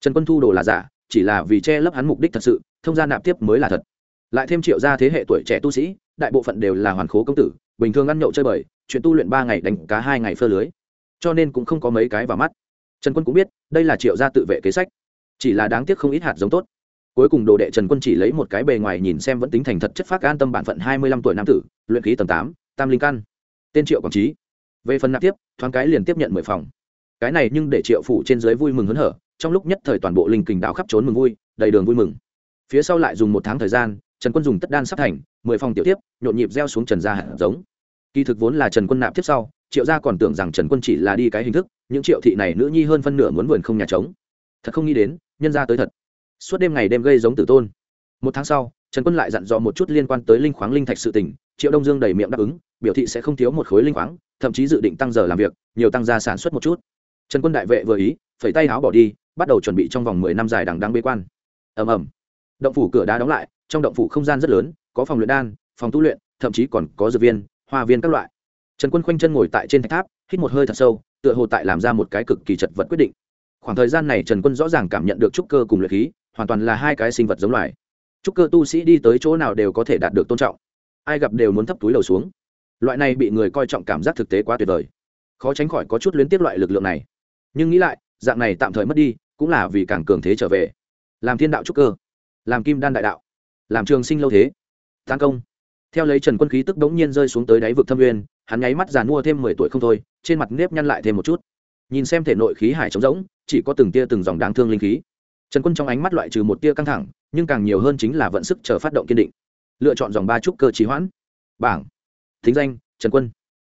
trần quân thu đồ là giả, chỉ là vì che lấp hắn mục đích thật sự, thông gia nạp tiếp mới là thật. Lại thêm triệu gia thế hệ tuổi trẻ tu sĩ, đại bộ phận đều là hoàn khố công tử, bình thường ăn nhậu chơi bời, chuyện tu luyện ba ngày đánh cá hai ngày phơ lưới. Cho nên cũng không có mấy cái vào mắt. Trần quân cũng biết, đây là triệu gia tự vệ kế sách. Chỉ là đáng tiếc không ít hạt giống tốt cuối cùng đồ đệ trần quân chỉ lấy một cái bề ngoài nhìn xem vẫn tính thành thật chất phác an tâm bản phận hai mươi lăm tuổi nam tử, luyện khí tầng tám, tam linh căn. Tên triệu quảng trí. Về phần nạp tiếp, thoáng cái liền tiếp nhận mười phòng. Cái này nhưng để triệu phủ trên dưới vui mừng hớn hở, trong lúc nhất thời toàn bộ linh kình đạo khắp trốn mừng vui, đầy đường vui mừng. Phía sau lại dùng một tháng thời gian, trần quân dùng tất đan sắp thành, mười phòng tiểu tiếp, nhộn nhịp gieo xuống trần gia hạt giống. Kỳ thực vốn là trần quân nạp tiếp sau, triệu gia còn tưởng rằng trần quân chỉ là đi cái hình thức, những triệu thị này nữ nhi hơn phân nửa muốn vườn không nhà trống. Thật không nghĩ đến, nhân ra tới thật suốt đêm ngày đêm gây giống tử tôn. Một tháng sau, trần quân lại dặn dò một chút liên quan tới linh khoáng linh thạch sự tỉnh triệu đông dương đầy miệng đáp ứng, biểu thị sẽ không thiếu một khối linh khoáng, thậm chí dự định tăng giờ làm việc, nhiều tăng gia sản xuất một chút. Trần quân đại vệ vừa ý, phẩy tay áo bỏ đi, bắt đầu chuẩn bị trong vòng mười năm dài đằng đang bế quan. Ầm ầm. Động phủ cửa đá đóng lại, trong động phủ không gian rất lớn, có phòng luyện đan, phòng tu luyện, thậm chí còn có dược viên, hoa viên các loại. Trần quân khoanh chân ngồi tại trên thạch tháp, hít một hơi thật sâu, tựa hồ tại làm ra một cái cực kỳ chật vật quyết định. Khoảng thời gian này trần quân rõ ràng cảm nhận được trúc cơ cùng luyện khí hoàn toàn là hai cái sinh vật giống loài. Chúc cơ tu sĩ đi tới chỗ nào đều có thể đạt được tôn trọng. Ai gặp đều muốn thấp túi đầu xuống. Loại này bị người coi trọng cảm giác thực tế quá tuyệt vời. Khó tránh khỏi có chút luyến tiếp loại lực lượng này. Nhưng nghĩ lại, dạng này tạm thời mất đi, cũng là vì càng cường thế trở về. Làm thiên đạo trúc cơ. Làm kim đan đại đạo. Làm trường sinh lâu thế. Tăng công. Theo lấy trần quân khí tức đống nhiên rơi xuống tới đáy vực thâm uyên hắn nháy mắt giàn mua thêm mười tuổi không thôi, trên mặt nếp nhăn lại thêm một chút. Nhìn xem thể nội khí hải trống rỗng, chỉ có từng tia từng dòng đáng thương linh khí trần quân trong ánh mắt loại trừ một tia căng thẳng, nhưng càng nhiều hơn chính là vận sức chờ phát động kiên định. Lựa chọn dòng ba trúc cơ trì hoãn. Bảng. Thính danh, trần quân.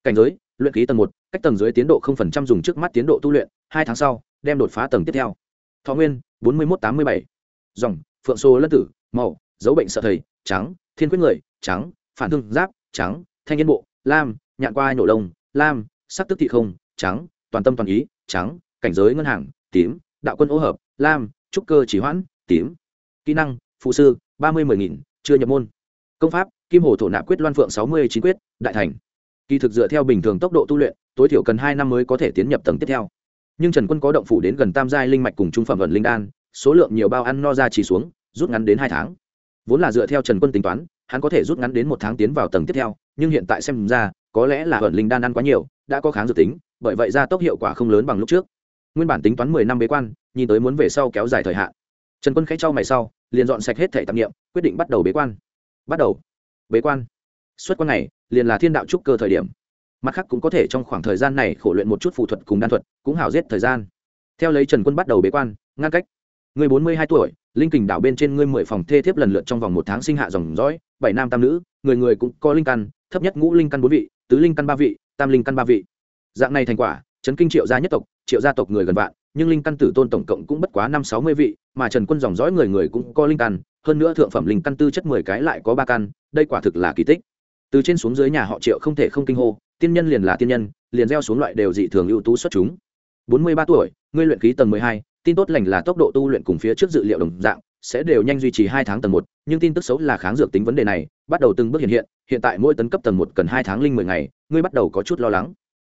Cảnh giới, luyện khí tầng một, cách tầng dưới tiến độ không phần trăm dùng trước mắt tiến độ tu luyện, hai tháng sau, đem đột phá tầng tiếp theo. Thọ nguyên, bốn mươi một tám mươi bảy. Dòng, phượng xô lân tử, màu, dấu bệnh sợ thầy, trắng, thiên quyết người, trắng, phản thương giáp, trắng, thanh niên bộ, lam, nhạn qua nổ lông, lam, sắc tức thị không, trắng, toàn tâm toàn ý, trắng, cảnh giới ngân hàng, tím, đạo quân ô hợp, lam trúc cơ chỉ hoãn, tím. Kỹ năng, phụ sư, ba mươi mười nghìn, chưa nhập môn. Công pháp, kim hồ thổ nạp quyết loan phượng sáu mươi chín quyết, đại thành. Kỳ thực dựa theo bình thường tốc độ tu luyện, tối thiểu cần hai năm mới có thể tiến nhập tầng tiếp theo. Nhưng trần quân có động phủ đến gần tam giai linh mạch cùng trung phẩm vận linh đan, số lượng nhiều bao ăn no ra chỉ xuống, rút ngắn đến hai tháng. Vốn là dựa theo trần quân tính toán, hắn có thể rút ngắn đến một tháng tiến vào tầng tiếp theo, nhưng hiện tại xem ra, có lẽ là vận linh đan ăn quá nhiều, đã có kháng dự tính, bởi vậy ra tốc hiệu quả không lớn bằng lúc trước nguyên bản tính toán mười năm bế quan, nhìn tới muốn về sau kéo dài thời hạn. Trần quân khẽ trao mày sau, liền dọn sạch hết thể tạp nghiệm quyết định bắt đầu bế quan. Bắt đầu. Bế quan. Suốt quan này liền là thiên đạo trúc cơ thời điểm. Mặt khác cũng có thể trong khoảng thời gian này khổ luyện một chút phụ thuật cùng đan thuật, cũng hào giết thời gian. Theo lấy trần quân bắt đầu bế quan, ngăn cách. Người bốn mươi hai tuổi, linh kình đảo bên trên ngươi mười phòng thê thiếp lần lượt trong vòng một tháng sinh hạ dòng dõi, bảy nam tam nữ, người người cũng có linh căn, thấp nhất ngũ linh căn bốn vị, tứ linh căn ba vị, tam linh căn ba vị. Dạng này thành quả chấn kinh triệu gia nhất tộc triệu gia tộc người gần vạn, nhưng linh căn tử tôn tổng cộng cũng bất quá năm sáu mươi vị, mà trần quân dòng dõi người người cũng có linh căn, hơn nữa thượng phẩm linh căn tư chất mười cái lại có ba căn, đây quả thực là kỳ tích. Từ trên xuống dưới nhà họ triệu không thể không kinh hô, tiên nhân liền là tiên nhân, liền gieo xuống loại đều dị thường ưu tú xuất chúng. Bốn mươi ba tuổi, ngươi luyện khí tầng mười hai, tin tốt lành là tốc độ tu luyện cùng phía trước dự liệu đồng dạng, sẽ đều nhanh duy trì hai tháng tầng một, nhưng tin tức xấu là kháng dược tính vấn đề này, bắt đầu từng bước hiện hiện hiện tại mỗi tấn cấp tầng một cần hai tháng linh mười ngày, ngươi bắt đầu có chút lo lắng.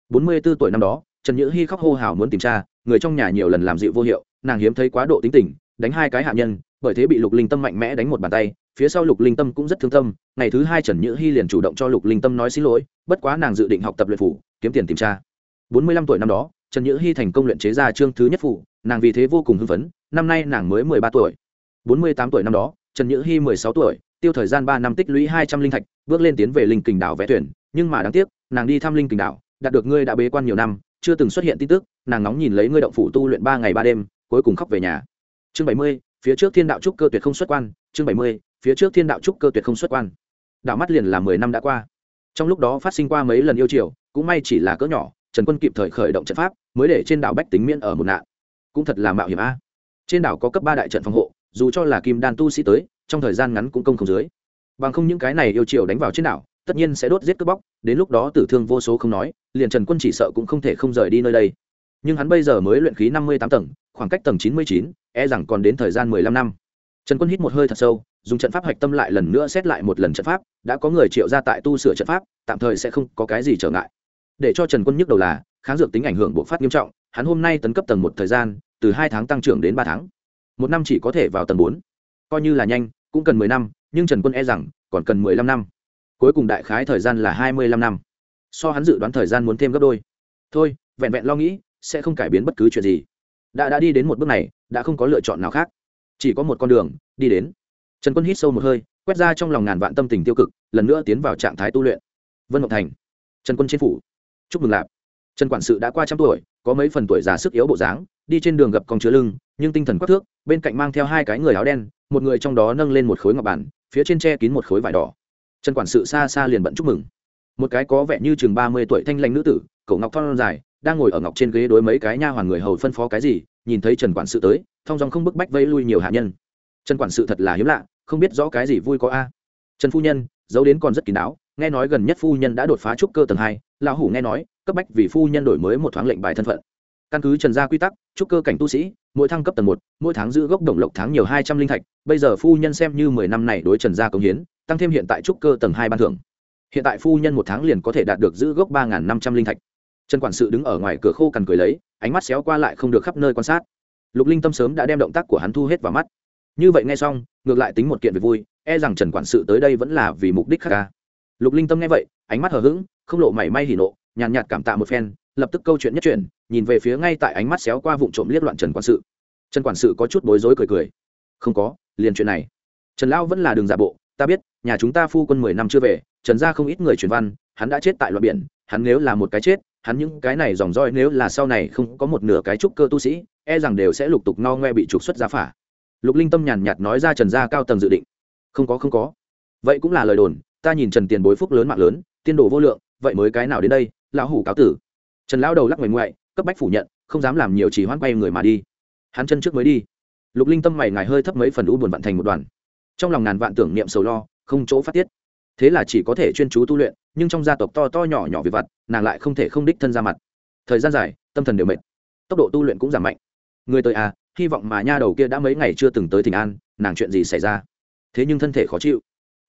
Bốn mươi b ố tuổi năm đó trần nhữ hy khóc hô hào muốn tìm cha, người trong nhà nhiều lần làm dịu vô hiệu nàng hiếm thấy quá độ tính tình đánh hai cái hạ nhân bởi thế bị lục linh tâm mạnh mẽ đánh một bàn tay phía sau lục linh tâm cũng rất thương tâm ngày thứ hai trần nhữ hy liền chủ động cho lục linh tâm nói xin lỗi bất quá nàng dự định học tập luyện phủ kiếm tiền tìm cha. bốn mươi lăm tuổi năm đó trần nhữ hy thành công luyện chế ra chương thứ nhất phủ nàng vì thế vô cùng hưng phấn năm nay nàng mới mười ba tuổi bốn mươi tám tuổi năm đó trần nhữ hy mười sáu tuổi tiêu thời gian ba năm tích lũy hai trăm linh thạch bước lên tiến về linh kình đảo vẽ tuyển nhưng mà đáng tiếc nàng đi thăm linh kình đảo đạt được ngươi đã bế quan nhiều năm chưa từng xuất hiện tin tức, nàng nóng nhìn lấy ngươi động phủ tu luyện ba ngày ba đêm, cuối cùng khóc về nhà. Chương bảy mươi, phía trước thiên đạo trúc cơ tuyệt không xuất quan, chương bảy mươi, phía trước thiên đạo trúc cơ tuyệt không xuất quan. Đạo mắt liền là mười năm đã qua. Trong lúc đó phát sinh qua mấy lần yêu triều, cũng may chỉ là cỡ nhỏ, trần quân kịp thời khởi động trận pháp, mới để trên đảo bách tính miễn ở một nạn. Cũng thật là mạo hiểm a. Trên đảo có cấp ba đại trận phòng hộ, dù cho là kim đan tu sĩ tới, trong thời gian ngắn cũng công không dưới. Bằng không những cái này yêu triều đánh vào trên đảo tất nhiên sẽ đốt giết cướp bóc, đến lúc đó tử thương vô số không nói, liền trần quân chỉ sợ cũng không thể không rời đi nơi đây. Nhưng hắn bây giờ mới luyện khí năm mươi tám tầng, khoảng cách tầng chín mươi chín e rằng còn đến thời gian mười lăm năm. Trần quân hít một hơi thật sâu, dùng trận pháp hạch tâm lại lần nữa xét lại một lần trận pháp, đã có người triệu ra tại tu sửa trận pháp, tạm thời sẽ không có cái gì trở ngại. Để cho trần quân nhức đầu là, kháng dược tính ảnh hưởng bộc phát nghiêm trọng, hắn hôm nay tấn cấp tầng một thời gian, từ hai tháng tăng trưởng đến ba tháng. Một năm chỉ có thể vào tầng bốn. Coi như là nhanh, cũng cần mười năm, nhưng trần quân e rằng còn cần mười lăm năm cuối cùng đại khái thời gian là hai mươi lăm năm. So hắn dự đoán thời gian muốn thêm gấp đôi. Thôi, vẹn vẹn lo nghĩ, sẽ không cải biến bất cứ chuyện gì. Đã đã đi đến một bước này, đã không có lựa chọn nào khác. Chỉ có một con đường, đi đến. Trần quân hít sâu một hơi, quét ra trong lòng ngàn vạn tâm tình tiêu cực, lần nữa tiến vào trạng thái tu luyện. Vân ngọc thành, trần quân trên phủ. Chúc mừng lạp. Trần quản sự đã qua trăm tuổi, có mấy phần tuổi già sức yếu bộ dáng, đi trên đường gặp con chứa lưng, nhưng tinh thần quắc thước, bên cạnh mang theo hai cái người áo đen, một người trong đó nâng lên một khối ngọc bản, phía trên tre kín một khối vải đỏ trần quản sự xa xa liền bận chúc mừng. Một cái có vẻ như chừng ba mươi tuổi thanh lãnh nữ tử cậu ngọc thon dài, đang ngồi ở ngọc trên ghế đối mấy cái nha hoàn người hầu phân phó cái gì, nhìn thấy trần quản sự tới, thong dong không bức bách vây lui nhiều hạ nhân. Trần quản sự thật là hiếm lạ, không biết rõ cái gì vui có a. Trần phu nhân, giấu đến còn rất kín đáo, nghe nói gần nhất phu nhân đã đột phá trúc cơ tầng hai, lão hủ nghe nói, cấp bách vì phu nhân đổi mới một thoáng lệnh bài thân phận. Căn cứ trần gia quy tắc, trúc cơ cảnh tu sĩ, mỗi thăng cấp tầng một, mỗi tháng giữ gốc đồng lộc tháng nhiều hai trăm linh thạch, bây giờ phu nhân xem như mười năm này đối trần gia công hiến tăng thêm hiện tại trúc cơ tầng hai ban thưởng. Hiện tại phu nhân một tháng liền có thể đạt được giữ gốc ba năm trăm linh thạch. Trần quản sự đứng ở ngoài cửa khô cằn cười lấy ánh mắt xéo qua lại không được khắp nơi quan sát. Lục linh tâm sớm đã đem động tác của hắn thu hết vào mắt. Như vậy nghe xong ngược lại tính một kiện về vui e rằng trần quản sự tới đây vẫn là vì mục đích khác ca lục linh tâm nghe vậy ánh mắt hờ hững không lộ mảy may hỉ nộ nhàn nhạt, nhạt cảm tạ một phen lập tức câu chuyện nhất chuyển nhìn về phía ngay tại ánh mắt xéo qua vụ trộm liếc loạn trần quản sự. Trần quản sự có chút bối rối cười cười. Không có liền chuyện này. Trần lão vẫn là đường giả bộ ta biết, nhà chúng ta phu quân mười năm chưa về, trần gia không ít người truyền văn, hắn đã chết tại loại biển, hắn nếu là một cái chết, hắn những cái này dòng roi nếu là sau này không có một nửa cái trúc cơ tu sĩ e rằng đều sẽ lục tục no ngoe bị trục xuất ra phả. Lục linh tâm nhàn nhạt nói ra trần gia cao tầng dự định. Không có không có. Vậy cũng là lời đồn, ta nhìn trần tiền bối phúc lớn mạng lớn, tiên đồ vô lượng, vậy mới cái nào đến đây, lão hủ cáo tử. Trần lão đầu lắc ngoại ngoại, cấp bách phủ nhận, không dám làm nhiều chỉ hoãn quay người mà đi. Hắn chân trước mới đi. Lục linh tâm mày ngài hơi thấp mấy phần u buồn vận thành một đoàn trong lòng ngàn vạn tưởng niệm sầu lo, không chỗ phát tiết. Thế là chỉ có thể chuyên chú tu luyện, nhưng trong gia tộc to to nhỏ nhỏ về vặt, nàng lại không thể không đích thân ra mặt. Thời gian dài, tâm thần đều mệt. Tốc độ tu luyện cũng giảm mạnh. Người tới à hy vọng mà nha đầu kia đã mấy ngày chưa từng tới thỉnh an, nàng chuyện gì xảy ra? Thế nhưng thân thể khó chịu.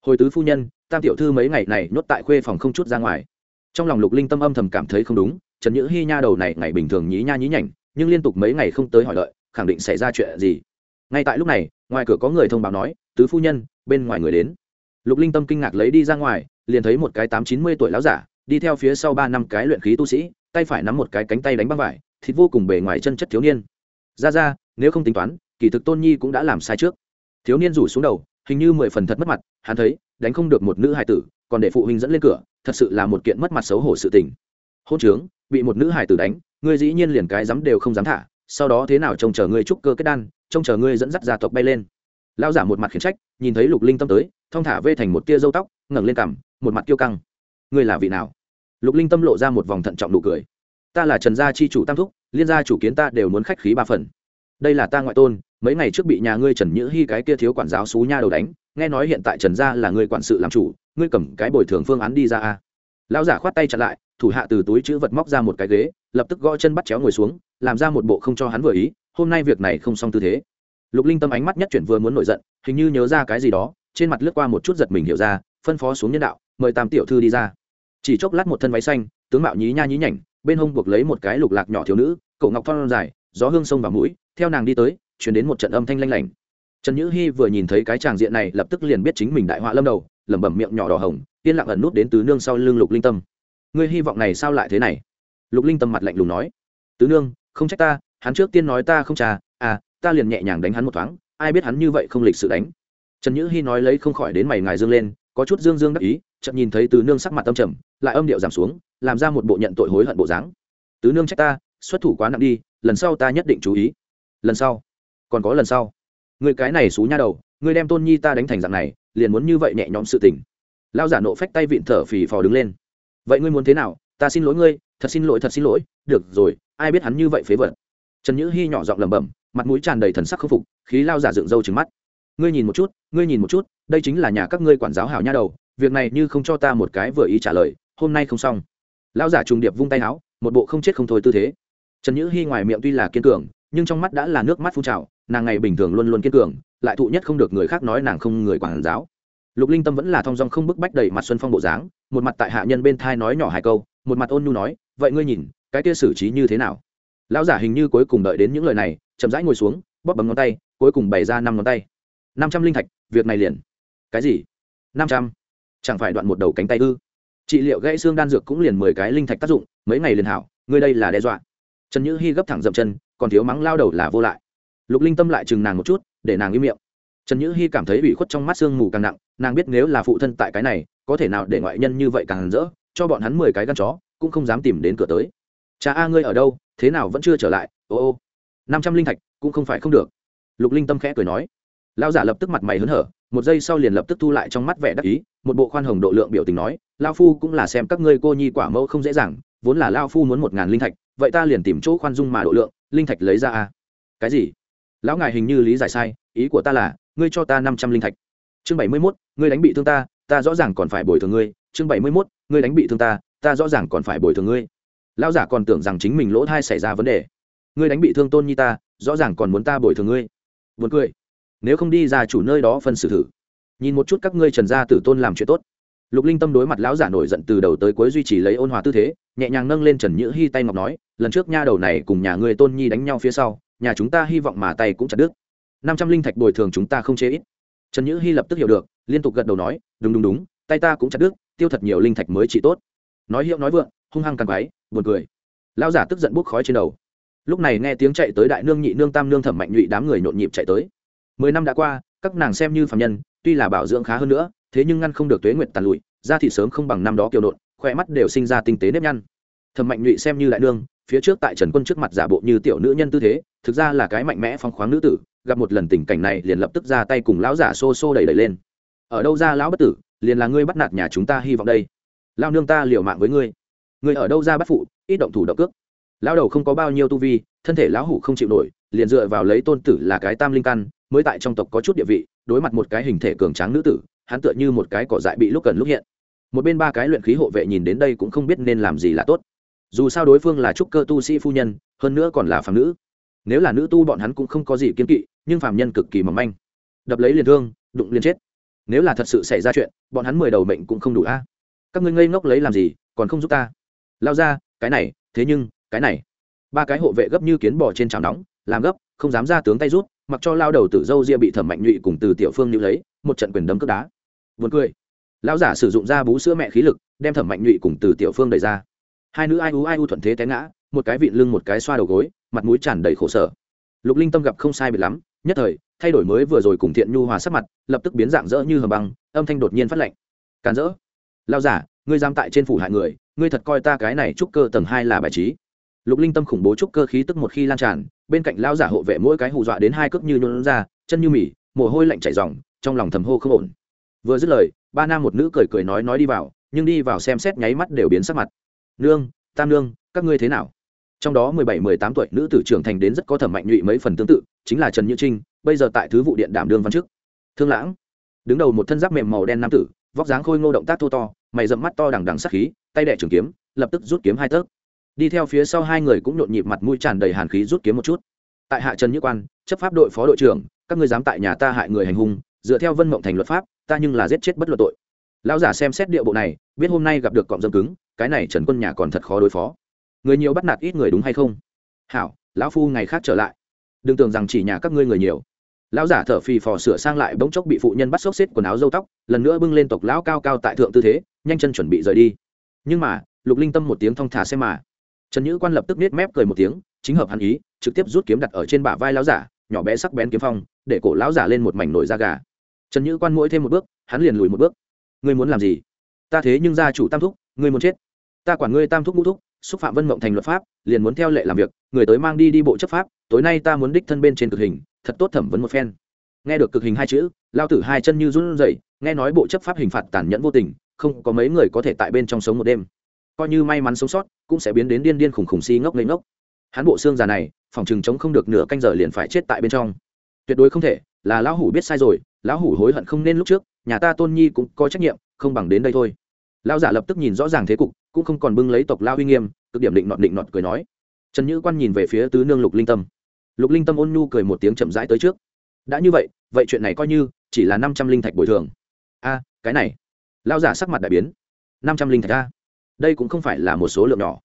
Hồi tứ phu nhân, tam tiểu thư mấy ngày này nhốt tại khuê phòng không chút ra ngoài. Trong lòng lục linh tâm âm thầm cảm thấy không đúng, trần nhữ hy nha đầu này ngày bình thường nhí nha nhí nhảnh, nhưng liên tục mấy ngày không tới hỏi lợi khẳng định xảy ra chuyện gì? Ngay tại lúc này, ngoài cửa có người thông báo nói tứ phu nhân, bên ngoài người đến. Lục linh tâm kinh ngạc lấy đi ra ngoài, liền thấy một cái tám chín mươi tuổi láo giả, đi theo phía sau ba năm cái luyện khí tu sĩ, tay phải nắm một cái cánh tay đánh băng vải, thịt vô cùng bề ngoài chân chất thiếu niên. Ra ra, nếu không tính toán, kỳ thực tôn nhi cũng đã làm sai trước. Thiếu niên rủ xuống đầu, hình như mười phần thật mất mặt, hắn thấy, đánh không được một nữ hài tử, còn để phụ huynh dẫn lên cửa, thật sự là một kiện mất mặt xấu hổ sự tình. Hôn trướng, bị một nữ hài tử đánh, ngươi dĩ nhiên liền cái dám đều không dám thả, sau đó thế nào trông chờ ngươi trúc cơ kết đan, trông chờ ngươi dẫn dắt gia tộc bay lên lao giả một mặt khiển trách, nhìn thấy lục linh tâm tới, thong thả vê thành một tia dâu tóc, ngẩng lên cằm, một mặt kiêu căng. Ngươi là vị nào? Lục linh tâm lộ ra một vòng thận trọng nụ cười. Ta là trần gia chi chủ tam thúc, liên gia chủ kiến ta đều muốn khách khí ba phần. Đây là ta ngoại tôn, mấy ngày trước bị nhà ngươi trần nhữ hy cái kia thiếu quản giáo xú nha đầu đánh, nghe nói hiện tại trần gia là ngươi quản sự làm chủ, ngươi cầm cái bồi thường phương án đi ra a. Lão giả khoát tay chặn lại, thủ hạ từ túi chữ vật móc ra một cái ghế, lập tức gõ chân bắt chéo ngồi xuống, làm ra một bộ không cho hắn vừa ý, hôm nay việc này không xong tư thế lục linh tâm ánh mắt nhất chuyển vừa muốn nổi giận, hình như nhớ ra cái gì đó, trên mặt lướt qua một chút giật mình hiểu ra, phân phó xuống nhân đạo, mời tam tiểu thư đi ra. Chỉ chốc lát một thân váy xanh, tướng mạo nhí nha nhí nhảnh, bên hông buộc lấy một cái lục lạc nhỏ thiếu nữ cậu ngọc thon dài, gió hương sông vào mũi, theo nàng đi tới, chuyển đến một trận âm thanh lanh lảnh. Trần nhữ hy vừa nhìn thấy cái tràng diện này, lập tức liền biết chính mình đại họa lâm đầu, lẩm bẩm miệng nhỏ đỏ hồng, yên lặng ẩn nút đến tứ nương sau lưng lục linh tâm. Ngươi hy vọng này sao lại thế này? Lục linh tâm mặt lạnh lùng nói. Tứ nương, không trách ta, hắn trước tiên nói ta không trà à ta liền nhẹ nhàng đánh hắn một thoáng, ai biết hắn như vậy không lịch sự đánh. Trần nhữ hy nói lấy không khỏi đến mày ngài dương lên, có chút dương dương đắc ý chậm nhìn thấy tứ nương sắc mặt tâm trầm, lại âm điệu giảm xuống, làm ra một bộ nhận tội hối hận bộ dáng. Tứ nương trách ta, xuất thủ quá nặng đi, lần sau ta nhất định chú ý. Lần sau? Còn có lần sau? Người cái này xú nha đầu, người đem tôn nhi ta đánh thành dạng này, liền muốn như vậy nhẹ nhõm sự tình. Lao giả nộ phách tay vịn thở phì phò đứng lên. Vậy ngươi muốn thế nào? Ta xin lỗi ngươi, thật xin lỗi, thật xin lỗi, được rồi, ai biết hắn như vậy phế vật. Trần nhữ hy nhỏ giọng lẩm bẩm mặt mũi tràn đầy thần sắc khâm phục, khí lao giả dựng râu trứng mắt. Ngươi nhìn một chút, ngươi nhìn một chút, đây chính là nhà các ngươi quản giáo hảo nha đầu, việc này như không cho ta một cái vừa ý trả lời, hôm nay không xong. Lao giả trùng điệp vung tay áo, một bộ không chết không thôi tư thế. Trần nhữ hy ngoài miệng tuy là kiên cường, nhưng trong mắt đã là nước mắt phun trào, nàng ngày bình thường luôn luôn kiên cường, lại thụ nhất không được người khác nói nàng không người quản giáo. Lục linh tâm vẫn là thong dong không bức bách đầy mặt xuân phong bộ dáng, một mặt tại hạ nhân bên thai nói nhỏ hai câu, một mặt ôn nhu nói, vậy ngươi nhìn, cái kia xử trí như thế nào? Lão giả hình như cuối cùng đợi đến những lời này chậm rãi ngồi xuống, bóp bấm ngón tay, cuối cùng bày ra năm ngón tay. Năm trăm linh thạch, việc này liền. Cái gì? Năm trăm? Chẳng phải đoạn một đầu cánh tay ư? Trị liệu gãy xương đan dược cũng liền mười cái linh thạch tác dụng, mấy ngày liền hảo, ngươi đây là đe dọa. Trần nhữ hy gấp thẳng dậm chân, còn thiếu mắng lao đầu là vô lại. Lục linh tâm lại chừng nàng một chút, để nàng im miệng. Trần nhữ hy cảm thấy bị khuất trong mắt sương mù càng nặng, nàng biết nếu là phụ thân tại cái này, có thể nào để ngoại nhân như vậy càng rỡ, cho bọn hắn mười cái gan chó, cũng không dám tìm đến cửa tới. Cha a, ngươi ở đâu? Thế nào vẫn chưa trở lại? Ô ô năm trăm linh thạch, cũng không phải không được. Lục linh tâm khẽ cười nói. Lao giả lập tức mặt mày hớn hở, một giây sau liền lập tức thu lại trong mắt vẻ đắc ý, một bộ khoan hồng độ lượng biểu tình nói lao phu cũng là xem các ngươi cô nhi quả mẫu không dễ dàng, vốn là lao phu muốn một ngàn linh thạch, vậy ta liền tìm chỗ khoan dung mà độ lượng, linh thạch lấy ra a cái gì? Lão ngài hình như lý giải sai, ý của ta là, ngươi cho ta năm trăm linh thạch. Chương bảy mươi mốt, ngươi đánh bị thương ta ta rõ ràng còn phải bồi thường ngươi. Chương bảy mươi mốt, ngươi đánh bị thương ta ta rõ ràng còn phải bồi thường ngươi. Lão giả còn tưởng rằng chính mình lỗ thai xảy ra vấn đề ngươi đánh bị thương tôn nhi ta, rõ ràng còn muốn ta bồi thường ngươi. Buồn cười. Nếu không đi ra chủ nơi đó phân xử thử. Nhìn một chút các ngươi trần gia tử tôn làm chuyện tốt. Lục linh tâm đối mặt lão giả nổi giận từ đầu tới cuối duy trì lấy ôn hòa tư thế, nhẹ nhàng nâng lên trần nhữ hy tay ngọc nói, lần trước nha đầu này cùng nhà ngươi tôn nhi đánh nhau phía sau, nhà chúng ta hy vọng mà tay cũng chặt đứt. Năm trăm linh thạch bồi thường chúng ta không chế ít. Trần nhữ hy lập tức hiểu được, liên tục gật đầu nói, đúng đúng đúng, tay ta cũng chặt đứt, tiêu thật nhiều linh thạch mới trị tốt. Nói hiệu nói vượng, hung hăng càng quáy buồn cười. Lão giả tức giận bốc khói trên đầu lúc này nghe tiếng chạy tới đại nương nhị nương tam nương thẩm mạnh nhụy đám người nhộn nhịp chạy tới. Mười năm đã qua, các nàng xem như phạm nhân, tuy là bảo dưỡng khá hơn nữa, thế nhưng ngăn không được tuế nguyệt tàn lụi, da thị sớm không bằng năm đó kiều nộn khỏe mắt đều sinh ra tinh tế nếp nhăn. Thẩm mạnh nhụy xem như đại nương, phía trước tại trần quân trước mặt giả bộ như tiểu nữ nhân tư thế, thực ra là cái mạnh mẽ phong khoáng nữ tử, gặp một lần tình cảnh này liền lập tức ra tay cùng lão giả xô xô đẩy đẩy lên. Ở đâu ra lão bất tử, liền là ngươi bắt nạt nhà chúng ta hy vọng đây. Lao nương ta liều mạng với ngươi. Ngươi ở đâu ra bắt phụ, ít động thủ động cước lão đầu không có bao nhiêu tu vi, thân thể lão hủ không chịu nổi, liền dựa vào lấy tôn tử là cái tam linh căn, mới tại trong tộc có chút địa vị, đối mặt một cái hình thể cường tráng nữ tử, hắn tựa như một cái cỏ dại bị lúc cần lúc hiện. Một bên ba cái luyện khí hộ vệ nhìn đến đây cũng không biết nên làm gì là tốt. Dù sao đối phương là trúc cơ tu sĩ phu nhân, hơn nữa còn là phàm nữ. Nếu là nữ tu bọn hắn cũng không có gì kiên kỵ, nhưng phàm nhân cực kỳ mỏng manh. Đập lấy liền thương, đụng liền chết. Nếu là thật sự xảy ra chuyện, bọn hắn mười đầu mệnh cũng không đủ a. Các ngươi ngây ngốc lấy làm gì, còn không giúp ta? Lao ra, cái này, thế nhưng cái này. Ba cái hộ vệ gấp như kiến bò trên chảo nóng, làm gấp, không dám ra tướng tay rút, mặc cho lao đầu tử dâu ria bị thẩm mạnh nhụy cùng từ tiểu phương nữ lấy, một trận quyền đấm cướp đá. Vượt cười. Lão giả sử dụng da bú sữa mẹ khí lực, đem thẩm mạnh nhụy cùng từ tiểu phương đẩy ra. Hai nữ ai u ai u thuận thế té ngã, một cái vịn lưng một cái xoa đầu gối, mặt mũi tràn đầy khổ sở. Lục linh tâm gặp không sai biệt lắm, nhất thời, thay đổi mới vừa rồi cùng thiện nhu hòa sắc mặt, lập tức biến dạng dỡ như hầm băng, âm thanh đột nhiên phát lệnh càn rỡ lao giả, ngươi giam tại trên phủ hại người, ngươi thật coi ta cái này trúc cơ tầng hai là bài trí lục linh tâm khủng bố trúc cơ khí tức một khi lan tràn, bên cạnh lao giả hộ vệ mỗi cái hù dọa đến hai cước như nhuận ra, chân như mỉ mồ hôi lạnh chảy ròng, trong lòng thầm hô không ổn. Vừa dứt lời, ba nam một nữ cười cười nói nói đi vào, nhưng đi vào xem xét nháy mắt đều biến sắc mặt. Nương, tam nương, các ngươi thế nào? Trong đó mười bảy, mười tám tuổi nữ tử trưởng thành đến rất có thẩm mạnh nhụy mấy phần tương tự, chính là trần như trinh, bây giờ tại thứ vụ điện đảm đương văn chức. Thương lãng. Đứng đầu một thân giáp mềm màu đen nam tử, vóc dáng khôi ngô động tác thô to, mày dậm mắt to đằng đằng sắc khí, tay đẻ trường kiếm, lập tức rút kiếm hai tấc đi theo phía sau hai người cũng nhộn nhịp mặt mũi tràn đầy hàn khí rút kiếm một chút. Tại hạ trần như quan, chấp pháp đội phó đội trưởng, các ngươi dám tại nhà ta hại người hành hung, dựa theo vân mộng thành luật pháp, ta nhưng là giết chết bất luận tội. Lão giả xem xét địa bộ này, biết hôm nay gặp được cọng dâm cứng, cái này trần quân nhà còn thật khó đối phó. Người nhiều bắt nạt ít người đúng hay không? Hảo, lão phu ngày khác trở lại. Đừng tưởng rằng chỉ nhà các ngươi người nhiều. Lão giả thở phì phò sửa sang lại bỗng chốc bị phụ nhân bắt xốc xếp quần áo dâu tóc, lần nữa bưng lên tộc lão cao cao tại thượng tư thế, nhanh chân chuẩn bị rời đi. Nhưng mà, lục linh tâm một tiếng thong thả xem mà trần nhữ quan lập tức nết mép cười một tiếng, chính hợp hắn ý, trực tiếp rút kiếm đặt ở trên bả vai lão giả, nhỏ bé sắc bén kiếm phong, để cổ lão giả lên một mảnh nổi da gà. Trần nhữ quan mỗi thêm một bước, hắn liền lùi một bước. Ngươi muốn làm gì? Ta thế nhưng gia chủ tam thúc, ngươi muốn chết. Ta quản ngươi tam thúc ngũ thúc, xúc phạm vân mộng thành luật pháp, liền muốn theo lệ làm việc, người tới mang đi đi bộ chấp pháp, tối nay ta muốn đích thân bên trên cực hình, thật tốt thẩm vấn một phen. Nghe được cực hình hai chữ lao tử hai chân như run rẩy, nghe nói bộ chấp pháp hình phạt tàn nhẫn vô tình, không có mấy người có thể tại bên trong sống một đêm coi như may mắn sống sót, cũng sẽ biến đến điên điên khủng khủng si ngốc lên ngốc. Hắn bộ xương già này, phòng chừng chống không được nửa canh giờ liền phải chết tại bên trong. Tuyệt đối không thể, là lão hủ biết sai rồi, lão hủ hối hận không nên lúc trước, nhà ta tôn nhi cũng có trách nhiệm, không bằng đến đây thôi. Lão giả lập tức nhìn rõ ràng thế cục, cũng không còn bưng lấy tộc lao uy nghiêm, cực điểm định nọt định nọt cười nói. Trần nhữ quan nhìn về phía tứ nương lục linh tâm. Lục linh tâm ôn nhu cười một tiếng chậm rãi tới trước. Đã như vậy vậy chuyện này coi như, chỉ là năm trăm linh thạch bồi thường. A, cái này. Lao giả sắc mặt đại biến. Năm trăm linh thạch a đây cũng không phải là một số lượng nhỏ.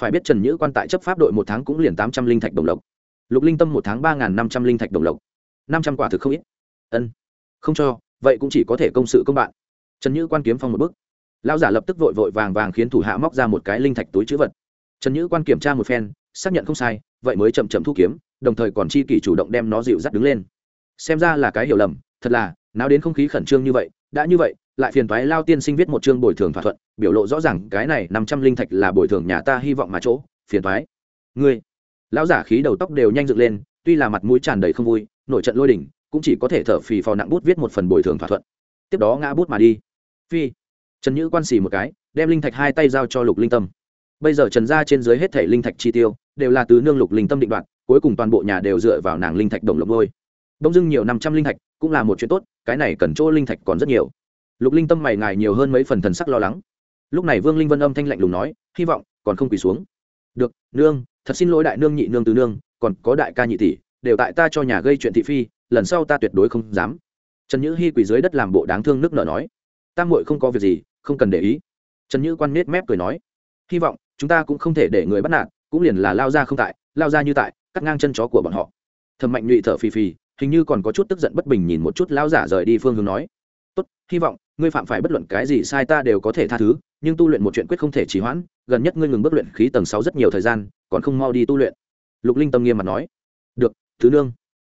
Phải biết trần nhữ quan tại chấp pháp đội một tháng cũng liền tám trăm linh thạch đồng lộc. Lục linh tâm một tháng ba n g h n năm trăm linh thạch đồng lộc. Năm trăm quả thực không ít. Ân, không cho, vậy cũng chỉ có thể công sự công bạn. Trần nhữ quan kiếm phong một bức lao giả lập tức vội vội vàng vàng khiến thủ hạ móc ra một cái linh thạch túi chữ vật. Trần nhữ quan kiểm tra một phen, xác nhận không sai, vậy mới chậm chậm thu kiếm, đồng thời còn chi kỷ chủ động đem nó dịu dắt đứng lên. Xem ra là cái hiểu lầm, thật là nào đến không khí khẩn trương như vậy, đã như vậy lại phiền toái lao tiên sinh viết một chương bồi thường thỏa thuận, biểu lộ rõ ràng, cái này năm trăm linh thạch là bồi thường nhà ta hy vọng mà chỗ, phiền toái. Ngươi, lão giả khí đầu tóc đều nhanh dựng lên, tuy là mặt mũi tràn đầy không vui, nổi trận lôi đỉnh, cũng chỉ có thể thở phì phò nặng bút viết một phần bồi thường thỏa thuận. Tiếp đó ngã bút mà đi. Phi, trần nhữ quan xì một cái, đem linh thạch hai tay giao cho lục linh tâm. Bây giờ trần ra trên dưới hết thể linh thạch chi tiêu, đều là từ nương lục linh tâm định đoạt, cuối cùng toàn bộ nhà đều dựa vào nàng linh thạch đồng lộc ngôi đông dưng nhiều năm trăm linh thạch, cũng là một chuyện tốt, cái này cần chỗ linh thạch còn rất nhiều lục linh tâm mày ngài nhiều hơn mấy phần thần sắc lo lắng. Lúc này vương linh vân âm thanh lạnh lùng nói, hy vọng còn không quỳ xuống. Được, nương, thật xin lỗi đại nương nhị nương tứ nương, còn có đại ca nhị tỷ, đều tại ta cho nhà gây chuyện thị phi, lần sau ta tuyệt đối không dám. Trần nhữ hy quỳ dưới đất làm bộ đáng thương nước nở nói tam muội không có việc gì, không cần để ý. Trần nhữ quan nết mép cười nói, hy vọng chúng ta cũng không thể để người bắt nạt, cũng liền là lao ra không tại, lao ra như tại, cắt ngang chân chó của bọn họ. Thầm mạnh nhụy thở phì phì, hình như còn có chút tức giận bất bình nhìn một chút lao giả rời đi phương hướng nói hy vọng, ngươi phạm phải bất luận cái gì sai ta đều có thể tha thứ, nhưng tu luyện một chuyện quyết không thể trì hoãn, gần nhất ngươi ngừng bước luyện khí tầng sáu rất nhiều thời gian, còn không mau đi tu luyện. Lục linh tâm nghiêm mặt nói. Được, thứ nương.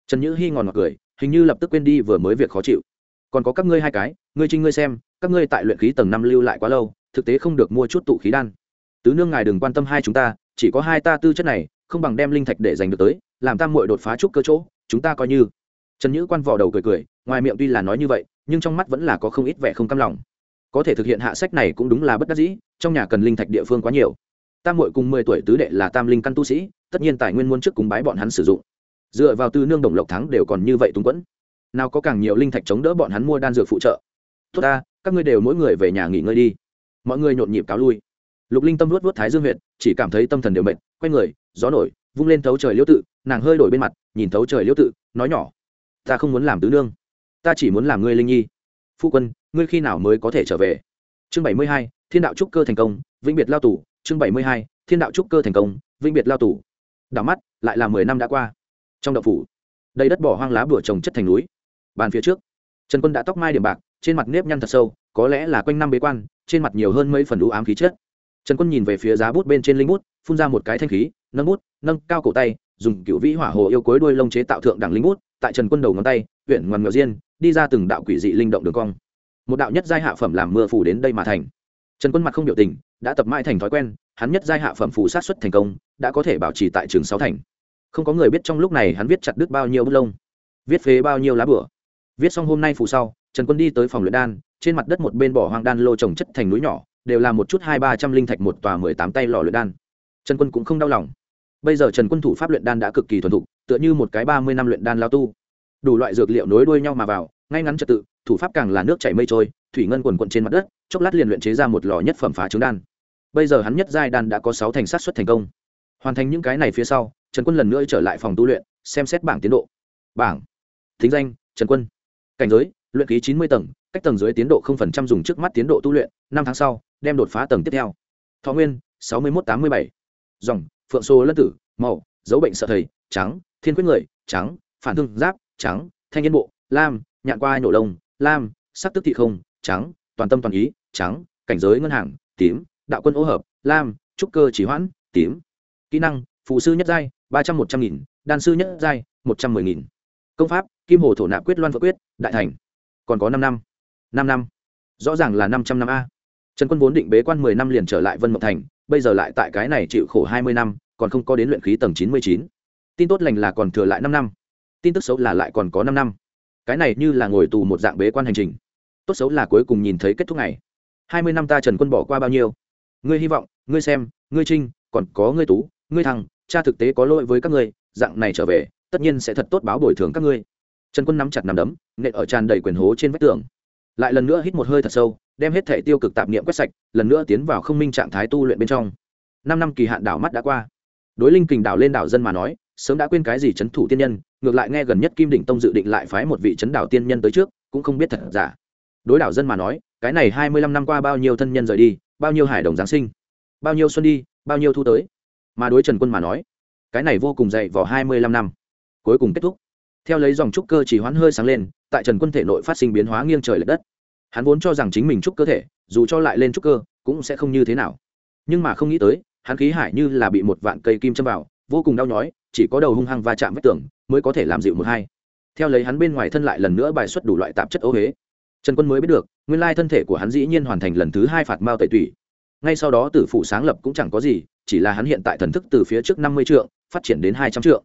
Trần nhữ hy ngòn ngọt cười, hình như lập tức quên đi vừa mới việc khó chịu. Còn có các ngươi hai cái, ngươi trinh ngươi xem, các ngươi tại luyện khí tầng năm lưu lại quá lâu, thực tế không được mua chút tụ khí đan. Tứ nương ngài đừng quan tâm hai chúng ta, chỉ có hai ta tư chất này, không bằng đem linh thạch để giành được tới, làm tam muội đột phá chút cơ chỗ, chúng ta coi như. Trần nhữ quan vò đầu cười cười, ngoài miệng tuy là nói như vậy nhưng trong mắt vẫn là có không ít vẻ không cam lòng. Có thể thực hiện hạ sách này cũng đúng là bất đắc dĩ, trong nhà cần linh thạch địa phương quá nhiều. Tam muội cùng mười tuổi tứ đệ là tam linh căn tu sĩ, tất nhiên tài nguyên muôn trước cúng bái bọn hắn sử dụng. Dựa vào tư nương đồng lộc thắng đều còn như vậy túng quẫn. Nào có càng nhiều linh thạch chống đỡ bọn hắn mua đan dược phụ trợ. Tốt ta, các ngươi đều mỗi người về nhà nghỉ ngơi đi. Mọi người nhộn nhịp cáo lui. Lục linh tâm luốt vớt thái dương huyện chỉ cảm thấy tâm thần đều mệt, quay người, gió nổi, vung lên thấu trời liễu tự, nàng hơi đổi bên mặt, nhìn thấu trời liễu tự, nói nhỏ, ta không muốn làm tứ nương ta chỉ muốn làm ngươi linh nhi. Phu quân, ngươi khi nào mới có thể trở về? Chương bảy mươi hai, thiên đạo trúc cơ thành công, vĩnh biệt lao tù. Chương bảy mươi hai, thiên đạo trúc cơ thành công, vĩnh biệt lao tù. Đảo mắt, lại là mười năm đã qua. Trong đậu phủ, đầy đất bỏ hoang lá bửa trồng chất thành núi. Bàn phía trước, trần quân đã tóc mai điểm bạc, trên mặt nếp nhăn thật sâu, có lẽ là quanh năm bế quan, trên mặt nhiều hơn mấy phần đủ ám khí chất. Trần quân nhìn về phía giá bút bên trên linh bút, phun ra một cái thanh khí, nâng bút, nâng cao cổ tay, dùng cựu vĩ hỏa hồ yêu cối đuôi lông chế tạo thượng đẳng linh bút, tại trần quân đầu ngón tay huyện ngoằn ngựa diên, đi ra từng đạo quỷ dị linh động đường cong. Một đạo nhất giai hạ phẩm làm mưa phủ đến đây mà thành. Trần quân mặt không biểu tình, đã tập mãi thành thói quen, hắn nhất giai hạ phẩm phủ sát xuất thành công, đã có thể bảo trì tại trường sáu thành. Không có người biết trong lúc này hắn viết chặt đứt bao nhiêu bút lông, viết phế bao nhiêu lá bửa. Viết xong hôm nay phủ sau, trần quân đi tới phòng luyện đan, trên mặt đất một bên bỏ hoang đan lô trồng chất thành núi nhỏ, đều là một chút hai ba trăm linh thạch một tòa mười tám tay lò luyện đan. Trần quân cũng không đau lòng. Bây giờ trần quân thủ pháp luyện đan đã cực kỳ thuần thục, tựa như một cái ba mươi năm luyện đan lao tu đủ loại dược liệu nối đuôi nhau mà vào, ngay ngắn trật tự, thủ pháp càng là nước chảy mây trôi, thủy ngân quần quận trên mặt đất, chốc lát liền luyện chế ra một lò nhất phẩm phá trứng đan. Bây giờ hắn nhất giai đan đã có sáu thành sát xuất thành công. Hoàn thành những cái này phía sau, trần quân lần nữa trở lại phòng tu luyện, xem xét bảng tiến độ. Bảng. Thính danh, trần quân. Cảnh giới, luyện ký chín mươi tầng, cách tầng dưới tiến độ không phần trăm dùng trước mắt tiến độ tu luyện, năm tháng sau, đem đột phá tầng tiếp theo. Thọ nguyên, sáu mươi một tám mươi bảy. Dòng, phượng Sô lân tử, màu, dấu bệnh sợ thầy, trắng, thiên quyết người, trắng, phản thương giáp trắng, thanh niên bộ, lam, nhạn qua nổ lông, lam, sắc tức thị không, trắng, toàn tâm toàn ý, trắng, cảnh giới ngân hàng, tím, đạo quân ô hợp, lam, trúc cơ chỉ hoãn, tím. Kỹ năng phụ sư nhất giai, ba trăm một trăm nghìn, đan sư nhất giai, một trăm mười nghìn. Công pháp, kim hồ thổ nạp quyết loan vợ quyết, đại thành. Còn có năm năm. Năm năm. Rõ ràng là năm trăm năm a. Trần quân vốn định bế quan mười năm liền trở lại vân mộng thành, bây giờ lại tại cái này chịu khổ hai mươi năm, còn không có đến luyện khí tầng chín mươi chín. Tin tốt lành là còn thừa lại năm năm tin tức xấu là lại còn có năm năm. Cái này như là ngồi tù một dạng bế quan hành trình. Tốt xấu là cuối cùng nhìn thấy kết thúc này hai mươi năm ta trần quân bỏ qua bao nhiêu? Ngươi hy vọng, ngươi xem, ngươi trinh, còn có ngươi tú, ngươi thăng cha thực tế có lỗi với các ngươi, dạng này trở về, tất nhiên sẽ thật tốt báo bồi thường các ngươi. Trần quân nắm chặt nằm đấm, nện ở tràn đầy quyền hố trên vách tường. Lại lần nữa hít một hơi thật sâu, đem hết thể tiêu cực tạp niệm quét sạch, lần nữa tiến vào không minh trạng thái tu luyện bên trong. Năm năm kỳ hạn đảo mắt đã qua. Đối linh kình đảo lên đảo dân mà nói sớm đã quên cái gì chấn thủ tiên nhân, ngược lại nghe gần nhất kim đỉnh tông dự định lại phái một vị chấn đảo tiên nhân tới trước, cũng không biết thật giả. Đối đảo dân mà nói, cái này hai mươi lăm năm qua bao nhiêu thân nhân rời đi, bao nhiêu hải đồng giáng sinh, bao nhiêu xuân đi, bao nhiêu thu tới. Mà đối trần quân mà nói, cái này vô cùng dày vào hai mươi lăm năm. Cuối cùng kết thúc. Theo lấy dòng trúc cơ chỉ hoán hơi sáng lên, tại trần quân thể nội phát sinh biến hóa nghiêng trời l ệ đất. Hắn vốn cho rằng chính mình trúc cơ thể, dù cho lại lên trúc cơ, cũng sẽ không như thế nào. Nhưng mà không nghĩ tới, hắn khí hải như là bị một vạn cây kim châm vào, vô cùng đau nhói chỉ có đầu hung hăng va chạm vách tường mới có thể làm dịu một hai. Theo lấy hắn bên ngoài thân lại lần nữa bài xuất đủ loại tạp chất ô huế. Trần quân mới biết được, nguyên lai thân thể của hắn dĩ nhiên hoàn thành lần thứ hai phạt mao tẩy tủy. Ngay sau đó tử phụ sáng lập cũng chẳng có gì, chỉ là hắn hiện tại thần thức từ phía trước năm mươi trượng, phát triển đến hai trăm trượng.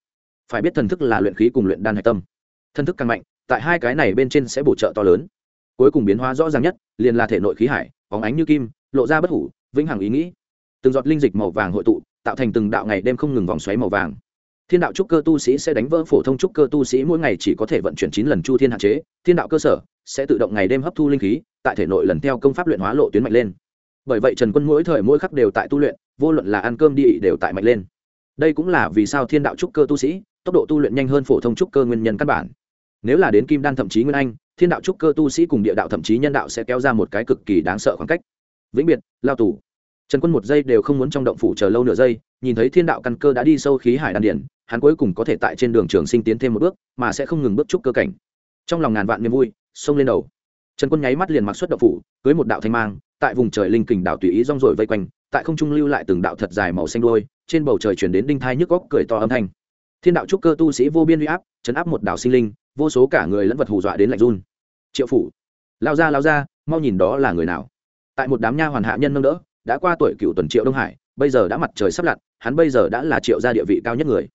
Phải biết thần thức là luyện khí cùng luyện đan hạch tâm. Thần thức càng mạnh, tại hai cái này bên trên sẽ bổ trợ to lớn. Cuối cùng biến hóa rõ ràng nhất, liền là thể nội khí hải, bóng ánh như kim, lộ ra bất hủ, vĩnh hằng ý nghĩ. Từng giọt linh dịch màu vàng hội tụ, tạo thành từng đạo ngày đêm không ngừng vòng xoáy màu vàng thiên đạo trúc cơ tu sĩ sẽ đánh vỡ phổ thông trúc cơ tu sĩ, mỗi ngày chỉ có thể vận chuyển chín lần chu thiên hạn chế. Thiên đạo cơ sở sẽ tự động ngày đêm hấp thu linh khí, tại thể nội lần theo công pháp luyện hóa lộ tuyến mạnh lên. Bởi vậy trần quân mỗi thời mỗi khắc đều tại tu luyện, vô luận là ăn cơm đi đều tại mạnh lên. Đây cũng là vì sao thiên đạo trúc cơ tu sĩ tốc độ tu luyện nhanh hơn phổ thông trúc cơ nguyên nhân căn bản. Nếu là đến kim đan thậm chí nguyên anh, thiên đạo trúc cơ tu sĩ cùng địa đạo thậm chí nhân đạo sẽ kéo ra một cái cực kỳ đáng sợ khoảng cách. Vĩnh biệt, lao tù. Trần quân một giây đều không muốn trong động phủ chờ lâu nửa giây, nhìn thấy thiên đạo căn cơ đã đi sâu khí hải đan điển hắn cuối cùng có thể tại trên đường trường sinh tiến thêm một bước, mà sẽ không ngừng bước chúc cơ cảnh. Trong lòng ngàn vạn niềm vui xông lên đầu. Trần quân nháy mắt liền mặc xuất đậu phủ, cưới một đạo thanh mang, tại vùng trời linh kình đảo tùy ý rong rồi vây quanh, tại không trung lưu lại từng đạo thật dài màu xanh đôi trên bầu trời chuyển đến đinh thai nhức góc cười to âm thanh. Thiên đạo trúc cơ tu sĩ vô biên uy áp, chấn áp một đảo sinh linh, vô số cả người lẫn vật hù dọa đến lạnh run. Triệu phủ. Lao ra lao ra, mau nhìn đó là người nào. Tại một đám nha hoàn hạ nhân nâng đỡ, đã qua tuổi cựu tuần triệu đông hải, bây giờ đã mặt trời sắp lặn, hắn bây giờ đã là triệu gia địa vị cao nhất người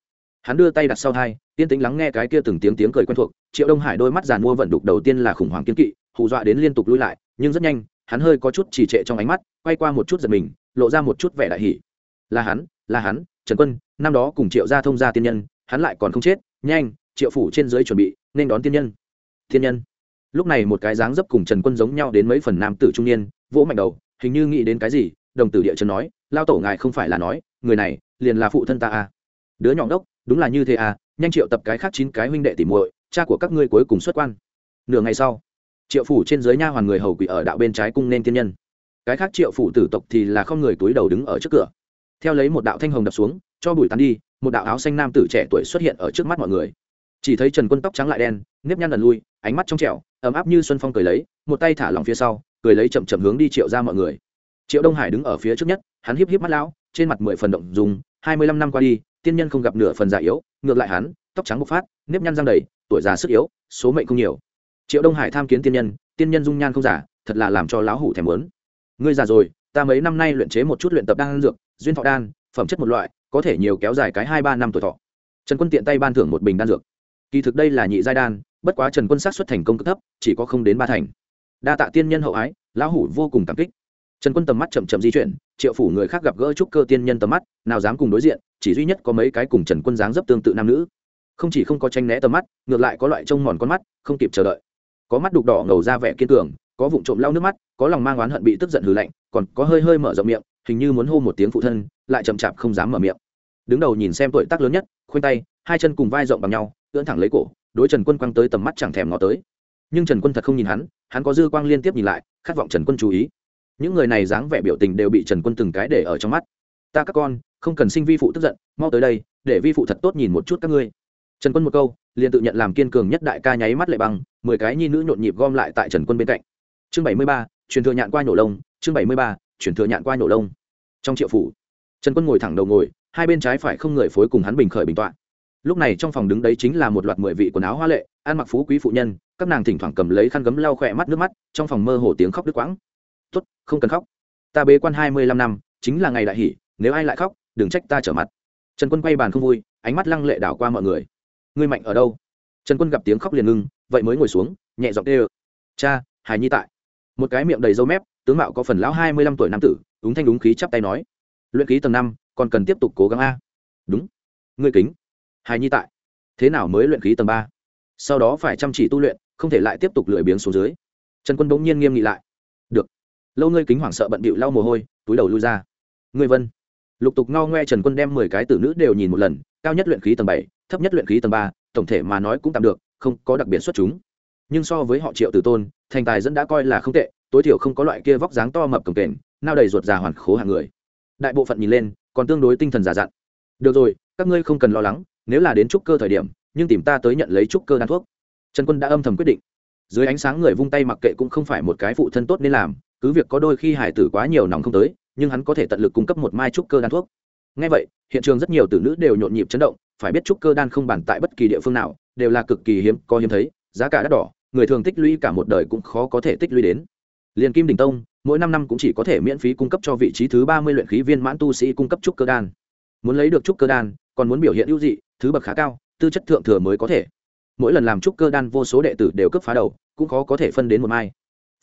hắn đưa tay đặt sau thai tiên tính lắng nghe cái kia từng tiếng tiếng cười quen thuộc, triệu đông hải đôi mắt giàn mua vận đục đầu tiên là khủng hoảng kiên kỵ, hù dọa đến liên tục lui lại, nhưng rất nhanh, hắn hơi có chút trì trệ trong ánh mắt, quay qua một chút giật mình, lộ ra một chút vẻ đại hỷ là hắn là hắn, trần quân, năm đó cùng triệu gia thông gia tiên nhân, hắn lại còn không chết, nhanh, triệu phủ trên dưới chuẩn bị, nên đón tiên nhân. Tiên nhân. Lúc này một cái dáng dấp cùng trần quân giống nhau đến mấy phần nam tử trung niên, vỗ mạnh đầu, hình như nghĩ đến cái gì, đồng tử địa trần nói, lao tổ ngài không phải là nói, người này liền là phụ thân ta à. đứa nhỏ đốc đúng là như thế à nhanh triệu tập cái khác chín cái huynh đệ tỉ muội, cha của các ngươi cuối cùng xuất quan. Nửa ngày sau, triệu phủ trên dưới nha hoàn người hầu quỷ ở đạo bên trái cung nên tiên nhân. Cái khác triệu phủ tử tộc thì là không người túi đầu đứng ở trước cửa. Theo lấy một đạo thanh hồng đập xuống, cho bụi tán đi, một đạo áo xanh nam tử trẻ tuổi xuất hiện ở trước mắt mọi người. Chỉ thấy trần quân tóc trắng lại đen, nếp nhăn lần lui, ánh mắt trong trẻo, ấm áp như xuân phong cười lấy, một tay thả lòng phía sau, cười lấy chậm chậm hướng đi triệu ra mọi người. Triệu đông hải đứng ở phía trước nhất, hắn híp híp mắt lão, trên mặt mười phần động dùng hai mươi lăm năm qua đi tiên nhân không gặp nửa phần già yếu, ngược lại hắn, tóc trắng bộc phát, nếp nhăn răng đầy, tuổi già sức yếu, số mệnh không nhiều. Triệu đông hải tham kiến tiên nhân tiên nhân dung nhan không giả, thật là làm cho lão hủ thèm muốn. Ngươi già rồi, ta mấy năm nay luyện chế một chút luyện tập đan dược, duyên thọ đan, phẩm chất một loại, có thể nhiều kéo dài cái hai ba năm tuổi thọ. Trần quân tiện tay ban thưởng một bình đan dược. Kỳ thực đây là nhị giai đan, bất quá trần quân sát xuất thành công cực thấp, chỉ có không đến ba thành. Đa tạ tiên nhân hậu ái, lão hủ vô cùng cảm kích trần quân tầm mắt chậm chậm di chuyển, triệu phủ người khác gặp gỡ trúc cơ tiên nhân tầm mắt, nào dám cùng đối diện, chỉ duy nhất có mấy cái cùng trần quân dáng dấp tương tự nam nữ. Không chỉ không có tranh né tầm mắt, ngược lại có loại trông mòn con mắt, không kịp chờ đợi. Có mắt đục đỏ ngầu ra vẻ kiên cường, có vụng trộm lau nước mắt, có lòng mang oán hận bị tức giận hừ lạnh, còn có hơi hơi mở rộng miệng, hình như muốn hô một tiếng phụ thân, lại chậm chạp không dám mở miệng. Đứng đầu nhìn xem tuổi tác lớn nhất, khoanh tay, hai chân cùng vai rộng bằng nhau, ưỡn thẳng lấy cổ, đối trần quân quăng tới tầm mắt chẳng thèm ngó tới. Nhưng trần quân thật không nhìn hắn hắn có dư quang liên tiếp nhìn lại, khát vọng trần quân chú ý những người này dáng vẻ biểu tình đều bị trần quân từng cái để ở trong mắt. Ta các con, không cần sinh vi phụ tức giận, mau tới đây, để vi phụ thật tốt nhìn một chút các ngươi. Trần quân một câu, liền tự nhận làm kiên cường nhất đại ca nháy mắt lệ bằng mười cái nhi nữ nhộn nhịp gom lại tại trần quân bên cạnh. Chương bảy mươi ba, truyền thừa nhạn qua nhổ lông, chương bảy mươi ba, truyền thừa nhạn qua nhổ lông. Trong triệu phủ, trần quân ngồi thẳng đầu ngồi, hai bên trái phải không người phối cùng hắn bình khởi bình tọa. Lúc này trong phòng đứng đấy chính là một loạt mười vị quần áo hoa lệ, ăn mặc phú quý phụ nhân, các nàng thỉnh thoảng cầm lấy khăn gấm lau khỏe mắt nước mắt, trong phòng mơ hồ tiếng khóc đứt quãng tốt, không cần khóc. Ta bế quan hai mươi lăm năm, chính là ngày đại hỷ, nếu ai lại khóc, đừng trách ta trở mặt. Trần quân quay bàn không vui, ánh mắt lăng lệ đảo qua mọi người. Ngươi mạnh ở đâu? Trần quân gặp tiếng khóc liền ngưng, vậy mới ngồi xuống, nhẹ giọng tê ơ cha, hài nhi tại. Một cái miệng đầy râu mép, tướng mạo có phần lão hai mươi lăm tuổi nam tử đúng thanh đúng khí chắp tay nói, luyện khí tầng năm, còn cần tiếp tục cố gắng a. Đúng. Ngươi kính. Hài nhi tại. Thế nào mới luyện khí tầng ba? Sau đó phải chăm chỉ tu luyện, không thể lại tiếp tục lười biếng xuống dưới. Trần quân bỗng nhiên nghiêm nghị lại lâu ngươi kính hoảng sợ bận bịu lau mồ hôi, túi đầu lui ra. Ngươi vân. Lục tục ngao ngoe trần quân đem mười cái tử nữ đều nhìn một lần, cao nhất luyện khí tầng bảy, thấp nhất luyện khí tầng ba, tổng thể mà nói cũng tạm được, không có đặc biệt xuất chúng. Nhưng so với họ triệu tử tôn, thành tài dẫn đã coi là không tệ, tối thiểu không có loại kia vóc dáng to mập cồng kềnh, nao đầy ruột già hoàn khố hàng người. Đại bộ phận nhìn lên, còn tương đối tinh thần già dặn. Được rồi, các ngươi không cần lo lắng, nếu là đến trúc cơ thời điểm, nhưng tìm ta tới nhận lấy trúc cơ đan thuốc. Trần quân đã âm thầm quyết định. Dưới ánh sáng người vung tay mặc kệ cũng không phải một cái phụ thân tốt nên làm cứ việc có đôi khi hải tử quá nhiều nòng không tới, nhưng hắn có thể tận lực cung cấp một mai trúc cơ đan thuốc. Ngay vậy, hiện trường rất nhiều tử nữ đều nhộn nhịp chấn động, phải biết trúc cơ đan không bàn tại bất kỳ địa phương nào, đều là cực kỳ hiếm, có hiếm thấy, giá cả đắt đỏ, người thường tích lũy cả một đời cũng khó có thể tích lũy đến. Liền kim đình tông, mỗi năm năm cũng chỉ có thể miễn phí cung cấp cho vị trí thứ ba mươi luyện khí viên mãn tu sĩ cung cấp trúc cơ đan. Muốn lấy được trúc cơ đan, còn muốn biểu hiện ưu dị, thứ bậc khá cao, tư chất thượng thừa mới có thể. Mỗi lần làm trúc cơ đan vô số đệ tử đều cấp phá đầu, cũng khó có thể phân đến một mai.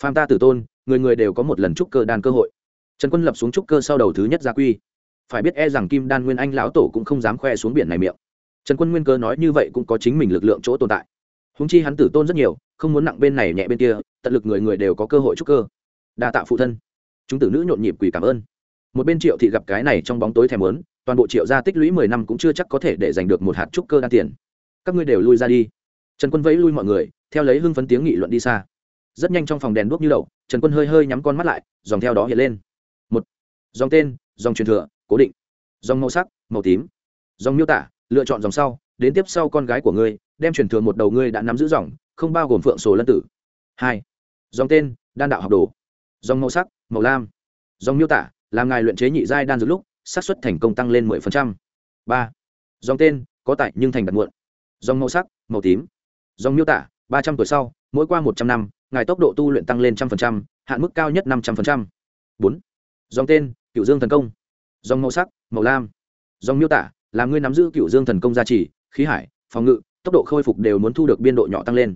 Phàm ta tử tôn người người đều có một lần trúc cơ đan cơ hội. Trần quân lập xuống trúc cơ sau đầu thứ nhất gia quy. Phải biết e rằng kim đan nguyên anh lão tổ cũng không dám khoe xuống biển này miệng. Trần quân nguyên cơ nói như vậy cũng có chính mình lực lượng chỗ tồn tại. Húng chi hắn tử tôn rất nhiều, không muốn nặng bên này nhẹ bên kia, tận lực người người đều có cơ hội trúc cơ. Đa tạ phụ thân. Chúng tử nữ nhộn nhịp quỳ cảm ơn. Một bên triệu thị gặp cái này trong bóng tối thèm lớn toàn bộ triệu gia tích lũy mười năm cũng chưa chắc có thể để giành được một hạt trúc cơ đan tiền. Các ngươi đều lui ra đi. Trần quân vẫy lui mọi người, theo lấy hưng phấn tiếng nghị luận đi xa rất nhanh trong phòng đèn đuốc như đậu, trần quân hơi hơi nhắm con mắt lại, dòng theo đó hiện lên. Một, dòng tên, dòng truyền thừa, cố định. Dòng màu sắc, màu tím. Dòng miêu tả, lựa chọn dòng sau, đến tiếp sau con gái của ngươi, đem truyền thừa một đầu ngươi đã nắm giữ dòng, không bao gồm phượng sổ lân tử. Hai, dòng tên, đan đạo học đồ. Dòng màu sắc, màu lam. Dòng miêu tả, làm ngài luyện chế nhị giai đan dược lúc, xác suất thành công tăng lên 10%. ba, dòng tên, có tại nhưng thành đặt muộn. Dòng màu sắc, màu tím. Dòng miêu tả, ba trăm tuổi sau, mỗi qua một trăm năm ngài tốc độ tu luyện tăng lên trăm phần trăm, hạn mức cao nhất năm trăm phần trăm. Bốn. Dòng tên cựu dương thần công. Dòng màu sắc, màu lam. Dòng miêu tả, là ngươi nắm giữ cựu dương thần công gia trì, khí hải, phòng ngự, tốc độ khôi phục đều muốn thu được biên độ nhỏ tăng lên.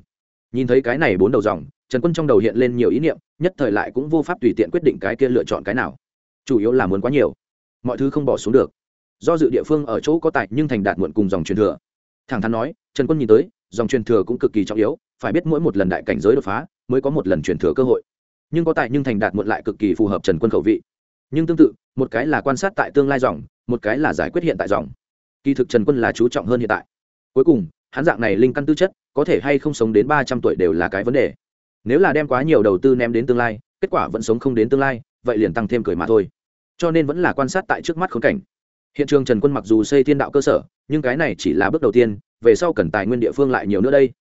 Nhìn thấy cái này bốn đầu dòng, trần quân trong đầu hiện lên nhiều ý niệm, nhất thời lại cũng vô pháp tùy tiện quyết định cái kia lựa chọn cái nào. Chủ yếu là muốn quá nhiều. Mọi thứ không bỏ xuống được. Do dự địa phương ở chỗ có tài nhưng thành đạt muộn cùng dòng truyền thừa. Thẳng thắn nói, trần quân nhìn tới, dòng truyền thừa cũng cực kỳ trọng yếu phải biết mỗi một lần đại cảnh giới đột phá mới có một lần truyền thừa cơ hội. Nhưng có tài nhưng thành đạt muộn lại cực kỳ phù hợp trần quân khẩu vị. Nhưng tương tự, một cái là quan sát tại tương lai dòng, một cái là giải quyết hiện tại dòng. Kỳ thực trần quân là chú trọng hơn hiện tại. Cuối cùng, hắn dạng này linh căn tư chất, có thể hay không sống đến ba trăm tuổi đều là cái vấn đề. Nếu là đem quá nhiều đầu tư ném đến tương lai, kết quả vẫn sống không đến tương lai, vậy liền tăng thêm cười mà thôi. Cho nên vẫn là quan sát tại trước mắt khống cảnh. Hiện trường trần quân mặc dù xây thiên đạo cơ sở, nhưng cái này chỉ là bước đầu tiên, về sau cần tài nguyên địa phương lại nhiều nữa đây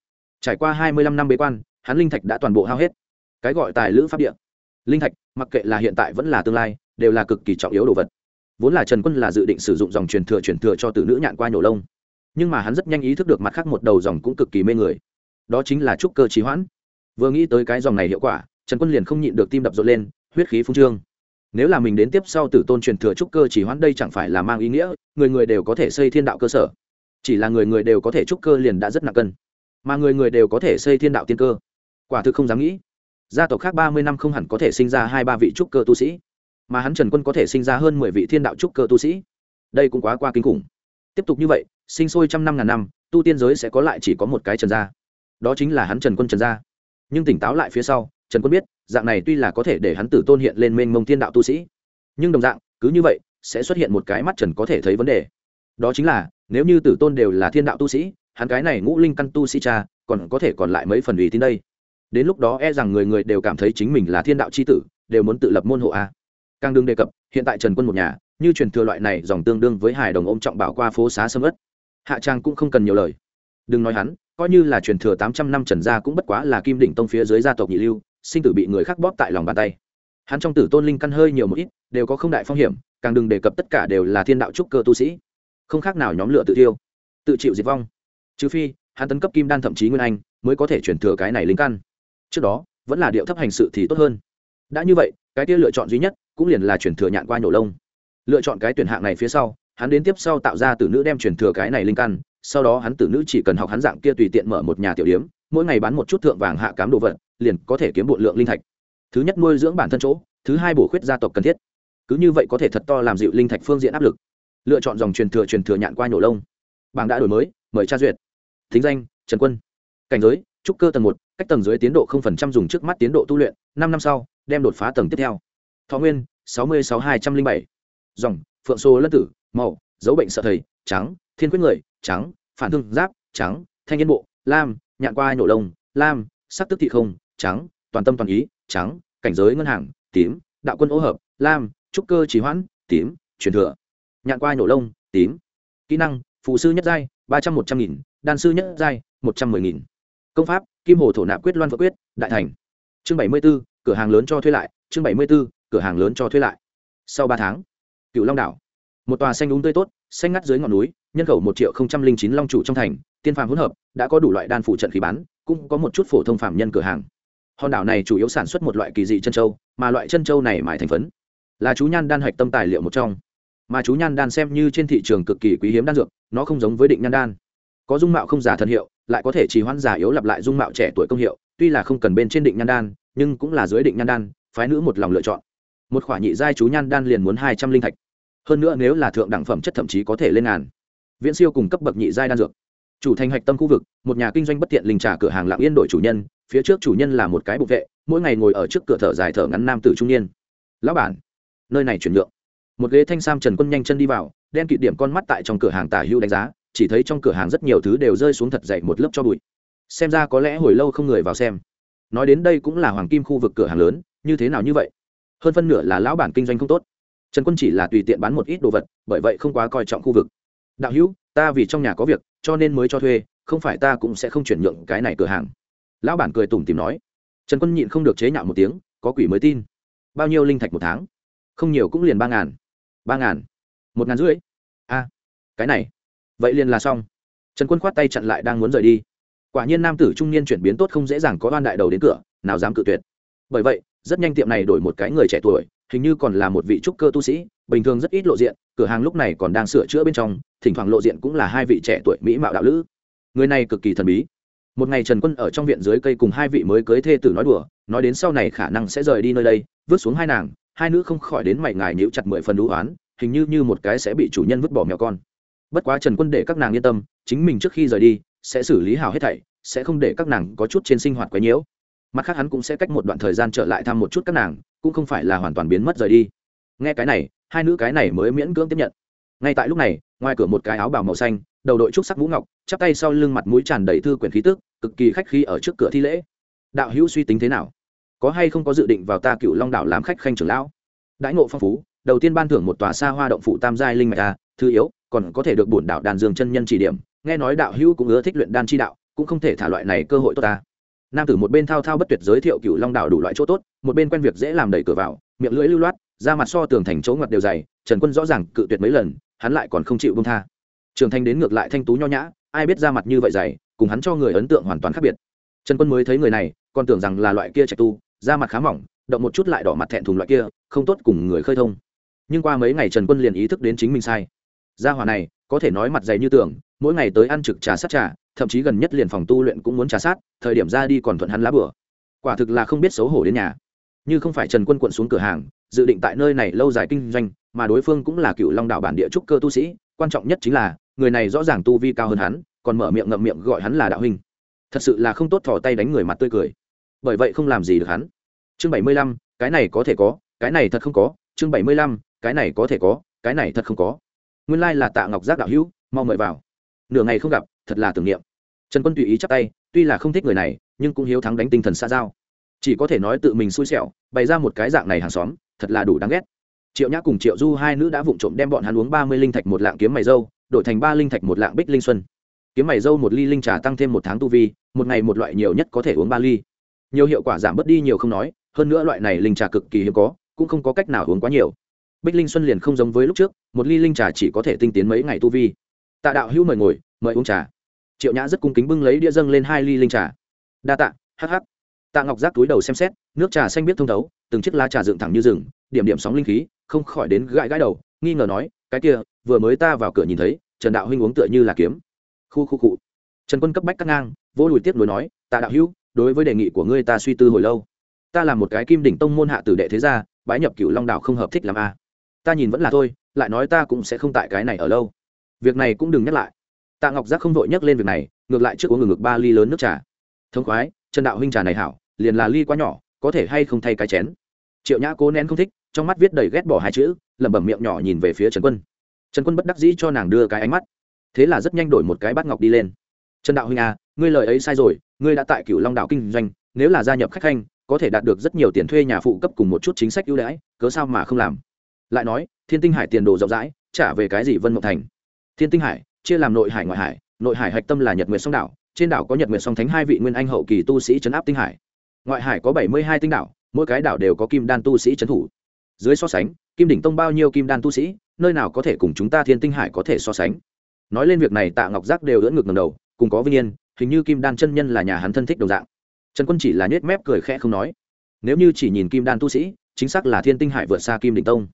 trải qua hai mươi lăm năm bế quan, hắn linh thạch đã toàn bộ hao hết. Cái gọi tài lữ pháp địa. Linh thạch, mặc kệ là hiện tại vẫn là tương lai, đều là cực kỳ trọng yếu đồ vật. Vốn là trần quân là dự định sử dụng dòng truyền thừa truyền thừa cho tử nữ nhạn qua nhổ lông. Nhưng mà hắn rất nhanh ý thức được mặt khác một đầu dòng cũng cực kỳ mê người. Đó chính là trúc cơ trí hoãn. Vừa nghĩ tới cái dòng này hiệu quả, trần quân liền không nhịn được tim đập rộn lên, huyết khí phung trương. Nếu là mình đến tiếp sau tử tôn truyền thừa trúc cơ chỉ hoãn đây chẳng phải là mang ý nghĩa, người người đều có thể xây thiên đạo cơ sở. Chỉ là người người đều có thể trúc cơ liền đã rất nặng cân mà người người đều có thể xây thiên đạo tiên cơ. Quả thực không dám nghĩ. Gia tộc khác ba mươi năm không hẳn có thể sinh ra hai ba vị trúc cơ tu sĩ, mà hắn trần quân có thể sinh ra hơn mười vị thiên đạo trúc cơ tu sĩ. Đây cũng quá qua kinh khủng. Tiếp tục như vậy, sinh sôi trăm năm ngàn năm, tu tiên giới sẽ có lại chỉ có một cái trần gia. Đó chính là hắn trần quân trần gia. Nhưng tỉnh táo lại phía sau, trần quân biết, dạng này tuy là có thể để hắn tử tôn hiện lên mênh mông thiên đạo tu sĩ, nhưng đồng dạng, cứ như vậy, sẽ xuất hiện một cái mắt trần có thể thấy vấn đề. Đó chính là, nếu như tử tôn đều là thiên đạo tu sĩ hắn cái này ngũ linh căn tu sĩ cha, còn có thể còn lại mấy phần ủy tin đây. Đến lúc đó e rằng người người đều cảm thấy chính mình là thiên đạo c h i tử, đều muốn tự lập môn hộ a. Càng đừng đề cập, hiện tại trần quân một nhà, như truyền thừa loại này dòng tương đương với hài đồng ôm trọng bảo qua phố xá sâm ất hạ trang cũng không cần nhiều lời. Đừng nói hắn, coi như là truyền thừa tám trăm năm trần gia cũng bất quá là kim đỉnh tông phía dưới gia tộc nhị lưu, sinh tử bị người khác bóp tại lòng bàn tay. Hắn trong tử tôn linh căn hơi nhiều một ít, đều có không đại phong hiểm, càng đừng đề cập tất cả đều là thiên đạo trúc cơ tu sĩ. Không khác nào nhóm lửa tự tiêu tự chịu diệt vong trừ phi, hắn tấn cấp kim đan thậm chí nguyên anh, mới có thể chuyển thừa cái này linh căn. Trước đó, vẫn là điệu thấp hành sự thì tốt hơn. Đã như vậy, cái kia lựa chọn duy nhất cũng liền là chuyển thừa nhạn qua nhổ lông. Lựa chọn cái tuyển hạng này phía sau, hắn đến tiếp sau tạo ra tử nữ đem chuyển thừa cái này linh căn, sau đó hắn tử nữ chỉ cần học hắn dạng kia tùy tiện mở một nhà tiểu điếm, mỗi ngày bán một chút thượng vàng hạ cám đồ vật, liền có thể kiếm bộn lượng linh thạch. Thứ nhất nuôi dưỡng bản thân chỗ, thứ hai bổ khuyết gia tộc cần thiết. Cứ như vậy có thể thật to làm dịu linh thạch phương diện áp lực. Lựa chọn dòng truyền thừa truyền thừa nhạn qua nhổ lông. Bảng đã đổi mới, mời tra duyệt thính danh, trần quân. Cảnh giới, trúc cơ tầng một, cách tầng dưới tiến độ không phần trăm dùng trước mắt tiến độ tu luyện, năm năm sau, đem đột phá tầng tiếp theo. Thọ nguyên, sáu mươi sáu hai trăm linh bảy. Dòng, phượng số lân tử, màu, dấu bệnh sợ thầy, trắng, thiên quyết người, trắng, phản thương giáp, trắng, thanh niên bộ, lam, nhạn qua nhổ lông, lam, sắc tức thị không, trắng, toàn tâm toàn ý, trắng, cảnh giới ngân hàng, tím, đạo quân ô hợp, lam, trúc cơ trí hoãn, tím, truyền thừa. Nhạn qua nhổ lông, tím. Kỹ năng phụ sư nhất giai, ba trăm một trăm nghìn đan sư nhất giai, một trăm mười nghìn. Công pháp, kim hồ thổ nạp quyết loan vợ quyết, đại thành. Chương bảy mươi b ố cửa hàng lớn cho thuê lại. Chương bảy mươi b ố cửa hàng lớn cho thuê lại. Sau ba tháng cựu long đảo. Một tòa xanh đúng tươi tốt, xanh ngắt dưới ngọn núi, nhân khẩu một triệu không trăm linh chín long chủ trong thành, tiên phàm hỗn hợp, đã có đủ loại đan phụ trận khí bán, cũng có một chút phổ thông phạm nhân cửa hàng. Hòn đảo này chủ yếu sản xuất một loại kỳ dị chân châu, mà loại chân châu này mãi thành phấn. Là chú nhan đan hạch tâm tài liệu một trong. Mà chú nhan đan xem như trên thị trường cực kỳ quý hiếm đan dược, nó không giống với định nhan đan có dung mạo không giả thân hiệu, lại có thể chỉ hoãn giả yếu lặp lại dung mạo trẻ tuổi công hiệu, tuy là không cần bên trên định nhan đan, nhưng cũng là dưới định nhan đan, phái nữ một lòng lựa chọn. Một khoả nhị giai chú nhan đan liền muốn hai trăm linh thạch. Hơn nữa nếu là thượng đẳng phẩm chất thậm chí có thể lên ngàn. Viễn siêu cùng cấp bậc nhị giai đan dược. Chủ thành hạch tâm khu vực, một nhà kinh doanh bất tiện linh trà cửa hàng lạng yên đổi chủ nhân, phía trước chủ nhân là một cái bục vệ, mỗi ngày ngồi ở trước cửa thở dài thở ngắn nam tử trung niên. Lão bản, nơi này chuyển nhượng. Một ghế thanh sam trần quân nhanh chân đi vào, đen kịt điểm con mắt tại trong cửa hàng tả hữu đánh giá chỉ thấy trong cửa hàng rất nhiều thứ đều rơi xuống thật dậy một lớp cho bụi. Xem ra có lẽ hồi lâu không người vào xem. Nói đến đây cũng là hoàng kim khu vực cửa hàng lớn, như thế nào như vậy? Hơn phân nửa là lão bản kinh doanh không tốt. Trần quân chỉ là tùy tiện bán một ít đồ vật, bởi vậy không quá coi trọng khu vực. Đạo hữu, ta vì trong nhà có việc, cho nên mới cho thuê, không phải ta cũng sẽ không chuyển nhượng cái này cửa hàng. Lão bản cười tủm tìm nói. Trần quân nhịn không được chế nhạo một tiếng, có quỷ mới tin. Bao nhiêu linh thạch một tháng? Không nhiều cũng liền ba ngàn. Ba ngàn. Một ngàn rưỡi? A cái này vậy liền là xong. Trần quân khoát tay chặn lại đang muốn rời đi. Quả nhiên nam tử trung niên chuyển biến tốt không dễ dàng có oan đại đầu đến cửa, nào dám cự tuyệt. Bởi vậy, rất nhanh tiệm này đổi một cái người trẻ tuổi, hình như còn là một vị trúc cơ tu sĩ, bình thường rất ít lộ diện, cửa hàng lúc này còn đang sửa chữa bên trong, thỉnh thoảng lộ diện cũng là hai vị trẻ tuổi mỹ mạo đạo lữ. Người này cực kỳ thần bí. Một ngày trần quân ở trong viện dưới cây cùng hai vị mới cưới thê tử nói đùa, nói đến sau này khả năng sẽ rời đi nơi đây, vứt xuống hai nàng, hai nữ không khỏi đến mảy ngài nhíu chặt mười phần đũ oán, hình như như một cái sẽ bị chủ nhân vứt bỏ mèo con bất quá trần quân để các nàng yên tâm, chính mình trước khi rời đi, sẽ xử lý hào hết thảy, sẽ không để các nàng có chút trên sinh hoạt quấy nhiễu. Mặt khác hắn cũng sẽ cách một đoạn thời gian trở lại thăm một chút các nàng, cũng không phải là hoàn toàn biến mất rời đi. Nghe cái này, hai nữ cái này mới miễn cưỡng tiếp nhận. Ngay tại lúc này, ngoài cửa một cái áo bào màu xanh, đầu đội trúc sắc vũ ngọc, chắp tay sau lưng mặt mũi tràn đầy thư quyển khí tức, cực kỳ khách khí ở trước cửa thi lễ. Đạo hữu suy tính thế nào? Có hay không có dự định vào ta cựu long đảo làm khách khanh trưởng lão? Đãi ngộ phong phú, đầu tiên ban thưởng một tòa xa hoa động phụ tam giai linh mạch a thư yếu còn có thể được bổn đạo đàn dương chân nhân chỉ điểm, nghe nói đạo hữu cũng ưa thích luyện đan chi đạo, cũng không thể thả loại này cơ hội tốt ta. Nam tử một bên thao thao bất tuyệt giới thiệu cựu long đảo đủ loại chỗ tốt, một bên quen việc dễ làm đẩy cửa vào, miệng lưỡi lưu loát ra mặt so tường thành chỗ ngặt đều dày, trần quân rõ ràng cự tuyệt mấy lần, hắn lại còn không chịu bông tha. Trường thanh đến ngược lại thanh tú nho nhã, ai biết ra mặt như vậy dày, cùng hắn cho người ấn tượng hoàn toàn khác biệt. Trần quân mới thấy người này, còn tưởng rằng là loại kia trạch tu, da mặt khá mỏng, động một chút lại đỏ mặt thẹn thùng loại kia, không tốt cùng người khơi thông. Nhưng qua mấy ngày trần quân liền ý thức đến chính mình sai gia hỏa này, có thể nói mặt dày như tưởng mỗi ngày tới ăn trực trà sát trà, thậm chí gần nhất liền phòng tu luyện cũng muốn trà sát, thời điểm ra đi còn thuận hắn lá bửa quả thực là không biết xấu hổ đến nhà. Như không phải trần quân quận xuống cửa hàng, dự định tại nơi này lâu dài kinh doanh, mà đối phương cũng là cựu long đạo bản địa trúc cơ tu sĩ, quan trọng nhất chính là, người này rõ ràng tu vi cao hơn hắn, còn mở miệng ngậm miệng gọi hắn là đạo huynh. Thật sự là không tốt thò tay đánh người mặt tươi cười. Bởi vậy không làm gì được hắn. Chương bảy mươi lăm, cái này có thể có, cái này thật không có. Chương bảy mươi lăm, cái này có thể có, cái này thật không có nguyên lai là tạ ngọc giác đạo hữu, mau mời vào. Nửa ngày không gặp, thật là tưởng niệm. Trần quân tùy ý chắp tay, tuy là không thích người này, nhưng cũng hiếu thắng đánh tinh thần xa giao. Chỉ có thể nói tự mình xui xẻo, bày ra một cái dạng này hàng xóm, thật là đủ đáng ghét. Triệu nhã cùng triệu du hai nữ đã vụng trộm đem bọn hắn uống ba mươi linh thạch một lạng kiếm mày dâu, đổi thành ba linh thạch một lạng bích linh xuân. Kiếm mày dâu một ly linh trà tăng thêm một tháng tu vi, một ngày một loại nhiều nhất có thể uống ba ly. Nhiều hiệu quả giảm bớt đi nhiều không nói, hơn nữa loại này linh trà cực kỳ hiếm có, cũng không có cách nào uống quá nhiều. Bích linh xuân liền không giống với lúc trước một ly linh trà chỉ có thể tinh tiến mấy ngày tu vi. Tạ đạo hữu mời ngồi, mời uống trà. Triệu nhã rất cung kính bưng lấy đĩa dâng lên hai ly linh trà. Đa tạ hh tạ ngọc giác túi đầu xem xét, nước trà xanh biết thông thấu, từng chiếc lá trà dựng thẳng như rừng, điểm điểm sóng linh khí, không khỏi đến gãi gãi đầu, nghi ngờ nói, cái kia, vừa mới ta vào cửa nhìn thấy, trần đạo huynh uống tựa như là kiếm. Khu khu cụ trần quân cấp bách cắt ngang, vô lùi tiếp nối nói, tạ đạo hữu, đối với đề nghị của ngươi ta suy tư hồi lâu. Ta là một cái kim đỉnh tông môn hạ tử đệ thế gia, bái nhập cựu long đạo không hợp thích làm a ta nhìn vẫn là thôi, lại nói ta cũng sẽ không tại cái này ở lâu. Việc này cũng đừng nhắc lại. Tạ ngọc giác không vội nhắc lên việc này, ngược lại trước uống ngừng ngực ba ly lớn nước trà. Thông khoái, trần đạo huynh trà này hảo, liền là ly quá nhỏ, có thể hay không thay cái chén? Triệu nhã cố nén không thích, trong mắt viết đầy ghét bỏ hai chữ, lẩm bẩm miệng nhỏ nhìn về phía trần quân. Trần quân bất đắc dĩ cho nàng đưa cái ánh mắt. Thế là rất nhanh đổi một cái bát ngọc đi lên. Trần đạo huynh à ngươi lời ấy sai rồi, ngươi đã tại cựu long đạo kinh doanh, nếu là gia nhập khách khanh, có thể đạt được rất nhiều tiền thuê nhà phụ cấp cùng một chút chính sách ưu đãi, cớ sao mà không làm? Lại nói, thiên tinh hải tiền đồ rộng rãi, trả về cái gì vân mộng thành? Thiên tinh hải, chia làm nội hải ngoại hải, nội hải hạch tâm là nhật nguyệt sông đảo, trên đảo có nhật nguyệt song thánh hai vị nguyên anh hậu kỳ tu sĩ chấn áp tinh hải. Ngoại hải có bảy mươi hai tinh đảo, mỗi cái đảo đều có kim đan tu sĩ trấn thủ. Dưới so sánh, kim đỉnh tông bao nhiêu kim đan tu sĩ, nơi nào có thể cùng chúng ta thiên tinh hải có thể so sánh? Nói lên việc này, tạ ngọc giác đều đỡ ngược ngầm đầu, cùng có vinh yên, hình như kim đan chân nhân là nhà hắn thân thích đồng dạng. Trần quân chỉ là nhét mép cười khẽ không nói. Nếu như chỉ nhìn kim đan tu sĩ, chính xác là thiên tinh hải vượt xa kim đỉnh tông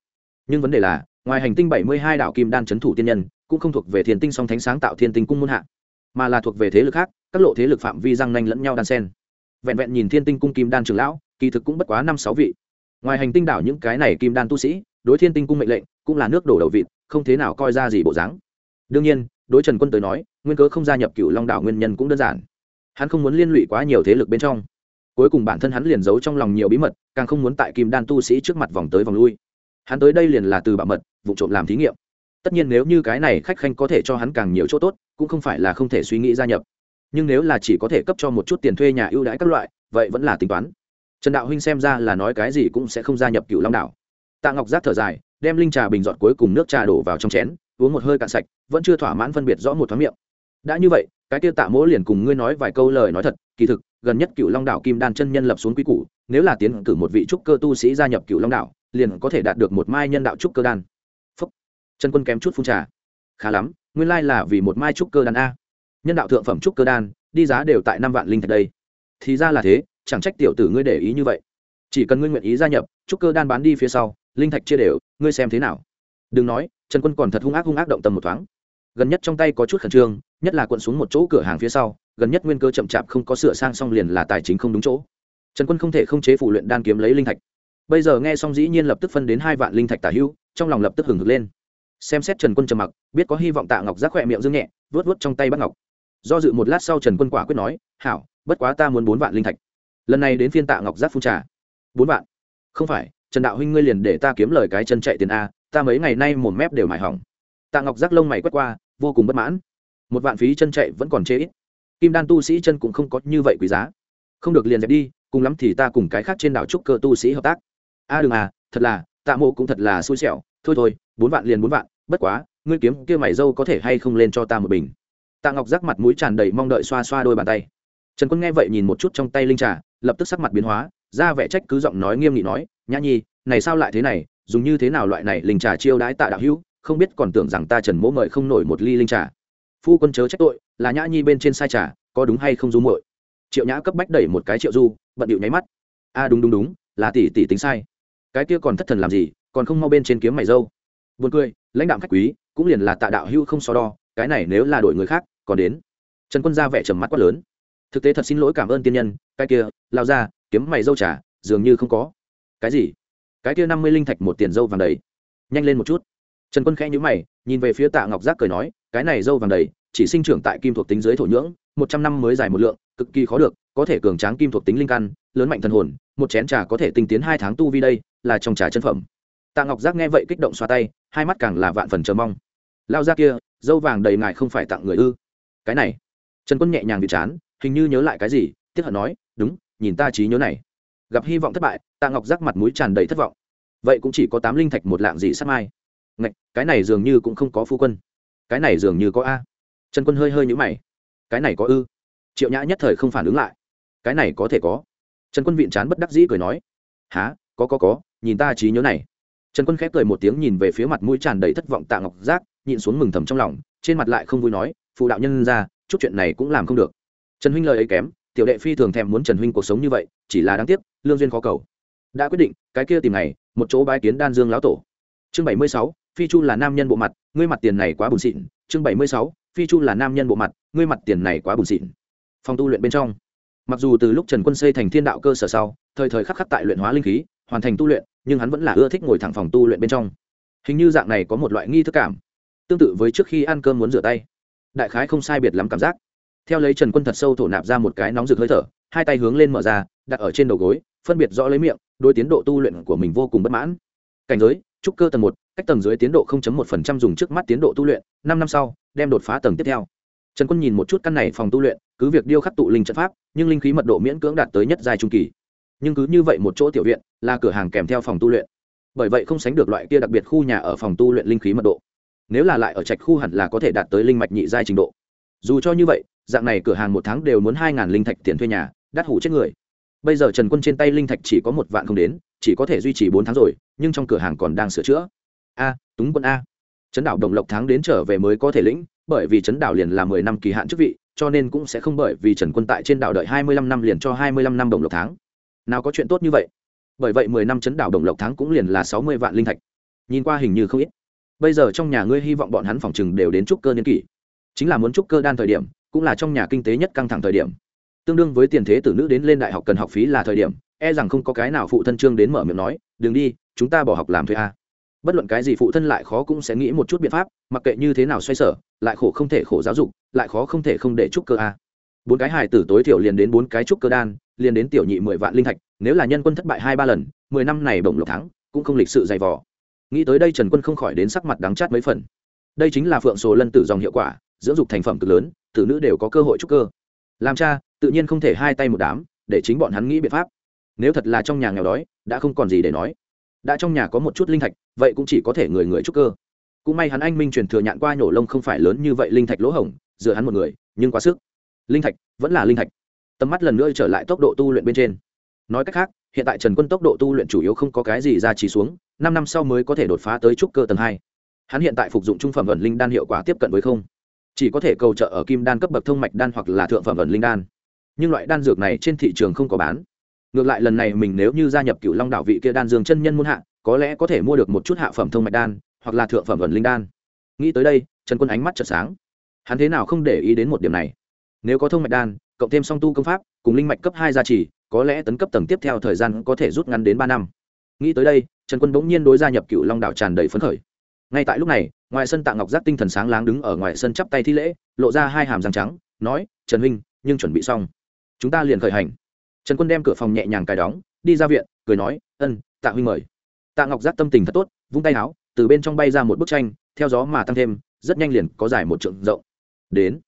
nhưng vấn đề là, ngoài hành tinh bảy mươi hai đạo kim đan c h ấ n thủ tiên nhân, cũng không thuộc về thiên tinh song thánh sáng tạo thiên tinh cung muôn hạ, mà là thuộc về thế lực khác, các lộ thế lực phạm vi răng nanh lẫn nhau đan sen vẹn vẹn nhìn thiên tinh cung kim đan trường lão, kỳ thực cũng bất quá năm sáu vị. Ngoài hành tinh đảo những cái này kim đan tu sĩ, đối thiên tinh cung mệnh lệnh, cũng là nước đổ đầu vịt, không thế nào coi ra gì bộ dáng. Đương nhiên, đối trần quân tới nói, nguyên cớ không gia nhập cựu long đảo nguyên nhân cũng đơn giản. Hắn không muốn liên lụy quá nhiều thế lực bên trong. Cuối cùng bản thân hắn liền giấu trong lòng nhiều bí mật, càng không muốn tại kim đan tu sĩ trước mặt vòng tới vòng lui hắn tới đây liền là từ bảo mật, vụ trộm làm thí nghiệm. Tất nhiên nếu như cái này khách khanh có thể cho hắn càng nhiều chỗ tốt, cũng không phải là không thể suy nghĩ gia nhập. Nhưng nếu là chỉ có thể cấp cho một chút tiền thuê nhà ưu đãi các loại, vậy vẫn là tính toán. Trần đạo huynh xem ra là nói cái gì cũng sẽ không gia nhập cựu long đảo. Tạ ngọc giác thở dài, đem linh trà bình dọn cuối cùng nước trà đổ vào trong chén, uống một hơi cạn sạch, vẫn chưa thỏa mãn phân biệt rõ một thoáng miệng. Đã như vậy, cái tiêu tạ mỗ liền cùng ngươi nói vài câu lời nói thật, kỳ thực, gần nhất cựu long đảo kim đan chân nhân lập xuống quy củ, nếu là tiến cử một vị trúc cơ tu sĩ gia nhập cựu long đảo liền có thể đạt được một mai nhân đạo trúc cơ đan. Phúc. Chân quân kém chút phun trà. Khá lắm, nguyên lai là vì một mai trúc cơ đan a. Nhân đạo thượng phẩm trúc cơ đan, đi giá đều tại năm vạn linh thạch đây. Thì ra là thế, chẳng trách tiểu tử ngươi để ý như vậy. Chỉ cần ngươi nguyện ý gia nhập, trúc cơ đan bán đi phía sau, linh thạch chia đều, ngươi xem thế nào? Đừng nói trần quân còn thật hung ác hung ác động tâm một thoáng. Gần nhất trong tay có chút khẩn trương, nhất là quận xuống một chỗ cửa hàng phía sau, gần nhất nguyên cơ chậm chạp không có sửa sang xong liền là tài chính không đúng chỗ. Trần quân không thể không chế phụ luyện đan kiếm lấy linh thạch bây giờ nghe xong dĩ nhiên lập tức phân đến hai vạn linh thạch tả hữu, trong lòng lập tức hừng hực lên. Xem xét trần quân trầm mặc, biết có hy vọng tạ ngọc giác khỏe miệng dương nhẹ vớt vớt trong tay bắt ngọc. Do dự một lát sau trần quân quả quyết nói, hảo, bất quá ta muốn bốn vạn linh thạch. Lần này đến phiên tạ ngọc giác phun trà. Bốn vạn? Không phải, trần đạo huynh ngươi liền để ta kiếm lời cái chân chạy tiền a, ta mấy ngày nay một mép đều mải hỏng. Tạ ngọc giác lông mày quét qua, vô cùng bất mãn. Một vạn phí chân chạy vẫn còn chê ít. Kim đan tu sĩ chân cũng không có như vậy quý giá. Không được liền dẹp đi, cùng lắm thì ta cùng cái khác trên đảo trúc cơ tu sĩ hợp tác a đừng à thật là, tạ mộ cũng thật là xui xẻo. Thôi thôi, bốn vạn liền bốn vạn, bất quá, ngươi kiếm kia mày dâu có thể hay không lên cho ta một bình? Tạ ngọc rắc mặt mũi tràn đầy mong đợi xoa xoa đôi bàn tay. Trần quân nghe vậy nhìn một chút trong tay linh trà, lập tức sắc mặt biến hóa, ra vẻ trách cứ giọng nói nghiêm nghị nói, nhã nhi, này sao lại thế này? Dùng như thế nào loại này linh trà chiêu đãi tạ đạo hữu? Không biết còn tưởng rằng ta trần mỗ mời không nổi một ly linh trà. Phu quân chớ trách tội, là nhã nhi bên trên sai trà, có đúng hay không du muội? Triệu nhã cấp bách đẩy một cái triệu du, bận điệu nháy mắt. A, đúng đúng đúng, là tỷ tỷ tính sai cái kia còn thất thần làm gì, còn không mau bên trên kiếm mày dâu. Buồn cười, lãnh đạo khách quý, cũng liền là tạ đạo hưu không so đo, cái này nếu là đổi người khác, còn đến. Trần quân ra vẻ trầm mắt quá lớn. Thực tế thật xin lỗi cảm ơn tiên nhân, cái kia lao ra kiếm mày dâu trả dường như không có. Cái gì? Cái kia năm mươi linh thạch một tiền dâu vàng đầy. Nhanh lên một chút. Trần quân khẽ nhữ mày, nhìn về phía tạ ngọc giác cười nói, cái này dâu vàng đầy chỉ sinh trưởng tại kim thuộc tính dưới thổ nhưỡng, một trăm năm mới dài một lượng, cực kỳ khó được, có thể cường tráng kim thuộc tính linh căn, lớn mạnh thần hồn, một chén trà có thể tinh tiến hai tháng tu vi đây, là trong trà chân phẩm. Tạ ngọc giác nghe vậy kích động xoa tay, hai mắt càng là vạn phần chờ mong. Lao ra kia, dâu vàng đầy ngài không phải tặng người ư? Cái này. Trần quân nhẹ nhàng bị chán, hình như nhớ lại cái gì, tiếc hận nói, đúng, nhìn ta trí nhớ này. Gặp hy vọng thất bại, tạ ngọc giác mặt mũi tràn đầy thất vọng. Vậy cũng chỉ có tám linh thạch một lạng gì sắp mai. Ngạch, cái này dường như cũng không có phu quân. Cái này dường như có a trần quân hơi hơi nhũ mày. Cái này có ư? Triệu nhã nhất thời không phản ứng lại. Cái này có thể có. Trần quân viện chán bất đắc dĩ cười nói. Há có có có. Nhìn ta trí nhớ này. Trần quân khép cười một tiếng nhìn về phía mặt mũi tràn đầy thất vọng tạ ngọc giác, nhịn xuống mừng thầm trong lòng, trên mặt lại không vui nói, phụ đạo nhân ra, chút chuyện này cũng làm không được. Trần huynh lời ấy kém, tiểu đệ phi thường thèm muốn trần huynh cuộc sống như vậy, chỉ là đáng tiếc, lương duyên khó cầu. Đã quyết định, cái kia tìm này một chỗ bái kiến đan dương lão tổ. Chương bảy mươi sáu, phi chu là nam nhân bộ mặt, ngươi mặt tiền này quá bùn xịn. Chương bảy mươi sáu phi chu là nam nhân bộ mặt, ngươi mặt tiền này quá bùn xịn. Phòng tu luyện bên trong. Mặc dù từ lúc trần quân xây thành thiên đạo cơ sở sau, thời thời khắc khắc tại luyện hóa linh khí, hoàn thành tu luyện, nhưng hắn vẫn là ưa thích ngồi thẳng phòng tu luyện bên trong. Hình như dạng này có một loại nghi thức cảm. Tương tự với trước khi ăn cơm muốn rửa tay. Đại khái không sai biệt lắm cảm giác. Theo lấy trần quân thật sâu thổ nạp ra một cái nóng rực hơi thở, hai tay hướng lên mở ra, đặt ở trên đầu gối, phân biệt rõ lấy miệng đôi tiến độ tu luyện của mình vô cùng bất mãn. Cảnh giới, trúc cơ tầng một, cách tầng dưới tiến độ 0.1% dùng trước mắt tiến độ tu luyện, năm năm sau đem đột phá tầng tiếp theo. Trần quân nhìn một chút căn này phòng tu luyện, cứ việc điêu khắc tụ linh trận pháp, nhưng linh khí mật độ miễn cưỡng đạt tới nhất giai trung kỳ. Nhưng cứ như vậy một chỗ tiểu viện, là cửa hàng kèm theo phòng tu luyện. Bởi vậy không sánh được loại kia đặc biệt khu nhà ở phòng tu luyện linh khí mật độ. Nếu là lại ở trạch khu hẳn là có thể đạt tới linh mạch nhị giai trình độ. Dù cho như vậy, dạng này cửa hàng một tháng đều muốn hai ngàn linh thạch tiền thuê nhà, đắt hủ chết người. Bây giờ trần quân trên tay linh thạch chỉ có một vạn không đến, chỉ có thể duy trì bốn tháng rồi, nhưng trong cửa hàng còn đang sửa chữa. A, túng quân a. Chấn đảo đồng lộc tháng đến trở về mới có thể lĩnh, bởi vì chấn đảo liền là mười năm kỳ hạn chức vị, cho nên cũng sẽ không bởi vì trần quân tại trên đảo đợi hai mươi lăm năm liền cho hai mươi lăm năm đồng lộc tháng. Nào có chuyện tốt như vậy? Bởi vậy mười năm chấn đảo đồng lộc tháng cũng liền là sáu mươi vạn linh thạch. Nhìn qua hình như không ít. Bây giờ trong nhà ngươi hy vọng bọn hắn phòng chừng đều đến trúc cơ niên kỷ. Chính là muốn trúc cơ đan thời điểm, cũng là trong nhà kinh tế nhất căng thẳng thời điểm. Tương đương với tiền thế tử nữ đến lên đại học cần học phí là thời điểm e rằng không có cái nào phụ thân trương đến mở miệng nói, đừng đi, chúng ta bỏ học làm thuê a bất luận cái gì phụ thân lại khó cũng sẽ nghĩ một chút biện pháp, mặc kệ như thế nào xoay sở, lại khổ không thể khổ giáo dục, lại khó không thể không để trúc cơ a. Bốn cái hài tử tối thiểu liền đến bốn cái trúc cơ đan, liền đến tiểu nhị mười vạn linh thạch, nếu là nhân quân thất bại hai ba lần, mười năm này bổng lộc thắng, cũng không lịch sự dày vò. Nghĩ tới đây trần quân không khỏi đến sắc mặt đắng chát mấy phần. Đây chính là phượng sổ lân tử dòng hiệu quả, dưỡng dục thành phẩm cực lớn, tử nữ đều có cơ hội trúc cơ. Làm cha, tự nhiên không thể hai tay một đám, để chính bọn hắn nghĩ biện pháp. Nếu thật là trong nhà nghèo đói, đã không còn gì để nói đã trong nhà có một chút linh thạch, vậy cũng chỉ có thể người người trúc cơ. Cũng may hắn anh minh truyền thừa nhạn qua nhổ lông không phải lớn như vậy linh thạch lỗ hổng, dựa hắn một người, nhưng quá sức. Linh thạch, vẫn là linh thạch. Tầm mắt lần nữa trở lại tốc độ tu luyện bên trên. Nói cách khác, hiện tại trần quân tốc độ tu luyện chủ yếu không có cái gì ra trì xuống, năm năm sau mới có thể đột phá tới trúc cơ tầng hai. Hắn hiện tại phục dụng trung phẩm ẩn linh đan hiệu quả tiếp cận với không. Chỉ có thể cầu trợ ở kim đan cấp bậc thông mạch đan hoặc là thượng phẩm ẩn linh đan. Nhưng loại đan dược này trên thị trường không có bán ngược lại lần này mình nếu như gia nhập cựu long đảo vị kia đan dương chân nhân muôn hạ, có lẽ có thể mua được một chút hạ phẩm thông mạch đan, hoặc là thượng phẩm ẩn linh đan. Nghĩ tới đây, trần quân ánh mắt chợt sáng. Hắn thế nào không để ý đến một điểm này? Nếu có thông mạch đan, cộng thêm song tu công pháp, cùng linh mạch cấp hai gia trì, có lẽ tấn cấp tầng tiếp theo thời gian có thể rút ngắn đến ba năm. Nghĩ tới đây, trần quân bỗng nhiên đối gia nhập cựu long đảo tràn đầy phấn khởi. Ngay tại lúc này, ngoài sân tạ ngọc giác tinh thần sáng láng đứng ở ngoài sân chắp tay thi lễ, lộ ra hai hàm răng trắng, nói, trần huynh, nhưng chuẩn bị xong. Chúng ta liền khởi hành trần quân đem cửa phòng nhẹ nhàng cài đóng, đi ra viện, cười nói, ân, tạ huynh mời. Tạ ngọc giác tâm tình thật tốt, vung tay áo, từ bên trong bay ra một bức tranh, theo gió mà tăng thêm, rất nhanh liền có dài một trượng rộng. Đến,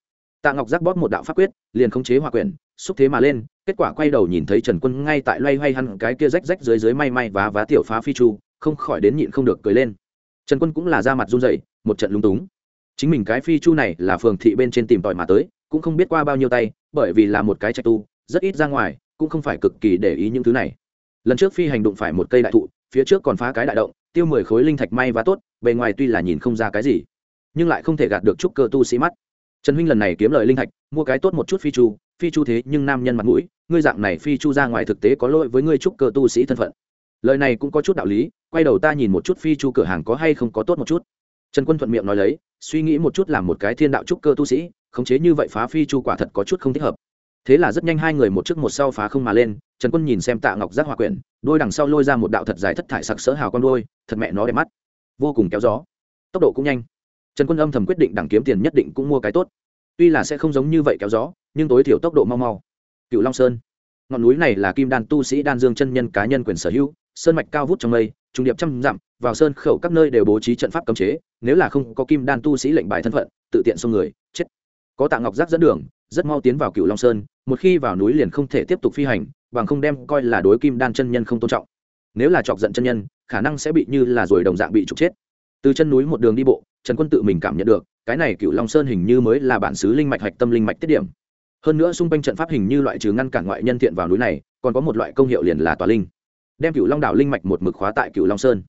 tạ ngọc giác bóp một đạo pháp quyết, liền khống chế hòa quyển, xúc thế mà lên, kết quả quay đầu nhìn thấy trần quân ngay tại loay hoay hăn cái kia rách rách dưới dưới may may và vá tiểu phá phi chu, không khỏi đến nhịn không được cười lên. Trần quân cũng là ra mặt run dậy một trận lúng túng. Chính mình cái phi chu này là phường thị bên trên tìm tòi mà tới, cũng không biết qua bao nhiêu tay, bởi vì là một cái trạch tu, rất ít ra ngoài cũng không phải cực kỳ để ý những thứ này. Lần trước phi hành đụng phải một cây đại thụ, phía trước còn phá cái đại động, tiêu mười khối linh thạch may và tốt, bề ngoài tuy là nhìn không ra cái gì, nhưng lại không thể gạt được chút cơ tu sĩ mắt. Trần huynh lần này kiếm lời linh thạch, mua cái tốt một chút phi chu phi chu thế nhưng nam nhân mặt mũi, ngươi dạng này phi chu ra ngoài thực tế có lỗi với ngươi trúc cơ tu sĩ thân phận. Lời này cũng có chút đạo lý, quay đầu ta nhìn một chút phi chu cửa hàng có hay không có tốt một chút. Trần quân thuận miệng nói lấy, suy nghĩ một chút làm một cái thiên đạo trúc cơ tu sĩ, khống chế như vậy phá phi chu quả thật có chút không thích hợp thế là rất nhanh hai người một trước một sau phá không mà lên, trần quân nhìn xem tạ ngọc giác hòa quyển, đôi đằng sau lôi ra một đạo thật dài thất thải sặc sỡ hào con đôi, thật mẹ nó đẹp mắt. Vô cùng kéo gió. Tốc độ cũng nhanh. Trần quân âm thầm quyết định đẳng kiếm tiền nhất định cũng mua cái tốt. Tuy là sẽ không giống như vậy kéo gió, nhưng tối thiểu tốc độ mau mau. Cựu long sơn. Ngọn núi này là kim đan tu sĩ đan dương chân nhân cá nhân quyền sở hữu, sơn mạch cao vút trong mây, trung điệp trăm dặm, vào sơn khẩu các nơi đều bố trí trận pháp cấm chế, nếu là không có kim đan tu sĩ lệnh bài thân phận, tự tiện xông người, chết. Có tạ ngọc giác dẫn đường rất mau tiến vào cựu long sơn, một khi vào núi liền không thể tiếp tục phi hành, bằng không đem coi là đối kim đan chân nhân không tôn trọng. Nếu là chọc giận chân nhân, khả năng sẽ bị như là rồi đồng dạng bị trục chết. Từ chân núi một đường đi bộ, trần quân tự mình cảm nhận được, cái này cựu long sơn hình như mới là bản xứ linh mạch hạch tâm linh mạch tiết điểm. Hơn nữa xung quanh trận pháp hình như loại trừ ngăn cản ngoại nhân thiện vào núi này, còn có một loại công hiệu liền là tòa linh. Đem cựu long đảo linh mạch một mực khóa tại cựu long sơn.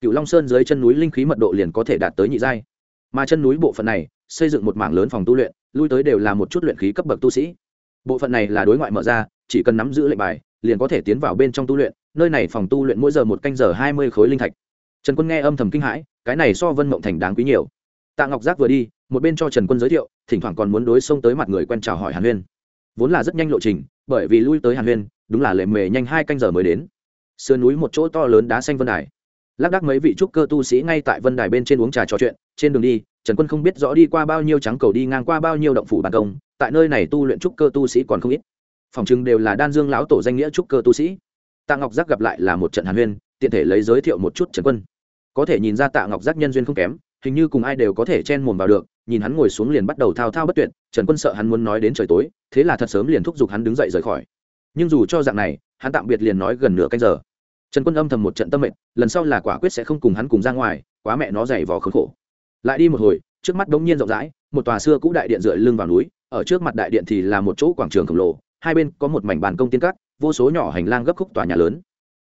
Cựu long sơn dưới chân núi linh khí mật độ liền có thể đạt tới nhị giai. Mà chân núi bộ phận này, xây dựng một mảng lớn phòng tu luyện lui tới đều là một chút luyện khí cấp bậc tu sĩ. Bộ phận này là đối ngoại mở ra, chỉ cần nắm giữ lệnh bài, liền có thể tiến vào bên trong tu luyện, nơi này phòng tu luyện mỗi giờ một canh giờ hai mươi khối linh thạch. Trần quân nghe âm thầm kinh hãi, cái này so vân mộng thành đáng quý nhiều. Tạ ngọc giác vừa đi, một bên cho trần quân giới thiệu, thỉnh thoảng còn muốn đối xông tới mặt người quen chào hỏi hàn huyên. Vốn là rất nhanh lộ trình, bởi vì lui tới hàn huyên, đúng là lệ mề nhanh hai canh giờ mới đến. Sườn núi một chỗ to lớn đá xanh vân đài lác đác mấy vị trúc cơ tu sĩ ngay tại vân đài bên trên uống trà trò chuyện, trên đường đi, trần quân không biết rõ đi qua bao nhiêu trắng cầu đi ngang qua bao nhiêu động phủ bàn công, tại nơi này tu luyện trúc cơ tu sĩ còn không ít. Phòng chừng đều là đan dương lão tổ danh nghĩa trúc cơ tu sĩ. Tạ ngọc giác gặp lại là một trận hàn huyên, tiện thể lấy giới thiệu một chút trần quân. Có thể nhìn ra tạ ngọc giác nhân duyên không kém, hình như cùng ai đều có thể chen mồm vào được, nhìn hắn ngồi xuống liền bắt đầu thao thao bất tuyệt, trần quân sợ hắn muốn nói đến trời tối, thế là thật sớm liền thúc giục hắn đứng dậy rời khỏi. Nhưng dù cho dạng này, hắn tạm biệt liền nói gần nửa canh giờ trần quân âm thầm một trận tâm mệnh, lần sau là quả quyết sẽ không cùng hắn cùng ra ngoài, quá mẹ nó dày vò khốn khổ. Lại đi một hồi, trước mắt đống nhiên rộng rãi, một tòa xưa cũ đại điện dựa lưng vào núi, ở trước mặt đại điện thì là một chỗ quảng trường khổng lồ, hai bên có một mảnh bàn công tiên cắt vô số nhỏ hành lang gấp khúc tòa nhà lớn.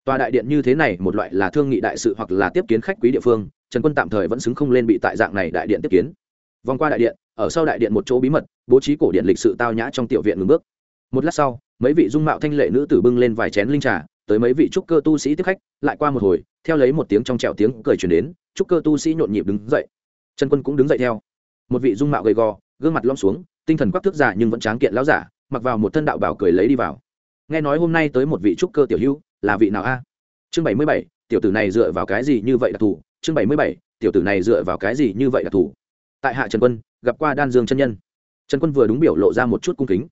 Tòa đại điện như thế này, một loại là thương nghị đại sự hoặc là tiếp kiến khách quý địa phương, trần quân tạm thời vẫn xứng không lên bị tại dạng này đại điện tiếp kiến. Vòng qua đại điện, ở sau đại điện một chỗ bí mật, bố trí cổ điện lịch sự tao nhã trong tiểu viện ngừng bước. Một lát sau, mấy vị dung mạo thanh lệ nữ tử bưng lên vài chén linh trà tới mấy vị trúc cơ tu sĩ tiếp khách, lại qua một hồi, theo lấy một tiếng trong trẹo tiếng cười truyền đến, trúc cơ tu sĩ nhộn nhịp đứng dậy. Trần quân cũng đứng dậy theo. Một vị dung mạo gầy gò, gương mặt lom xuống, tinh thần quắc thước giả nhưng vẫn tráng kiện lão giả, mặc vào một thân đạo bảo cười lấy đi vào. Nghe nói hôm nay tới một vị trúc cơ tiểu hữu, là vị nào a? Chương bảy mươi bảy, tiểu tử này dựa vào cái gì như vậy đặc thù chương bảy mươi bảy, tiểu tử này dựa vào cái gì như vậy đặc thù tại hạ trần quân, gặp qua đan dương chân nhân. Trần quân vừa đúng biểu lộ ra một chút cung kính.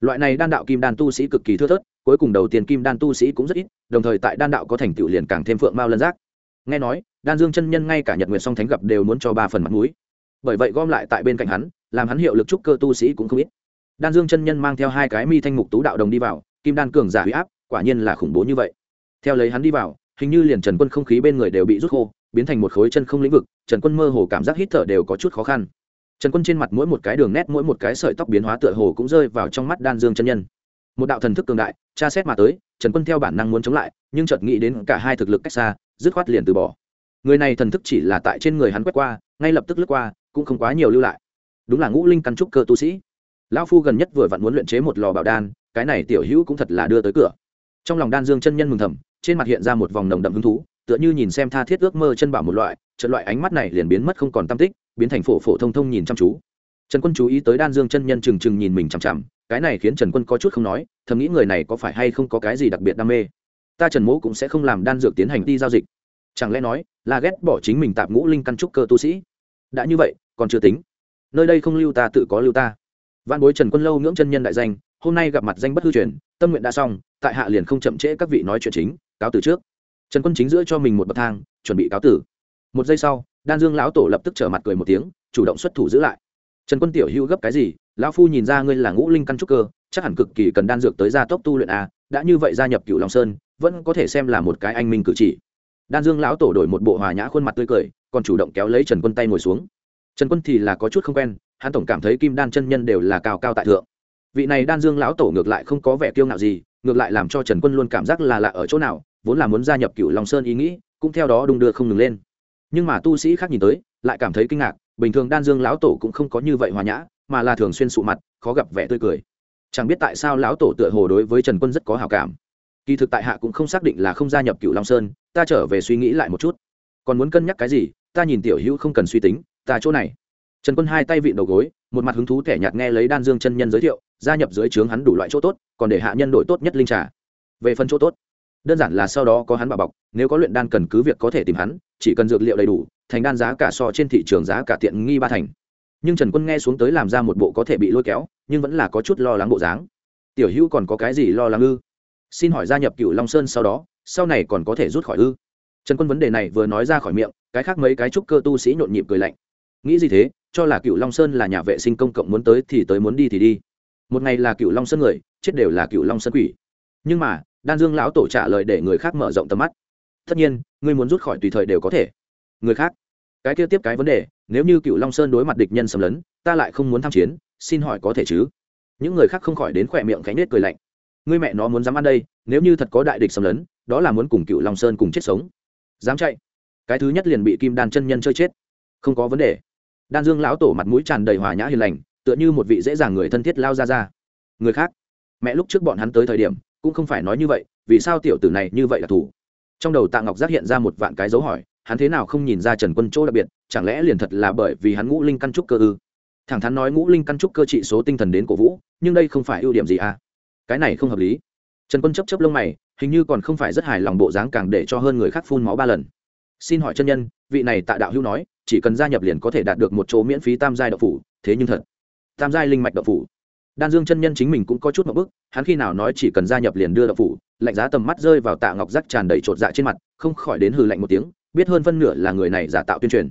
Loại này đan đạo kim đan tu sĩ cực kỳ thưa thớt cuối cùng đầu tiên kim đan tu sĩ cũng rất ít, đồng thời tại đan đạo có thành tựu liền càng thêm phượng mao lân giác. Nghe nói, đan dương chân nhân ngay cả nhật nguyện song thánh gặp đều muốn cho ba phần mặt mũi. Bởi vậy gom lại tại bên cạnh hắn, làm hắn hiệu lực trúc cơ tu sĩ cũng không ít. Đan dương chân nhân mang theo hai cái mi thanh mục tú đạo đồng đi vào, kim đan cường giả huy áp, quả nhiên là khủng bố như vậy. Theo lấy hắn đi vào, hình như liền trần quân không khí bên người đều bị rút khô, biến thành một khối chân không lĩnh vực, trần quân mơ hồ cảm giác hít thở đều có chút khó khăn. Trần quân trên mặt mỗi một cái đường nét, mỗi một cái sợi tóc biến hóa tựa hồ cũng rơi vào trong mắt đan dương chân nhân một đạo thần thức cường đại, tra xét mà tới, trần quân theo bản năng muốn chống lại, nhưng chợt nghĩ đến cả hai thực lực cách xa, dứt khoát liền từ bỏ. Người này thần thức chỉ là tại trên người hắn quét qua, ngay lập tức lướt qua, cũng không quá nhiều lưu lại. Đúng là ngũ linh căn trúc cơ tu sĩ. Lão phu gần nhất vừa vặn muốn luyện chế một lò bảo đan, cái này tiểu hữu cũng thật là đưa tới cửa. Trong lòng đan dương chân nhân mừng thầm, trên mặt hiện ra một vòng nồng đậm hứng thú, tựa như nhìn xem tha thiết ước mơ chân bảo một loại, trận loại ánh mắt này liền biến mất không còn tam tích, biến thành phổ phổ thông thông nhìn chăm chú. Trần quân chú ý tới đan dương chân nhân trừng trừng nhìn mình chằm chằm cái này khiến trần quân có chút không nói, thầm nghĩ người này có phải hay không có cái gì đặc biệt đam mê. Ta trần mỗ cũng sẽ không làm đan dược tiến hành đi giao dịch. Chẳng lẽ nói là ghét bỏ chính mình tạp ngũ linh căn trúc cơ tu sĩ? Đã như vậy, còn chưa tính. Nơi đây không lưu ta tự có lưu ta. Văn bối trần quân lâu ngưỡng chân nhân đại danh, hôm nay gặp mặt danh bất hư truyền, tâm nguyện đã xong, tại hạ liền không chậm trễ các vị nói chuyện chính, cáo từ trước. Trần quân chính giữa cho mình một bậc thang, chuẩn bị cáo tử một giây sau, đan dương lão tổ lập tức trở mặt cười một tiếng, chủ động xuất thủ giữ lại. Trần quân tiểu hưu gấp cái gì lão phu nhìn ra ngươi là ngũ linh căn trúc cơ, chắc hẳn cực kỳ cần đan dược tới gia tốc tu luyện a đã như vậy gia nhập cựu long sơn, vẫn có thể xem là một cái anh minh cử chỉ. Đan dương lão tổ đổi một bộ hòa nhã khuôn mặt tươi cười, còn chủ động kéo lấy trần quân tay ngồi xuống. Trần quân thì là có chút không quen, hắn tổng cảm thấy kim đan chân nhân đều là cao cao tại thượng. Vị này đan dương lão tổ ngược lại không có vẻ kiêu ngạo gì, ngược lại làm cho trần quân luôn cảm giác là lạ ở chỗ nào, vốn là muốn gia nhập cựu long sơn ý nghĩ, cũng theo đó đung đưa không ngừng lên. Nhưng mà tu sĩ khác nhìn tới, lại cảm thấy kinh ngạc, bình thường đan dương lão tổ cũng không có như vậy hòa nhã mà là thường xuyên sụ mặt, khó gặp vẻ tươi cười. Chẳng biết tại sao lão tổ tựa hồ đối với trần quân rất có hào cảm. Kỳ thực tại hạ cũng không xác định là không gia nhập cựu long sơn, ta trở về suy nghĩ lại một chút. Còn muốn cân nhắc cái gì, ta nhìn tiểu hữu không cần suy tính, ta chỗ này. Trần quân hai tay vịn đầu gối, một mặt hứng thú thẻ nhạt nghe lấy đan dương chân nhân giới thiệu, gia nhập dưới trướng hắn đủ loại chỗ tốt, còn để hạ nhân đội tốt nhất linh trà. Về phần chỗ tốt, đơn giản là sau đó có hắn bảo bọc, nếu có luyện đan cần cứ việc có thể tìm hắn, chỉ cần dược liệu đầy đủ, thành đan giá cả so trên thị trường giá cả tiện nghi ba thành nhưng trần quân nghe xuống tới làm ra một bộ có thể bị lôi kéo, nhưng vẫn là có chút lo lắng bộ dáng. Tiểu hữu còn có cái gì lo lắng ư? Xin hỏi gia nhập cựu long sơn sau đó, sau này còn có thể rút khỏi ư? Trần quân vấn đề này vừa nói ra khỏi miệng, cái khác mấy cái trúc cơ tu sĩ nhộn nhịp cười lạnh. Nghĩ gì thế? Cho là cựu long sơn là nhà vệ sinh công cộng muốn tới thì tới muốn đi thì đi. Một ngày là cựu long sơn người, chết đều là cựu long sơn quỷ. Nhưng mà, đan dương lão tổ trả lời để người khác mở rộng tầm mắt. Tất nhiên ngươi muốn rút khỏi tùy thời đều có thể. Người khác? Cái kia tiếp cái vấn đề, nếu như cựu long sơn đối mặt địch nhân xâm lấn, ta lại không muốn tham chiến, xin hỏi có thể chứ? Những người khác không khỏi đến khỏe miệng cánh nết cười lạnh. Ngươi mẹ nó muốn dám ăn đây, nếu như thật có đại địch xâm lấn, đó là muốn cùng cựu long sơn cùng chết sống. Dám chạy. Cái thứ nhất liền bị kim đan chân nhân chơi chết. Không có vấn đề. Đan dương lão tổ mặt mũi tràn đầy hòa nhã hiền lành, tựa như một vị dễ dàng người thân thiết lao ra ra. Người khác. Mẹ lúc trước bọn hắn tới thời điểm, cũng không phải nói như vậy, vì sao tiểu tử này như vậy là thủ? Trong đầu tạ ngọc giác hiện ra một vạn cái dấu hỏi hắn thế nào không nhìn ra trần quân chỗ đặc biệt, chẳng lẽ liền thật là bởi vì hắn ngũ linh căn trúc cơ ư? Thẳng thắn nói ngũ linh căn trúc cơ trị số tinh thần đến cổ vũ, nhưng đây không phải ưu điểm gì à? Cái này không hợp lý. Trần quân chấp chấp lông mày, hình như còn không phải rất hài lòng bộ dáng càng để cho hơn người khác phun máu ba lần. Xin hỏi chân nhân, vị này tạ đạo hữu nói, chỉ cần gia nhập liền có thể đạt được một chỗ miễn phí tam giai đậu phủ, thế nhưng thật, tam giai linh mạch đậu phủ. Đan dương chân nhân chính mình cũng có chút một bức, hắn khi nào nói chỉ cần gia nhập liền đưa đậu phủ, lạnh giá tầm mắt rơi vào tạ ngọc rắc tràn đầy chột dạ trên mặt, không khỏi đến hừ lạnh một tiếng biết hơn phân nửa là người này giả tạo tuyên truyền.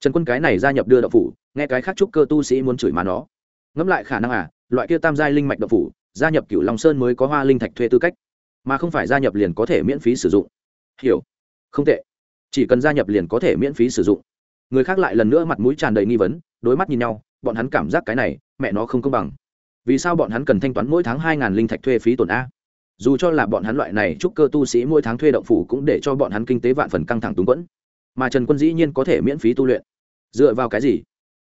Trần quân cái này gia nhập đưa đậu phủ, nghe cái khác trúc cơ tu sĩ muốn chửi má nó. Ngẫm lại khả năng à loại kia tam giai linh mạch đậu phủ, gia nhập cửu long sơn mới có hoa linh thạch thuê tư cách. Mà không phải gia nhập liền có thể miễn phí sử dụng. Hiểu. Không tệ. Chỉ cần gia nhập liền có thể miễn phí sử dụng. Người khác lại lần nữa mặt mũi tràn đầy nghi vấn, đối mắt nhìn nhau, bọn hắn cảm giác cái này, mẹ nó không công bằng. Vì sao bọn hắn cần thanh toán mỗi tháng hai ngàn linh thạch thuê phí tổn a? Dù cho là bọn hắn loại này chúc cơ tu sĩ mỗi tháng thuê động phủ cũng để cho bọn hắn kinh tế vạn phần căng thẳng túng quẫn. Mà trần quân dĩ nhiên có thể miễn phí tu luyện. Dựa vào cái gì?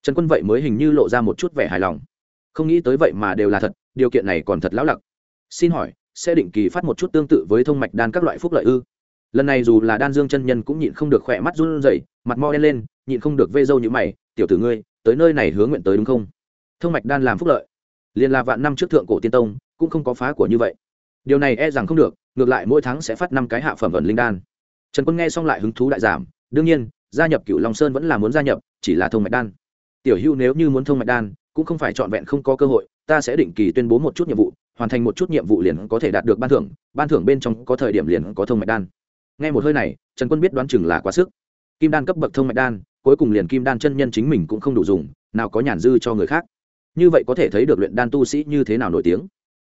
Trần quân vậy mới hình như lộ ra một chút vẻ hài lòng. Không nghĩ tới vậy mà đều là thật, điều kiện này còn thật lão lặc. Xin hỏi, sẽ định kỳ phát một chút tương tự với thông mạch đan các loại phúc lợi ư? Lần này dù là đan dương chân nhân cũng nhịn không được khỏe mắt run rẩy, mặt mo đen lên, nhịn không được vê dâu như mày, tiểu tử ngươi, tới nơi này hướng nguyện tới đúng không? Thông mạch đan làm phúc lợi. Liền là vạn năm trước thượng cổ tiên tông, cũng không có phá của như vậy điều này e rằng không được, ngược lại mỗi tháng sẽ phát năm cái hạ phẩm ẩn linh đan. Trần quân nghe xong lại hứng thú đại giảm, đương nhiên, gia nhập cựu long sơn vẫn là muốn gia nhập, chỉ là thông mạch đan. Tiểu hưu nếu như muốn thông mạch đan, cũng không phải trọn vẹn không có cơ hội, ta sẽ định kỳ tuyên bố một chút nhiệm vụ, hoàn thành một chút nhiệm vụ liền có thể đạt được ban thưởng ban thưởng bên trong có thời điểm liền có thông mạch đan. Nghe một hơi này, trần quân biết đoán chừng là quá sức. Kim đan cấp bậc thông mạch đan, cuối cùng liền kim đan chân nhân chính mình cũng không đủ dùng, nào có nhàn dư cho người khác. Như vậy có thể thấy được luyện đan tu sĩ như thế nào nổi tiếng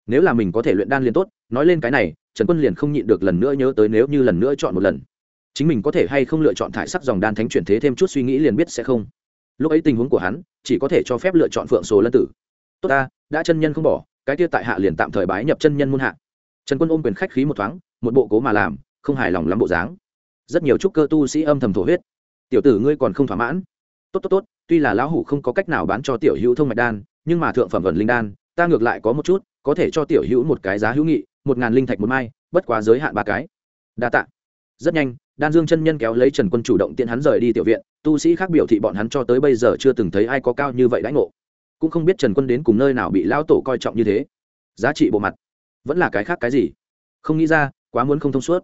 nếu là mình có thể luyện đan liền tốt, nói lên cái này, trần quân liền không nhịn được lần nữa nhớ tới nếu như lần nữa chọn một lần. Chính mình có thể hay không lựa chọn thải sắc dòng đan thánh chuyển thế thêm chút suy nghĩ liền biết sẽ không. Lúc ấy tình huống của hắn, chỉ có thể cho phép lựa chọn phượng số lân tử. Tốt ta, đã chân nhân không bỏ, cái kia tại hạ liền tạm thời bái nhập chân nhân muôn hạ. Trần quân ôm quyền khách khí một thoáng, một bộ cố mà làm, không hài lòng lắm bộ dáng. Rất nhiều trúc cơ tu sĩ âm thầm thổ huyết. Tiểu tử ngươi còn không thỏa mãn. Tốt tốt tốt, tuy là lão hủ không có cách nào bán cho tiểu hữu thông mạch đan, nhưng mà thượng phẩm ẩn linh đan, ta ngược lại có một chút có thể cho tiểu hữu một cái giá hữu nghị, một ngàn linh thạch một mai, bất quá giới hạn ba cái. Đa tạ. Rất nhanh, đan dương chân nhân kéo lấy trần quân chủ động tiện hắn rời đi tiểu viện, tu sĩ khác biểu thị bọn hắn cho tới bây giờ chưa từng thấy ai có cao như vậy đãi ngộ. Cũng không biết trần quân đến cùng nơi nào bị lão tổ coi trọng như thế. Giá trị bộ mặt. Vẫn là cái khác cái gì? Không nghĩ ra, quá muốn không thông suốt.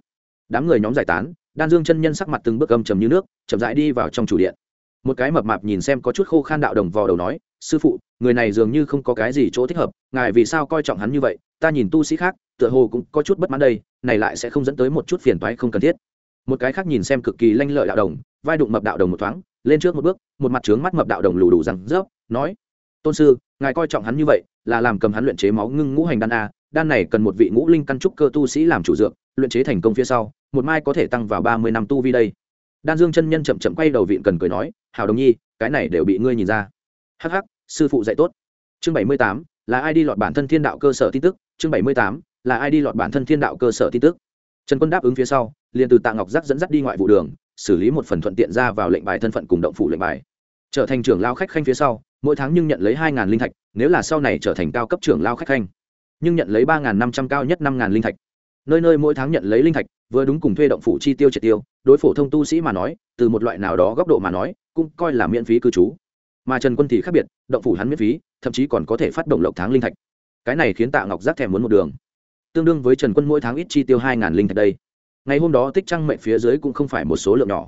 Đám người nhóm giải tán, đan dương chân nhân sắc mặt từng bước âm trầm như nước, chậm rãi đi vào trong chủ điện. Một cái mập mạp nhìn xem có chút khô khan đạo đồng vò đầu nói sư phụ, người này dường như không có cái gì chỗ thích hợp, ngài vì sao coi trọng hắn như vậy, ta nhìn tu sĩ khác, tựa hồ cũng có chút bất mãn đây, này lại sẽ không dẫn tới một chút phiền toái không cần thiết. Một cái khác nhìn xem cực kỳ lanh lợi đạo đồng, vai đụng mập đạo đồng một thoáng, lên trước một bước, một mặt trướng mắt mập đạo đồng lù đủ rằng rớp, nói, tôn sư, ngài coi trọng hắn như vậy, là làm cầm hắn luyện chế máu ngưng ngũ hành đan a, đan này cần một vị ngũ linh căn trúc cơ tu sĩ làm chủ dược, luyện chế thành công phía sau, một mai có thể tăng vào ba mươi năm tu vi đây. Đan dương chân nhân chậm chậm quay đầu vịn cần cười nói hào đồng nhi, cái này đều bị ngươi nhìn ra hắc hắc, sư phụ dạy tốt. Chương bảy mươi tám, là ai đi lọt bản thân thiên đạo cơ sở tin tức? Chương bảy mươi tám, là ai đi lọt bản thân thiên đạo cơ sở tin tức? Trần quân đáp ứng phía sau, liền từ tạ ngọc giác dẫn dắt đi ngoại vụ đường, xử lý một phần thuận tiện ra vào lệnh bài thân phận cùng động phủ lệnh bài. Trở thành trưởng lao khách khanh phía sau, mỗi tháng nhưng nhận lấy hai linh thạch, nếu là sau này trở thành cao cấp trưởng lao khách khanh, nhưng nhận lấy ba năm trăm cao nhất năm linh thạch. Nơi nơi mỗi tháng nhận lấy linh thạch, vừa đúng cùng thuê động phủ chi tiêu triệt tiêu, đối phổ thông tu sĩ mà nói, từ một loại nào đó góc độ mà nói, cũng coi là miễn phí cư trú mà trần quân thì khác biệt, động phủ hắn miễn phí, thậm chí còn có thể phát động lộc tháng linh thạch. Cái này khiến tạ ngọc giác thèm muốn một đường. Tương đương với trần quân mỗi tháng ít chi tiêu hai ngàn linh thạch đây. Ngày hôm đó tích trăng mệnh phía dưới cũng không phải một số lượng nhỏ.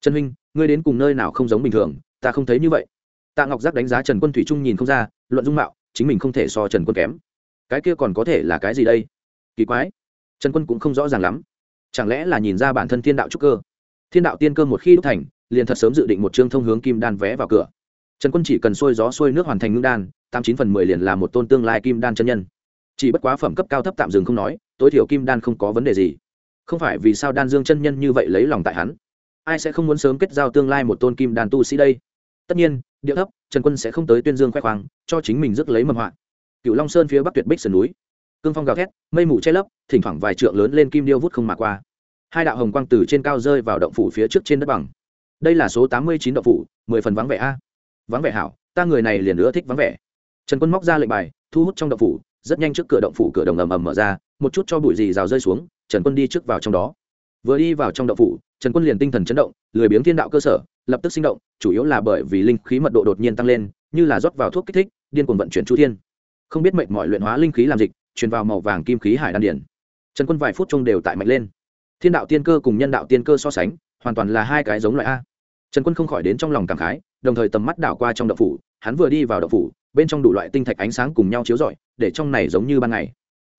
Trần huynh, ngươi đến cùng nơi nào không giống bình thường, ta không thấy như vậy. Tạ ngọc giác đánh giá trần quân thủy trung nhìn không ra, luận dung mạo, chính mình không thể so trần quân kém. Cái kia còn có thể là cái gì đây? Kỳ quái. Trần quân cũng không rõ ràng lắm. Chẳng lẽ là nhìn ra bản thân thiên đạo trúc cơ? Thiên đạo tiên cơ một khi đúc thành, liền thật sớm dự định một chương thông hướng kim đan vé vào cửa trần quân chỉ cần xuôi gió xuôi nước hoàn thành ngưng đan, tám chín phần mười liền là một tôn tương lai kim đan chân nhân. Chỉ bất quá phẩm cấp cao thấp tạm dừng không nói, tối thiểu kim đan không có vấn đề gì. Không phải vì sao đan dương chân nhân như vậy lấy lòng tại hắn? Ai sẽ không muốn sớm kết giao tương lai một tôn kim đan tu sĩ đây? Tất nhiên, địa thấp, trần quân sẽ không tới tuyên dương khoe khoang, cho chính mình rước lấy mầm họa. Cựu long sơn phía bắc tuyệt bích sườn núi. Cương phong gào thét, mây mù che lấp, thỉnh thoảng vài trượng lớn lên kim điêu vút không mà qua. Hai đạo hồng quang từ trên cao rơi vào động phủ phía trước trên đất bằng. Đây là số tám mươi chín động phủ, mười phần vắng vẻ a vắng vẻ hảo, ta người này liền nữa thích vắng vẻ. Trần quân móc ra lệnh bài, thu hút trong động phủ, rất nhanh trước cửa động phủ cửa đồng ầm ầm mở ra, một chút cho bụi gì rào rơi xuống, trần quân đi trước vào trong đó. Vừa đi vào trong động phủ, trần quân liền tinh thần chấn động, lười biếng thiên đạo cơ sở, lập tức sinh động, chủ yếu là bởi vì linh khí mật độ đột nhiên tăng lên, như là rót vào thuốc kích thích, điên cuồng vận chuyển chu thiên. Không biết mệnh mọi luyện hóa linh khí làm dịch, truyền vào màu vàng kim khí hải đan điển trần quân vài phút chung đều tại mạnh lên. Thiên đạo tiên cơ cùng nhân đạo tiên cơ so sánh, hoàn toàn là hai cái giống loại a trần quân không khỏi đến trong lòng cảm khái, đồng thời tầm mắt đảo qua trong đậu phủ, hắn vừa đi vào đậu phủ, bên trong đủ loại tinh thạch ánh sáng cùng nhau chiếu rọi, để trong này giống như ban ngày.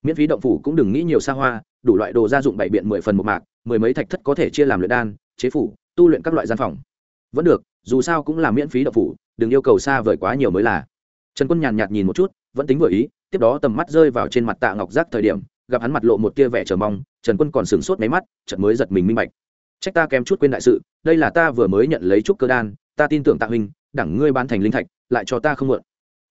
Miễn phí động phủ cũng đừng nghĩ nhiều xa hoa, đủ loại đồ gia dụng bảy biện mười phần một mạc, mười mấy thạch thất có thể chia làm luyện đan, chế phủ, tu luyện các loại gian phòng. Vẫn được, dù sao cũng là miễn phí động phủ, đừng yêu cầu xa vời quá nhiều mới là. Trần quân nhàn nhạt nhìn một chút, vẫn tính vừa ý, tiếp đó tầm mắt rơi vào trên mặt tạ ngọc giác thời điểm, gặp hắn mặt lộ một tia vẻ chờ mong, trần quân còn sửng sốt mấy mắt, chợt mới giật mình minh bạch trách ta kém chút quên đại sự, đây là ta vừa mới nhận lấy chút cơ đan, ta tin tưởng tạ huynh, đẳng ngươi bán thành linh thạch, lại cho ta không mượn.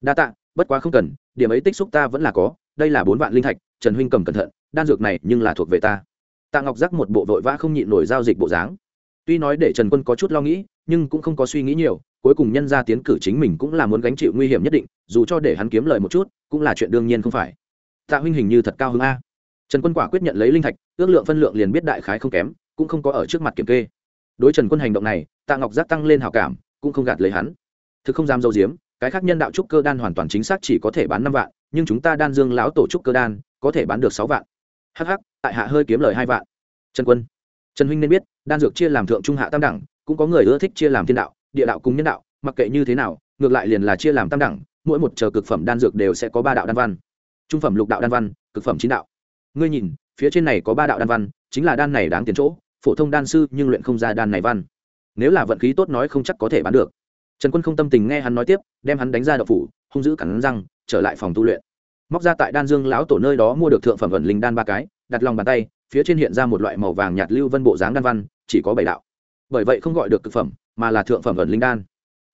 Đa tạ, bất quá không cần, điểm ấy tích xúc ta vẫn là có, đây là bốn vạn linh thạch, trần huynh cầm cẩn thận, đan dược này nhưng là thuộc về ta. Tạ ngọc giác một bộ vội vã không nhịn nổi giao dịch bộ dáng. Tuy nói để trần quân có chút lo nghĩ, nhưng cũng không có suy nghĩ nhiều, cuối cùng nhân ra tiến cử chính mình cũng là muốn gánh chịu nguy hiểm nhất định, dù cho để hắn kiếm lời một chút, cũng là chuyện đương nhiên không phải. Tạ huynh hình như thật cao hơn a. Trần quân quả quyết nhận lấy linh thạch, ước lượng phân lượng liền biết đại khái không kém cũng không có ở trước mặt kiểm kê. Đối trần quân hành động này, tạ ngọc giác tăng lên hào cảm, cũng không gạt lấy hắn. Thực không dám dâu diếm cái khác nhân đạo trúc cơ đan hoàn toàn chính xác chỉ có thể bán năm vạn, nhưng chúng ta đan dương lão tổ trúc cơ đan, có thể bán được sáu vạn. Hh tại hạ hơi kiếm lời hai vạn. Trần quân. Trần huynh nên biết, đan dược chia làm thượng trung hạ tam đẳng, cũng có người ưa thích chia làm thiên đạo, địa đạo cùng nhân đạo, mặc kệ như thế nào, ngược lại liền là chia làm tam đẳng, mỗi một chờ cực phẩm đan dược đều sẽ có ba đạo đan văn. Trung phẩm lục đạo đan văn, cực phẩm chín đạo. Ngươi nhìn phía trên này có ba đạo đan văn, chính là đan này đáng tiền chỗ, phổ thông đan sư nhưng luyện không ra đan này văn. Nếu là vận khí tốt nói không chắc có thể bán được. Trần quân không tâm tình nghe hắn nói tiếp, đem hắn đánh ra đậu phủ, hung giữ cắn răng, trở lại phòng tu luyện. Móc ra tại đan dương lão tổ nơi đó mua được thượng phẩm vận linh đan ba cái, đặt lòng bàn tay, phía trên hiện ra một loại màu vàng nhạt lưu vân bộ dáng đan văn, chỉ có bảy đạo. Bởi vậy không gọi được thực phẩm, mà là thượng phẩm ẩn linh đan.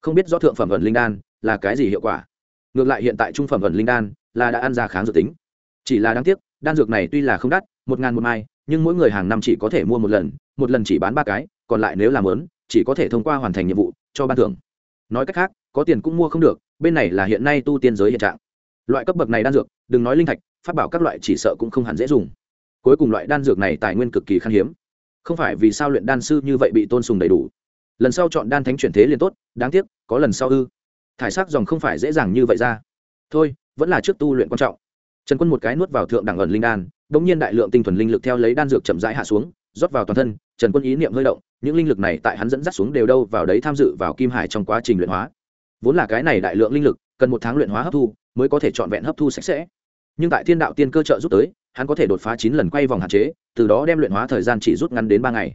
Không biết rõ thượng phẩm ẩn linh đan là cái gì hiệu quả. Ngược lại hiện tại trung phẩm ẩn linh đan là đã ăn ra kháng dược tính. Chỉ là đáng tiếc đan dược này tuy là không đắt, một ngàn một mai, nhưng mỗi người hàng năm chỉ có thể mua một lần một lần chỉ bán ba cái, còn lại nếu làm lớn, chỉ có thể thông qua hoàn thành nhiệm vụ, cho ban thưởng. Nói cách khác, có tiền cũng mua không được, bên này là hiện nay tu tiên giới hiện trạng. Loại cấp bậc này đan dược, đừng nói linh thạch phát bảo các loại chỉ sợ cũng không hẳn dễ dùng. Cuối cùng loại đan dược này tài nguyên cực kỳ khan hiếm. Không phải vì sao luyện đan sư như vậy bị tôn sùng đầy đủ. Lần sau chọn đan thánh chuyển thế liền tốt, đáng tiếc, có lần sau ư. Thải sắc dòng không phải dễ dàng như vậy ra. Thôi, vẫn là trước tu luyện quan trọng trần quân một cái nuốt vào thượng đẳng ẩn linh đan bỗng nhiên đại lượng tinh thuần linh lực theo lấy đan dược chậm rãi hạ xuống, rót vào toàn thân, trần quân ý niệm hơi động, những linh lực này tại hắn dẫn dắt xuống đều đâu vào đấy tham dự vào kim hải trong quá trình luyện hóa. Vốn là cái này đại lượng linh lực, cần một tháng luyện hóa hấp thu, mới có thể trọn vẹn hấp thu sạch sẽ. Nhưng tại thiên đạo tiên cơ trợ giúp tới, hắn có thể đột phá chín lần quay vòng hạn chế, từ đó đem luyện hóa thời gian chỉ rút ngắn đến ba ngày.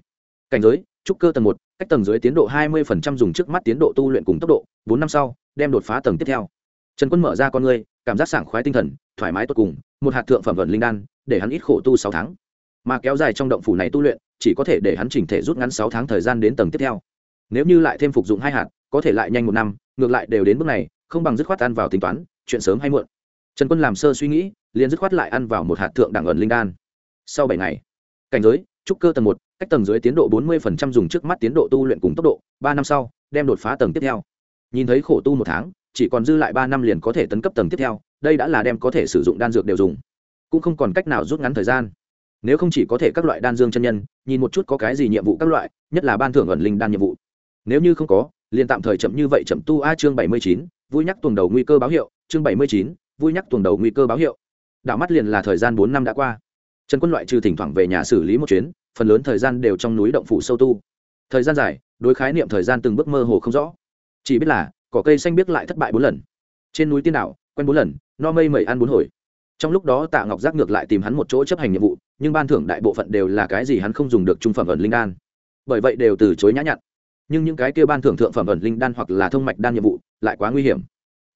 Cảnh giới, trúc cơ tầng một, cách tầng dưới tiến độ hai mươi dùng trước mắt tiến độ tu luyện cùng tốc độ, bốn năm sau, đem đột phá tầng tiếp theo trần quân mở ra con ngươi, cảm giác sảng khoái tinh thần thoải mái tốt cùng một hạt thượng phẩm vận linh đan để hắn ít khổ tu sáu tháng. Mà kéo dài trong động phủ này tu luyện chỉ có thể để hắn chỉnh thể rút ngắn sáu tháng thời gian đến tầng tiếp theo. Nếu như lại thêm phục dụng hai hạt có thể lại nhanh một năm ngược lại đều đến bước này không bằng dứt khoát ăn vào tính toán chuyện sớm hay muộn. Trần quân làm sơ suy nghĩ liền dứt khoát lại ăn vào một hạt thượng đẳng ẩn linh đan. Sau bảy ngày cảnh giới trúc cơ tầng một cách tầng dưới tiến độ bốn mươi dùng trước mắt tiến độ tu luyện cùng tốc độ ba năm sau đem đột phá tầng tiếp theo. Nhìn thấy khổ tu một tháng chỉ còn dư lại ba năm liền có thể tấn cấp tầng tiếp theo, đây đã là đem có thể sử dụng đan dược đều dùng. Cũng không còn cách nào rút ngắn thời gian. Nếu không chỉ có thể các loại đan dương chân nhân, nhìn một chút có cái gì nhiệm vụ các loại, nhất là ban thưởng ẩn linh đan nhiệm vụ. Nếu như không có, liền tạm thời chậm như vậy chậm tu a chương bảy mươi chín, vui nhắc tuần đầu nguy cơ báo hiệu, chương bảy mươi chín, vui nhắc tuần đầu nguy cơ báo hiệu. Đảo mắt liền là thời gian bốn năm đã qua. Trần quân loại trừ thỉnh thoảng về nhà xử lý một chuyến, phần lớn thời gian đều trong núi động phủ sâu tu. Thời gian dài, đối khái niệm thời gian từng bước mơ hồ không rõ. Chỉ biết là cỏ cây xanh biết lại thất bại bốn lần. Trên núi tiên đảo, quen bốn lần, no mây mẩy ăn bốn hồi. Trong lúc đó tạ ngọc giác ngược lại tìm hắn một chỗ chấp hành nhiệm vụ, nhưng ban thưởng đại bộ phận đều là cái gì hắn không dùng được trung phẩm ẩn linh đan. Bởi vậy đều từ chối nhã nhặn. Nhưng những cái kia ban thưởng thượng phẩm ẩn linh đan hoặc là thông mạch đan nhiệm vụ lại quá nguy hiểm.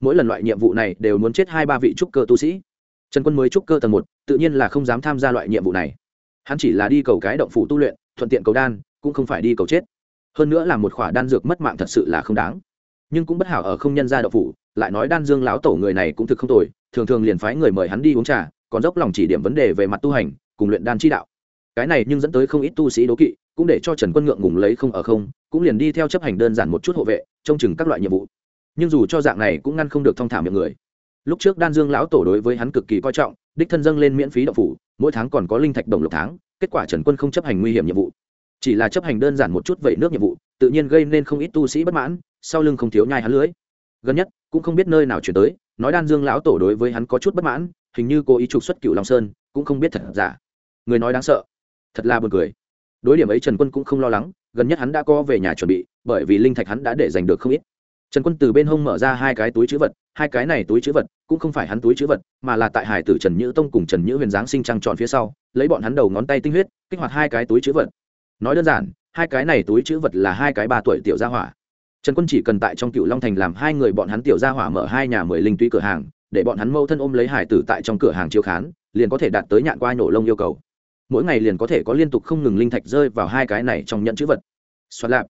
Mỗi lần loại nhiệm vụ này đều muốn chết hai ba vị trúc cơ tu sĩ. Trần quân mới trúc cơ tầng một, tự nhiên là không dám tham gia loại nhiệm vụ này. Hắn chỉ là đi cầu cái động phủ tu luyện, thuận tiện cầu đan, cũng không phải đi cầu chết. Hơn nữa là một khỏa đan dược mất mạng thật sự là không đáng nhưng cũng bất hảo ở không nhân gia đậu phủ, lại nói đan dương lão tổ người này cũng thực không tồi, thường thường liền phái người mời hắn đi uống trà, còn dốc lòng chỉ điểm vấn đề về mặt tu hành, cùng luyện đan chi đạo. Cái này nhưng dẫn tới không ít tu sĩ đố kỵ, cũng để cho trần quân ngượng ngùng lấy không ở không, cũng liền đi theo chấp hành đơn giản một chút hộ vệ, trông chừng các loại nhiệm vụ. Nhưng dù cho dạng này cũng ngăn không được thong thả miệng người. Lúc trước đan dương lão tổ đối với hắn cực kỳ coi trọng, đích thân dâng lên miễn phí đậu phủ, mỗi tháng còn có linh thạch đồng lộc tháng, kết quả trần quân không chấp hành nguy hiểm nhiệm vụ. Chỉ là chấp hành đơn giản một chút vậy nước nhiệm vụ, tự nhiên gây nên không ít tu sĩ bất mãn sau lưng không thiếu nhai hắn lưới. Gần nhất, cũng không biết nơi nào chuyển tới, nói đan dương lão tổ đối với hắn có chút bất mãn, hình như cố ý trục xuất cựu long sơn, cũng không biết thật giả. Người nói đáng sợ. Thật là buồn cười. Đối điểm ấy trần quân cũng không lo lắng, gần nhất hắn đã có về nhà chuẩn bị, bởi vì linh thạch hắn đã để giành được không ít. Trần quân từ bên hông mở ra hai cái túi chữ vật, hai cái này túi chữ vật cũng không phải hắn túi chữ vật, mà là tại hải tử trần nhữ tông cùng trần nhữ huyền giáng sinh trăng tròn phía sau, lấy bọn hắn đầu ngón tay tinh huyết, kích hoạt hai cái túi chữ vật. Nói đơn giản, hai cái này túi chữ vật là hai cái ba tuổi tiểu gia hỏa trần quân chỉ cần tại trong cựu long thành làm hai người bọn hắn tiểu gia hỏa mở hai nhà mười linh túy cửa hàng, để bọn hắn mâu thân ôm lấy hải tử tại trong cửa hàng chiếu khán, liền có thể đạt tới nhạn qua nổ lông yêu cầu. Mỗi ngày liền có thể có liên tục không ngừng linh thạch rơi vào hai cái này trong nhận chữ vật. Xoát lạp.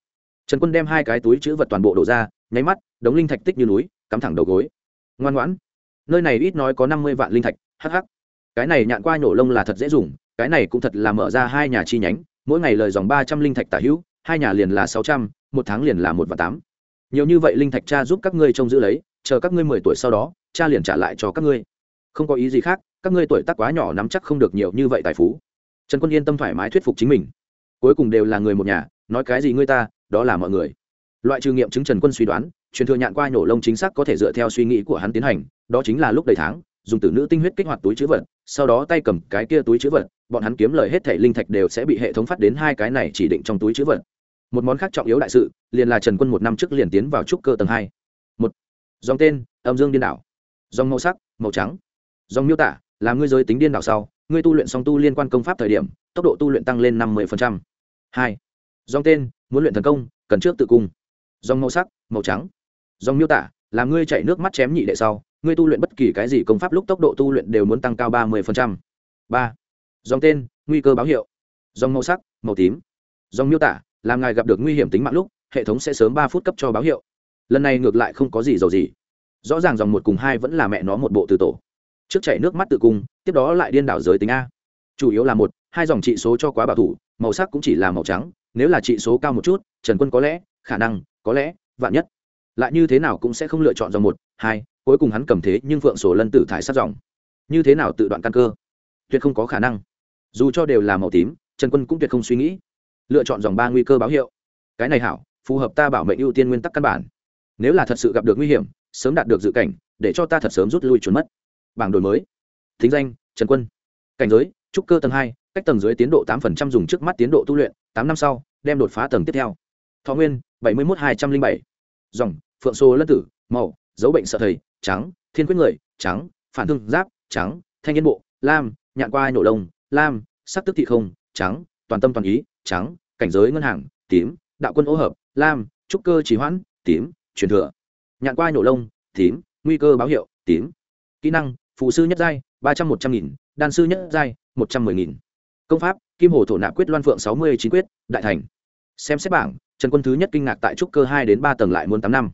Trần quân đem hai cái túi chữ vật toàn bộ đổ ra, nháy mắt, đống linh thạch tích như núi, cắm thẳng đầu gối. Ngoan ngoãn. Nơi này ít nói có năm mươi vạn linh thạch hh cái này nhạn qua nổ lông là thật dễ dùng, cái này cũng thật là mở ra hai nhà chi nhánh, mỗi ngày lời dòng ba trăm linh thạch tả hữu hai nhà liền là sáu trăm, một tháng liền là một và tám. Nhiều như vậy linh thạch cha giúp các ngươi trông giữ lấy, chờ các ngươi mười tuổi sau đó, cha liền trả lại cho các ngươi. Không có ý gì khác, các ngươi tuổi tác quá nhỏ nắm chắc không được nhiều như vậy tài phú. Trần quân yên tâm thoải mái thuyết phục chính mình. Cuối cùng đều là người một nhà, nói cái gì ngươi ta, đó là mọi người. Loại trừ nghiệm chứng trần quân suy đoán, truyền thừa nhạn qua nhổ lông chính xác có thể dựa theo suy nghĩ của hắn tiến hành, đó chính là lúc đầy tháng, dùng tử nữ tinh huyết kích hoạt túi chữ vật, sau đó tay cầm cái kia túi chữ vật, bọn hắn kiếm lời hết thảy linh thạch đều sẽ bị hệ thống phát đến hai cái này chỉ định trong túi chữ vật một món khác trọng yếu đại sự, liền là trần quân một năm trước liền tiến vào trúc cơ tầng hai. Một, dòng tên, âm dương điên đảo. Dòng màu sắc, màu trắng. Dòng miêu tả, là ngươi giới tính điên đảo sau, ngươi tu luyện song tu liên quan công pháp thời điểm, tốc độ tu luyện tăng lên năm mươi hai, dòng tên, muốn luyện thần công, cần trước tự cung. Dòng màu sắc, màu trắng. Dòng miêu tả, là ngươi chạy nước mắt chém nhị đệ sau, ngươi tu luyện bất kỳ cái gì công pháp lúc tốc độ tu luyện đều muốn tăng cao ba mươi ba, dòng tên, nguy cơ báo hiệu. Dòng màu sắc, màu tím. Dòng miêu tả làm ngài gặp được nguy hiểm tính mạng lúc, hệ thống sẽ sớm ba phút cấp cho báo hiệu. Lần này ngược lại không có gì giàu gì. Rõ ràng dòng một cùng hai vẫn là mẹ nó một bộ từ tổ. Trước chảy nước mắt tự cung, tiếp đó lại điên đảo giới tính a. Chủ yếu là một, hai dòng trị số cho quá bảo thủ, màu sắc cũng chỉ là màu trắng, nếu là trị số cao một chút, trần quân có lẽ, khả năng, có lẽ, vạn nhất. Lại như thế nào cũng sẽ không lựa chọn dòng một, hai, cuối cùng hắn cầm thế nhưng phượng sổ lân tử thải sát dòng. Như thế nào tự đoạn căn cơ? Tuyệt không có khả năng. Dù cho đều là màu tím, trần quân cũng tuyệt không suy nghĩ lựa chọn dòng ba nguy cơ báo hiệu. Cái này hảo, phù hợp ta bảo mệnh ưu tiên nguyên tắc căn bản. Nếu là thật sự gặp được nguy hiểm, sớm đạt được dự cảnh, để cho ta thật sớm rút lui trốn mất. Bảng đổi mới. Thính danh, trần quân. Cảnh giới, trúc cơ tầng hai, cách tầng dưới tiến độ tám phần trăm dùng trước mắt tiến độ tu luyện, tám năm sau, đem đột phá tầng tiếp theo. Thọ nguyên, bảy mươi một hai trăm linh bảy. Dòng, phượng xô lân tử, màu, dấu bệnh sợ thầy, trắng, thiên quyết người, trắng, phản thương giáp, trắng, thanh yên bộ, lam, nhạn qua nổ lông, lam, sắc tức thị không, trắng, toàn tâm toàn ý trắng, cảnh giới ngân hàng, tím, đạo quân ô hợp, lam, trúc cơ trì hoãn, tím, truyền thừa. Nhạn qua nổ lông, tím, nguy cơ báo hiệu, tím. Kỹ năng phụ sư nhất giai, ba trăm một trăm nghìn, đan sư nhất giai, một trăm mười nghìn. Công pháp, kim hồ thổ nạp quyết loan phượng sáu mươi chín quyết, đại thành. Xem xét bảng, trần quân thứ nhất kinh ngạc tại trúc cơ hai đến ba tầng lại muốn tám năm.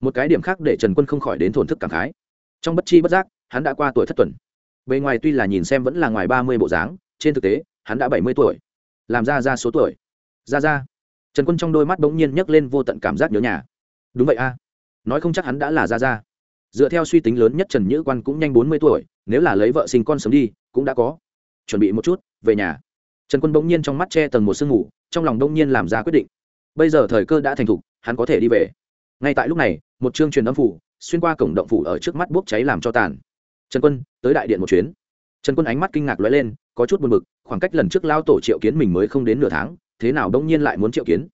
Một cái điểm khác để trần quân không khỏi đến thổn thức cảm khái. Trong bất chi bất giác, hắn đã qua tuổi thất tuần. Bề ngoài tuy là nhìn xem vẫn là ngoài ba mươi bộ dáng, trên thực tế, hắn đã bảy mươi tuổi làm ra ra số tuổi. Ra ra. Trần quân trong đôi mắt bỗng nhiên nhấc lên vô tận cảm giác nhớ nhà. Đúng vậy a. Nói không chắc hắn đã là ra ra. Dựa theo suy tính lớn nhất trần nhữ quan cũng nhanh bốn mươi tuổi, nếu là lấy vợ sinh con sớm đi, cũng đã có. Chuẩn bị một chút, về nhà. Trần quân bỗng nhiên trong mắt che tầng một sương ngủ trong lòng đông nhiên làm ra quyết định. Bây giờ thời cơ đã thành thục, hắn có thể đi về. Ngay tại lúc này, một chương truyền âm phủ xuyên qua cổng động phủ ở trước mắt bốc cháy làm cho tàn. Trần quân, tới đại điện một chuyến trần quân ánh mắt kinh ngạc lóe lên, có chút buồn bực, khoảng cách lần trước lao tổ triệu kiến mình mới không đến nửa tháng, thế nào đông nhiên lại muốn triệu kiến?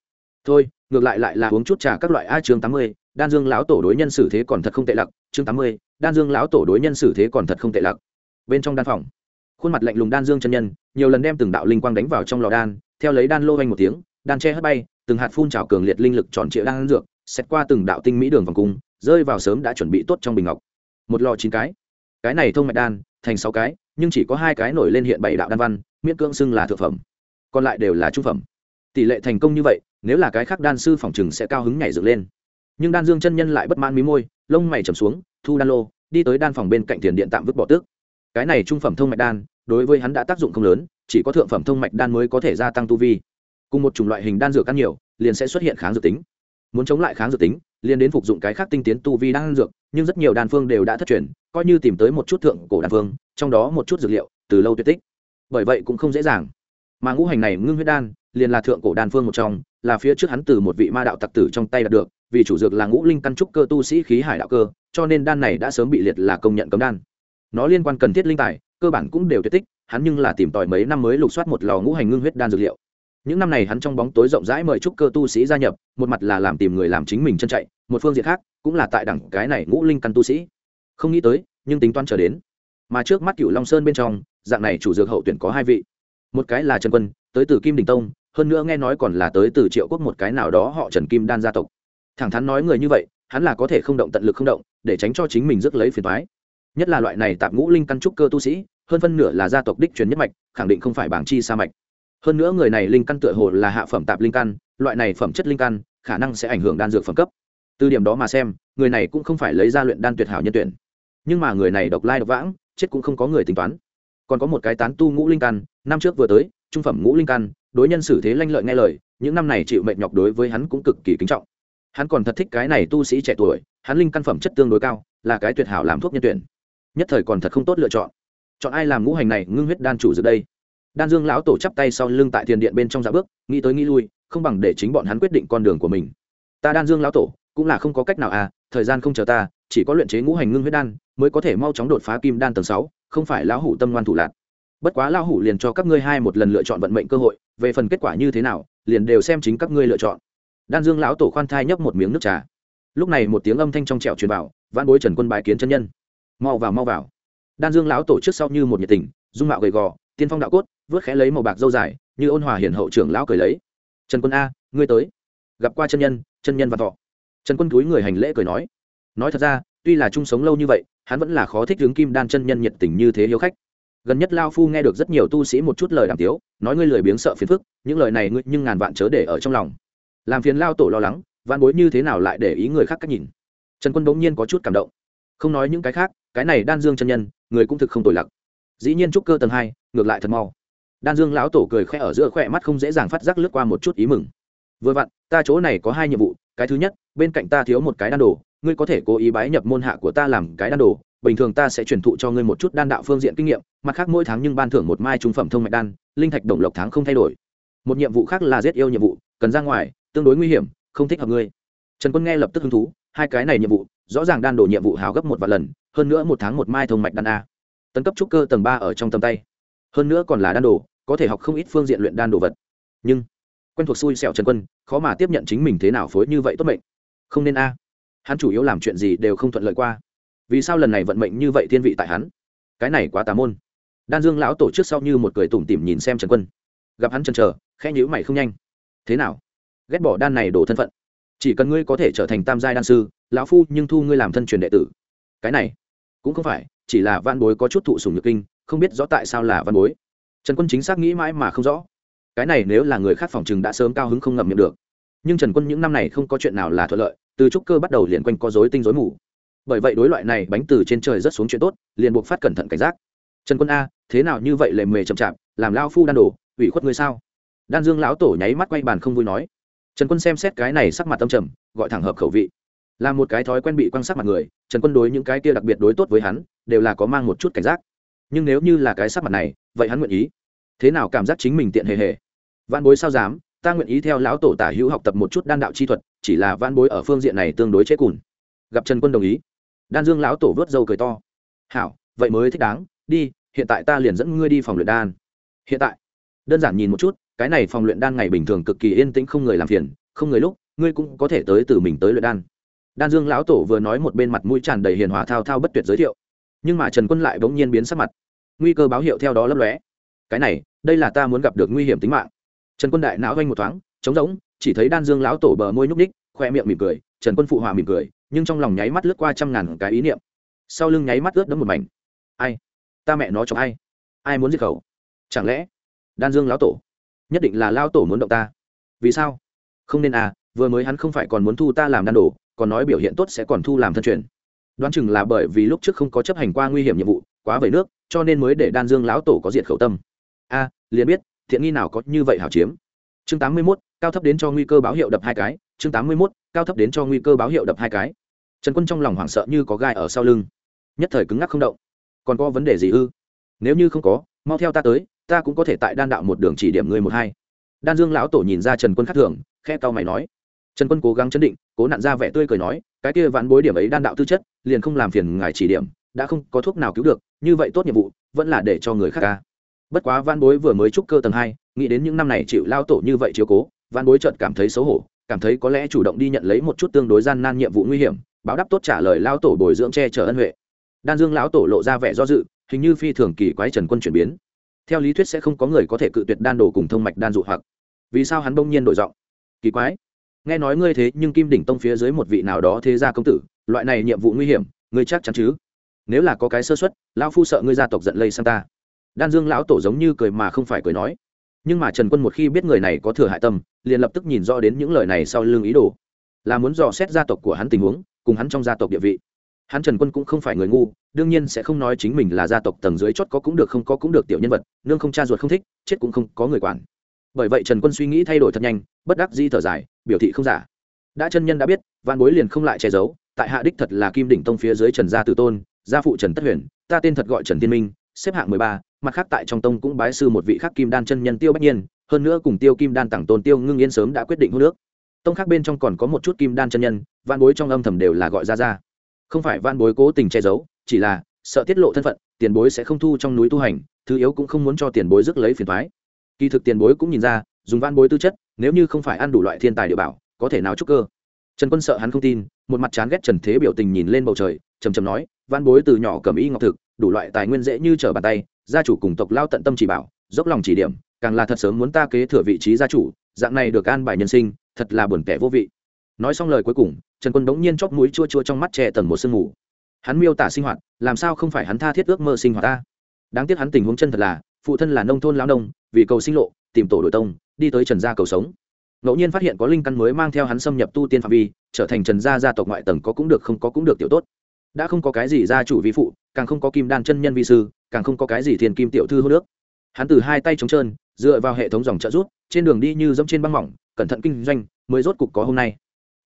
Thôi, ngược lại lại là uống chút trà các loại a chương tám mươi, đan dương lão tổ đối nhân xử thế còn thật không tệ lặc, chương tám mươi, đan dương lão tổ đối nhân xử thế còn thật không tệ lặc. Bên trong đan phòng, khuôn mặt lạnh lùng đan dương chân nhân, nhiều lần đem từng đạo linh quang đánh vào trong lò đan, theo lấy đan lô vanh một tiếng, đan che hất bay, từng hạt phun trào cường liệt linh lực tròn trịa đan dược xét qua từng đạo tinh mỹ đường vòng cung, rơi vào sớm đã chuẩn bị tốt trong bình ngọc. Một lò chín cái. Cái này thông mạch đan thành sáu cái, nhưng chỉ có hai cái nổi lên hiện bảy đạo đan văn, miễn cưỡng xưng là thượng phẩm. Còn lại đều là trung phẩm. Tỷ lệ thành công như vậy, nếu là cái khác đan sư phòng chừng sẽ cao hứng nhảy dựng lên. Nhưng đan dương chân nhân lại bất mãn mí môi, lông mày trầm xuống, thu đan lô, đi tới đan phòng bên cạnh tiền điện tạm vứt bỏ tước. Cái này trung phẩm thông mạch đan, đối với hắn đã tác dụng không lớn, chỉ có thượng phẩm thông mạch đan mới có thể gia tăng tu vi. Cùng một chủng loại hình đan dược ăn nhiều, liền sẽ xuất hiện kháng dược tính. Muốn chống lại kháng dược tính liền đến phục dụng cái khác tinh tiến tu vi đan dược, nhưng rất nhiều đan phương đều đã thất truyền, coi như tìm tới một chút thượng cổ đan phương, trong đó một chút dược liệu, từ lâu tuyệt tích. Bởi vậy cũng không dễ dàng. Mà ngũ hành này ngưng huyết đan, liền là thượng cổ đan phương một trong, là phía trước hắn từ một vị ma đạo tặc tử trong tay đạt được, vì chủ dược là ngũ linh căn trúc cơ tu sĩ khí hải đạo cơ, cho nên đan này đã sớm bị liệt là công nhận cấm đan. Nó liên quan cần thiết linh tài, cơ bản cũng đều tuyệt tích, hắn nhưng là tìm tòi mấy năm mới lục soát một lò ngũ hành ngưng huyết đan dược liệu những năm này hắn trong bóng tối rộng rãi mời trúc cơ tu sĩ gia nhập, một mặt là làm tìm người làm chính mình chân chạy, một phương diện khác, cũng là tại đẳng cái này ngũ linh căn tu sĩ. Không nghĩ tới, nhưng tính toán trở đến. Mà trước mắt cựu long sơn bên trong, dạng này chủ dược hậu tuyển có hai vị. Một cái là trần quân, tới từ kim đình tông, hơn nữa nghe nói còn là tới từ triệu quốc một cái nào đó họ trần kim đan gia tộc. Thẳng thắn nói người như vậy, hắn là có thể không động tận lực không động, để tránh cho chính mình rước lấy phiền thoái nhất là loại này tạp ngũ linh căn trúc cơ tu sĩ, hơn phân nửa là gia tộc đích truyền nhất mạch, khẳng định không phải bảng chi sa mạch hơn nữa người này linh căn tựa hồ là hạ phẩm tạp linh căn, loại này phẩm chất linh căn khả năng sẽ ảnh hưởng đan dược phẩm cấp. Từ điểm đó mà xem, người này cũng không phải lấy ra luyện đan tuyệt hảo nhân tuyển. Nhưng mà người này độc lai độc vãng, chết cũng không có người tính toán. Còn có một cái tán tu ngũ linh căn, năm trước vừa tới, trung phẩm ngũ linh căn, đối nhân xử thế lanh lợi nghe lời, những năm này chịu mệnh nhọc đối với hắn cũng cực kỳ kính trọng. Hắn còn thật thích cái này tu sĩ trẻ tuổi, hắn linh căn phẩm chất tương đối cao, là cái tuyệt hảo làm thuốc nhân tuyển. Nhất thời còn thật không tốt lựa chọn. Chọn ai làm ngũ hành này, ngưng huyết đan chủ giờ đây? Đan dương lão tổ chắp tay sau lưng tại thiền điện bên trong dạ bước, nghĩ tới nghĩ lui, không bằng để chính bọn hắn quyết định con đường của mình. Ta đan dương lão tổ, cũng là không có cách nào à thời gian không chờ ta, chỉ có luyện chế ngũ hành ngưng huyết đan, mới có thể mau chóng đột phá kim đan tầng sáu, không phải lão hủ tâm ngoan thủ lạc bất quá lão hủ liền cho các ngươi hai một lần lựa chọn vận mệnh cơ hội, về phần kết quả như thế nào, liền đều xem chính các ngươi lựa chọn. Đan dương lão tổ khoan thai nhấp một miếng nước trà. Lúc này một tiếng âm thanh trong trẻo truyền vào, vãn bối trần quân bài kiến chân nhân. Mau vào mau vào. Đan dương lão tổ trước sau như một nhiệt tình, dung mạo gầy gò, tiên phong đạo cốt vớt khẽ lấy màu bạc dâu dài, như ôn hòa hiển hậu trưởng lão cười lấy. Trần quân a, ngươi tới. Gặp qua chân nhân chân nhân và thọ. Trần quân túi người hành lễ cười nói. Nói thật ra, tuy là chung sống lâu như vậy, hắn vẫn là khó thích hướng kim đan chân nhân nhiệt tình như thế hiếu khách. Gần nhất lao phu nghe được rất nhiều tu sĩ một chút lời đàm tiếu, nói ngươi lười biếng sợ phiền phức, những lời này ngươi nhưng ngàn vạn chớ để ở trong lòng. Làm phiền lao tổ lo lắng văn bối như thế nào lại để ý người khác cách nhìn. Trần quân bỗng nhiên có chút cảm động. Không nói những cái khác, cái này đan dương chân nhân, người cũng thực không tồi lặc. Dĩ nhiên trúc cơ tầng hai, ngược lại thật mau đan dương lão tổ cười khẽ ở giữa khỏe mắt không dễ dàng phát giác lướt qua một chút ý mừng. Vừa vặn, ta chỗ này có hai nhiệm vụ, cái thứ nhất, bên cạnh ta thiếu một cái đan đồ, ngươi có thể cố ý bái nhập môn hạ của ta làm cái đan đồ, bình thường ta sẽ truyền thụ cho ngươi một chút đan đạo phương diện kinh nghiệm, mặt khác mỗi tháng nhưng ban thưởng một mai trung phẩm thông mạch đan, linh thạch đồng lộc tháng không thay đổi. Một nhiệm vụ khác là giết yêu nhiệm vụ, cần ra ngoài, tương đối nguy hiểm, không thích hợp ngươi. Trần quân nghe lập tức hứng thú, hai cái này nhiệm vụ, rõ ràng đan đồ nhiệm vụ hào gấp một vài lần, hơn nữa một tháng một mai thông mạch đan a. Tấn cấp trúc cơ tầng ba ở trong tầm tay. Hơn nữa còn là đan đồ có thể học không ít phương diện luyện đan đồ vật. Nhưng, quen thuộc xui xẻo trần quân, khó mà tiếp nhận chính mình thế nào phối như vậy tốt mệnh. Không nên a. Hắn chủ yếu làm chuyện gì đều không thuận lợi qua. Vì sao lần này vận mệnh như vậy thiên vị tại hắn? Cái này quá tà môn. Đan dương lão tổ trước sau như một cười tủm tỉm nhìn xem trần quân. Gặp hắn chần chờ, khẽ nhữ mày không nhanh. Thế nào? Ghét bỏ đan này đổ thân phận. Chỉ cần ngươi có thể trở thành tam giai đan sư, lão phu nhưng thu ngươi làm thân truyền đệ tử. Cái này cũng không phải, chỉ là văn bối có chút thụ sùng nhược kinh, không biết rõ tại sao là văn bối trần quân chính xác nghĩ mãi mà không rõ. Cái này nếu là người khác phòng chừng đã sớm cao hứng không ngậm miệng được. Nhưng trần quân những năm này không có chuyện nào là thuận lợi, từ trúc cơ bắt đầu liền quanh co dối tinh dối mù. Bởi vậy đối loại này bánh từ trên trời rất xuống chuyện tốt, liền buộc phát cẩn thận cảnh giác. Trần quân a, thế nào như vậy lề mề chậm chạp, làm lao phu đan đổ, ủy khuất ngươi sao? Đan dương lão tổ nháy mắt quay bàn không vui nói. Trần quân xem xét cái này sắc mặt tâm trầm, gọi thẳng hợp khẩu vị. Là một cái thói quen bị quan sát mặt người, trần quân đối những cái kia đặc biệt đối tốt với hắn, đều là có mang một chút cảnh giác nhưng nếu như là cái sắc mặt này, vậy hắn nguyện ý. Thế nào cảm giác chính mình tiện hề hề? Văn bối sao dám? Ta nguyện ý theo lão tổ tả hữu học tập một chút đan đạo chi thuật, chỉ là văn bối ở phương diện này tương đối chế cùn. Gặp trần quân đồng ý. Đan dương lão tổ vớt dâu cười to. Hảo, vậy mới thích đáng. Đi, hiện tại ta liền dẫn ngươi đi phòng luyện đan. Hiện tại. Đơn giản nhìn một chút, cái này phòng luyện đan ngày bình thường cực kỳ yên tĩnh không người làm phiền, không người lúc, ngươi cũng có thể tới từ mình tới luyện đan. Đan dương lão tổ vừa nói một bên mặt mũi tràn đầy hiền hòa thao thao bất tuyệt giới thiệu. Nhưng mà trần quân lại bỗng nhiên biến sắc mặt nguy cơ báo hiệu theo đó lấp lóe. Cái này, đây là ta muốn gặp được nguy hiểm tính mạng. Trần quân đại não vanh một thoáng, trống rỗng, chỉ thấy đan dương lão tổ bờ môi nhúc ních khoe miệng mỉm cười, trần quân phụ hòa mỉm cười, nhưng trong lòng nháy mắt lướt qua trăm ngàn cái ý niệm. Sau lưng nháy mắt ướt đấm một mảnh. Ai? Ta mẹ nó cho ai? Ai muốn diệt khẩu? Chẳng lẽ đan dương lão tổ nhất định là lao tổ muốn động ta? Vì sao? Không nên à vừa mới hắn không phải còn muốn thu ta làm đan đồ, còn nói biểu hiện tốt sẽ còn thu làm thân truyền. Đoán chừng là bởi vì lúc trước không có chấp hành qua nguy hiểm nhiệm vụ quá vẩy nước cho nên mới để đan dương lão tổ có diệt khẩu tâm. A liền biết thiện nghi nào có như vậy hảo chiếm. Chương tám mươi 81, cao thấp đến cho nguy cơ báo hiệu đập hai cái. Chương tám mươi 81, cao thấp đến cho nguy cơ báo hiệu đập hai cái. Trần quân trong lòng hoảng sợ như có gai ở sau lưng. Nhất thời cứng ngắc không động. Còn có vấn đề gì ư? Nếu như không có mau theo ta tới ta cũng có thể tại đan đạo một đường chỉ điểm ngươi một hai. Đan dương lão tổ nhìn ra trần quân khắc thường khe cao mày nói. Trần quân cố gắng chấn định cố nặn ra vẻ tươi cười nói cái kia vãn bối điểm ấy đan đạo tư chất liền không làm phiền ngài chỉ điểm đã không có thuốc nào cứu được, như vậy tốt nhiệm vụ, vẫn là để cho người khác ca. Bất quá van bối vừa mới trúc cơ tầng hai, nghĩ đến những năm này chịu lao tổ như vậy chiếu cố van bối chợt cảm thấy xấu hổ, cảm thấy có lẽ chủ động đi nhận lấy một chút tương đối gian nan nhiệm vụ nguy hiểm, báo đáp tốt trả lời lao tổ bồi dưỡng che chở ân huệ. Đan dương lão tổ lộ ra vẻ do dự, hình như phi thường kỳ quái trần quân chuyển biến. Theo lý thuyết sẽ không có người có thể cự tuyệt đan đồ cùng thông mạch đan dụ hoặc. Vì sao hắn bỗng nhiên đổi giọng? Kỳ quái. Nghe nói ngươi thế nhưng kim đỉnh tông phía dưới một vị nào đó thế gia công tử, loại này nhiệm vụ nguy hiểm, ngươi chắc chắn chứ? Nếu là có cái sơ xuất lão phu sợ ngươi gia tộc giận lây sang ta. Đan dương lão tổ giống như cười mà không phải cười nói. Nhưng mà trần quân một khi biết người này có thừa hại tâm, liền lập tức nhìn rõ đến những lời này sau lưng ý đồ. Là muốn dò xét gia tộc của hắn tình huống, cùng hắn trong gia tộc địa vị. Hắn trần quân cũng không phải người ngu, đương nhiên sẽ không nói chính mình là gia tộc tầng dưới chót có cũng được không có cũng được tiểu nhân vật, nương không cha ruột không thích, chết cũng không có người quản. Bởi vậy trần quân suy nghĩ thay đổi thật nhanh, bất đắc di thở dài, biểu thị không giả. Đã chân nhân đã biết văn bối liền không lại che giấu, tại hạ đích thật là kim đỉnh tông phía dưới trần gia tử tôn gia phụ trần tất huyền, ta tên thật gọi trần tiên minh, xếp hạng mười ba, mặt khác tại trong tông cũng bái sư một vị khác kim đan chân nhân tiêu bách nhiên, hơn nữa cùng tiêu kim đan tặng tôn tiêu ngưng yên sớm đã quyết định hô nước tông khác bên trong còn có một chút kim đan chân nhân văn bối trong âm thầm đều là gọi ra ra. Không phải văn bối cố tình che giấu, chỉ là sợ tiết lộ thân phận, tiền bối sẽ không thu trong núi tu hành, thứ yếu cũng không muốn cho tiền bối rước lấy phiền thoái kỳ thực tiền bối cũng nhìn ra, dùng văn bối tư chất, nếu như không phải ăn đủ loại thiên tài địa bảo, có thể nào chúc cơ. Trần quân sợ hắn không tin, một mặt chán ghét trần thế biểu tình nhìn lên bầu trời, trầm trầm nói văn bối từ nhỏ cầm y ngọc thực, đủ loại tài nguyên dễ như trở bàn tay, gia chủ cùng tộc lao tận tâm chỉ bảo, dốc lòng chỉ điểm, càng là thật sớm muốn ta kế thừa vị trí gia chủ, dạng này được an bài nhân sinh, thật là buồn kẻ vô vị. Nói xong lời cuối cùng, trần quân đống nhiên chóp mũi chua chua trong mắt che tầng một sương mù. Hắn miêu tả sinh hoạt, làm sao không phải hắn tha thiết ước mơ sinh hoạt ta? Đáng tiếc hắn tình huống chân thật là, phụ thân là nông thôn lao nông, vì cầu sinh lộ, tìm tổ đội tông, đi tới trần gia cầu sống. Ngẫu nhiên phát hiện có linh căn mới mang theo hắn xâm nhập tu tiên phạm vi, trở thành trần gia gia tộc ngoại tầng có cũng được không có cũng được tiểu tốt đã không có cái gì gia chủ vi phụ, càng không có kim đan chân nhân vi sư, càng không có cái gì thiền kim tiểu thư hô nước. Hắn từ hai tay trống trơn, dựa vào hệ thống dòng trợ rút trên đường đi như dẫm trên băng mỏng, cẩn thận kinh doanh, mới rốt cục có hôm nay.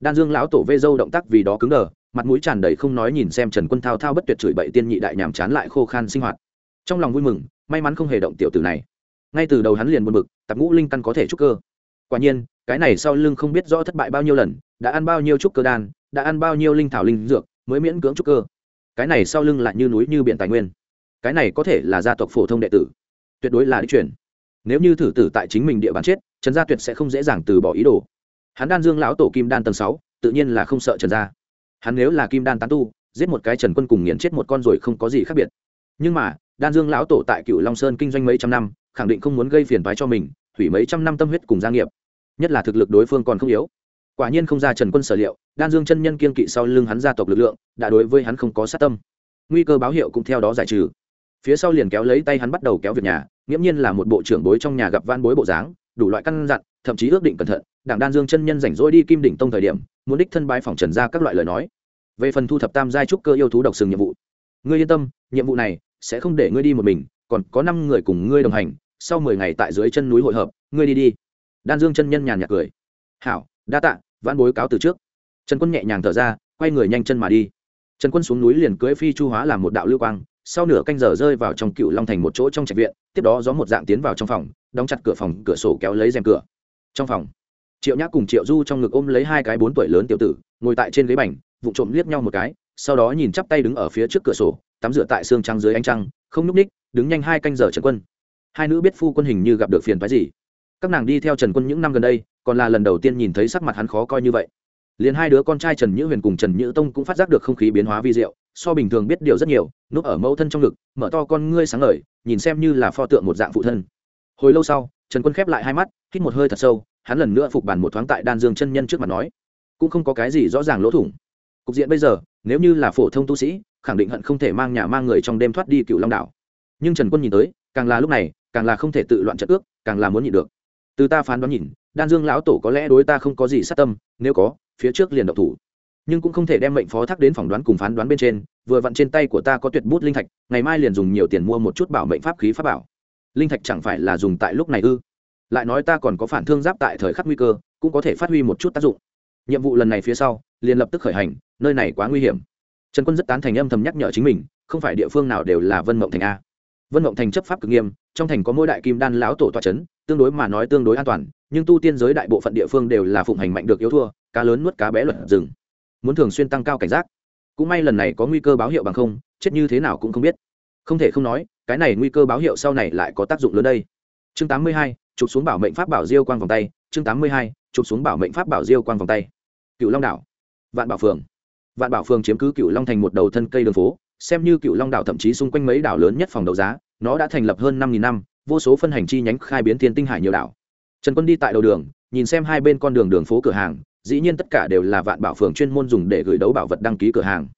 Đan dương lão tổ vê dâu động tác vì đó cứng đờ, mặt mũi tràn đầy không nói nhìn xem trần quân thao thao bất tuyệt chửi bậy tiên nhị đại nhàm chán lại khô khan sinh hoạt. Trong lòng vui mừng, may mắn không hề động tiểu tử này. Ngay từ đầu hắn liền buồn bực, tập ngũ linh căn có thể trúc cơ. Quả nhiên, cái này sau lưng không biết rõ thất bại bao nhiêu lần, đã ăn bao nhiêu trúc cơ đan, đã ăn bao nhiêu linh thảo linh dược mới miễn cưỡng trúc cơ. Cái này sau lưng lại như núi như biển tài nguyên. Cái này có thể là gia tộc phổ thông đệ tử. Tuyệt đối là đi chuyển. Nếu như thử tử tại chính mình địa bàn chết, trần gia tuyệt sẽ không dễ dàng từ bỏ ý đồ. Hắn đan dương lão tổ kim đan tầng sáu, tự nhiên là không sợ trần gia. Hắn nếu là kim đan tán tu, giết một cái trần quân cùng nghiền chết một con rồi không có gì khác biệt. Nhưng mà, đan dương lão tổ tại cựu long sơn kinh doanh mấy trăm năm, khẳng định không muốn gây phiền toái cho mình hủy mấy trăm năm tâm huyết cùng gia nghiệp. Nhất là thực lực đối phương còn không yếu quả nhiên không ra trần quân sở liệu, đan dương chân nhân kiên kỵ sau lưng hắn gia tộc lực lượng, đã đối với hắn không có sát tâm. Nguy cơ báo hiệu cũng theo đó giải trừ. Phía sau liền kéo lấy tay hắn bắt đầu kéo việc nhà, nghiễm nhiên là một bộ trưởng bối trong nhà gặp van bối bộ dáng, đủ loại căn dặn, thậm chí ước định cẩn thận, đảng đan dương chân nhân rảnh rỗi đi kim đỉnh tông thời điểm, muốn đích thân bái phòng trần ra các loại lời nói. Về phần thu thập tam giai trúc cơ yêu thú độc sừng nhiệm vụ. Ngươi yên tâm, nhiệm vụ này sẽ không để ngươi đi một mình, còn có năm người cùng ngươi đồng hành, sau mười ngày tại dưới chân núi hội hợp, ngươi đi đi. Đan dương chân nhân nhàn nhạt cười. Hảo, đa tạ vãn bối cáo từ trước. Trần quân nhẹ nhàng thở ra, quay người nhanh chân mà đi. Trần quân xuống núi liền cưỡi phi chu hóa làm một đạo lưu quang, sau nửa canh giờ rơi vào trong cựu long thành một chỗ trong trạch viện, tiếp đó gió một dạng tiến vào trong phòng, đóng chặt cửa phòng, cửa sổ kéo lấy rèm cửa. Trong phòng, triệu nhã cùng triệu du trong ngực ôm lấy hai cái bốn tuổi lớn tiểu tử, ngồi tại trên ghế bành vụ trộm liếc nhau một cái, sau đó nhìn chắp tay đứng ở phía trước cửa sổ, tắm rửa tại xương trăng dưới ánh trăng, không nhúc ních đứng nhanh hai canh giờ trần quân. Hai nữ biết phu quân hình như gặp được phiền phái gì. Các nàng đi theo trần quân những năm gần đây còn là lần đầu tiên nhìn thấy sắc mặt hắn khó coi như vậy. Liền hai đứa con trai trần nhữ huyền cùng trần nhữ tông cũng phát giác được không khí biến hóa vi diệu, so bình thường biết điều rất nhiều, núp ở mẫu thân trong ngực, mở to con ngươi sáng ngời, nhìn xem như là pho tượng một dạng phụ thân. Hồi lâu sau, trần quân khép lại hai mắt, hít một hơi thật sâu, hắn lần nữa phục bàn một thoáng tại đan dương chân nhân trước mặt nói, cũng không có cái gì rõ ràng lỗ thủng. Cục diện bây giờ, nếu như là phổ thông tu sĩ, khẳng định hận không thể mang nhà mang người trong đêm thoát đi cựu long đảo. Nhưng trần quân nhìn tới, càng là lúc này, càng là không thể tự loạn trận ước, càng là muốn nhịn được từ ta phán đoán nhìn, đan dương lão tổ có lẽ đối ta không có gì sát tâm, nếu có, phía trước liền độc thủ. Nhưng cũng không thể đem mệnh phó thác đến phỏng đoán cùng phán đoán bên trên, vừa vặn trên tay của ta có tuyệt bút linh thạch, ngày mai liền dùng nhiều tiền mua một chút bảo mệnh pháp khí pháp bảo. Linh thạch chẳng phải là dùng tại lúc này ư? Lại nói ta còn có phản thương giáp tại thời khắc nguy cơ, cũng có thể phát huy một chút tác dụng. Nhiệm vụ lần này phía sau, liền lập tức khởi hành, nơi này quá nguy hiểm. Trần quân rất tán thành âm thầm nhắc nhở chính mình, không phải địa phương nào đều là vân mộng thành a vân mộng thành chấp pháp cực nghiêm, trong thành có mỗi đại kim đan lão tổ toa c h ấ n tương đối mà nói tương đối an toàn, nhưng tu tiên giới đại bộ phận địa phương đều là phụng hành mạnh được yếu thua, cá lớn nuốt cá bé luật rừng. Muốn thường xuyên tăng cao cảnh giác. Cũng may lần này có nguy cơ báo hiệu bằng không, chết như thế nào cũng không biết. Không thể không nói, cái này nguy cơ báo hiệu sau này lại có tác dụng lớn đây. Chương tám mươi hai, chụp xuống bảo mệnh pháp bảo diêu quang vòng tay. Chương tám mươi hai, chụp xuống bảo mệnh pháp bảo diêu quang vòng tay. Cựu long đảo. Vạn bảo phường. Vạn bảo phường chiếm cứ cựu long thành một đầu thân cây đường phố xem như cựu long đảo thậm chí xung quanh mấy đảo lớn nhất phòng đấu giá, nó đã thành lập hơn năm nghìn năm, vô số phân hành chi nhánh khai biến thiên tinh hải nhiều đảo. Trần quân đi tại đầu đường, nhìn xem hai bên con đường đường phố cửa hàng, dĩ nhiên tất cả đều là vạn bảo phường chuyên môn dùng để gửi đấu bảo vật đăng ký cửa hàng.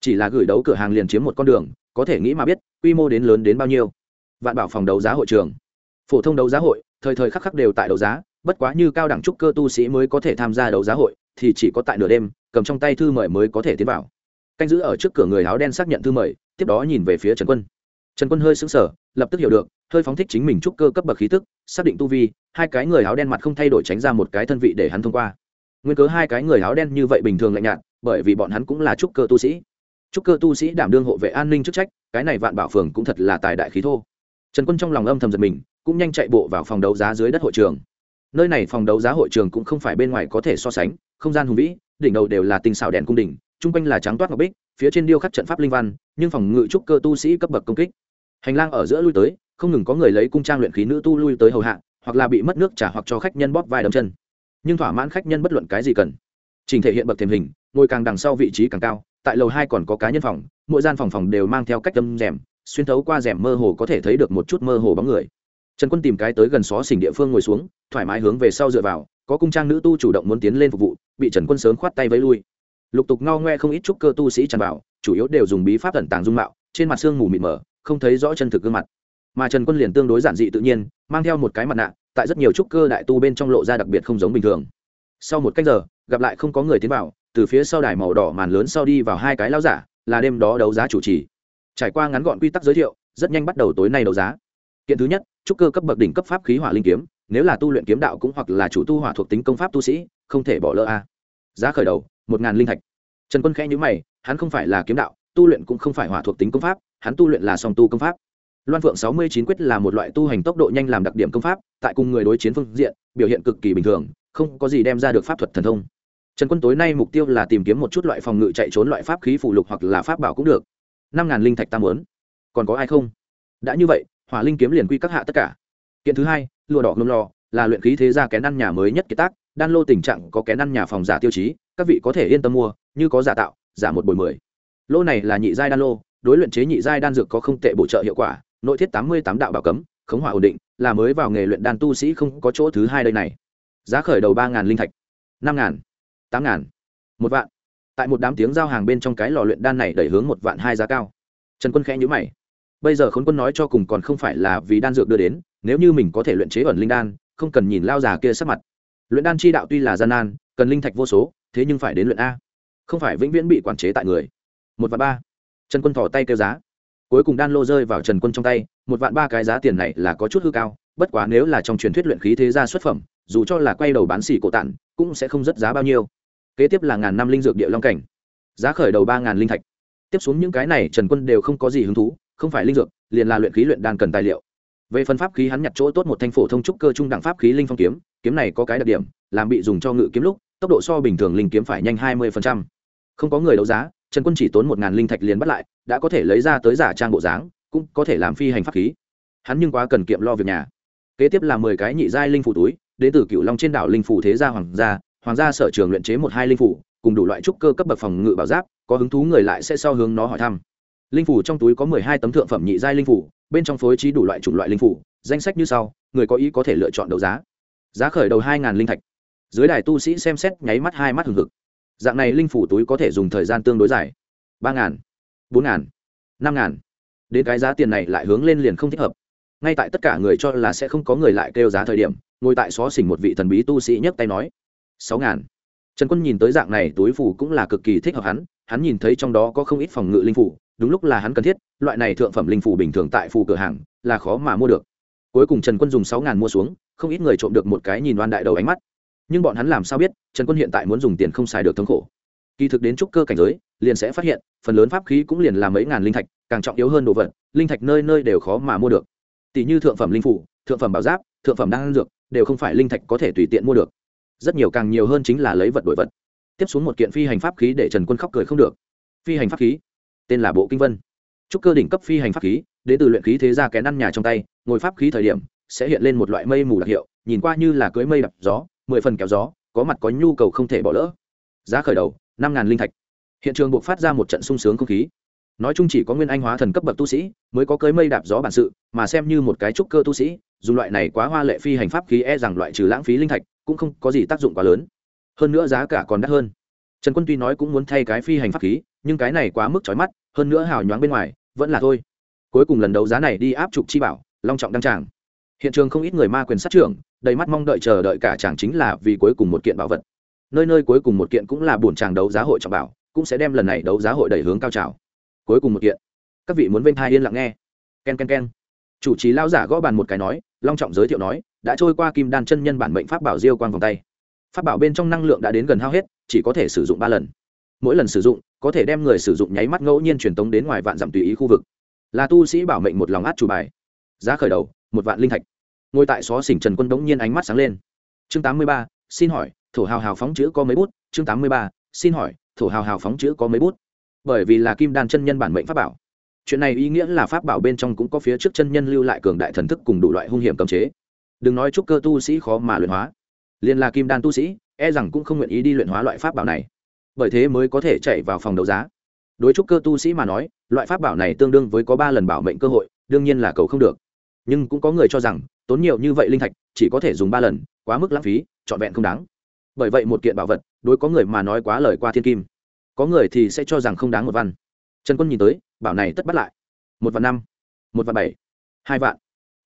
Chỉ là gửi đấu cửa hàng liền chiếm một con đường, có thể nghĩ mà biết, quy mô đến lớn đến bao nhiêu. Vạn bảo phòng đấu giá hội trường. Phổ thông đấu giá hội, thời thời khắc khắc đều tại đấu giá, bất quá như cao đẳng trúc cơ tu sĩ mới có thể tham gia đấu giá hội, thì chỉ có tại nửa đêm, cầm trong tay thư mời mới có thể tiến vào canh giữ ở trước cửa người áo đen xác nhận thư mời, tiếp đó nhìn về phía trần quân. Trần quân hơi sững sờ, lập tức hiểu được, hơi phóng thích chính mình trúc cơ cấp bậc khí tức, xác định tu vi, hai cái người áo đen mặt không thay đổi tránh ra một cái thân vị để hắn thông qua. Nguyên cớ hai cái người áo đen như vậy bình thường lạnh nhạt, bởi vì bọn hắn cũng là trúc cơ tu sĩ. Trúc cơ tu sĩ đảm đương hộ vệ an ninh chức trách, cái này vạn bảo phường cũng thật là tài đại khí thô. Trần quân trong lòng âm thầm giật mình, cũng nhanh chạy bộ vào phòng đấu giá dưới đất hội trường. Nơi này phòng đấu giá hội trường cũng không phải bên ngoài có thể so sánh, không gian hùng vĩ, đỉnh đầu đều là tinh xảo đèn cung đỉnh chung quanh là trắng toát ngọc bích, phía trên điêu khắc trận pháp linh văn, nhưng phòng ngự trúc cơ tu sĩ cấp bậc công kích. Hành lang ở giữa lui tới, không ngừng có người lấy cung trang luyện khí nữ tu lui tới hầu hạ, hoặc là bị mất nước trả hoặc cho khách nhân bóp vai đấm chân. Nhưng thỏa mãn khách nhân bất luận cái gì cần. Trình thể hiện bậc thềm hình, ngồi càng đằng sau vị trí càng cao, tại lầu hai còn có cá nhân phòng, mỗi gian phòng phòng đều mang theo cách tâm rèm, xuyên thấu qua rèm mơ hồ có thể thấy được một chút mơ hồ bóng người. Trần quân tìm cái tới gần xó xỉnh địa phương ngồi xuống, thoải mái hướng về sau dựa vào, có cung trang nữ tu chủ động muốn tiến lên phục vụ, bị trần quân sớm khoát tay vẫy lui lục tục ngao ngoe không ít trúc cơ tu sĩ tràn vào, chủ yếu đều dùng bí pháp tẩn tàng dung mạo, trên mặt xương mù mịt mờ, không thấy rõ chân thực gương mặt. Mà trần quân liền tương đối giản dị tự nhiên, mang theo một cái mặt nạ, tại rất nhiều trúc cơ đại tu bên trong lộ ra đặc biệt không giống bình thường. Sau một cách giờ, gặp lại không có người tiến vào, từ phía sau đài màu đỏ màn lớn sau đi vào hai cái lao giả, là đêm đó đấu giá chủ trì. Trải qua ngắn gọn quy tắc giới thiệu, rất nhanh bắt đầu tối nay đấu giá. Kiện thứ nhất, trúc cơ cấp bậc đỉnh cấp pháp khí hỏa linh kiếm, nếu là tu luyện kiếm đạo cũng hoặc là chủ tu hỏa thuộc tính công pháp tu sĩ, không thể bỏ lỡ a. Giá khởi đầu, một ngàn linh thạch trần quân khẽ nhữ mày, hắn không phải là kiếm đạo, tu luyện cũng không phải hỏa thuộc tính công pháp, hắn tu luyện là song tu công pháp. Loan phượng sáu mươi chín quyết là một loại tu hành tốc độ nhanh làm đặc điểm công pháp, tại cùng người đối chiến phương diện, biểu hiện cực kỳ bình thường, không có gì đem ra được pháp thuật thần thông. Trần quân tối nay mục tiêu là tìm kiếm một chút loại phòng ngự chạy trốn loại pháp khí phụ lục hoặc là pháp bảo cũng được. năm ngàn linh thạch tam muốn. Còn có ai không? Đã như vậy, hỏa linh kiếm liền quy các hạ tất cả. Kiện thứ hai, lụa đỏ ngâm lò, là luyện khí thế gia kén ăn nhà mới nhất kiệt tác, đan lô tình trạng có kén ăn nhà phòng giả tiêu chí các vị có thể yên tâm mua, như có giả tạo, giả một bồi mười. Lô này là nhị giai đan lô, đối luyện chế nhị giai đan dược có không tệ bổ trợ hiệu quả, nội thiết tám mươi tám đạo bảo cấm, khống hỏa ổn định, là mới vào nghề luyện đan tu sĩ không có chỗ thứ hai đây này. Giá khởi đầu ba linh thạch, năm ngàn, tám ngàn, một vạn. Tại một đám tiếng giao hàng bên trong cái lò luyện đan này đẩy hướng một vạn hai giá cao. Trần quân khẽ nhữ mày. Bây giờ khốn quân nói cho cùng còn không phải là vì đan dược đưa đến, nếu như mình có thể luyện chế ẩn linh đan, không cần nhìn lao già kia sắc mặt. Luyện đan chi đạo tuy là gian nan cần linh thạch vô số, thế nhưng phải đến luyện a. Không phải vĩnh viễn bị quản chế tại người. Một vạn ba. Trần quân thỏ tay kêu giá. Cuối cùng đan lô rơi vào trần quân trong tay, một vạn ba cái giá tiền này là có chút hư cao, bất quá nếu là trong truyền thuyết luyện khí thế gia xuất phẩm, dù cho là quay đầu bán xỉ cổ tản cũng sẽ không rất giá bao nhiêu. Kế tiếp là ngàn năm linh dược địa long cảnh. Giá khởi đầu ba ngàn linh thạch. Tiếp xuống những cái này trần quân đều không có gì hứng thú, không phải linh dược, liền là luyện khí luyện đan cần tài liệu. Về phần pháp khí hắn nhặt chỗ tốt một thanh phổ thông trúc cơ trung đẳng pháp khí linh phong kiếm kiếm này có cái đặc điểm, làm bị dùng cho ngự kiếm lúc tốc độ so bình thường linh kiếm phải nhanh hai mươi không có người đấu giá, trần quân chỉ tốn một ngàn linh thạch liền bắt lại, đã có thể lấy ra tới giả trang bộ dáng, cũng có thể làm phi hành pháp khí. Hắn nhưng quá cần kiệm lo việc nhà. Kế tiếp là mười cái nhị giai linh phủ túi, đến từ cựu long trên đảo linh phủ thế gia hoàng gia hoàng gia sở trường luyện chế một hai linh phủ cùng đủ loại trúc cơ cấp bậc phòng ngự bảo giáp, có hứng thú người lại sẽ so hướng nó hỏi thăm. Linh phủ trong túi có mười hai tấm thượng phẩm nhị giai linh phủ bên trong phối trí đủ loại chủng loại linh phủ danh sách như sau, người có ý có thể lựa chọn đấu giá. Giá khởi đầu hai linh thạch dưới đài tu sĩ xem xét nháy mắt hai mắt hừng hực. Dạng này linh phủ túi có thể dùng thời gian tương đối dài. Ba ngàn, bốn ngàn, năm ngàn. Đến cái giá tiền này lại hướng lên liền không thích hợp. Ngay tại tất cả người cho là sẽ không có người lại kêu giá thời điểm, ngồi tại xó xỉnh một vị thần bí tu sĩ nhấc tay nói, sáu ngàn. Trần quân nhìn tới dạng này túi phủ cũng là cực kỳ thích hợp hắn hắn nhìn thấy trong đó có không ít phòng ngự linh phủ, đúng lúc là hắn cần thiết, loại này thượng phẩm linh phủ bình thường tại phủ cửa hàng là khó mà mua được. Cuối cùng trần quân dùng sáu ngàn mua xuống, không ít người trộm được một cái nhìn oan đại đầu ánh mắt nhưng bọn hắn làm sao biết trần quân hiện tại muốn dùng tiền không xài được thống khổ kỳ thực đến trúc cơ cảnh giới liền sẽ phát hiện phần lớn pháp khí cũng liền là mấy ngàn linh thạch càng trọng yếu hơn đồ vật linh thạch nơi nơi đều khó mà mua được tỷ như thượng phẩm linh phủ thượng phẩm bảo giáp thượng phẩm đan dược đều không phải linh thạch có thể tùy tiện mua được rất nhiều càng nhiều hơn chính là lấy vật đổi vật tiếp xuống một kiện phi hành pháp khí để trần quân khóc cười không được phi hành pháp khí tên là bộ kinh vân trúc cơ đỉnh cấp phi hành pháp khí đến từ luyện khí thế ra kén ăn nhà trong tay ngồi pháp khí thời điểm sẽ hiện lên một loại mây mù đặc hiệu nhìn qua như là cưới mây đập gió mười phần kéo gió, có mặt có nhu cầu không thể bỏ lỡ. Giá khởi đầu, năm ngàn linh thạch. Hiện trường buộc phát ra một trận sung sướng không khí. Nói chung chỉ có nguyên anh hóa thần cấp bậc tu sĩ mới có cưới mây đạp gió bản sự, mà xem như một cái trúc cơ tu sĩ, dùng loại này quá hoa lệ phi hành pháp khí e rằng loại trừ lãng phí linh thạch cũng không có gì tác dụng quá lớn. Hơn nữa giá cả còn đắt hơn. Trần quân tuy nói cũng muốn thay cái phi hành pháp khí, nhưng cái này quá mức trói mắt, hơn nữa hào nhoáng bên ngoài, vẫn là thôi. Cuối cùng lần đấu giá này đi áp trục chi bảo, long trọng đăng tràng hiện trường không ít người ma quyền sát trưởng, đầy mắt mong đợi chờ đợi cả chàng chính là vì cuối cùng một kiện bảo vật. Nơi nơi cuối cùng một kiện cũng là buồn chàng đấu giá hội trọng bảo, cũng sẽ đem lần này đấu giá hội đẩy hướng cao trào. Cuối cùng một kiện. Các vị muốn vênh thai yên lặng nghe. K e n k e n k e n chủ trì lao giả gõ bàn một cái nói, long trọng giới thiệu nói, đã trôi qua kim đan chân nhân bản mệnh pháp bảo diêu quang vòng tay. Pháp bảo bên trong năng lượng đã đến gần hao hết, chỉ có thể sử dụng ba lần. Mỗi lần sử dụng, có thể đem người sử dụng nháy mắt ngẫu nhiên truyền tống đến ngoài vạn dặm tùy ý khu vực. Là tu sĩ bảo mệnh một lòng át chủ bài. Giá khởi đầu một vạn linh thạch. Ngồi tại xó xỉnh trần quân đống nhiên ánh mắt sáng lên. Chương tám mươi ba, xin hỏi, thổ hào hào phóng chữ có mấy bút? Chương tám mươi ba, xin hỏi, thổ hào hào phóng chữ có mấy bút? Bởi vì là kim đan chân nhân bản mệnh pháp bảo. Chuyện này ý nghĩa là pháp bảo bên trong cũng có phía trước chân nhân lưu lại cường đại thần thức cùng đủ loại hung hiểm cấm chế. Đừng nói chúc cơ tu sĩ khó mà luyện hóa. Liền là kim đan tu sĩ e rằng cũng không nguyện ý đi luyện hóa loại pháp bảo này. Bởi thế mới có thể chạy vào phòng đấu giá. Đối chúc cơ tu sĩ mà nói, loại pháp bảo này tương đương với có ba lần bảo mệnh cơ hội, đương nhiên là cầu không được nhưng cũng có người cho rằng, tốn nhiều như vậy linh thạch, chỉ có thể dùng ba lần, quá mức lãng phí, trọn vẹn không đáng. Bởi vậy một kiện bảo vật, đối có người mà nói quá lời qua thiên kim. Có người thì sẽ cho rằng không đáng một văn. Trần quân nhìn tới, bảo này tất bắt lại. Một vạn năm, một vạn bảy, hai vạn.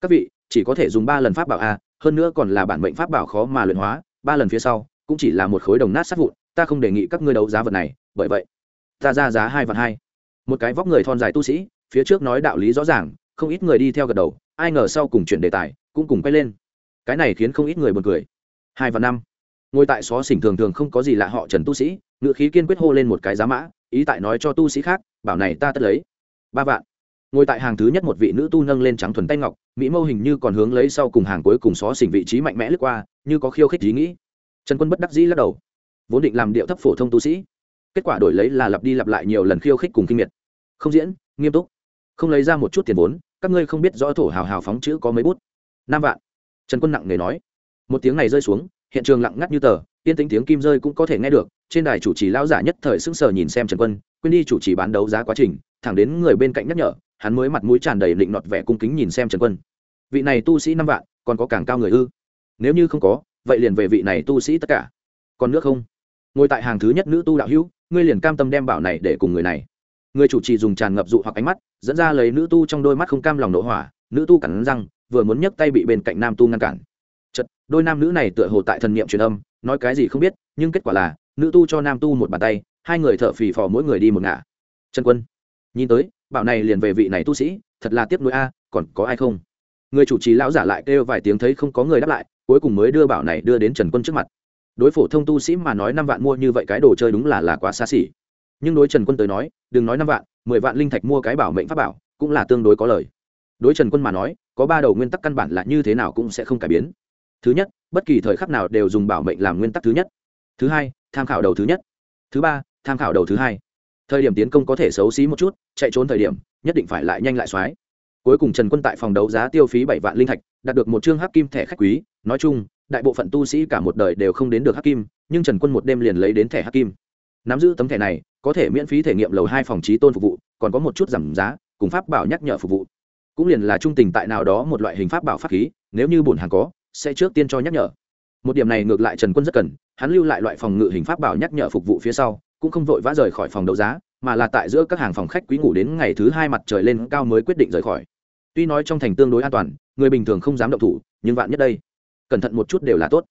Các vị, chỉ có thể dùng ba lần pháp bảo a, hơn nữa còn là bản mệnh pháp bảo khó mà luyện hóa, ba lần phía sau, cũng chỉ là một khối đồng nát sát vụn, ta không đề nghị các ngươi đấu giá vật này, bởi vậy, ta ra giá hai vạn hai. Một cái vóc người thon dài tu sĩ, phía trước nói đạo lý rõ ràng, không ít người đi theo gật đầu ai ngờ sau cùng chuyển đề tài, cũng cùng quay lên. Cái này khiến không ít người buồn cười. Hai và năm. Ngồi tại xó xỉnh thường thường không có gì lạ họ trần tu sĩ ngự khí kiên quyết hô lên một cái giá mã, ý tại nói cho tu sĩ khác, bảo này ta tất lấy. Ba vạn. Ngồi tại hàng thứ nhất một vị nữ tu nâng lên trắng thuần tay ngọc, mỹ mâu hình như còn hướng lấy sau cùng hàng cuối cùng xó xỉnh vị trí mạnh mẽ lướt qua, như có khiêu khích ý nghĩ. Trần quân bất đắc dĩ lắc đầu. Vốn định làm điệu thấp phổ thông tu sĩ, kết quả đổi lấy là lặp đi lặp lại nhiều lần khiêu khích cùng kinh miệt. Không diễn, nghiêm túc. Không lấy ra một chút tiền vốn các ngươi không biết rõ thổ hào hào phóng chữ có mấy bút. Năm vạn. Trần quân nặng nề nói. Một tiếng này rơi xuống, hiện trường lặng ngắt như tờ tiên tính tiếng kim rơi cũng có thể nghe được, trên đài chủ trì lão giả nhất thời sững sờ nhìn xem trần quân, quên đi chủ trì bán đấu giá quá trình, thẳng đến người bên cạnh nhắc nhở, hắn mới mặt mũi tràn đầy định nọt vẻ cung kính nhìn xem trần quân. Vị này tu sĩ năm vạn, còn có càng cao người ư? Nếu như không có, vậy liền về vị này tu sĩ tất cả. Còn nước không? Ngồi tại hàng thứ nhất nữ tu đạo hữu, ngươi liền cam tâm đem bảo này để cùng người này người chủ trì dùng tràn ngập dụ hoặc ánh mắt, dẫn ra lấy nữ tu trong đôi mắt không cam lòng nổ hỏa, nữ tu cắn răng, vừa muốn nhấc tay bị bên cạnh nam tu ngăn cản. Chật đôi nam nữ này tựa hồ tại thần niệm truyền âm, nói cái gì không biết, nhưng kết quả là, nữ tu cho nam tu một bàn tay, hai người thợ phì phò mỗi người đi một ngả. Trần quân, nhìn tới, bảo này liền về vị này tu sĩ, thật là tiếp nối a, còn có ai không? Người chủ trì lão giả lại kêu vài tiếng thấy không có người đáp lại, cuối cùng mới đưa bảo này đưa đến trần quân trước mặt. Đối phổ thông tu sĩ mà nói năm vạn mua như vậy cái đồ chơi đúng là là quá xa xỉ nhưng đối trần quân tới nói, đừng nói năm vạn, mười vạn linh thạch mua cái bảo mệnh pháp bảo cũng là tương đối có lời. đối trần quân mà nói, có ba đầu nguyên tắc căn bản là như thế nào cũng sẽ không cải biến. thứ nhất, bất kỳ thời khắc nào đều dùng bảo mệnh làm nguyên tắc thứ nhất. thứ hai, tham khảo đầu thứ nhất. thứ ba, tham khảo đầu thứ hai. thời điểm tiến công có thể xấu xí một chút, chạy trốn thời điểm, nhất định phải lại nhanh lại xoái. cuối cùng trần quân tại phòng đấu giá tiêu phí bảy vạn linh thạch, đạt được một chương hắc kim thẻ khách quý. nói chung, đại bộ phận tu sĩ cả một đời đều không đến được hắc kim, nhưng trần quân một đêm liền lấy đến thẻ hắc kim. nắm giữ tấm thẻ này có thể miễn phí thể nghiệm lầu hai phòng trí tôn phục vụ, còn có một chút giảm giá, cùng pháp bảo nhắc nhở phục vụ. Cũng liền là trung tình tại nào đó một loại hình pháp bảo pháp khí, nếu như bổn hàng có, sẽ trước tiên cho nhắc nhở. Một điểm này ngược lại trần quân rất cần, hắn lưu lại loại phòng ngự hình pháp bảo nhắc nhở phục vụ phía sau, cũng không vội vã rời khỏi phòng đấu giá, mà là tại giữa các hàng phòng khách quý ngủ đến ngày thứ hai mặt trời lên cao mới quyết định rời khỏi. Tuy nói trong thành tương đối an toàn, người bình thường không dám động thủ, nhưng vạn nhất đây, cẩn thận một chút đều là tốt.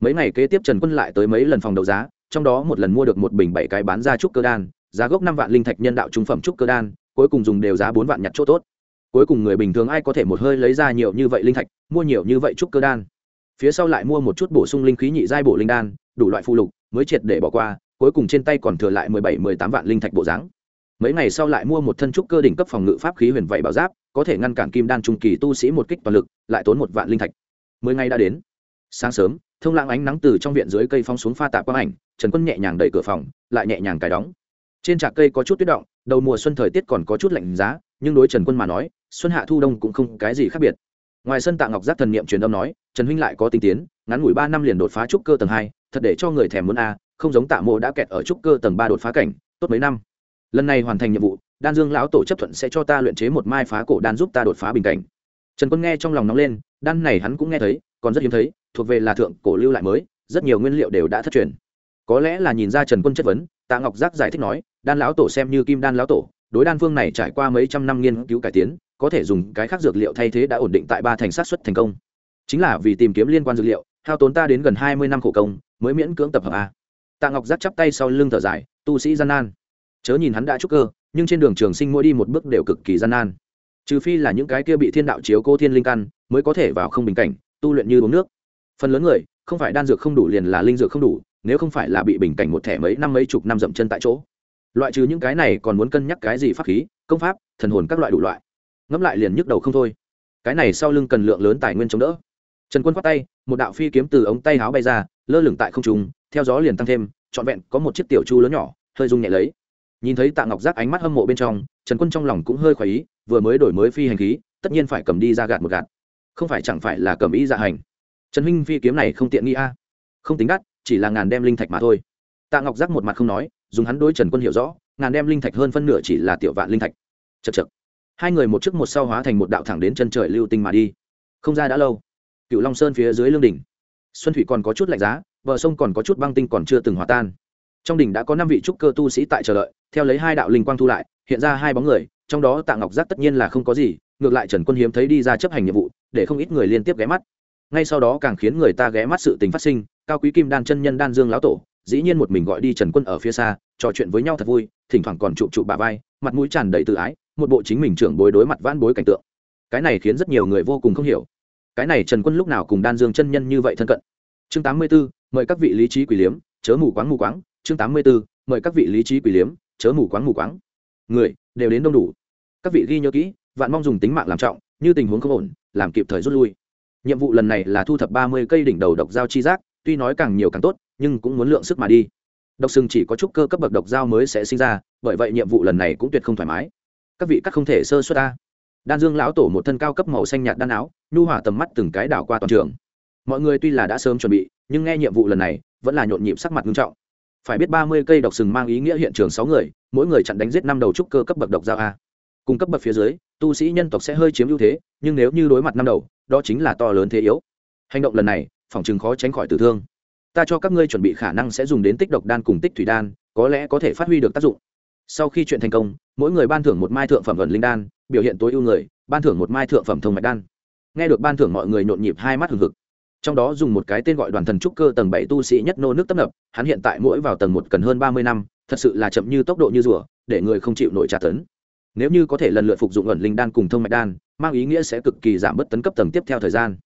Mấy ngày kế tiếp trần quân lại tới mấy lần phòng đấu giá trong đó một lần mua được một bình bảy cái bán ra trúc cơ đan, giá gốc năm vạn linh thạch nhân đạo trung phẩm trúc cơ đan, cuối cùng dùng đều giá bốn vạn nhặt chỗ tốt. Cuối cùng người bình thường ai có thể một hơi lấy ra nhiều như vậy linh thạch, mua nhiều như vậy trúc cơ đan. Phía sau lại mua một chút bổ sung linh khí nhị giai bổ linh đan, đủ loại phụ lục, mới triệt để bỏ qua, cuối cùng trên tay còn thừa lại mười bảy, mười tám vạn linh thạch bộ dáng. Mấy ngày sau lại mua một thân trúc cơ đỉnh cấp phòng ngự pháp khí huyền vậy bảo giáp, có thể ngăn cản kim đan trung kỳ tu sĩ một kích toàn lực, lại tốn một vạn linh thạch. Mười ngày đã đến. Sáng sớm thông lãng ánh nắng từ trong viện dưới cây phong xuống pha tạ quang ảnh, trần quân nhẹ nhàng đẩy cửa phòng, lại nhẹ nhàng cài đóng. Trên trạc cây có chút tuyết động, đầu mùa xuân thời tiết còn có chút lạnh giá, nhưng đối trần quân mà nói, xuân hạ thu đông cũng không cái gì khác biệt. Ngoài sân tạ ngọc giác thần niệm truyền âm nói, trần huynh lại có tinh tiến, ngắn ngủi ba năm liền đột phá trúc cơ tầng hai, thật để cho người thèm muốn a, không giống tạ mộ đã kẹt ở trúc cơ tầng ba đột phá cảnh, tốt mấy năm. Lần này hoàn thành nhiệm vụ, đan dương lão tổ chấp thuận sẽ cho ta luyện chế một mai phá cổ đan giúp ta đột phá bình cảnh. Trần quân nghe trong lòng nóng lên, đan này hắn cũng nghe thấy, còn rất hiếm thấy thuộc về là thượng cổ lưu lại mới, rất nhiều nguyên liệu đều đã thất truyền. Có lẽ là nhìn ra trần quân chất vấn, tạ ngọc giác giải thích nói, đan lão tổ xem như kim đan lão tổ, đối đan phương này trải qua mấy trăm năm nghiên cứu cải tiến, có thể dùng cái khác dược liệu thay thế đã ổn định tại ba thành sát xuất thành công. Chính là vì tìm kiếm liên quan dược liệu, hao tốn ta đến gần hai mươi năm khổ công, mới miễn cưỡng tập hợp a. Tạ ngọc giác chắp tay sau lưng thở dài, tu sĩ gian nan. Chớ nhìn hắn đã trúc cơ, nhưng trên đường trường sinh mỗi đi một bước đều cực kỳ gian nan. Trừ phi là những cái kia bị thiên đạo chiếu cô thiên linh căn, mới có thể vào không bình cảnh, tu luyện như uống nước phần lớn người, không phải đan dược không đủ liền là linh dược không đủ, nếu không phải là bị bình cảnh một thẻ mấy năm mấy chục năm dậm chân tại chỗ. Loại trừ những cái này còn muốn cân nhắc cái gì pháp khí, công pháp, thần hồn các loại đủ loại. Ngẫm lại liền nhức đầu không thôi. Cái này sau lưng cần lượng lớn tài nguyên chống đỡ. Trần quân khoát tay, một đạo phi kiếm từ ống tay áo bay ra, lơ lửng tại không trung, theo gió liền tăng thêm, trọn vẹn có một chiếc tiểu chu lớn nhỏ, hơi rung nhẹ lấy. Nhìn thấy tạ ngọc giác ánh mắt hâm mộ bên trong, trần quân trong lòng cũng hơi khoái ý, vừa mới đổi mới phi hành khí, tất nhiên phải cầm đi ra gạt một gạt. Không phải chẳng phải là cầm ý dạ hành trần huynh phi kiếm này không tiện nghi a. Không tính đắt, chỉ là ngàn đem linh thạch mà thôi. Tạ ngọc giác một mặt không nói, dùng hắn đối trần quân hiểu rõ, ngàn đem linh thạch hơn phân nửa chỉ là tiểu vạn linh thạch. Chật chật hai người một trước một sau hóa thành một đạo thẳng đến chân trời lưu tinh mà đi. Không ra đã lâu. Cựu long sơn phía dưới lương đỉnh. Xuân thủy còn có chút lạnh giá, bờ sông còn có chút băng tinh còn chưa từng hòa tan. Trong đỉnh đã có năm vị trúc cơ tu sĩ tại chờ đợi, theo lấy hai đạo linh quang thu lại, hiện ra hai bóng người, trong đó tạ ngọc giác tất nhiên là không có gì, ngược lại trần quân hiếm thấy đi ra chấp hành nhiệm vụ, để không ít người liên tiếp ghé mắt ngay sau đó càng khiến người ta ghé mắt sự tình phát sinh cao quý kim đan chân nhân đan dương lão tổ dĩ nhiên một mình gọi đi trần quân ở phía xa trò chuyện với nhau thật vui thỉnh thoảng còn chụp chụp bà vai mặt mũi tràn đầy tự ái một bộ chính mình trưởng bối đối mặt vãn bối cảnh tượng. Cái này khiến rất nhiều người vô cùng không hiểu. Cái này trần quân lúc nào cùng đan dương chân nhân như vậy thân cận? Chương 84, mời các vị lý trí quỷ liếm chớ mù quáng mù quáng. Chương 84, mời các vị lý trí quỷ liếm chớ mù quáng mù quáng. Người đều đến đông đủ. Các vị ghi nhớ kỹ vạn mong dùng tính mạng làm trọng như tình huống không ổn làm kịp thời rút lui nhiệm vụ lần này là thu thập ba mươi cây đỉnh đầu độc dao chi giác, tuy nói càng nhiều càng tốt, nhưng cũng muốn lượng sức mà đi. Độc sừng chỉ có chút cơ cấp bậc độc dao mới sẽ sinh ra, bởi vậy nhiệm vụ lần này cũng tuyệt không thoải mái. Các vị các không thể sơ suất ta đan dương lão tổ một thân cao cấp màu xanh nhạt đan áo, nhu hỏa tầm mắt từng cái đảo qua toàn trường. Mọi người tuy là đã sớm chuẩn bị, nhưng nghe nhiệm vụ lần này, vẫn là nhộn nhịp sắc mặt nghiêm trọng. Phải biết ba mươi cây độc sừng mang ý nghĩa hiện trường sáu người, mỗi người chặn đánh giết năm đầu trúc cơ cấp bậc độc dao a. Cùng cấp bậc phía dưới, tu sĩ nhân tộc sẽ hơi chiếm ưu thế, nhưng nếu như đối mặt năm đầu đó chính là to lớn thế yếu. Hành động lần này, phòng chừng khó tránh khỏi tử thương. Ta cho các ngươi chuẩn bị khả năng sẽ dùng đến tích độc đan cùng tích thủy đan, có lẽ có thể phát huy được tác dụng. Sau khi chuyện thành công, mỗi người ban thưởng một mai thượng phẩm ẩn linh đan, biểu hiện tối ưu người, ban thưởng một mai thượng phẩm thông mạch đan. Nghe được ban thưởng mọi người nhộn nhịp hai mắt hừng hực. Trong đó dùng một cái tên gọi đoàn thần trúc cơ tầng bảy tu sĩ nhất nô nước tấp nập, hắn hiện tại mỗi vào tầng một cần hơn ba mươi năm, thật sự là chậm như tốc độ như rùa, để người không chịu nổi trả tấn nếu như có thể lần lượt phục dụng ẩn linh đan cùng thông mạch đan, mang ý nghĩa sẽ cực kỳ giảm bớt tấn cấp tầng tiếp theo thời gian.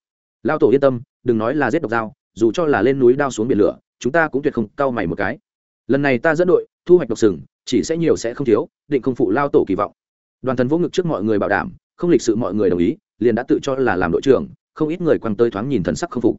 Lao tổ yên tâm, đừng nói là giết độc dao, dù cho là lên núi đao xuống biển lửa, chúng ta cũng tuyệt không cau mày một cái. Lần này ta dẫn đội, thu hoạch độc sừng, chỉ sẽ nhiều sẽ không thiếu, định không phụ lao tổ kỳ vọng. Đoàn thần vỗ ngực trước mọi người bảo đảm, không lịch sự mọi người đồng ý, liền đã tự cho là làm đội trưởng, không ít người quăng tới thoáng nhìn thần sắc không phục.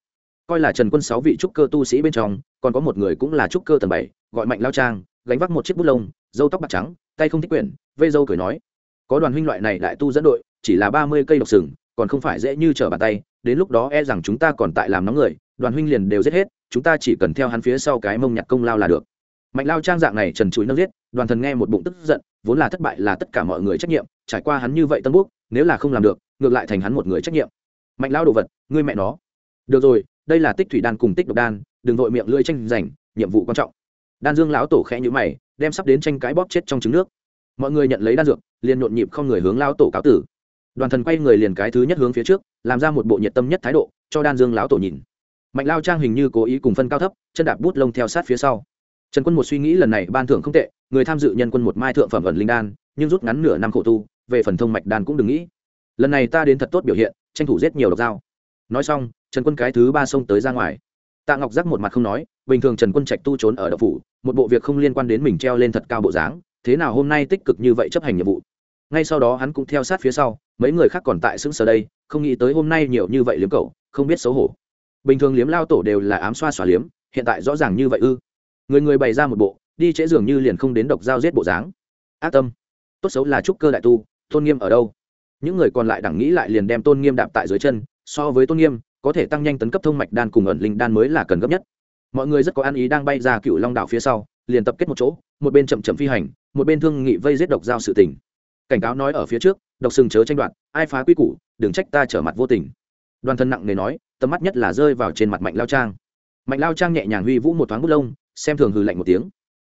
Coi là trần quân sáu vị trúc cơ tu sĩ bên trong, còn có một người cũng là trúc cơ tầng bảy, gọi mạnh lao trang, gánh vác một chiếc bút lông dâu tóc bạc trắng, tay không thích quyển vây dâu cười nói, có đoàn huynh loại này đại tu dẫn đội, chỉ là ba mươi cây độc sừng, còn không phải dễ như trở bàn tay, đến lúc đó e rằng chúng ta còn tại làm nóng người, đoàn huynh liền đều giết hết, chúng ta chỉ cần theo hắn phía sau cái mông nhặt công lao là được. Mạnh lao trang dạng này trần chuối nâng giết, đoàn thần nghe một bụng tức giận, vốn là thất bại là tất cả mọi người trách nhiệm, trải qua hắn như vậy tân quốc nếu là không làm được, ngược lại thành hắn một người trách nhiệm. Mạnh lao đồ vật, ngươi mẹ nó. Được rồi, đây là tích thủy đan cùng tích độc đan, đừng vội miệng lưỡi tranh giành, nhiệm vụ quan trọng. Đan dương lão tổ khẽ nhữ mày, đem sắp đến tranh cái bóp chết trong trứng nước mọi người nhận lấy đan dược, liền nhộn nhịp không người hướng lão tổ cáo tử. Đoàn thần quay người liền cái thứ nhất hướng phía trước, làm ra một bộ nhiệt tâm nhất thái độ, cho đan dương lão tổ nhìn. Mạnh lao trang hình như cố ý cùng phân cao thấp, chân đạp bút lông theo sát phía sau. Trần quân một suy nghĩ lần này ban thưởng không tệ, người tham dự nhân quân một mai thượng phẩm ẩn linh đan, nhưng rút ngắn nửa năm khổ tu, về phần thông mạch đan cũng đừng nghĩ. Lần này ta đến thật tốt biểu hiện, tranh thủ giết nhiều độc dao. Nói xong, trần quân cái thứ ba xông tới ra ngoài. Tạ ngọc giác một mặt không nói, bình thường trần quân trạch tu trốn ở đậu phủ, một bộ việc không liên quan đến mình treo lên thật cao bộ dáng thế nào hôm nay tích cực như vậy chấp hành nhiệm vụ? Ngay sau đó hắn cũng theo sát phía sau, mấy người khác còn tại xứng sở đây, không nghĩ tới hôm nay nhiều như vậy liếm cậu, không biết xấu hổ. Bình thường liếm lao tổ đều là ám xoa xỏa liếm, hiện tại rõ ràng như vậy ư? Người người bày ra một bộ, đi trễ dường như liền không đến độc giao giết bộ dáng. Ác tâm. Tốt xấu là trúc cơ đại tu, tôn nghiêm ở đâu? Những người còn lại đẳng nghĩ lại liền đem tôn nghiêm đạp tại dưới chân, so với tôn nghiêm, có thể tăng nhanh tấn cấp thông mạch đan cùng ẩn linh đan mới là cần gấp nhất. Mọi người rất có ăn ý đang bay ra cựu long đảo phía sau, liền tập kết một chỗ một bên chậm chậm phi hành, một bên thương nghị vây giết độc giao sự tình. Cảnh cáo nói ở phía trước, độc sừng chớ tranh đoạt, ai phá quy củ, đừng trách ta trở mặt vô tình. Đoàn thân nặng nề nói, tầm mắt nhất là rơi vào trên mặt mạnh lao trang. Mạnh lao trang nhẹ nhàng huy vũ một thoáng bút lông, xem thường hư lạnh một tiếng.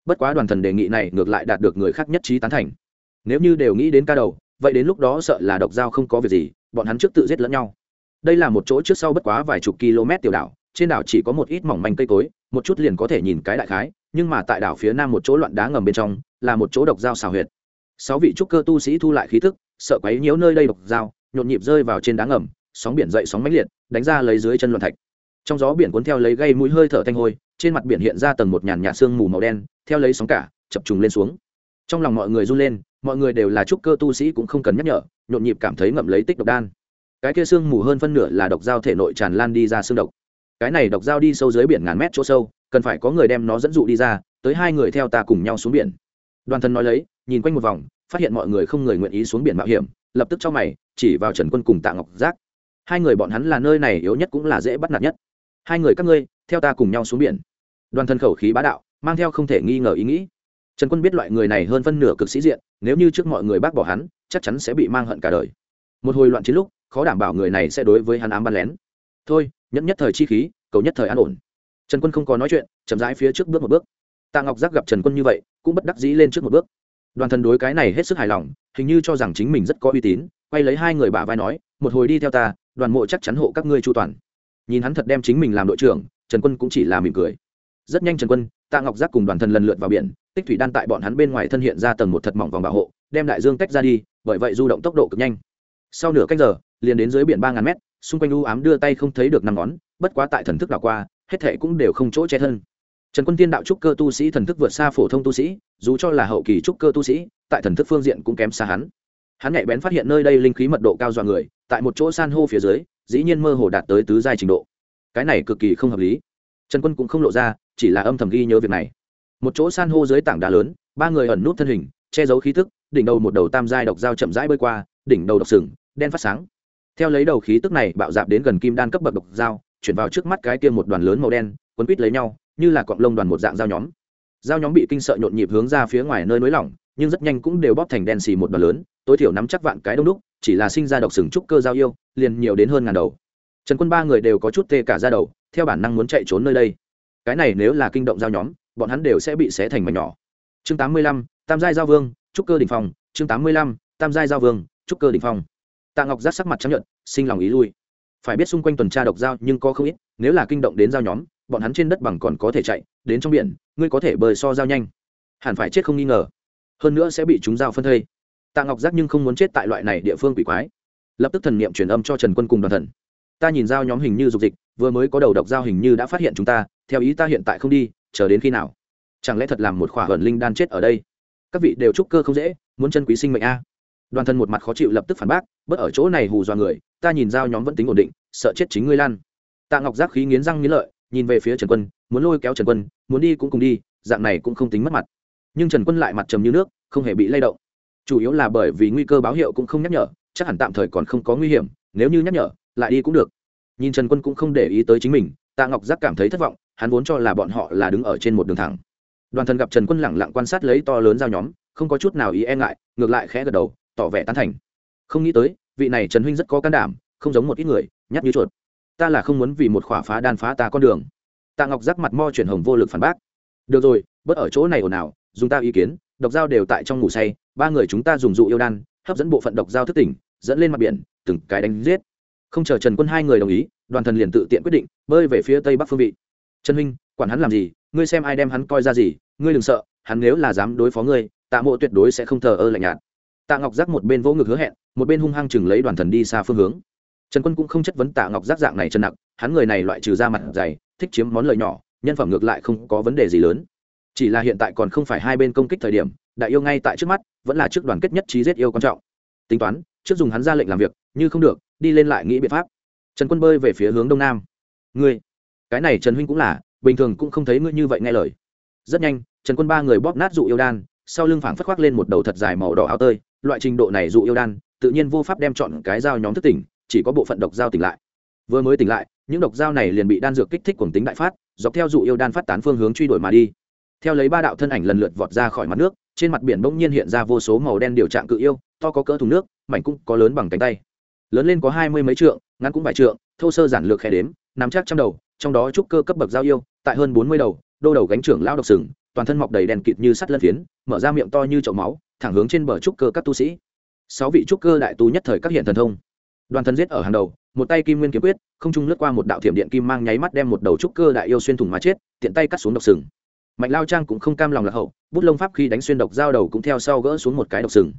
Bất quá đoàn thần đề nghị này ngược lại đạt được người khác nhất trí tán thành. Nếu như đều nghĩ đến ca đầu, vậy đến lúc đó sợ là độc giao không có việc gì, bọn hắn trước tự giết lẫn nhau. Đây là một chỗ trước sau bất quá vài chục km tiểu đảo, trên đảo chỉ có một ít mỏng manh cây cối, một chút liền có thể nhìn cái đại khái nhưng mà tại đảo phía nam một chỗ loạn đá ngầm bên trong, là một chỗ độc dao xào huyệt. Sáu vị trúc cơ tu sĩ thu lại khí thức sợ quấy nhiễu nơi đây độc dao, nhộn nhịp rơi vào trên đá ngầm, sóng biển dậy sóng mãnh liệt, đánh ra lấy dưới chân loạn thạch. Trong gió biển cuốn theo lấy gây mũi hơi thở thanh hôi, trên mặt biển hiện ra tầng một nhàn nhạt sương mù màu đen, theo lấy sóng cả, chập trùng lên xuống. Trong lòng mọi người run lên, mọi người đều là trúc cơ tu sĩ cũng không cần nhắc nhở, nhộn nhịp cảm thấy ngậm lấy tích độc đan. Cái kia sương mù hơn phân nửa là độc dao thể nội tràn lan đi ra xương độc. Cái này độc dao đi sâu dưới biển ngàn mét chỗ sâu cần phải có người đem nó dẫn dụ đi ra, tới hai người theo ta cùng nhau xuống biển. Đoàn thân nói lấy, nhìn quanh một vòng, phát hiện mọi người không người nguyện ý xuống biển mạo hiểm, lập tức cho mày, chỉ vào trần quân cùng tạ ngọc giác. Hai người bọn hắn là nơi này yếu nhất cũng là dễ bắt nạt nhất. Hai người các ngươi, theo ta cùng nhau xuống biển. Đoàn thân khẩu khí bá đạo, mang theo không thể nghi ngờ ý nghĩ. Trần quân biết loại người này hơn phân nửa cực sĩ diện, nếu như trước mọi người bác bỏ hắn, chắc chắn sẽ bị mang hận cả đời. Một hồi loạn chiến lúc, khó đảm bảo người này sẽ đối với hắn ám bắn lén. Thôi, nhẫn nhất thời chi khí, cầu nhất thời an ổn trần quân không có nói chuyện, chậm rãi phía trước bước một bước. Tạ ngọc giác gặp trần quân như vậy, cũng bất đắc dĩ lên trước một bước. Đoàn thần đối cái này hết sức hài lòng, hình như cho rằng chính mình rất có uy tín, quay lấy hai người bả vai nói, một hồi đi theo ta, đoàn mộ chắc chắn hộ các ngươi chu toàn. Nhìn hắn thật đem chính mình làm đội trưởng, trần quân cũng chỉ là mỉm cười. Rất nhanh trần quân, tạ ngọc giác cùng đoàn thần lần lượt vào biển, tích thủy đan tại bọn hắn bên ngoài thân hiện ra tầng một thật mỏng vòng bảo hộ, đem đại dương tách ra đi, bởi vậy du động tốc độ cực nhanh. Sau nửa cách giờ, liền đến dưới biển ba ngàn mét, xung quanh u ám đưa tay không thấy được năm ngón, bất quá tại thần thức đảo qua hết thệ cũng đều không chỗ che thân. Trần quân tiên đạo trúc cơ tu sĩ thần thức vượt xa phổ thông tu sĩ, dù cho là hậu kỳ trúc cơ tu sĩ, tại thần thức phương diện cũng kém xa hắn. Hắn nhạy bén phát hiện nơi đây linh khí mật độ cao dọa người, tại một chỗ san hô phía dưới, dĩ nhiên mơ hồ đạt tới tứ giai trình độ. Cái này cực kỳ không hợp lý. Trần quân cũng không lộ ra, chỉ là âm thầm ghi nhớ việc này. Một chỗ san hô dưới tảng đá lớn, ba người ẩn nút thân hình, che giấu khí tức, đỉnh đầu một đầu tam giai độc dao chậm rãi bơi qua, đỉnh đầu độc sừng, đen phát sáng. Theo lấy đầu khí tức này bạo dạp đến gần kim đan cấp bậc độc dao chuyển vào trước mắt cái kia một đoàn lớn màu đen, quấn quít lấy nhau, như là cọng lông đoàn một dạng dao nhóm. Dao nhóm bị kinh sợ nhộn nhịp hướng ra phía ngoài nơi nới lỏng, nhưng rất nhanh cũng đều bóp thành đen xì một đoàn lớn, tối thiểu nắm chắc vạn cái đông đúc, chỉ là sinh ra độc sừng trúc cơ giao yêu, liền nhiều đến hơn ngàn đầu. Trần quân ba người đều có chút tê cả ra đầu, theo bản năng muốn chạy trốn nơi đây. Cái này nếu là kinh động giao nhóm, bọn hắn đều sẽ bị xé thành mảnh nhỏ. Chương tám mươi lăm, tam giai giao vương, trúc cơ đỉnh phong. Chương tám mươi lăm, tam giai giao vương, trúc cơ đỉnh phong. Tạ ngọc giác sắc mặt chấp nhận sinh lòng ý lui phải biết xung quanh tuần tra độc giao nhưng có không ít, nếu là kinh động đến giao nhóm, bọn hắn trên đất bằng còn có thể chạy, đến trong biển, ngươi có thể bơi so giao nhanh. Hẳn phải chết không nghi ngờ. Hơn nữa sẽ bị chúng giao phân thây. Tạ ngọc giác nhưng không muốn chết tại loại này địa phương quỷ quái. Lập tức thần niệm truyền âm cho trần quân cùng đoàn thần. Ta nhìn giao nhóm hình như dục dịch, vừa mới có đầu độc giao hình như đã phát hiện chúng ta, theo ý ta hiện tại không đi, chờ đến khi nào? Chẳng lẽ thật làm một khỏa hẩn linh đan chết ở đây? Các vị đều trúc cơ không dễ, muốn chân quý sinh mệnh a đoàn thân một mặt khó chịu lập tức phản bác bớt ở chỗ này hù dọa người, ta nhìn giao nhóm vẫn tính ổn định, sợ chết chính ngươi lan. Tạ ngọc giác khí nghiến răng nghiến lợi, nhìn về phía trần quân, muốn lôi kéo trần quân, muốn đi cũng cùng đi, dạng này cũng không tính mất mặt. Nhưng trần quân lại mặt trầm như nước, không hề bị lay động. Chủ yếu là bởi vì nguy cơ báo hiệu cũng không nhắc nhở, chắc hẳn tạm thời còn không có nguy hiểm, nếu như nhắc nhở, lại đi cũng được. Nhìn trần quân cũng không để ý tới chính mình, tạ ngọc giác cảm thấy thất vọng, hắn vốn cho là bọn họ là đứng ở trên một đường thẳng. Đoàn thần gặp trần quân lẳng lặng quan sát lấy to lớn giao nhóm, không có chút nào ý e ngại, ngược lại khẽ gật đầu tỏ vẻ tán thành. Không nghĩ tới, vị này trần huynh rất có can đảm, không giống một ít người nhắc như chuột. Ta là không muốn vì một khỏa phá đan phá ta con đường. Tạ ngọc giác mặt mo chuyển hồng vô lực phản bác. Được rồi bớt ở chỗ này ồn ào, dùng ta ý kiến, độc dao đều tại trong ngủ say, ba người chúng ta dùng dụ yêu đan, hấp dẫn bộ phận độc dao thức tỉnh, dẫn lên mặt biển, từng cái đánh giết. Không chờ trần quân hai người đồng ý, đoàn thần liền tự tiện quyết định, bơi về phía tây bắc phương vị. Trần huynh, quản hắn làm gì, ngươi xem ai đem hắn coi ra gì, ngươi đừng sợ, hắn nếu là dám đối phó ngươi, tạ mộ tuyệt đối sẽ không thờ ơ lạnh nhạt tạ ngọc giác một bên vỗ ngực hứa hẹn, một bên hung hăng chừng lấy đoàn thần đi xa phương hướng. Trần quân cũng không chất vấn tạ ngọc giác dạng này chân nặng hắn người này loại trừ ra mặt dày, thích chiếm món lời nhỏ, nhân phẩm ngược lại không có vấn đề gì lớn. Chỉ là hiện tại còn không phải hai bên công kích thời điểm, đại yêu ngay tại trước mắt, vẫn là trước đoàn kết nhất trí giết yêu quan trọng. Tính toán, trước dùng hắn ra lệnh làm việc, như không được, đi lên lại nghĩ biện pháp. Trần quân bơi về phía hướng đông nam. Ngươi, cái này trần huynh cũng là, bình thường cũng không thấy ngươi như vậy nghe lời. Rất nhanh, trần quân ba người bóp nát dụ yêu đan sau lưng phảng phất khoác lên một đầu thật dài màu đỏ áo tơi, loại trình độ này dụ yêu đan, tự nhiên vô pháp đem chọn cái dao nhóm thức tỉnh, chỉ có bộ phận độc dao tỉnh lại. Vừa mới tỉnh lại, những độc dao này liền bị đan dược kích thích cuồng tính đại phát, dọc theo dụ yêu đan phát tán phương hướng truy đuổi mà đi. Theo lấy ba đạo thân ảnh lần lượt vọt ra khỏi mặt nước, trên mặt biển bỗng nhiên hiện ra vô số màu đen điều trạng cự yêu, to có cỡ thùng nước, mảnh cũng có lớn bằng cánh tay. Lớn lên có hai mươi mấy trượng, ngắn cũng vài trượng, thô sơ giản lược khẽ đếm, nắm chắc trăm đầu, trong đó trúc cơ cấp bậc giao yêu, tại hơn bốn mươi đầu, đô đầu gánh trưởng lao độc sừng toàn thân mọc đầy đèn kịt như sắt lân phiến, mở ra miệng to như chậu máu, thẳng hướng trên bờ trúc cơ các tu sĩ. Sáu vị trúc cơ đại tu nhất thời các hiện thần thông. Đoàn thân giết ở hàng đầu, một tay kim nguyên kiếm quyết, không trung lướt qua một đạo thiểm điện kim mang nháy mắt đem một đầu trúc cơ đại yêu xuyên thủng mà chết, tiện tay cắt xuống độc sừng. Mạnh lao trang cũng không cam lòng lạc hậu, bút lông pháp khi đánh xuyên độc dao đầu cũng theo sau gỡ xuống một cái độc sừng.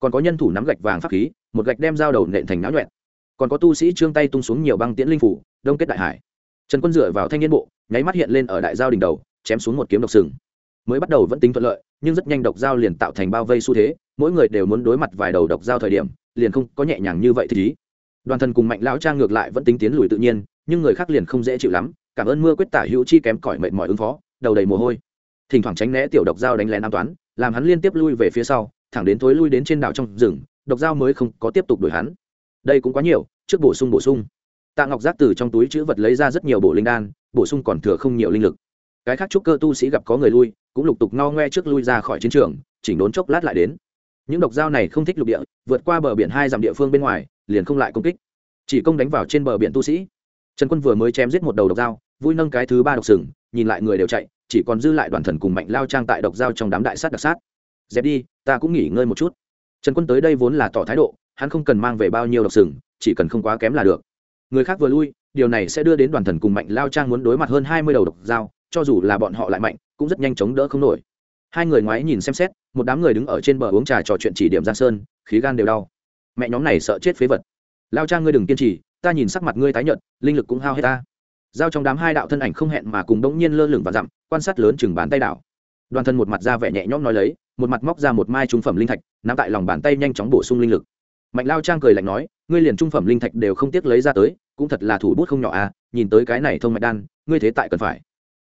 Còn có nhân thủ nắm gạch vàng pháp khí, một gạch đem dao đầu nện thành náo nhuẹn. Còn có tu sĩ trương tay tung xuống nhiều băng tiễn linh phủ, đông kết đại hải. Trần quân dựa vào thanh niên bộ, nháy mắt hiện lên ở đại giao đỉnh đầu, chém xuống một kiếm độc sừng mới bắt đầu vẫn tính thuận lợi, nhưng rất nhanh độc dao liền tạo thành bao vây xu thế, mỗi người đều muốn đối mặt vài đầu độc dao thời điểm, liền không có nhẹ nhàng như vậy thì đoàn thần cùng mạnh lão trang ngược lại vẫn tính tiến lùi tự nhiên, nhưng người khác liền không dễ chịu lắm, cảm ơn mưa quyết tả hữu chi kém cỏi mệt mỏi ứng phó, đầu đầy mồ hôi. Thỉnh thoảng tránh né tiểu độc dao đánh lén an toán, làm hắn liên tiếp lui về phía sau, thẳng đến thối lui đến trên đảo trong rừng, độc dao mới không có tiếp tục đuổi hắn. Đây cũng quá nhiều, trước bổ sung bổ sung. Tạ ngọc giác từ trong túi chữ vật lấy ra rất nhiều bộ linh đan, bổ sung còn thừa không nhiều linh lực cái khác trúc cơ tu sĩ gặp có người lui, cũng lục tục no ngoe trước lui ra khỏi chiến trường, chỉnh đốn chốc lát lại đến. Những độc dao này không thích lục địa, vượt qua bờ biển hai dặm địa phương bên ngoài, liền không lại công kích. Chỉ công đánh vào trên bờ biển tu sĩ. Trần quân vừa mới chém giết một đầu độc dao, vui nâng cái thứ ba độc sừng, nhìn lại người đều chạy, chỉ còn dư lại đoàn thần cùng mạnh lao trang tại độc dao trong đám đại sát đặc sát. Dẹp đi, ta cũng nghỉ ngơi một chút. Trần quân tới đây vốn là tỏ thái độ, hắn không cần mang về bao nhiêu độc sừng, chỉ cần không quá kém là được. Người khác vừa lui, điều này sẽ đưa đến đoàn thần cùng mạnh lao trang muốn đối mặt hơn hai mươi đầu độc dao cho dù là bọn họ lại mạnh, cũng rất nhanh chống đỡ không nổi. Hai người ngoái nhìn xem xét, một đám người đứng ở trên bờ uống trà trò chuyện chỉ điểm giang sơn, khí gan đều đau. Mẹ nhóm này sợ chết phế vật. Lao trang ngươi đừng kiên trì, ta nhìn sắc mặt ngươi tái nhợt, linh lực cũng hao hết ta. Giao trong đám hai đạo thân ảnh không hẹn mà cùng đống nhiên lơ lửng và dặm, quan sát lớn chừng bàn tay đảo. Đoàn thân một mặt ra vẻ nhẹ nhõm nói lấy, một mặt móc ra một mai trung phẩm linh thạch, nắm tại lòng bàn tay nhanh chóng bổ sung linh lực. Mạnh lao trang cười lạnh nói, ngươi liền trung phẩm linh thạch đều không tiếc lấy ra tới, cũng thật là thủ bút không nhỏ à nhìn tới cái này thông mạch đan, ngươi thế tại cần phải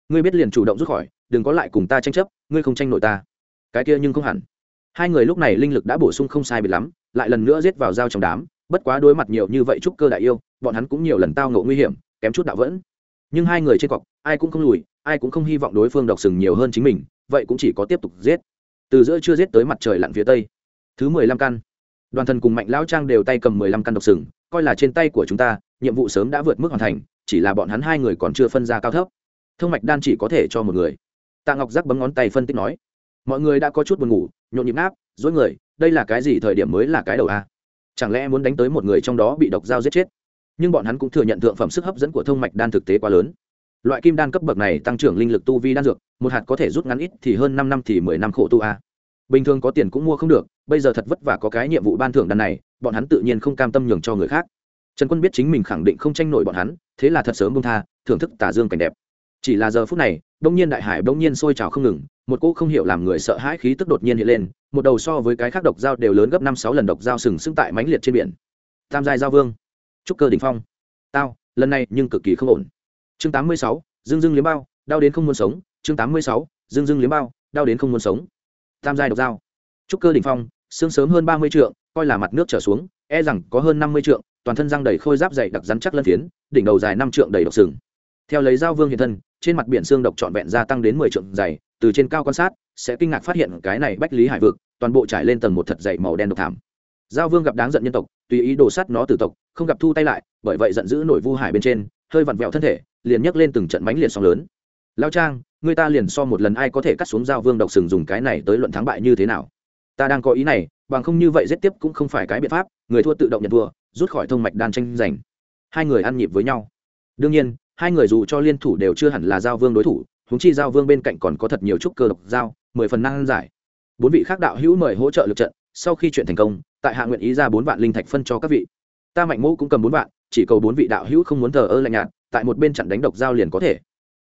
ngươi biết liền chủ động rút khỏi, đừng có lại cùng ta tranh chấp, ngươi không tranh nội ta. Cái kia nhưng không hẳn. Hai người lúc này linh lực đã bổ sung không sai biệt lắm, lại lần nữa giết vào dao trong đám, bất quá đối mặt nhiều như vậy trúc cơ đại yêu, bọn hắn cũng nhiều lần tao ngộ nguy hiểm, kém chút đạo vẫn. Nhưng hai người trên cọc, ai cũng không lùi, ai cũng không hy vọng đối phương độc sừng nhiều hơn chính mình, vậy cũng chỉ có tiếp tục giết. Từ giữa chưa giết tới mặt trời lặn phía tây. Thứ mười lăm căn. Đoàn thần cùng mạnh lão trang đều tay cầm mười lăm căn độc sừng, coi là trên tay của chúng ta, nhiệm vụ sớm đã vượt mức hoàn thành, chỉ là bọn hắn hai người còn chưa phân ra cao thấp thương mạch đan chỉ có thể cho một người. Tạ ngọc giác bấm ngón tay phân tích nói, mọi người đã có chút buồn ngủ, nhộn nhịp náp dối người, đây là cái gì thời điểm mới là cái đầu a? Chẳng lẽ muốn đánh tới một người trong đó bị độc dao giết chết? Nhưng bọn hắn cũng thừa nhận thượng phẩm sức hấp dẫn của thông mạch đan thực tế quá lớn. Loại kim đan cấp bậc này tăng trưởng linh lực tu vi đan dược, một hạt có thể rút ngắn ít thì hơn năm năm thì mười năm khổ tu a. Bình thường có tiền cũng mua không được, bây giờ thật vất vả có cái nhiệm vụ ban thưởng đan này, bọn hắn tự nhiên không cam tâm nhường cho người khác. Trần quân biết chính mình khẳng định không tranh nổi bọn hắn, thế là thật sớm bông tha, thưởng thức tả dương cảnh đẹp chỉ là giờ phút này, đông nhiên đại hải đông nhiên sôi trào không ngừng, một cỗ không hiểu làm người sợ hãi khí tức đột nhiên hiện lên, một đầu so với cái khác độc dao đều lớn gấp năm sáu lần độc dao sừng sững tại mãnh liệt trên biển. Tam giai giao vương, trúc cơ đỉnh phong. Tao, lần này nhưng cực kỳ không ổn. Chương tám mươi sáu, dương dương liếm bao, đau đến không muốn sống. Chương tám mươi sáu, dương dương liếm bao, đau đến không muốn sống. Tam giai độc dao, trúc cơ đỉnh phong, xương sớm hơn ba mươi trượng, coi là mặt nước trở xuống e rằng có hơn năm mươi trượng, toàn thân răng đầy khôi giáp dày đặc rắn chắc lân phiến, đỉnh đầu dài năm trượng đầy độc sừng. Theo lấy dao vương hiện thân trên mặt biển xương độc trọn vẹn gia tăng đến mười trượng dày, từ trên cao quan sát, sẽ kinh ngạc phát hiện cái này bách lý hải vực, toàn bộ trải lên tầng một thật dày màu đen độc thảm. Giao vương gặp đáng giận nhân tộc, tùy ý đồ sát nó từ tộc, không gặp thu tay lại, bởi vậy giận dữ nổi vu hải bên trên, hơi vặn vẹo thân thể, liền nhấc lên từng trận mánh liệt sóng lớn. Lao trang, người ta liền so một lần ai có thể cắt xuống giao vương độc sừng dùng cái này tới luận thắng bại như thế nào? Ta đang có ý này, bằng không như vậy giết tiếp cũng không phải cái biện pháp, người thua tự động nhận thua, rút khỏi thông mạch đan tranh giành. Hai người ăn nhịp với nhau. Đương nhiên hai người dù cho liên thủ đều chưa hẳn là giao vương đối thủ húng chi giao vương bên cạnh còn có thật nhiều trúc cơ độc giao, mười phần năng giải. Bốn vị khác đạo hữu mời hỗ trợ lực trận, sau khi chuyện thành công, tại hạ nguyện ý ra bốn vạn linh thạch phân cho các vị. Ta mạnh mẫu cũng cầm bốn vạn, chỉ cầu bốn vị đạo hữu không muốn thờ ơ lạnh nhạt, tại một bên trận đánh độc giao liền có thể.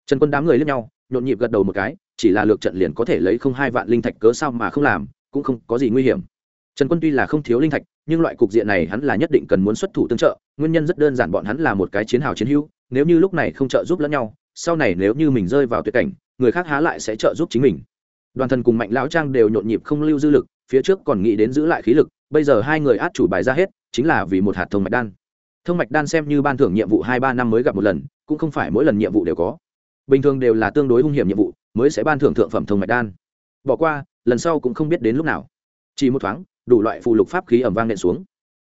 Trần quân đám người lướt nhau, nhộn nhịp gật đầu một cái, chỉ là lược trận liền có thể lấy không hai vạn linh thạch cớ sao mà không làm, cũng không có gì nguy hiểm. Trần quân tuy là không thiếu linh thạch, nhưng loại cục diện này hắn là nhất định cần muốn xuất thủ tương trợ, nguyên nhân rất đơn giản, bọn hắn là một cái chiến hào chiến hữu nếu như lúc này không trợ giúp lẫn nhau, sau này nếu như mình rơi vào tuyệt cảnh, người khác há lại sẽ trợ giúp chính mình. Đoàn thần cùng mạnh lão trang đều nhộn nhịp không lưu dư lực, phía trước còn nghĩ đến giữ lại khí lực, bây giờ hai người át chủ bài ra hết, chính là vì một hạt thông mạch đan. Thông mạch đan xem như ban thưởng nhiệm vụ hai ba năm mới gặp một lần, cũng không phải mỗi lần nhiệm vụ đều có. Bình thường đều là tương đối hung hiểm nhiệm vụ, mới sẽ ban thưởng thượng phẩm thông mạch đan. Bỏ qua, lần sau cũng không biết đến lúc nào. Chỉ một thoáng, đủ loại phụ lục pháp khí ẩm vang nện xuống.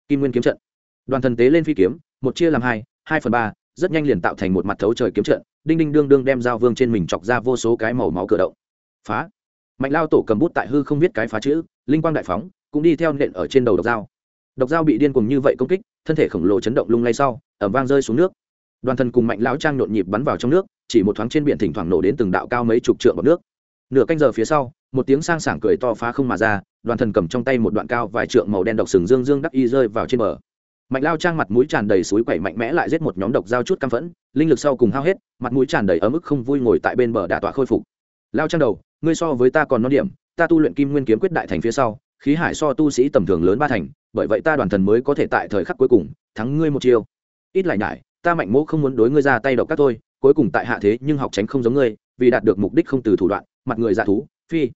Kim nguyên kiếm trận. Đoàn thần tế lên phi kiếm, một chia làm hai hai phần ba rất nhanh liền tạo thành một mặt thấu trời kiếm trận, đinh đinh đương đương đem dao vương trên mình chọc ra vô số cái màu máu cửa động. Phá. Mạnh lao tổ cầm bút tại hư không biết cái phá chữ, linh quang đại phóng, cũng đi theo nện ở trên đầu độc dao. Độc dao bị điên cùng như vậy công kích, thân thể khổng lồ chấn động lung lay sau ẩm vang rơi xuống nước. Đoàn thần cùng mạnh lão trang nhộn nhịp bắn vào trong nước, chỉ một thoáng trên biển thỉnh thoảng nổ đến từng đạo cao mấy chục trượng bọc nước. Nửa canh giờ phía sau, một tiếng sang sảng cười to phá không mà ra, đoàn thần cầm trong tay một đoạn cao vài trượng màu đen độc sừng dương dương đắc y rơi vào trên bờ mạnh lao trang mặt mũi tràn đầy suối quẩy mạnh mẽ lại giết một nhóm độc dao chút căm phẫn, linh lực sau cùng hao hết, mặt mũi tràn đầy ấm ức không vui ngồi tại bên bờ đà tọa khôi phục. Lao trang đầu, ngươi so với ta còn non điểm, ta tu luyện kim nguyên kiếm quyết đại thành phía sau, khí hải so tu sĩ tầm thường lớn ba thành, bởi vậy ta đoàn thần mới có thể tại thời khắc cuối cùng, thắng ngươi một chiêu. Ít lại nhải, ta mạnh mỗ không muốn đối ngươi ra tay độc các tôi cuối cùng tại hạ thế nhưng học tránh không giống ngươi, vì đạt được mục đích không từ thủ đoạn, mặt người dạ thú, phi.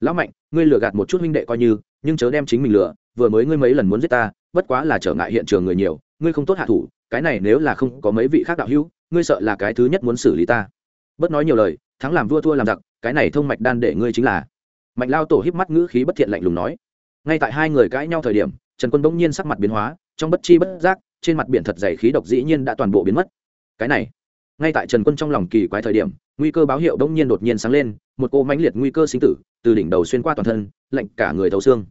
Lão mạnh, ngươi lừa gạt một chút huynh đệ coi như, nhưng chớ đem chính mình lừa, vừa mới ngươi mấy lần muốn giết ta bất quá là trở ngại hiện trường người nhiều, ngươi không tốt hạ thủ, cái này nếu là không có mấy vị khác đạo hữu, ngươi sợ là cái thứ nhất muốn xử lý ta. Bất nói nhiều lời, thắng làm vua thua làm giặc, cái này thông mạch đan để ngươi chính là. Mạnh lao tổ híp mắt ngữ khí bất thiện lạnh lùng nói. Ngay tại hai người cãi nhau thời điểm, trần quân bỗng nhiên sắc mặt biến hóa, trong bất chi bất giác, trên mặt biển thật dày khí độc dĩ nhiên đã toàn bộ biến mất. Cái này, ngay tại trần quân trong lòng kỳ quái thời điểm, nguy cơ báo hiệu bỗng nhiên đột nhiên sáng lên, một cô mãnh liệt nguy cơ sinh tử, từ đỉnh đầu xuyên qua toàn thân, lạnh cả người thấu xương.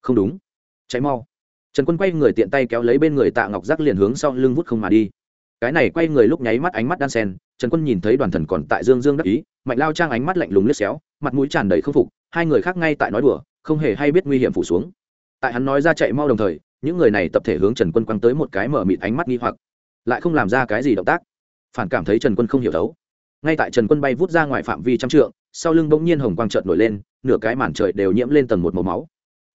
Không đúng. Cháy mau trần quân quay người tiện tay kéo lấy bên người tạ ngọc giác liền hướng sau lưng vút không mà đi. Cái này quay người lúc nháy mắt ánh mắt đan sen, trần quân nhìn thấy đoàn thần còn tại dương dương đắc ý, mạnh lao trang ánh mắt lạnh lùng liếc xéo, mặt mũi tràn đầy k phục, hai người khác ngay tại nói đùa, không hề hay biết nguy hiểm phủ xuống. Tại hắn nói ra chạy mau đồng thời, những người này tập thể hướng trần quân quăng tới một cái mở mịt ánh mắt nghi hoặc, lại không làm ra cái gì động tác. Phản cảm thấy trần quân không hiểu đấu ngay tại trần quân bay vút ra ngoài phạm vi trăm trượng, sau lưng bỗng nhiên hồng quang trợn nổi lên, nửa cái màn trời đều nhiễm lên tầng một màu máu.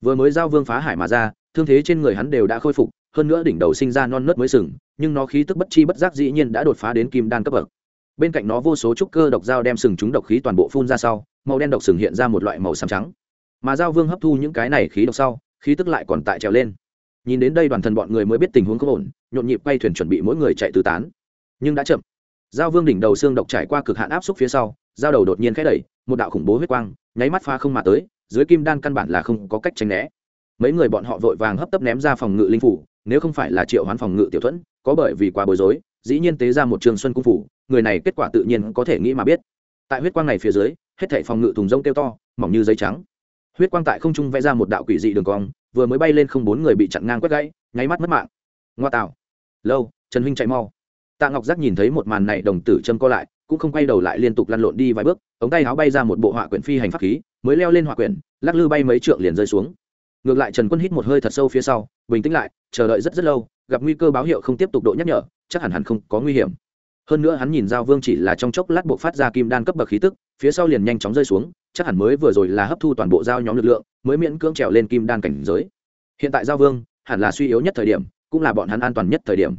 Vừa mới giao vương phá hải mà ra thương thế trên người hắn đều đã khôi phục, hơn nữa đỉnh đầu sinh ra non nớt mới sừng, nhưng nó khí tức bất chi bất giác dĩ nhiên đã đột phá đến kim đan cấp bậc. Bên cạnh nó vô số trúc cơ độc dao đem sừng chúng độc khí toàn bộ phun ra sau, màu đen độc sừng hiện ra một loại màu xám trắng. Mà giao vương hấp thu những cái này khí độc sau, khí tức lại còn tại trèo lên. Nhìn đến đây đoàn thần bọn người mới biết tình huống không ổn, nhộn nhịp quay thuyền chuẩn bị mỗi người chạy tứ tán. Nhưng đã chậm. Giao vương đỉnh đầu xương độc trải qua cực hạn áp xúc phía sau giao đầu đột nhiên khẽ đẩy, một đạo khủng bố huyết quang, nháy mắt pha không mà tới, dưới kim đan căn bản là không có cách tránh né mấy người bọn họ vội vàng hấp tấp ném ra phòng ngự linh phủ, nếu không phải là triệu hoán phòng ngự tiểu thuẫn, có bởi vì quá bối rối, dĩ nhiên tế ra một trường xuân cung phủ, người này kết quả tự nhiên có thể nghĩ mà biết. Tại huyết quang này phía dưới, hết thảy phòng ngự thùng rông kêu to, mỏng như giấy trắng. Huyết quang tại không trung vẽ ra một đạo quỷ dị đường cong, vừa mới bay lên không bốn người bị chặn ngang quét gãy, nháy mắt mất mạng. Ngoa tạo. Lâu, trần huynh chạy mau. Tạ ngọc giác nhìn thấy một màn này, đồng tử châm co lại, cũng không quay đầu lại liên tục lăn lộn đi vài bước, ống tay áo bay ra một bộ họa quyển phi hành pháp khí, mới leo lên họa quyển, lắc lư bay mấy trượng liền rơi xuống ngược lại trần quân hít một hơi thật sâu phía sau, bình tĩnh lại, chờ đợi rất rất lâu, gặp nguy cơ báo hiệu không tiếp tục độ nhắc nhở, chắc hẳn hẳn không có nguy hiểm. Hơn nữa hắn nhìn giao vương chỉ là trong chốc lát bộ phát ra kim đan cấp bậc khí tức, phía sau liền nhanh chóng rơi xuống, chắc hẳn mới vừa rồi là hấp thu toàn bộ giao nhóm lực lượng, mới miễn cưỡng trèo lên kim đan cảnh giới. Hiện tại giao vương hẳn là suy yếu nhất thời điểm, cũng là bọn hắn an toàn nhất thời điểm.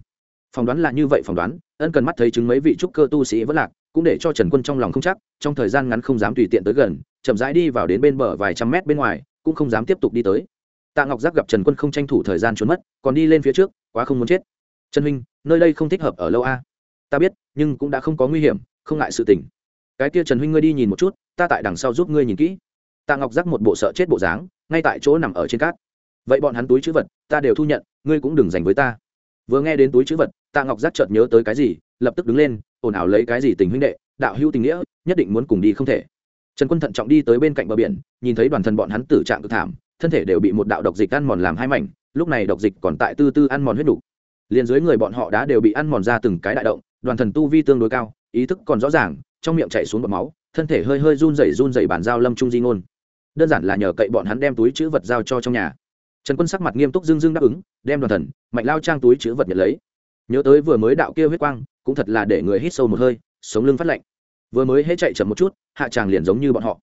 Phỏng đoán là như vậy phỏng đoán, ân cần mắt thấy chứng mấy vị trúc cơ tu sĩ vẫn lạc, cũng để cho trần quân trong lòng không chắc, trong thời gian ngắn không dám tùy tiện tới gần, chậm rãi đi vào đến bên bờ vài trăm mét bên ngoài, cũng không dám tiếp tục đi tới tạ ngọc giác gặp trần quân không tranh thủ thời gian trốn mất, còn đi lên phía trước, quá không muốn chết. Trần huynh, nơi đây không thích hợp ở lâu a. Ta biết, nhưng cũng đã không có nguy hiểm, không ngại sự tình. Cái kia trần huynh ngươi đi nhìn một chút, ta tại đằng sau giúp ngươi nhìn kỹ. Tạ ngọc giác một bộ sợ chết bộ dáng, ngay tại chỗ nằm ở trên cát. Vậy bọn hắn túi chữ vật, ta đều thu nhận, ngươi cũng đừng dành với ta. Vừa nghe đến túi chữ vật, tạ ngọc giác chợt nhớ tới cái gì, lập tức đứng lên, ồn ào lấy cái gì tình huynh đệ, đạo hữu tình nghĩa, nhất định muốn cùng đi không thể. Trần quân thận trọng đi tới bên cạnh bờ biển, nhìn thấy đoàn thân bọn hắn tử trạng cực thảm thân thể đều bị một đạo độc dịch ăn mòn làm hai mảnh, lúc này độc dịch còn tại tư tư ăn mòn huyết đủ. liền dưới người bọn họ đã đều bị ăn mòn ra từng cái đại động, đoàn thần tu vi tương đối cao, ý thức còn rõ ràng, trong miệng chảy xuống bọt máu, thân thể hơi hơi run rẩy run rẩy bản giao lâm trung di ngôn. Đơn giản là nhờ cậy bọn hắn đem túi chữ vật giao cho trong nhà. Trần quân sắc mặt nghiêm túc dưng dưng đáp ứng, đem đoàn thần, mạnh lao trang túi chữ vật nhận lấy. Nhớ tới vừa mới đạo kia huyết quang, cũng thật là để người hít sâu một hơi, sống lưng phát lạnh. Vừa mới hễ chạy chậm một chút, hạ tràng liền giống như bọn họ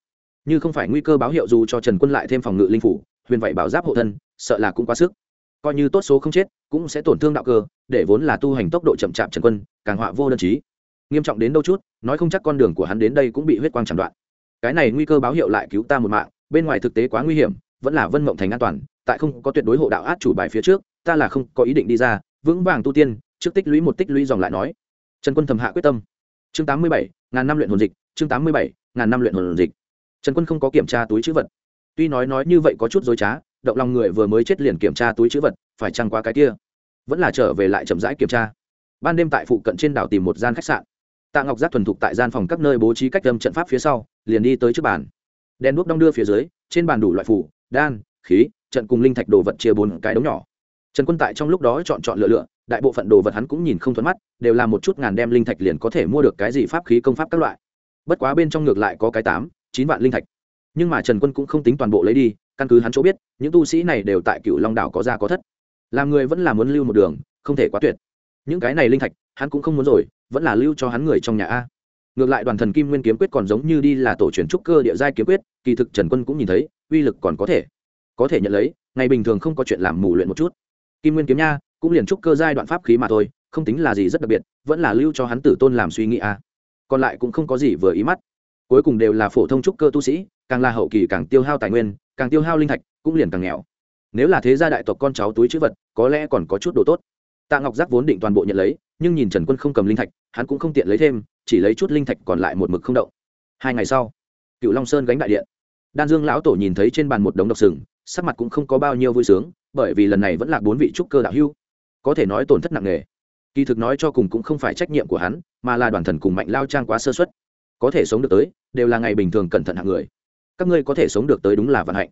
như không phải nguy cơ báo hiệu dù cho trần quân lại thêm phòng ngự linh phủ, huyền vậy bảo giáp hộ thân, sợ là cũng quá sức. Coi như tốt số không chết, cũng sẽ tổn thương đạo cơ, để vốn là tu hành tốc độ chậm chạp trần quân, càng họa vô đơn chí. Nghiêm trọng đến đâu chút, nói không chắc con đường của hắn đến đây cũng bị huyết quang chặn đoạn. Cái này nguy cơ báo hiệu lại cứu ta một mạng, bên ngoài thực tế quá nguy hiểm, vẫn là vân mộng thành an toàn, tại không có tuyệt đối hộ đạo át chủ bài phía trước, ta là không có ý định đi ra, vững vàng tu tiên, trước tích lũy một tích lũy dòng lại nói. Trần quân thầm hạ quyết tâm. Chương tám mươi bảy, ngàn năm luyện hồn dịch, chương tám mươi bảy, ngàn năm luyện hồn dịch trần quân không có kiểm tra túi chữ vật. Tuy nói nói như vậy có chút dối trá, động lòng người vừa mới chết liền kiểm tra túi chữ vật, phải chăng qua cái kia? Vẫn là trở về lại chậm rãi kiểm tra. Ban đêm tại phụ cận trên đảo tìm một gian khách sạn. Tạ ngọc giác thuần thục tại gian phòng các nơi bố trí cách âm trận pháp phía sau, liền đi tới trước bàn. Đèn đuốc đong đưa phía dưới, trên bàn đủ loại phủ, đan, khí, trận cùng linh thạch đồ vật chia bốn cái đống nhỏ. Trần quân tại trong lúc đó chọn chọn lựa lựa, đại bộ phận đồ vật hắn cũng nhìn không thuận mắt, đều là một chút ngàn đem linh thạch liền có thể mua được cái gì pháp khí công pháp các loại. Bất quá bên trong ngược lại có cái tám chín vạn linh thạch. Nhưng mà trần quân cũng không tính toàn bộ lấy đi, căn cứ hắn chỗ biết, những tu sĩ này đều tại cựu long đảo có ra có thất. Làm người vẫn là muốn lưu một đường, không thể quá tuyệt. Những cái này linh thạch, hắn cũng không muốn rồi, vẫn là lưu cho hắn người trong nhà a. Ngược lại đoàn thần kim nguyên kiếm quyết còn giống như đi là tổ truyền trúc cơ địa giai kiếm quyết, kỳ thực trần quân cũng nhìn thấy, uy lực còn có thể. Có thể nhận lấy, ngày bình thường không có chuyện làm mù luyện một chút. Kim nguyên kiếm nha, cũng liền trúc cơ giai đoạn pháp khí mà thôi, không tính là gì rất đặc biệt, vẫn là lưu cho hắn tử tôn làm suy nghĩ a. Còn lại cũng không có gì vừa ý mắt cuối cùng đều là phổ thông trúc cơ tu sĩ, càng là hậu kỳ càng tiêu hao tài nguyên, càng tiêu hao linh thạch, cũng liền càng nghèo. Nếu là thế gia đại tộc con cháu túi chữ vật, có lẽ còn có chút đồ tốt. Tạ ngọc giác vốn định toàn bộ nhận lấy, nhưng nhìn trần quân không cầm linh thạch, hắn cũng không tiện lấy thêm, chỉ lấy chút linh thạch còn lại một mực không động. Hai ngày sau, cựu long sơn gánh đại điện. Đan dương lão tổ nhìn thấy trên bàn một đống độc sừng, sắc mặt cũng không có bao nhiêu vui sướng, bởi vì lần này vẫn là bốn vị trúc cơ đạo hưu có thể nói tổn thất nặng nề. Kỳ thực nói cho cùng cũng không phải trách nhiệm của hắn, mà là đoàn thần cùng mạnh lao trang quá sơ xuất có thể sống được tới, đều là ngày bình thường cẩn thận hạng người. Các ngươi có thể sống được tới đúng là vận hạnh.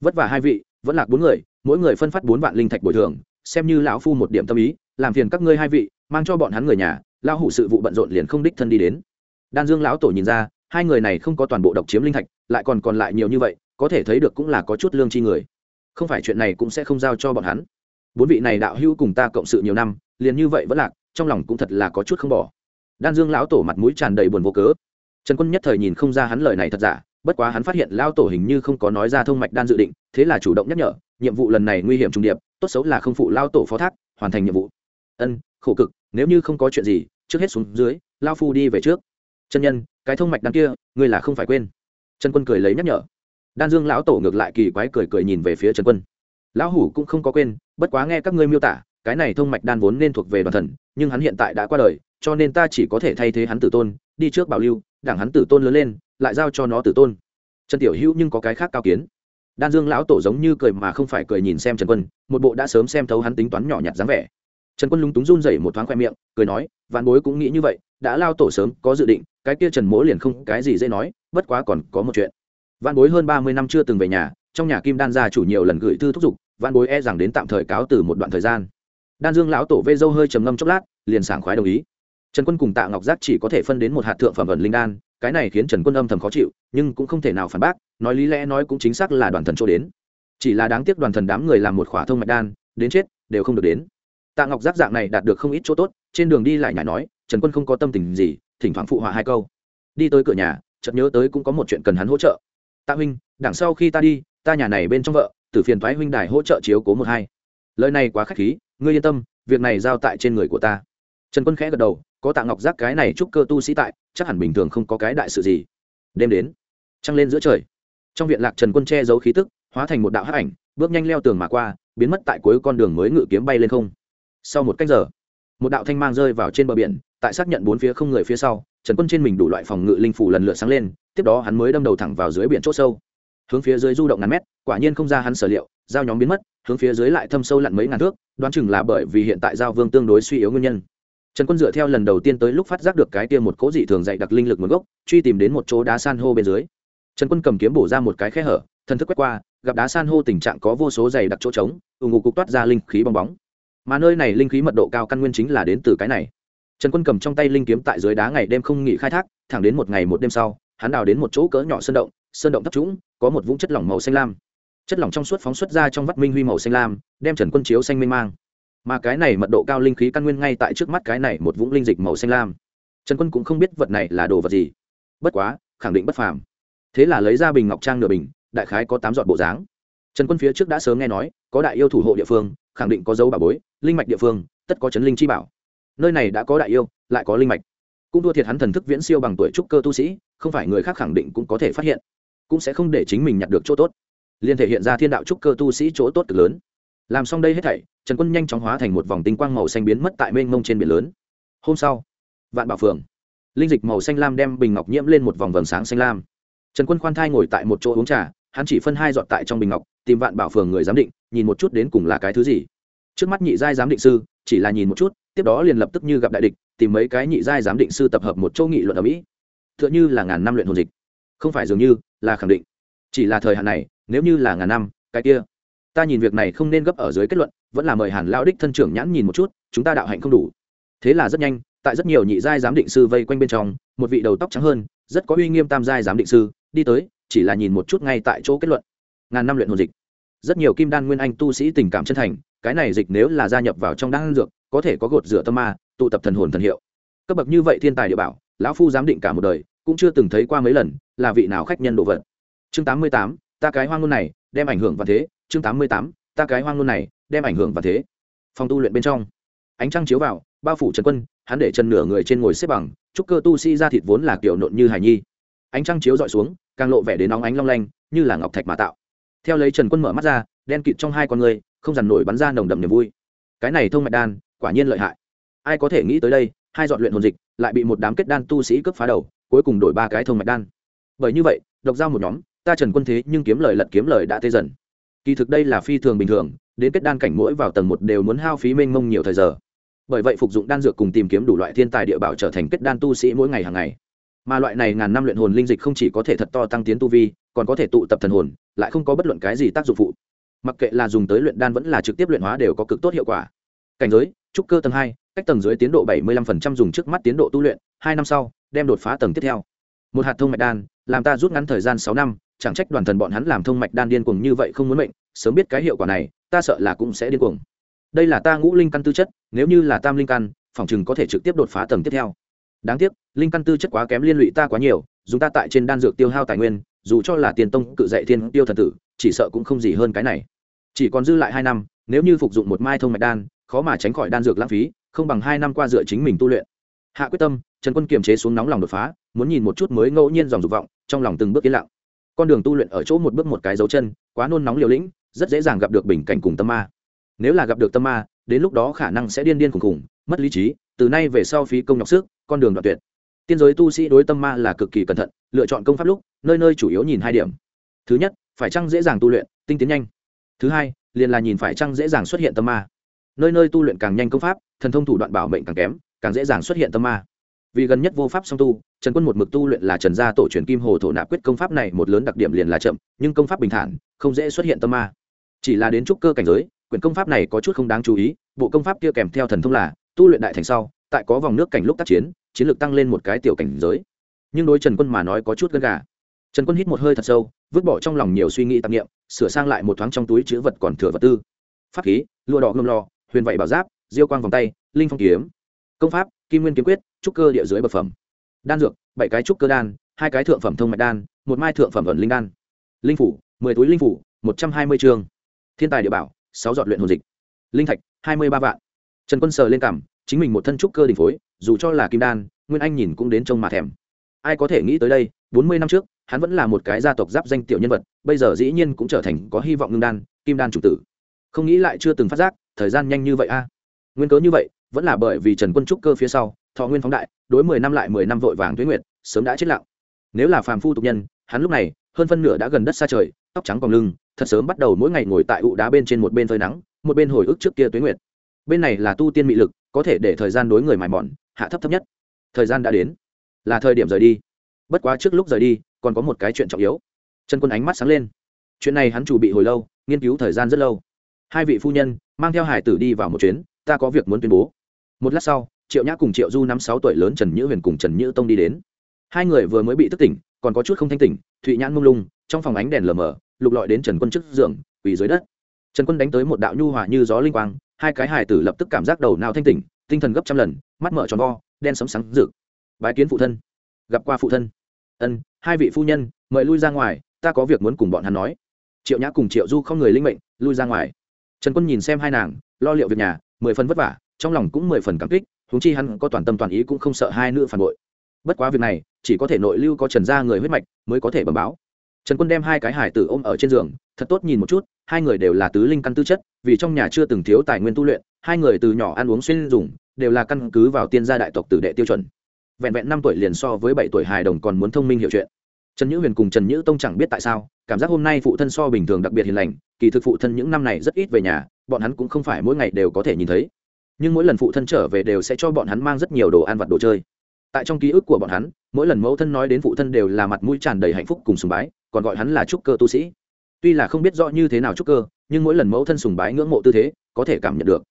Vất vả hai vị, vẫn là bốn người, mỗi người phân phát bốn vạn linh thạch bồi thường, xem như lão phu một điểm tâm ý, làm phiền các ngươi hai vị, mang cho bọn hắn người nhà, lão hủ sự vụ bận rộn liền không đích thân đi đến. Đan dương lão tổ nhìn ra, hai người này không có toàn bộ độc chiếm linh thạch, lại còn còn lại nhiều như vậy, có thể thấy được cũng là có chút lương chi người. Không phải chuyện này cũng sẽ không giao cho bọn hắn. Bốn vị này đạo hữu cùng ta cộng sự nhiều năm, liền như vậy vẫn lạc, trong lòng cũng thật là có chút không bỏ. Đan dương lão tổ mặt mũi tràn đầy buồn vô cớ trần quân nhất thời nhìn không ra hắn lời này thật giả, bất quá hắn phát hiện lão tổ hình như không có nói ra thông mạch đan dự định, thế là chủ động nhắc nhở, nhiệm vụ lần này nguy hiểm trùng điệp, tốt xấu là không phụ lão tổ phó thác, hoàn thành nhiệm vụ. Ân, khổ cực, nếu như không có chuyện gì, trước hết xuống dưới lao phu đi về trước. Chân nhân, cái thông mạch đan kia, ngươi là không phải quên. Trần quân cười lấy nhắc nhở. Đan dương lão tổ ngược lại kỳ quái cười cười nhìn về phía trần quân. Lão hủ cũng không có quên, bất quá nghe các ngươi miêu tả, cái này thông mạch đan vốn nên thuộc về đoàn thần, nhưng hắn hiện tại đã qua đời, cho nên ta chỉ có thể thay thế hắn tử tôn, đi trước bảo lưu đảng hắn tử tôn lớn lên, lại giao cho nó tử tôn. Trần tiểu hữu nhưng có cái khác cao kiến. Đan dương lão tổ giống như cười mà không phải cười nhìn xem trần quân, một bộ đã sớm xem thấu hắn tính toán nhỏ nhặt dáng vẻ. Trần quân lúng túng run rẩy một thoáng khoe miệng, cười nói, vạn bối cũng nghĩ như vậy, đã lao tổ sớm có dự định, cái kia trần mỗ liền không cái gì dễ nói, bất quá còn có một chuyện. Vạn bối hơn ba mươi năm chưa từng về nhà, trong nhà kim đan gia chủ nhiều lần gửi thư thúc giục, vạn bối e rằng đến tạm thời cáo từ một đoạn thời gian. Đan dương lão tổ vê dâu hơi trầm ngâm chốc lát, liền sảng khoái đồng ý trần quân cùng tạ ngọc giác chỉ có thể phân đến một hạt thượng phẩm ẩn linh đan, cái này khiến trần quân âm thầm khó chịu, nhưng cũng không thể nào phản bác, nói lý lẽ nói cũng chính xác là đoàn thần chỗ đến. Chỉ là đáng tiếc đoàn thần đám người làm một khỏa thông mạch đan, đến chết, đều không được đến. Tạ ngọc giác dạng này đạt được không ít chỗ tốt, trên đường đi lại nhảy nói, trần quân không có tâm tình gì, thỉnh thoảng phụ họa hai câu. Đi tới cửa nhà, chợt nhớ tới cũng có một chuyện cần hắn hỗ trợ. Tạ huynh, đằng sau khi ta đi, ta nhà này bên trong vợ, tử phiền thoái huynh đài hỗ trợ chiếu cố một hai. Lời này quá khách khí, ngươi yên tâm, việc này giao tại trên người của ta. Trần quân khẽ gật đầu có tạ ngọc giác cái này chúc cơ tu sĩ tại, chắc hẳn bình thường không có cái đại sự gì. Đêm đến, trăng lên giữa trời. Trong viện lạc trần quân che giấu khí tức, hóa thành một đạo hắc ảnh, bước nhanh leo tường mà qua, biến mất tại cuối con đường mới ngự kiếm bay lên không. Sau một cách giờ, một đạo thanh mang rơi vào trên bờ biển, tại xác nhận bốn phía không người phía sau, trần quân trên mình đủ loại phòng ngự linh phủ lần lượt sáng lên, tiếp đó hắn mới đâm đầu thẳng vào dưới biển c h ỗ sâu. Hướng phía dưới du động ngàn mét, quả nhiên không ra hắn sở liệu, giao nhóm biến mất, hướng phía dưới lại thâm sâu lặn mấy ngàn thước, đoán chừng là bởi vì hiện tại giao vương tương đối suy yếu nguyên nhân trần quân dựa theo lần đầu tiên tới lúc phát giác được cái tiêm một cố dị thường dạy đặc linh lực nguồn gốc, truy tìm đến một chỗ đá san hô bên dưới. Trần quân cầm kiếm bổ ra một cái khe hở, thần thức quét qua, gặp đá san hô tình trạng có vô số dày đặc chỗ trống ủng ngục cục toát ra linh khí bong bóng. Mà nơi này linh khí mật độ cao căn nguyên chính là đến từ cái này. Trần quân cầm trong tay linh kiếm tại dưới đá ngày đêm không nghỉ khai thác, thẳng đến một ngày một đêm sau, hắn đào đến một chỗ cỡ nhỏ sơn động sơn động thấp trũng, có một vũng chất lỏng màu xanh lam. Chất lỏng trong suốt phóng xuất ra trong vắt minh huy màu xanh lam, đem trần quân chiếu xanh mênh mang mà cái này mật độ cao linh khí căn nguyên ngay tại trước mắt cái này một vũng linh dịch màu xanh lam. Trần quân cũng không biết vật này là đồ vật gì. Bất quá, khẳng định bất phàm. Thế là lấy ra bình ngọc trang nửa bình, đại khái có tám giọt bộ dáng. Trần quân phía trước đã sớm nghe nói, có đại yêu thủ hộ địa phương, khẳng định có dấu bà bối, linh mạch địa phương, tất có chấn linh chi bảo. Nơi này đã có đại yêu, lại có linh mạch. Cũng thua thiệt hắn thần thức viễn siêu bằng tuổi trúc cơ tu sĩ, không phải người khác khẳng định cũng có thể phát hiện. Cũng sẽ không để chính mình nhặt được chỗ tốt. Liên thể hiện ra thiên đạo trúc cơ tu sĩ chỗ tốt cực lớn làm xong đây hết thảy, trần quân nhanh chóng hóa thành một vòng tinh quang màu xanh biến mất tại mênh mông trên biển lớn. Hôm sau, vạn bảo phường linh dịch màu xanh lam đem bình ngọc nhiễm lên một vòng vầng sáng xanh lam. Trần quân khoan thai ngồi tại một chỗ uống trà, hắn chỉ phân hai giọt tại trong bình ngọc, tìm vạn bảo phường người giám định, nhìn một chút đến cùng là cái thứ gì. Trước mắt nhị giai giám định sư, chỉ là nhìn một chút, tiếp đó liền lập tức như gặp đại địch, tìm mấy cái nhị giai giám định sư tập hợp một châu nghị luận ở mỹ. T h ư ợ n h ư là ngàn năm luyện hồn dịch. Không phải dường như, là khẳng định. Chỉ là thời hạn này, nếu như là ngàn năm, cái kia ta nhìn việc này không nên gấp ở dưới kết luận, vẫn là mời hàn lão đích thân trưởng nhãn nhìn một chút, chúng ta đạo hạnh không đủ. Thế là rất nhanh, tại rất nhiều nhị giai giám định sư vây quanh bên trong, một vị đầu tóc trắng hơn, rất có uy nghiêm tam giai giám định sư, đi tới, chỉ là nhìn một chút ngay tại chỗ kết luận. Ngàn năm luyện hồn dịch. Rất nhiều kim đan nguyên anh tu sĩ tình cảm chân thành, cái này dịch nếu là gia nhập vào trong đan dược, có thể có gột rửa tâm ma, tụ tập thần hồn thần hiệu. Cấp bậc như vậy thiên tài địa bảo, lão phu giám định cả một đời, cũng chưa từng thấy qua mấy lần, là vị nào khách nhân đồ vật chương tám mươi tám, ta cái hoang ngôn này đem ảnh hưởng và thế, chương tám mươi tám, ta cái hoang ngôn này, đem ảnh hưởng và thế. Phòng tu luyện bên trong, ánh trăng chiếu vào, bao phủ trần quân, hắn để chân nửa người trên ngồi xếp bằng, trúc cơ tu sĩ ra thịt vốn là kiểu nộn như hải nhi. Ánh trăng chiếu dọi xuống, càng lộ vẻ đến nóng ánh long lanh, như là ngọc thạch mà tạo. Theo lấy trần quân mở mắt ra, đen kịt trong hai con người, không dằn nổi bắn ra nồng đậm niềm vui. Cái này thông mạch đan, quả nhiên lợi hại. Ai có thể nghĩ tới đây, hai dọn luyện hồn dịch, lại bị một đám kết đan tu sĩ cướp phá đầu, cuối cùng đổi ba cái thông mạch đan. Bởi như vậy, độc giao một nhóm ta trần quân thế nhưng kiếm lời lật kiếm lời đã tê dần. Kỳ thực đây là phi thường bình thường, đến kết đan cảnh mỗi vào tầng một đều muốn hao phí mênh mông nhiều thời giờ. Bởi vậy phục dụng đan dược cùng tìm kiếm đủ loại thiên tài địa bảo trở thành kết đan tu sĩ mỗi ngày hàng ngày. Mà loại này ngàn năm luyện hồn linh dịch không chỉ có thể thật to tăng tiến tu vi, còn có thể tụ tập thần hồn, lại không có bất luận cái gì tác dụng phụ. Mặc kệ là dùng tới luyện đan vẫn là trực tiếp luyện hóa đều có cực tốt hiệu quả. Cảnh giới, trúc cơ tầng hai, cách tầng dưới tiến độ bảy mươi lăm phần trăm dùng trước mắt tiến độ tu luyện, hai năm sau, đem đột phá tầng tiếp theo. Một hạt thông mạch đan, làm ta rút ngắn thời gian sáu năm chẳng trách đoàn thần bọn hắn làm thông mạch đan điên cuồng như vậy không muốn mệnh, sớm biết cái hiệu quả này, ta sợ là cũng sẽ điên cuồng. Đây là ta ngũ linh căn tư chất, nếu như là tam linh căn, phòng chừng có thể trực tiếp đột phá tầng tiếp theo. Đáng tiếc, linh căn tư chất quá kém liên lụy ta quá nhiều, dùng ta tại trên đan dược tiêu hao tài nguyên, dù cho là tiền tông cự dạy thiên tiêu thần tử, chỉ sợ cũng không gì hơn cái này. Chỉ còn dư lại hai năm, nếu như phục dụng một mai thông mạch đan, khó mà tránh khỏi đan dược lãng phí, không bằng hai năm qua dựa chính mình tu luyện. Hạ quyết tâm, trần quân kiềm chế xuống nóng lòng đột phá, muốn nhìn một chút mới ngẫu nhiên dòng dục vọng, trong lòng từng bước yên lặng con đường tu luyện ở chỗ một bước một cái dấu chân, quá nôn nóng liều lĩnh, rất dễ dàng gặp được bình cảnh cùng tâm ma. Nếu là gặp được tâm ma, đến lúc đó khả năng sẽ điên điên khùng khùng mất lý trí, từ nay về sau phí công nhọc sức, con đường đoạn tuyệt. Tiên giới tu sĩ đối tâm ma là cực kỳ cẩn thận, lựa chọn công pháp lúc, nơi nơi chủ yếu nhìn hai điểm. Thứ nhất, phải chăng dễ dàng tu luyện, tinh tiến nhanh. Thứ hai, liền là nhìn phải chăng dễ dàng xuất hiện tâm ma. Nơi nơi tu luyện càng nhanh công pháp, thần thông thủ đoạn bảo mệnh càng kém, càng dễ dàng xuất hiện tâm ma vì gần nhất vô pháp song tu, trần quân một mực tu luyện là trần gia tổ truyền kim hồ thổ nạp quyết công pháp này một lớn đặc điểm liền là chậm, nhưng công pháp bình thản, không dễ xuất hiện tâm ma. Chỉ là đến trúc cơ cảnh giới, quyển công pháp này có chút không đáng chú ý, bộ công pháp kia kèm theo thần thông là, tu luyện đại thành sau, tại có vòng nước cảnh lúc tác chiến chiến lược tăng lên một cái tiểu cảnh giới. Nhưng đối trần quân mà nói có chút gần gà. Trần quân hít một hơi thật sâu, vứt bỏ trong lòng nhiều suy nghĩ tạp nghiệm sửa sang lại một thoáng trong túi chữ vật còn thừa vật tư. Pháp khí, lụa đỏ ngâm lò, huyền vậy bảo giáp, diêu quang vòng tay, linh phong kiếm. Công pháp kim nguyên kiếm quyết, trúc cơ địa dưới bậc phẩm. Đan dược, bảy cái trúc cơ đan, hai cái thượng phẩm thông mạch đan, một mai thượng phẩm ẩn linh đan. Linh phủ, mười túi linh phủ, một trăm hai mươi chương. Thiên tài địa bảo, sáu dọn luyện hồn dịch. Linh thạch, hai mươi ba vạn. Trần quân sờ lên cảm, chính mình một thân trúc cơ đình phối, dù cho là kim đan, nguyên anh nhìn cũng đến trông mà thèm. Ai có thể nghĩ tới đây, bốn mươi năm trước, hắn vẫn là một cái gia tộc giáp danh tiểu nhân vật, bây giờ dĩ nhiên cũng trở thành có hy vọng ngưng đan, kim đan chủ tử. Không nghĩ lại chưa từng phát giác, thời gian nhanh như vậy a. Nguyên cớ như vậy vẫn là bởi vì trần quân trúc cơ phía sau, thọ nguyên phóng đại, đối mười năm lại mười năm vội vàng tuyến nguyệt, sớm đã chết lặng. Nếu là phàm phu tục nhân, hắn lúc này, hơn phân nửa đã gần đất xa trời, tóc trắng còn lưng, thật sớm bắt đầu mỗi ngày ngồi tại ụ đá bên trên một bên phơi nắng, một bên hồi ức trước kia tuyến nguyệt. Bên này là tu tiên mị lực, có thể để thời gian đối người mài mòn, hạ thấp thấp nhất. Thời gian đã đến. Là thời điểm rời đi. Bất quá trước lúc rời đi, còn có một cái chuyện trọng yếu. Trần quân ánh mắt sáng lên. Chuyện này hắn chủ bị hồi lâu, nghiên cứu thời gian rất lâu. Hai vị phu nhân, mang theo hải tử đi vào một chuyến, ta có việc muốn tuyên bố một lát sau, triệu nhã cùng triệu du năm sáu tuổi lớn trần nhữ huyền cùng trần nhữ tông đi đến. Hai người vừa mới bị thức tỉnh, còn có chút không thanh tỉnh, thụy nhãn mông lung, trong phòng ánh đèn lờ mờ, lục lọi đến trần quân trước giường, quỳ dưới đất. Trần quân đánh tới một đạo nhu hòa như gió linh quang, hai cái hài tử lập tức cảm giác đầu nào thanh tỉnh, tinh thần gấp trăm lần, mắt mở tròn vo, đen sấm sáng rực. Bái kiến phụ thân. Gặp qua phụ thân. Ân, hai vị phu nhân, mời lui ra ngoài, ta có việc muốn cùng bọn hắn nói. Triệu nhã cùng triệu du không người linh mệnh, lui ra ngoài. Trần quân nhìn xem hai nàng, lo liệu việc nhà, mười phần vất vả trong lòng cũng mười phần cảm kích, huống chi hắn có toàn tâm toàn ý cũng không sợ hai nữ phản bội. Bất quá việc này, chỉ có thể nội lưu có trần gia người huyết mạch mới có thể bẩm báo. Trần quân đem hai cái hải tử ôm ở trên giường, thật tốt nhìn một chút, hai người đều là tứ linh căn tư chất, vì trong nhà chưa từng thiếu tài nguyên tu luyện, hai người từ nhỏ ăn uống xuyên dùng, đều là căn cứ vào tiên gia đại tộc tử đệ tiêu chuẩn. Vẹn vẹn năm tuổi liền so với bảy tuổi hài đồng còn muốn thông minh hiểu chuyện. Trần nhữ huyền cùng trần nhữ tông chẳng biết tại sao, cảm giác hôm nay phụ thân so bình thường đặc biệt hiền lành, kỳ thực phụ thân những năm này rất ít về nhà, bọn hắn cũng không phải mỗi ngày đều có thể nhìn thấy nhưng mỗi lần phụ thân trở về đều sẽ cho bọn hắn mang rất nhiều đồ ăn vặt đồ chơi. Tại trong ký ức của bọn hắn, mỗi lần mẫu thân nói đến phụ thân đều là mặt mũi tràn đầy hạnh phúc cùng sùng bái, còn gọi hắn là trúc cơ tu sĩ. Tuy là không biết rõ như thế nào trúc cơ, nhưng mỗi lần mẫu thân sùng bái ngưỡng mộ tư thế, có thể cảm nhận được.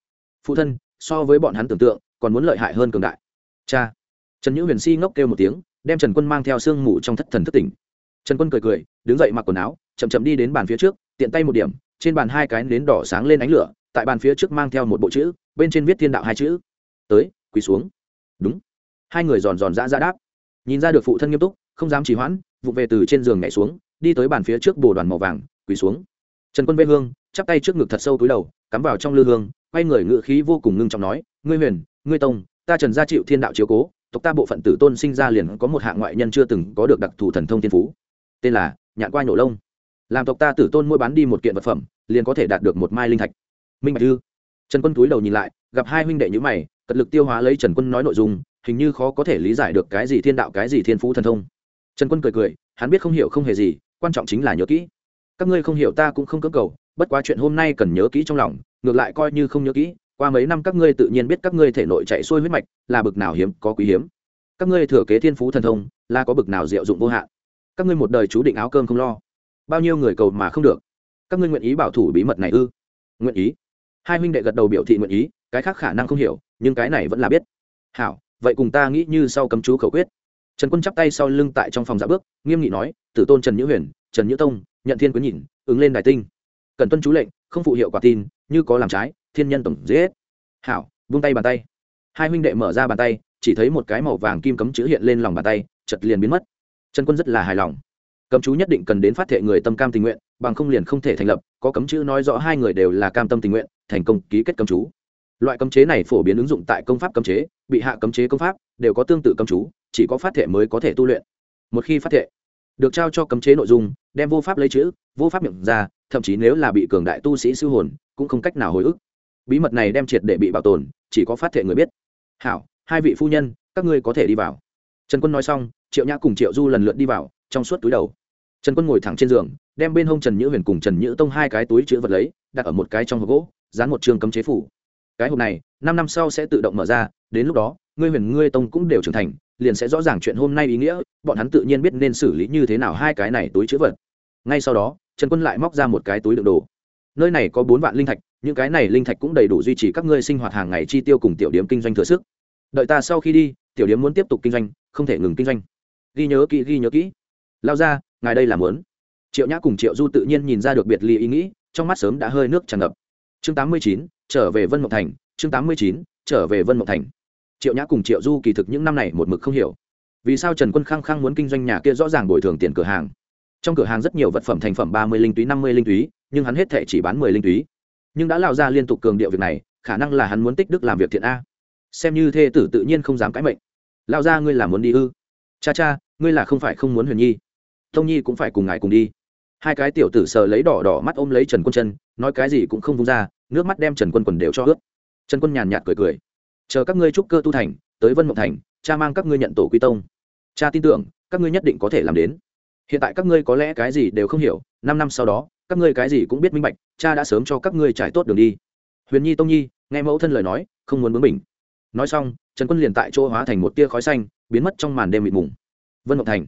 Phụ thân, so với bọn hắn tưởng tượng, còn muốn lợi hại hơn cường đại. Cha. Trần nhữ huyền si ngốc kêu một tiếng, đem trần quân mang theo sương mù trong thất thần thất tỉnh. Trần quân cười cười, đứng dậy mặc quần áo, chậm chậm đi đến bàn phía trước, tiện tay một điểm, trên bàn hai cái nến đỏ sáng lên ánh lửa, tại bàn phía trước mang theo một bộ chữ bên trên viết thiên đạo hai chữ. Tới, quỳ xuống. Đúng. Hai người giòn giòn dã dã đáp. Nhìn ra được phụ thân nghiêm túc, không dám trì hoãn, vụ về từ trên giường nhảy xuống, đi tới bàn phía trước bồ đoàn màu vàng, quỳ xuống. Trần quân vê hương, chắp tay trước ngực thật sâu túi đầu, cắm vào trong lư hương, quay người ngự khí vô cùng ngưng trọng nói, ngươi huyền, ngươi tông, ta trần gia chịu thiên đạo chiếu cố, tộc ta bộ phận tử tôn sinh ra liền có một hạng ngoại nhân chưa từng có được đặc thù thần thông thiên phú. Tên là nhạn qua nhổ lông. Làm tộc ta tử tôn mua bán đi một kiện vật phẩm, liền có thể đạt được một mai linh thạch. Minh bạch ư trần quân túi đầu nhìn lại, gặp hai huynh đệ như mày, cật lực tiêu hóa lấy trần quân nói nội dung, hình như khó có thể lý giải được cái gì thiên đạo, cái gì thiên phú thần thông. Trần quân cười cười, hắn biết không hiểu không hề gì, quan trọng chính là nhớ kỹ. Các ngươi không hiểu ta cũng không cưỡng cầu, bất quá chuyện hôm nay cần nhớ kỹ trong lòng, ngược lại coi như không nhớ kỹ, qua mấy năm các ngươi tự nhiên biết các ngươi thể nội chạy xuôi huyết mạch là bực nào hiếm, có quý hiếm. Các ngươi thừa kế thiên phú thần thông, là có bực nào diệu dụng vô hạn. Các ngươi một đời chú định áo cơm không lo. Bao nhiêu người cầu mà không được. Các ngươi nguyện ý bảo thủ bí mật này ư? Nguyện ý hai huynh đệ gật đầu biểu thị nguyện ý, cái khác khả năng không hiểu, nhưng cái này vẫn là biết. Hảo, vậy cùng ta nghĩ như sau cấm chú khẩu quyết. Trần quân chắp tay sau lưng tại trong phòng dạ bước, nghiêm nghị nói, tử tôn trần nhữ huyền, trần nhữ tông, nhận thiên quyến nhìn, ứng lên đài tinh. Cần tuân chú lệnh, không phụ hiệu quả tin, như có làm trái, thiên nhân tổng dễ hảo vung tay bàn tay. Hai huynh đệ mở ra bàn tay, chỉ thấy một cái màu vàng kim cấm chữ hiện lên lòng bàn tay chật liền biến mất. Trần quân rất là hài lòng. Cấm chú nhất định cần đến phát thệ người tâm cam tình nguyện, bằng không liền không thể thành lập, có cấm chữ nói rõ hai người đều là cam tâm tình nguyện thành công ký kết cấm chú. Loại cấm chế này phổ biến ứng dụng tại công pháp cấm chế, bị hạ cấm chế công pháp đều có tương tự cấm chú, chỉ có phát thệ mới có thể tu luyện. Một khi phát thệ được trao cho cấm chế nội dung, đem vô pháp lấy chữ, vô pháp miệng ra, thậm chí nếu là bị cường đại tu sĩ siêu hồn, cũng không cách nào hồi ức. Bí mật này đem triệt để bị bảo tồn, chỉ có phát thệ người biết. Hảo, hai vị phu nhân, các ngươi có thể đi vào. Trần quân nói xong, triệu nhã cùng triệu du lần lượt đi vào, trong suốt túi đầu. Trần quân ngồi thẳng trên giường, đem bên hông trần nhữ huyền cùng trần nhữ tông hai cái túi chữ vật lấy, đặt ở một cái trong hộp gỗ dán một trường cấm chế phủ. Cái hộp này, năm năm sau sẽ tự động mở ra, đến lúc đó, ngươi huyền ngươi tông cũng đều trưởng thành, liền sẽ rõ ràng chuyện hôm nay ý nghĩa, bọn hắn tự nhiên biết nên xử lý như thế nào hai cái này túi chữ vật. Ngay sau đó, trần quân lại móc ra một cái túi đựng đồ. Nơi này có bốn vạn linh thạch, những cái này linh thạch cũng đầy đủ duy trì các ngươi sinh hoạt hàng ngày chi tiêu cùng tiểu điếm kinh doanh thừa sức. Đợi ta sau khi đi, tiểu điếm muốn tiếp tục kinh doanh, không thể ngừng kinh doanh. Ghi nhớ kỹ, ghi nhớ kỹ. Lao ra, ngài đây là muốn. Triệu nhã cùng triệu du tự nhiên nhìn ra được biệt ly ý nghĩ, trong mắt sớm đã hơi nước tràn ngập chương tám mươi chín, trở về vân mộng thành. Chương tám mươi chín, trở về vân mộng thành. Triệu nhã cùng triệu du kỳ thực những năm này một mực không hiểu. Vì sao trần quân khăng khăng muốn kinh doanh nhà kia rõ ràng bồi thường tiền cửa hàng? Trong cửa hàng rất nhiều vật phẩm thành phẩm ba mươi linh túy, năm mươi linh túy, nhưng hắn hết thể chỉ bán mười linh túy. Nhưng đã lao ra liên tục cường điệu việc này, khả năng là hắn muốn tích đức làm việc thiện a. Xem như thê tử tự nhiên không dám cãi mệnh. Lao ra ngươi là muốn đi ư? Cha cha, ngươi là không phải không muốn huyền nhi. Tông nhi cũng phải cùng ngài cùng đi hai cái tiểu tử sờ lấy đỏ đỏ mắt ôm lấy trần quân chân, nói cái gì cũng không vung ra, nước mắt đem trần quân quần đều cho ướt. Trần quân nhàn nhạt cười cười. Chờ các ngươi trúc cơ tu thành, tới vân mộng thành, cha mang các ngươi nhận tổ quy tông. Cha tin tưởng, các ngươi nhất định có thể làm đến. Hiện tại các ngươi có lẽ cái gì đều không hiểu, năm năm sau đó, các ngươi cái gì cũng biết minh bạch, cha đã sớm cho các ngươi trải tốt đường đi. Huyền nhi tông nhi, nghe mẫu thân lời nói, không muốn bướng mình nói xong, trần quân liền tại chỗ hóa thành một tia khói xanh, biến mất trong màn đêm mịt mùng. Vân mộng thành,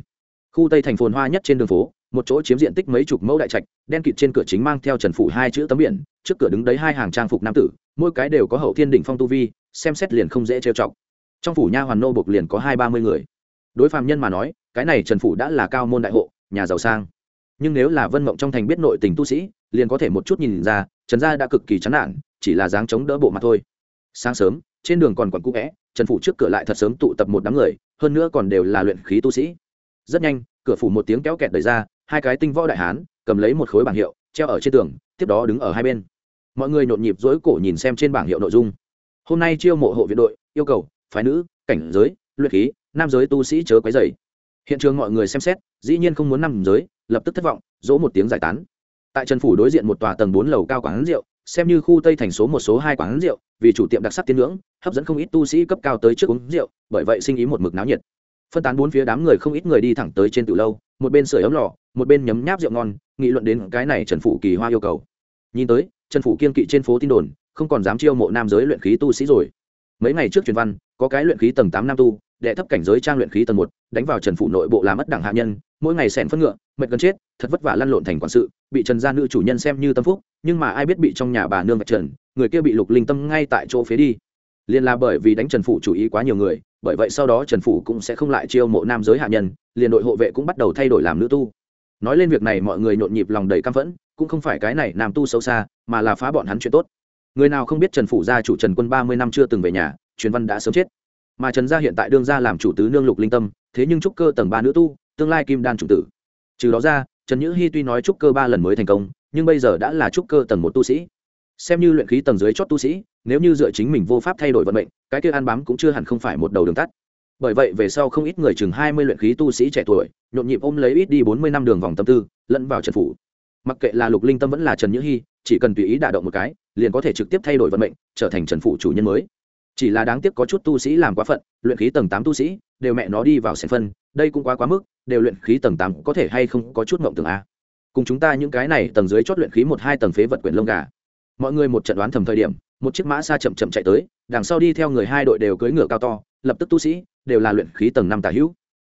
khu tây thành phồn hoa nhất trên đường phố một chỗ chiếm diện tích mấy chục mẫu đại trạch, đen kịt trên cửa chính mang theo trần phủ hai chữ tấm biển, trước cửa đứng đấy hai hàng trang phục nam tử, mỗi cái đều có hậu thiên đỉnh phong tu vi, xem xét liền không dễ trêu chọc. Trong phủ nha hoàn nô bộc liền có hai ba mươi người. Đối phàm nhân mà nói, cái này trần phủ đã là cao môn đại hộ, nhà giàu sang. Nhưng nếu là vân mộng trong thành biết nội tình tu sĩ, liền có thể một chút nhìn ra, trần gia đã cực kỳ chán nản, chỉ là dáng chống đỡ bộ mặt thôi. Sáng sớm, trên đường còn còn cũ vẽ, trần phủ trước cửa lại thật sớm tụ tập một đám người, hơn nữa còn đều là luyện khí tu sĩ. Rất nhanh, cửa phủ một tiếng kéo kẹt đẩy ra hai cái tinh võ đại hán, cầm lấy một khối bảng hiệu, treo ở trên tường, tiếp đó đứng ở hai bên. Mọi người nhộn nhịp dối cổ nhìn xem trên bảng hiệu nội dung. Hôm nay chiêu mộ hộ viện đội, yêu cầu, phái nữ, cảnh giới, luyện khí, nam giới tu sĩ chớ quấy dày hiện trường mọi người xem xét, dĩ nhiên không muốn nằm giới, lập tức thất vọng, dỗ một tiếng giải tán. Tại trần phủ đối diện một tòa tầng bốn lầu cao quán rượu, xem như khu tây thành số một, số hai quán rượu, vì chủ tiệm đặc sắc tiên ngưỡng, hấp dẫn không ít tu sĩ cấp cao tới trước uống rượu, bởi vậy sinh ý một mực náo nhiệt. Phân tán bốn phía đám người không ít người đi thẳng tới trên từ lâu một bên sưởi ấm lò, một bên nhấm nháp rượu ngon, nghị luận đến cái này trần phủ kỳ hoa yêu cầu. Nhìn tới, trần phủ kiên kỵ trên phố tin đồn, không còn dám chiêu mộ nam giới luyện khí tu sĩ rồi. Mấy ngày trước truyền văn, có cái luyện khí tầng tám nam tu, đệ thấp cảnh giới trang luyện khí tầng một, đánh vào trần phủ nội bộ làm mất đẳng hạ nhân, mỗi ngày xẻn phân ngựa, mệt gần chết, thật vất vả lăn lộn thành quản sự, bị trần gia nữ chủ nhân xem như tâm phúc, nhưng mà ai biết bị trong nhà bà nương vạch trần, người kia bị lục linh tâm ngay tại chỗ phía đi. Liền là bởi vì đánh trần phủ chủ ý quá nhiều người bởi vậy sau đó trần phủ cũng sẽ không lại chiêu mộ nam giới hạ nhân, liền đội hộ vệ cũng bắt đầu thay đổi làm nữ tu. Nói lên việc này mọi người nhộn nhịp lòng đầy căm phẫn, cũng không phải cái này nam tu xấu xa, mà là phá bọn hắn chuyện tốt. Người nào không biết trần phủ gia chủ trần quân ba mươi năm chưa từng về nhà, truyền văn đã sớm chết. Mà trần gia hiện tại đương gia làm chủ tứ nương lục linh tâm, thế nhưng trúc cơ tầng ba nữ tu, tương lai kim đan chủ tử. Trừ đó ra, trần nhữ hy tuy nói trúc cơ ba lần mới thành công, nhưng bây giờ đã là trúc cơ tầng một tu sĩ xem như luyện khí tầng dưới chót tu sĩ, nếu như dựa chính mình vô pháp thay đổi vận mệnh, cái kia ăn bám cũng chưa hẳn không phải một đầu đường tắt. Bởi vậy về sau không ít người chừng hai mươi luyện khí tu sĩ trẻ tuổi, nhộn nhịp ôm lấy ít đi bốn mươi năm đường vòng tâm tư, lẫn vào trần phủ. Mặc kệ là lục linh tâm vẫn là trần nhữ hy, chỉ cần tùy ý đả động một cái, liền có thể trực tiếp thay đổi vận mệnh, trở thành trần phủ chủ nhân mới. Chỉ là đáng tiếc có chút tu sĩ làm quá phận, luyện khí tầng tám tu sĩ, đều mẹ nó đi vào sẻn phân, đây cũng quá quá mức, đều luyện khí tầng tám có thể hay không có chút mộng tưởng a. Cùng chúng ta những cái này tầng dưới chót luyện khí một hai tầng phế vật quyển lông gà mọi người một trận đoán thầm thời điểm, một chiếc mã xa chậm chậm chạy tới, đằng sau đi theo người hai đội đều cưỡi ngựa cao to, lập tức tu sĩ, đều là luyện khí tầng năm tả hữu.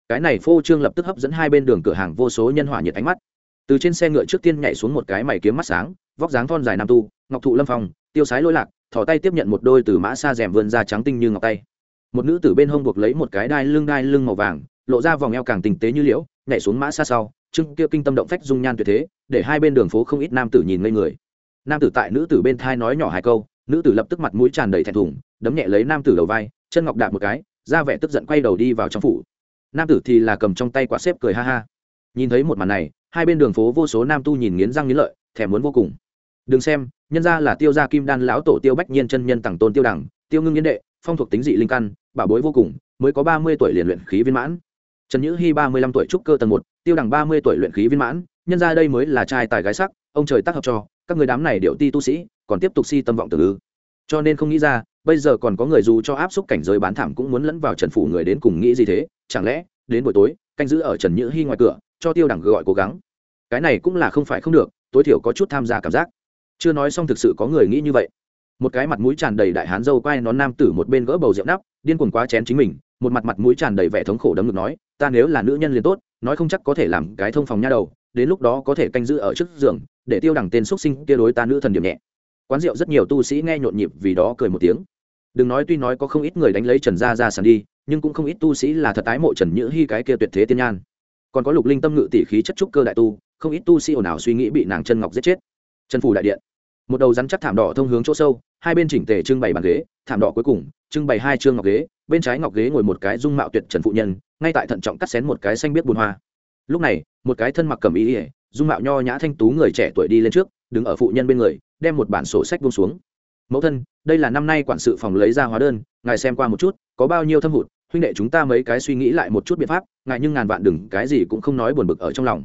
Cái này phô trương lập tức hấp dẫn hai bên đường cửa hàng vô số nhân hỏa nhiệt ánh mắt. Từ trên xe ngựa trước tiên nhảy xuống một cái mày kiếm mắt sáng, vóc dáng thon dài nam tu, ngọc thụ lâm phong, tiêu sái lôi lạc thỏ tay tiếp nhận một đôi từ mã xa rèm vươn ra trắng tinh như ngọc tay. Một nữ tử bên hông buộc lấy một cái đai lưng đai lưng màu vàng, lộ ra vòng eo càng tinh tế như liễu, nhảy xuống mã xa sau trưng kia kinh tâm động phách dung nhan tuyệt thế, để hai bên đường phố không ít nam tử nhìn ngây người nam tử tại nữ tử bên thai nói nhỏ hai câu, nữ tử lập tức mặt mũi tràn đầy thẹn thùng, đấm nhẹ lấy nam tử đầu vai, chân ngọc đạp một cái ra vẻ tức giận quay đầu đi vào trong phủ. Nam tử thì là cầm trong tay quả xếp cười ha ha. Nhìn thấy một màn này, hai bên đường phố vô số nam tu nhìn nghiến răng nghiến lợi, thèm muốn vô cùng. Đừng xem, nhân ra là tiêu gia kim đan lão tổ tiêu bách nhiên chân nhân tặng tôn tiêu đẳng, tiêu ngưng nghiến đệ, phong thuộc tính dị linh căn, bảo bối vô cùng, mới có ba mươi tuổi liền luyện khí viên mãn. Trần nhữ hy ba mươi lăm tuổi trúc cơ tầng một, tiêu đẳng ba mươi tuổi luyện khí viên mãn, nhân ra đây mới là trai tài gái sắc ông trời tác hợp cho, các người đám này điệu ti tu sĩ, còn tiếp tục si tâm vọng từ ư. Cho nên không nghĩ ra, bây giờ còn có người dù cho áp xúc cảnh giới bán thảm cũng muốn lẫn vào trần phủ người đến cùng nghĩ gì thế? Chẳng lẽ, đến buổi tối, canh giữ ở trần nhữ hy ngoài cửa, cho tiêu đẳng gọi cố gắng. Cái này cũng là không phải không được, tối thiểu có chút tham gia cảm giác. Chưa nói xong thực sự có người nghĩ như vậy. Một cái mặt mũi tràn đầy đại hán dâu quai nón nam tử một bên gỡ bầu rượu nắp, điên cuồng quá chén chính mình, một mặt mặt mũi tràn đầy vẻ thống khổ đấm ngực nói, ta nếu là nữ nhân liền tốt, nói không chắc có thể làm cái thông phòng nha đầu đến lúc đó có thể canh giữ ở trước giường, để tiêu đẳng tên xuất sinh kia đối ta nữ thần điểm nhẹ. Quán rượu rất nhiều tu sĩ nghe nhộn nhịp vì đó cười một tiếng. Đừng nói tuy nói có không ít người đánh lấy trần gia ra sàn đi, nhưng cũng không ít tu sĩ là thật tái mộ trần nhữ hy cái kia tuyệt thế tiên nhan. Còn có lục linh tâm ngự tỷ khí chất trúc cơ đại tu, không ít tu sĩ ồn ào suy nghĩ bị nàng chân ngọc giết chết. Chân phủ đại điện. Một đầu rắn chắc thảm đỏ thông hướng chỗ sâu, hai bên chỉnh tề trưng bày bàn ghế, thảm đỏ cuối cùng, trưng bày hai chương ngọc ghế, bên trái ngọc ghế ngồi một cái dung mạo tuyệt trần phụ nhân, ngay tại thận trọng cắt xén một cái xanh biết bùn hoa lúc này, một cái thân mặc cầm ý ỉa dung mạo nho nhã thanh tú người trẻ tuổi đi lên trước, đứng ở phụ nhân bên người, đem một bản sổ sách buông xuống. Mẫu thân, đây là năm nay quản sự phòng lấy ra hóa đơn, ngài xem qua một chút, có bao nhiêu thâm hụt, huynh đệ chúng ta mấy cái suy nghĩ lại một chút biện pháp, ngài nhưng ngàn vạn đừng, cái gì cũng không nói buồn bực ở trong lòng.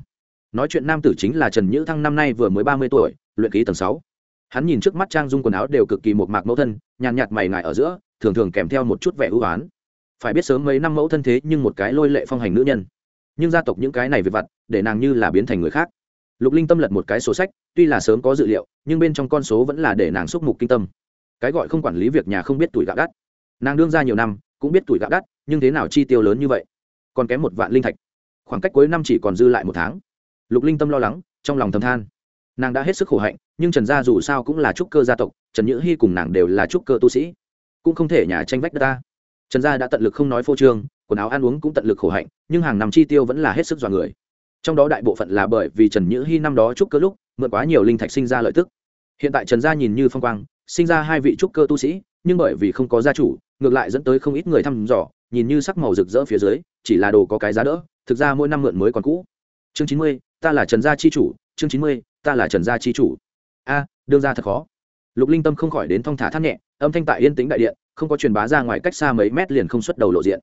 Nói chuyện nam tử chính là trần nhữ thăng năm nay vừa mới ba mươi tuổi, luyện ký tầng sáu. Hắn nhìn trước mắt trang dung quần áo đều cực kỳ một mạc mẫu thân, nhàn nhạt mày ngại ở giữa, thường thường kèm theo một chút vẻ ưu oán phải biết sớm mấy năm mẫu thân thế nhưng một cái lôi lệ phong hành nữ nhân nhưng gia tộc những cái này về vặt, để nàng như là biến thành người khác. Lục linh tâm lật một cái sổ sách, tuy là sớm có dự liệu, nhưng bên trong con số vẫn là để nàng xúc mục kinh tâm. Cái gọi không quản lý việc nhà không biết tuổi gạo đắt. Nàng đương ra nhiều năm, cũng biết tuổi gạo đắt, nhưng thế nào chi tiêu lớn như vậy? Còn kém một vạn linh thạch. Khoảng cách cuối năm chỉ còn dư lại một tháng. Lục linh tâm lo lắng, trong lòng thầm than. Nàng đã hết sức khổ hạnh, nhưng trần gia dù sao cũng là trúc cơ gia tộc, trần nhữ hy cùng nàng đều là trúc cơ tu sĩ, cũng không thể nhà tranh vách đất ta. Trần gia đã tận lực không nói phô trương quần áo ăn uống cũng tận lực khổ hạnh, nhưng hàng năm chi tiêu vẫn là hết sức dọa người. Trong đó đại bộ phận là bởi vì trần nhữ hy năm đó trúc cơ lúc, mượn quá nhiều linh thạch sinh ra lợi tức. Hiện tại trần gia nhìn như phong quang, sinh ra hai vị trúc cơ tu sĩ, nhưng bởi vì không có gia chủ, ngược lại dẫn tới không ít người thăm dò, nhìn như sắc màu rực rỡ phía dưới, chỉ là đồ có cái giá đỡ, thực ra mỗi năm mượn mới còn cũ. Chương chín mươi, ta là trần gia chi chủ, chương chín mươi, ta là trần gia chi chủ. A, đương ra thật khó. Lục linh tâm không khỏi đến thong thả thắt nhẹ, âm thanh tại yên tĩnh đại điện, không có truyền bá ra ngoài cách xa mấy mét liền không xuất đầu lộ diện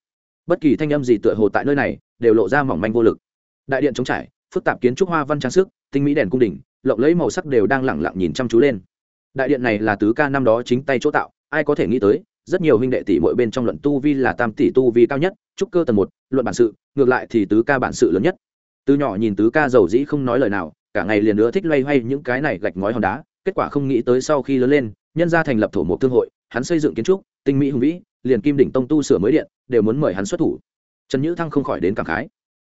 bất kỳ thanh âm gì tựa hồ tại nơi này đều lộ ra mỏng manh vô lực. Đại điện trống trải, phức tạp kiến trúc hoa văn trang sức, tinh mỹ đèn cung đình lộng lẫy màu sắc đều đang lẳng lặng nhìn chăm chú lên. Đại điện này là tứ ca năm đó chính tay chỗ tạo, ai có thể nghĩ tới, rất nhiều huynh đệ tỷ mỗi bên trong luận tu vi là tam tỷ tu vi cao nhất, trúc cơ tầng một, luận bản sự, ngược lại thì tứ ca bản sự lớn nhất. Từ nhỏ nhìn tứ ca giàu dĩ không nói lời nào, cả ngày liền nữa thích loay hoay những cái này gạch ngói hòn đá, kết quả không nghĩ tới sau khi lớn lên, nhân gia thành lập thổ mộc thương hội, hắn xây dựng kiến trúc, tinh mỹ hùng vĩ liền kim đỉnh tông tu sửa mới điện, đều muốn mời hắn xuất thủ. Trần nhữ thăng không khỏi đến cảm khái.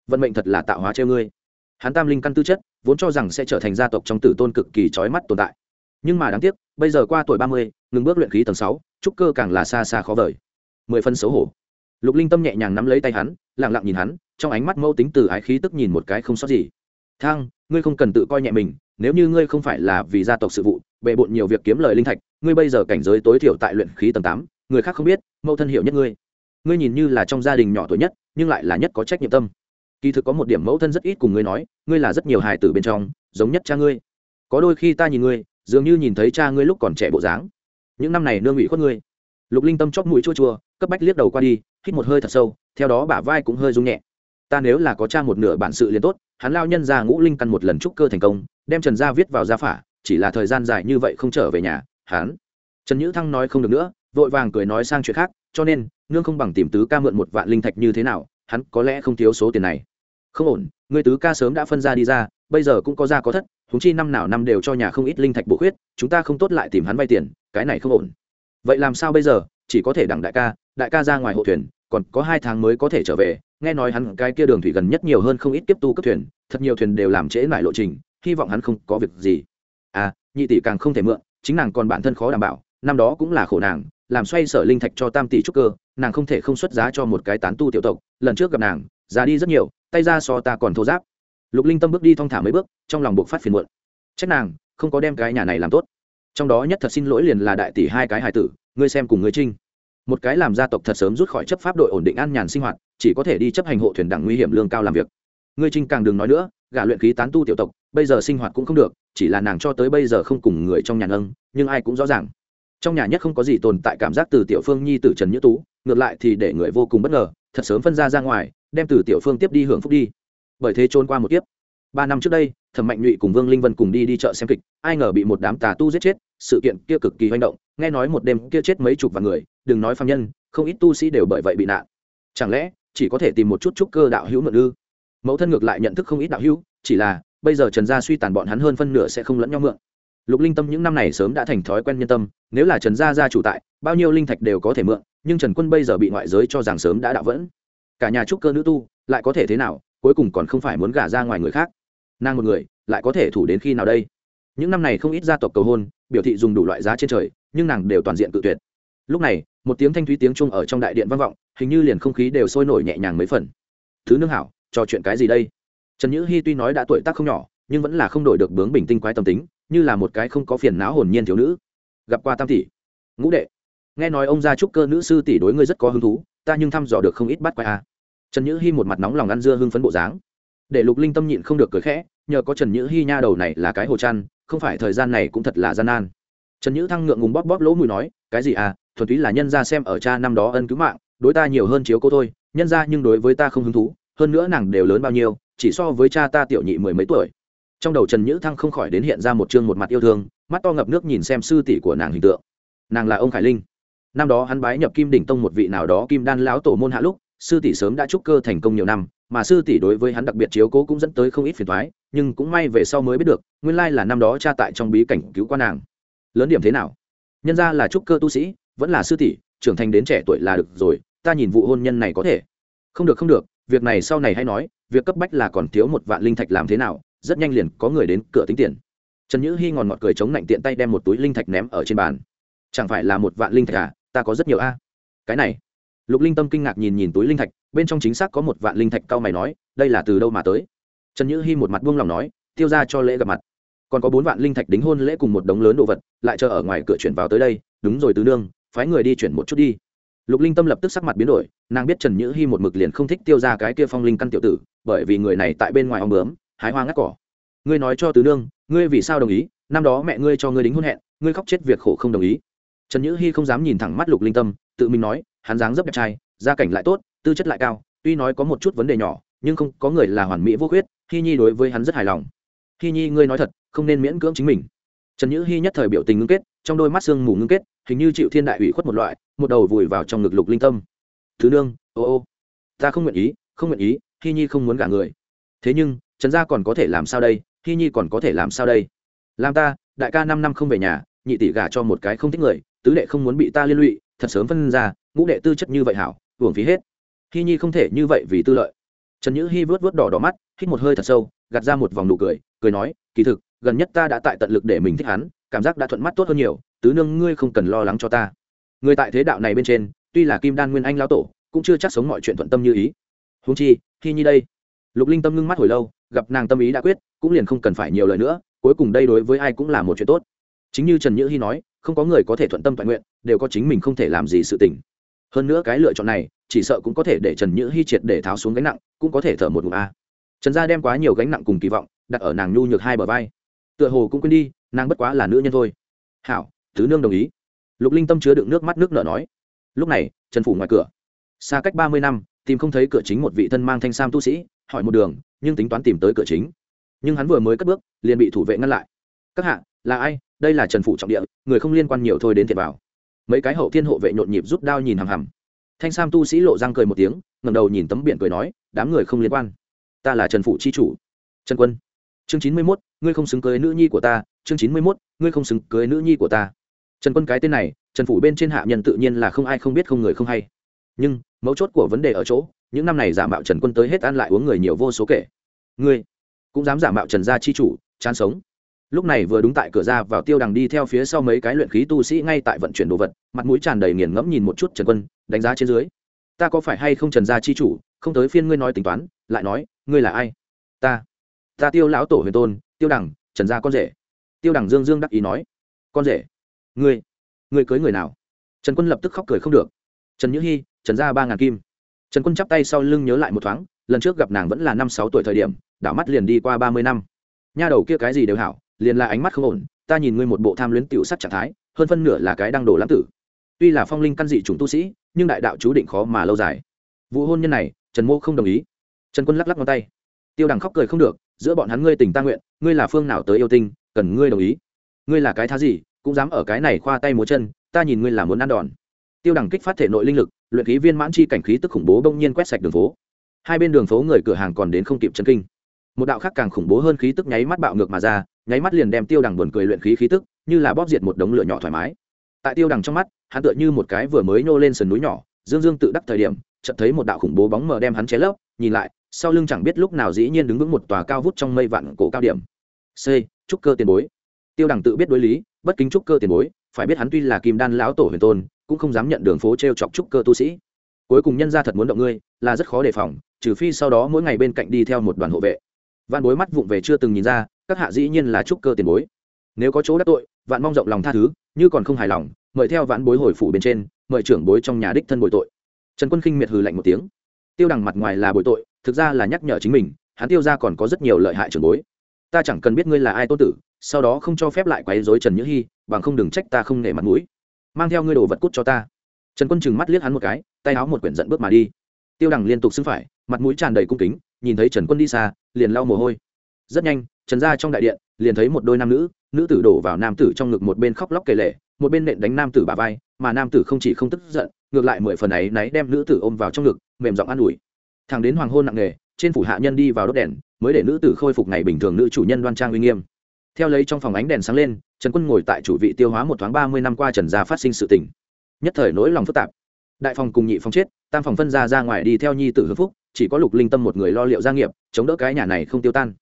Vận mệnh thật là tạo hóa treo ngươi. Hắn tam linh căn tư chất, vốn cho rằng sẽ trở thành gia tộc trong tử tôn cực kỳ trói mắt tồn tại. Nhưng mà đáng tiếc, bây giờ qua tuổi ba mươi, ngừng bước luyện khí tầng sáu, trúc cơ càng là xa xa khó vời. Mười phân xấu hổ. Lục linh tâm nhẹ nhàng nắm lấy tay hắn lẳng lặng nhìn hắn, trong ánh mắt mâu tính từ ái khí tức nhìn một cái không sót gì. Thang ngươi không cần tự coi nhẹ mình, nếu như ngươi không phải là vì gia tộc sự vụ, bề bộn nhiều việc kiếm lời linh thạch, ngươi bây giờ cảnh giới tối thiểu tại luyện khí tầng tám người khác không biết, mẫu thân hiểu nhất ngươi. Ngươi nhìn như là trong gia đình nhỏ tuổi nhất, nhưng lại là nhất có trách nhiệm tâm. Kỳ thực có một điểm mẫu thân rất ít cùng ngươi nói, ngươi là rất nhiều hài tử bên trong, giống nhất cha ngươi. Có đôi khi ta nhìn ngươi, dường như nhìn thấy cha ngươi lúc còn trẻ bộ dáng. Những năm này nương ủy khuất ngươi. Lục linh tâm chóp mũi chua chua, cấp bách liếc đầu qua đi, hít một hơi thật sâu, theo đó bả vai cũng hơi rung nhẹ. Ta nếu là có cha một nửa bản sự liền tốt, hắn lao nhân ra ngũ linh căn một lần trúc cơ thành công, đem trần gia viết vào gia phả, chỉ là thời gian dài như vậy không trở về nhà, hắn. Trần nhữ thăng nói không được nữa vội vàng cười nói sang chuyện khác, cho nên, nương không bằng tìm tứ ca mượn một vạn linh thạch như thế nào, hắn có lẽ không thiếu số tiền này. Không ổn, người tứ ca sớm đã phân ra đi ra, bây giờ cũng có ra có thất húng chi năm nào năm đều cho nhà không ít linh thạch bổ khuyết, chúng ta không tốt lại tìm hắn vay tiền, cái này không ổn. Vậy làm sao bây giờ, chỉ có thể đặng đại ca đại ca ra ngoài hộ thuyền, còn có hai tháng mới có thể trở về, nghe nói hắn cái kia đường thủy gần nhất nhiều hơn không ít tiếp tu cấp thuyền, thật nhiều thuyền đều làm trễ lại lộ trình, hy vọng hắn không có việc gì. À nhị tỷ càng không thể mượn, chính nàng còn bản thân khó đảm bảo, năm đó cũng là khổ nàng làm xoay sở linh thạch cho tam tỷ trúc cơ, nàng không thể không xuất giá cho một cái tán tu tiểu tộc, lần trước gặp nàng, già đi rất nhiều, tay ra so ta còn thô giáp. Lục linh tâm bước đi thong thả mấy bước, trong lòng buộc phát phiền muộn. Trách nàng, không có đem cái nhà này làm tốt. Trong đó nhất thật xin lỗi liền là đại tỷ hai cái hài tử, ngươi xem cùng ngươi trinh. Một cái làm gia tộc thật sớm rút khỏi chấp pháp đội ổn định an nhàn sinh hoạt, chỉ có thể đi chấp hành hộ thuyền đẳng nguy hiểm lương cao làm việc. Ngươi trinh càng đừng nói nữa, gả luyện khí tán tu tiểu tộc, bây giờ sinh hoạt cũng không được, chỉ là nàng cho tới bây giờ không cùng người trong nhà nâng, nhưng ai cũng rõ ràng trong nhà nhất không có gì tồn tại cảm giác từ tiểu phương nhi tử trần nhữ tú, ngược lại thì để người vô cùng bất ngờ, thật sớm phân ra ra ngoài, đem từ tiểu phương tiếp đi hưởng phúc đi. Bởi thế trốn qua một kiếp. Ba năm trước đây, thẩm mạnh nhụy cùng vương linh vân cùng đi đi chợ xem kịch, ai ngờ bị một đám tà tu giết chết, sự kiện kia cực kỳ manh động, nghe nói một đêm kia chết mấy chục vạn người, đừng nói phạm nhân, không ít tu sĩ đều bởi vậy bị nạn. Chẳng lẽ, chỉ có thể tìm một chút trúc cơ đạo hữu mượn ư? Mẫu thân ngược lại nhận thức không ít đạo hữu, chỉ là, bây giờ trần gia suy tàn bọn hắn hơn phân nửa sẽ không lẫn nhau mượn lục linh tâm những năm này sớm đã thành thói quen nhân tâm, nếu là trần gia gia chủ tại, bao nhiêu linh thạch đều có thể mượn, nhưng trần quân bây giờ bị ngoại giới cho rằng sớm đã đạo vẫn. Cả nhà trúc cơ nữ tu, lại có thể thế nào, cuối cùng còn không phải muốn gả ra ngoài người khác. Nàng một người, lại có thể thủ đến khi nào đây? Những năm này không ít gia tộc cầu hôn, biểu thị dùng đủ loại giá trên trời, nhưng nàng đều toàn diện tự tuyệt. Lúc này, một tiếng thanh thúy tiếng chung ở trong đại điện vang vọng, hình như liền không khí đều sôi nổi nhẹ nhàng mấy phần. Thứ nương hảo, trò chuyện cái gì đây? Trần nhữ hy tuy nói đã tuổi tác không nhỏ, nhưng vẫn là không đổi được bướng bình tinh quái tâm tính như là một cái không có phiền não hồn nhiên thiếu nữ. Gặp qua tam tỷ. Ngũ đệ. Nghe nói ông gia trúc cơ nữ sư tỷ đối ngươi rất có hứng thú, ta nhưng thăm dò được không ít bắt quay a. À. trần nhữ hy một mặt nóng lòng ăn dưa hưng phấn bộ dáng. Để lục linh tâm nhịn không được cười khẽ, nhờ có trần nhữ hy nha đầu này là cái hồ chăn, không phải thời gian này cũng thật là gian nan. Trần nhữ thăng ngượng ngùng bóp bóp lỗ mùi nói, cái gì à thuần túy là nhân ra xem ở cha năm đó ân cứu mạng, đối ta nhiều hơn chiếu cô thôi, nhân ra nhưng đối với ta không hứng thú, hơn nữa nàng đều lớn bao nhiêu, chỉ so với cha ta tiểu nhị mười mấy tuổi trong đầu trần nhữ thăng không khỏi đến hiện ra một chương một mặt yêu thương, mắt to ngập nước nhìn xem sư tỷ của nàng hình tượng. Nàng là ông khải linh. Năm đó hắn bái nhập kim đỉnh tông một vị nào đó kim đan lão tổ môn hạ lúc, sư tỷ sớm đã trúc cơ thành công nhiều năm, mà sư tỷ đối với hắn đặc biệt chiếu cố cũng dẫn tới không ít phiền thoái nhưng cũng may về sau mới biết được, nguyên lai là năm đó cha tại trong bí cảnh cứu quan nàng. Lớn điểm thế nào? Nhân ra là trúc cơ tu sĩ, vẫn là sư tỷ, trưởng thành đến trẻ tuổi là được rồi, ta nhìn vụ hôn nhân này có thể. Không được không được, việc này sau này hay nói, việc cấp bách là còn thiếu một vạn linh thạch làm thế nào rất nhanh liền có người đến cửa tính tiền. Trần nhữ hy ngòn ngọt cười chống lạnh tiện tay đem một túi linh thạch ném ở trên bàn. Chẳng phải là một vạn linh thạch à? Ta có rất nhiều a. Cái này. Lục linh tâm kinh ngạc nhìn nhìn túi linh thạch, bên trong chính xác có một vạn linh thạch cao mày nói, đây là từ đâu mà tới? Trần nhữ hy một mặt buông lòng nói, tiêu ra cho lễ gặp mặt. Còn có bốn vạn linh thạch đính hôn lễ cùng một đống lớn đồ vật, lại chờ ở ngoài cửa chuyển vào tới đây, đúng rồi tứ nương, phái người đi chuyển một chút đi. Lục linh tâm lập tức sắc mặt biến đổi, nàng biết trần nhữ hy một mực liền không thích tiêu ra cái kia phong linh căn tiểu tử, bởi vì người này tại bên ngoài ông bướm hái hoa ngắt cỏ. Ngươi nói cho tứ nương, ngươi vì sao đồng ý? Năm đó mẹ ngươi cho ngươi đính hôn hẹn, ngươi khóc chết việc khổ không đồng ý. Trần nhữ hy không dám nhìn thẳng mắt lục linh tâm, tự mình nói, hắn dáng dấp đẹp trai, gia cảnh lại tốt, tư chất lại cao, tuy nói có một chút vấn đề nhỏ, nhưng không, có người là hoàn mỹ vô khuyết hy nhi đối với hắn rất hài lòng. Hy nhi, ngươi nói thật, không nên miễn cưỡng chính mình. Trần nhữ hy nhất thời biểu tình ngưng kết, trong đôi mắt sương mù ngưng kết, hình như chịu thiên đại ủy khuất một loại, một đầu vùi vào trong ngực lục linh tâm. Thứ nương, ô ô, ta không nguyện ý, không nguyện ý hy nhi không muốn gả người. Thế nhưng trần gia còn có thể làm sao đây? Hy nhi còn có thể làm sao đây? Làm ta, đại ca năm năm không về nhà, nhị tỷ gả cho một cái không thích người, tứ đệ không muốn bị ta liên lụy, thật sớm phân ra, ngũ đệ tư chất như vậy hảo, hưởng phí hết. Hy nhi không thể như vậy vì tư lợi. Trần nhữ hy vớt vớt đỏ đỏ mắt, hít một hơi thật sâu, gạt ra một vòng nụ cười cười nói, kỳ thực, gần nhất ta đã tại tận lực để mình thích hắn, cảm giác đã thuận mắt tốt hơn nhiều, tứ nương ngươi không cần lo lắng cho ta. Người tại thế đạo này bên trên, tuy là kim đan nguyên anh lão tổ, cũng chưa chắc sống mọi chuyện thuận tâm như ý. Húng chi, hy nhi đây lục linh tâm ngưng mắt hồi lâu, gặp nàng tâm ý đã quyết, cũng liền không cần phải nhiều lời nữa, cuối cùng đây đối với ai cũng là một chuyện tốt. Chính như trần nhữ hy nói, không có người có thể thuận tâm toàn nguyện, đều có chính mình không thể làm gì sự tình. Hơn nữa cái lựa chọn này, chỉ sợ cũng có thể để trần nhữ hy triệt để tháo xuống gánh nặng, cũng có thể thở một ngụm a. Trần gia đem quá nhiều gánh nặng cùng kỳ vọng, đặt ở nàng nhu nhược hai bờ vai. Tựa hồ cũng quên đi, nàng bất quá là nữ nhân thôi. Hảo tứ nương đồng ý. Lục linh tâm chứa đựng nước mắt nước nở nói. Lúc này, trần phủ ngoài cửa. Xa cách ba mươi năm, tìm không thấy cửa chính một vị thân mang thanh sam tu sĩ hỏi một đường, nhưng tính toán tìm tới cửa chính. Nhưng hắn vừa mới cất bước, liền bị thủ vệ ngăn lại. Các hạ, là ai? Đây là trần phủ trọng địa, người không liên quan nhiều thôi đến thiệt vào mấy cái hậu thiên hộ vệ nhộn nhịp rút đao nhìn hằm hằm. Thanh sam tu sĩ lộ răng cười một tiếng ngầm đầu nhìn tấm biển cười nói, đám người không liên quan. Ta là trần phủ chi chủ. Trần quân. Chương chín mươi mốt, ngươi không xứng cưới nữ nhi của ta. Chương chín mươi mốt, ngươi không xứng cưới nữ nhi của ta. Trần quân cái tên này, trần phủ bên trên hạ nhân tự nhiên là không ai không biết không người không hay. Nhưng, mấu chốt của vấn đề ở chỗ những năm này giả mạo trần quân tới hết ăn lại uống người nhiều vô số kể. Ngươi cũng dám giả mạo trần gia chi chủ, chán sống. Lúc này vừa đúng tại cửa ra vào tiêu đằng đi theo phía sau mấy cái luyện khí tu sĩ ngay tại vận chuyển đồ vật, mặt mũi tràn đầy nghiền ngẫm nhìn một chút trần quân, đánh giá trên dưới. Ta có phải hay không trần gia chi chủ, không tới phiên ngươi nói tính toán, lại nói, ngươi là ai? Ta ta tiêu lão tổ huyền tôn, tiêu đằng, trần gia con rể. Tiêu đằng dương dương đắc ý nói, con rể, ngươi ngươi cưới người nào? Trần quân lập tức khóc cười không được. Trần nhữ hy trần gia ba ngàn kim trần quân chắp tay sau lưng nhớ lại một thoáng, lần trước gặp nàng vẫn là năm sáu tuổi thời điểm, đảo mắt liền đi qua ba mươi năm. Nha đầu kia cái gì đều hảo, liền là ánh mắt không ổn, ta nhìn ngươi một bộ tham luyến tiểu sắc trạng thái, hơn phân nửa là cái đang đổ lãng tử. Tuy là phong linh căn dị chủng tu sĩ, nhưng đại đạo chú định khó mà lâu dài. Vụ hôn nhân này, trần mô không đồng ý. Trần quân lắc lắc ngón tay. Tiêu đằng khóc cười không được, giữa bọn hắn ngươi tình ta nguyện, ngươi là phương nào tới yêu tinh, cần ngươi đồng ý. Ngươi là cái thá gì, cũng dám ở cái này khoa tay múa chân, ta nhìn ngươi là muốn ăn đòn tiêu đẳng kích phát thể nội linh lực, luyện khí viên mãn chi cảnh khí tức khủng bố bỗng nhiên quét sạch đường phố. Hai bên đường phố người cửa hàng còn đến không kịp chân kinh. Một đạo khác càng khủng bố hơn khí tức nháy mắt bạo ngược mà ra, nháy mắt liền đem tiêu đằng buồn cười luyện khí khí tức, như là bóp diệt một đống lửa nhỏ thoải mái. Tại tiêu đằng trong mắt, hắn tựa như một cái vừa mới nô lên sườn núi nhỏ, dương dương tự đắc thời điểm, chợt thấy một đạo khủng bố bóng mờ đem hắn ché lấp, nhìn lại, sau lưng chẳng biết lúc nào dĩ nhiên đứng vững một tòa cao vút trong mây vạn cổ cao điểm. C, trúc cơ tiền bối. Tiêu đằng tự biết đối lý, bất kính trúc cơ tiền bối, phải biết hắn tuy là kim đan lão tổ huyền tôn cũng không dám nhận đường phố t r e o chọc trúc cơ tu sĩ. Cuối cùng nhân ra thật muốn động ngươi, là rất khó đề phòng, trừ phi sau đó mỗi ngày bên cạnh đi theo một đoàn hộ vệ. Vạn bối mắt vụng về chưa từng nhìn ra, các hạ dĩ nhiên là trúc cơ tiền bối. Nếu có chỗ đắc tội, vạn mong rộng lòng tha thứ, như còn không hài lòng, mời theo vạn bối hồi phủ bên trên, mời trưởng bối trong nhà đích thân bồi tội. Trần quân khinh miệt hừ lạnh một tiếng. Tiêu đằng mặt ngoài là bồi tội, thực ra là nhắc nhở chính mình, hắn tiêu ra còn có rất nhiều lợi hại trưởng bối. Ta chẳng cần biết ngươi là ai tôn tử, sau đó không cho phép lại quấy dối trần nhữ hy, bằng không đừng trách ta không nể mặt mũi mang theo ngươi đồ vật cút cho ta. Trần quân chừng mắt liếc hắn một cái, tay áo một quyển giận bước mà đi. Tiêu đằng liên tục xưng phải, mặt mũi tràn đầy cung kính, nhìn thấy trần quân đi xa, liền lau mồ hôi. Rất nhanh, trần ra trong đại điện, liền thấy một đôi nam nữ nữ tử đổ vào nam tử trong ngực một bên khóc lóc kể lể, một bên nện đánh nam tử bà vai, mà nam tử không chỉ không tức giận, ngược lại mười phần ấy náy đem nữ tử ôm vào trong ngực, mềm giọng an ủi. Thằng đến hoàng hôn nặng nề, trên phủ hạ nhân đi vào đốt đèn, mới để nữ tử khôi phục ngày bình thường nữ chủ nhân đoan trang uy nghiêm. Theo lấy trong phòng ánh đèn sáng lên trần quân ngồi tại chủ vị tiêu hóa một thoáng ba mươi năm qua trần gia phát sinh sự tình. Nhất thời nỗi lòng phức tạp. Đại phòng cùng nhị phòng chết, tam phòng phân ra ra ngoài đi theo nhi tử hưng phúc, chỉ có lục linh tâm một người lo liệu gia nghiệp, chống đỡ cái nhà này không tiêu tan.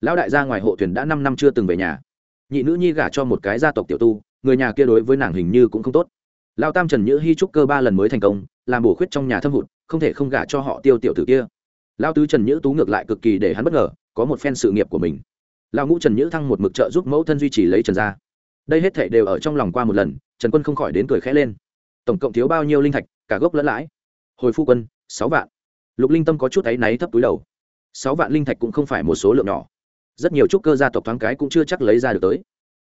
Lão đại gia ngoài hộ thuyền đã năm năm chưa từng về nhà. Nhị nữ nhi gả cho một cái gia tộc tiểu tu, người nhà kia đối với nàng hình như cũng không tốt. Lão tam trần nhữ hy trúc cơ ba lần mới thành công, làm bổ khuyết trong nhà thâm hụt, không thể không gả cho họ tiêu tiểu tử kia. Lão tứ trần nhữ tú ngược lại cực kỳ để hắn bất ngờ, có một phen sự nghiệp của mình. Lão ngũ trần nhữ thăng một mực trợ giúp mẫu thân duy trì lấy trần gia đây hết thể đều ở trong lòng qua một lần, trần quân không khỏi đến cười khẽ lên. Tổng cộng thiếu bao nhiêu linh thạch, cả gốc lẫn lãi? Hồi phu quân, sáu vạn. Lục linh tâm có chút áy náy thấp túi đầu. Sáu vạn linh thạch cũng không phải một số lượng nhỏ. Rất nhiều trúc cơ gia tộc thoáng cái cũng chưa chắc lấy ra được tới.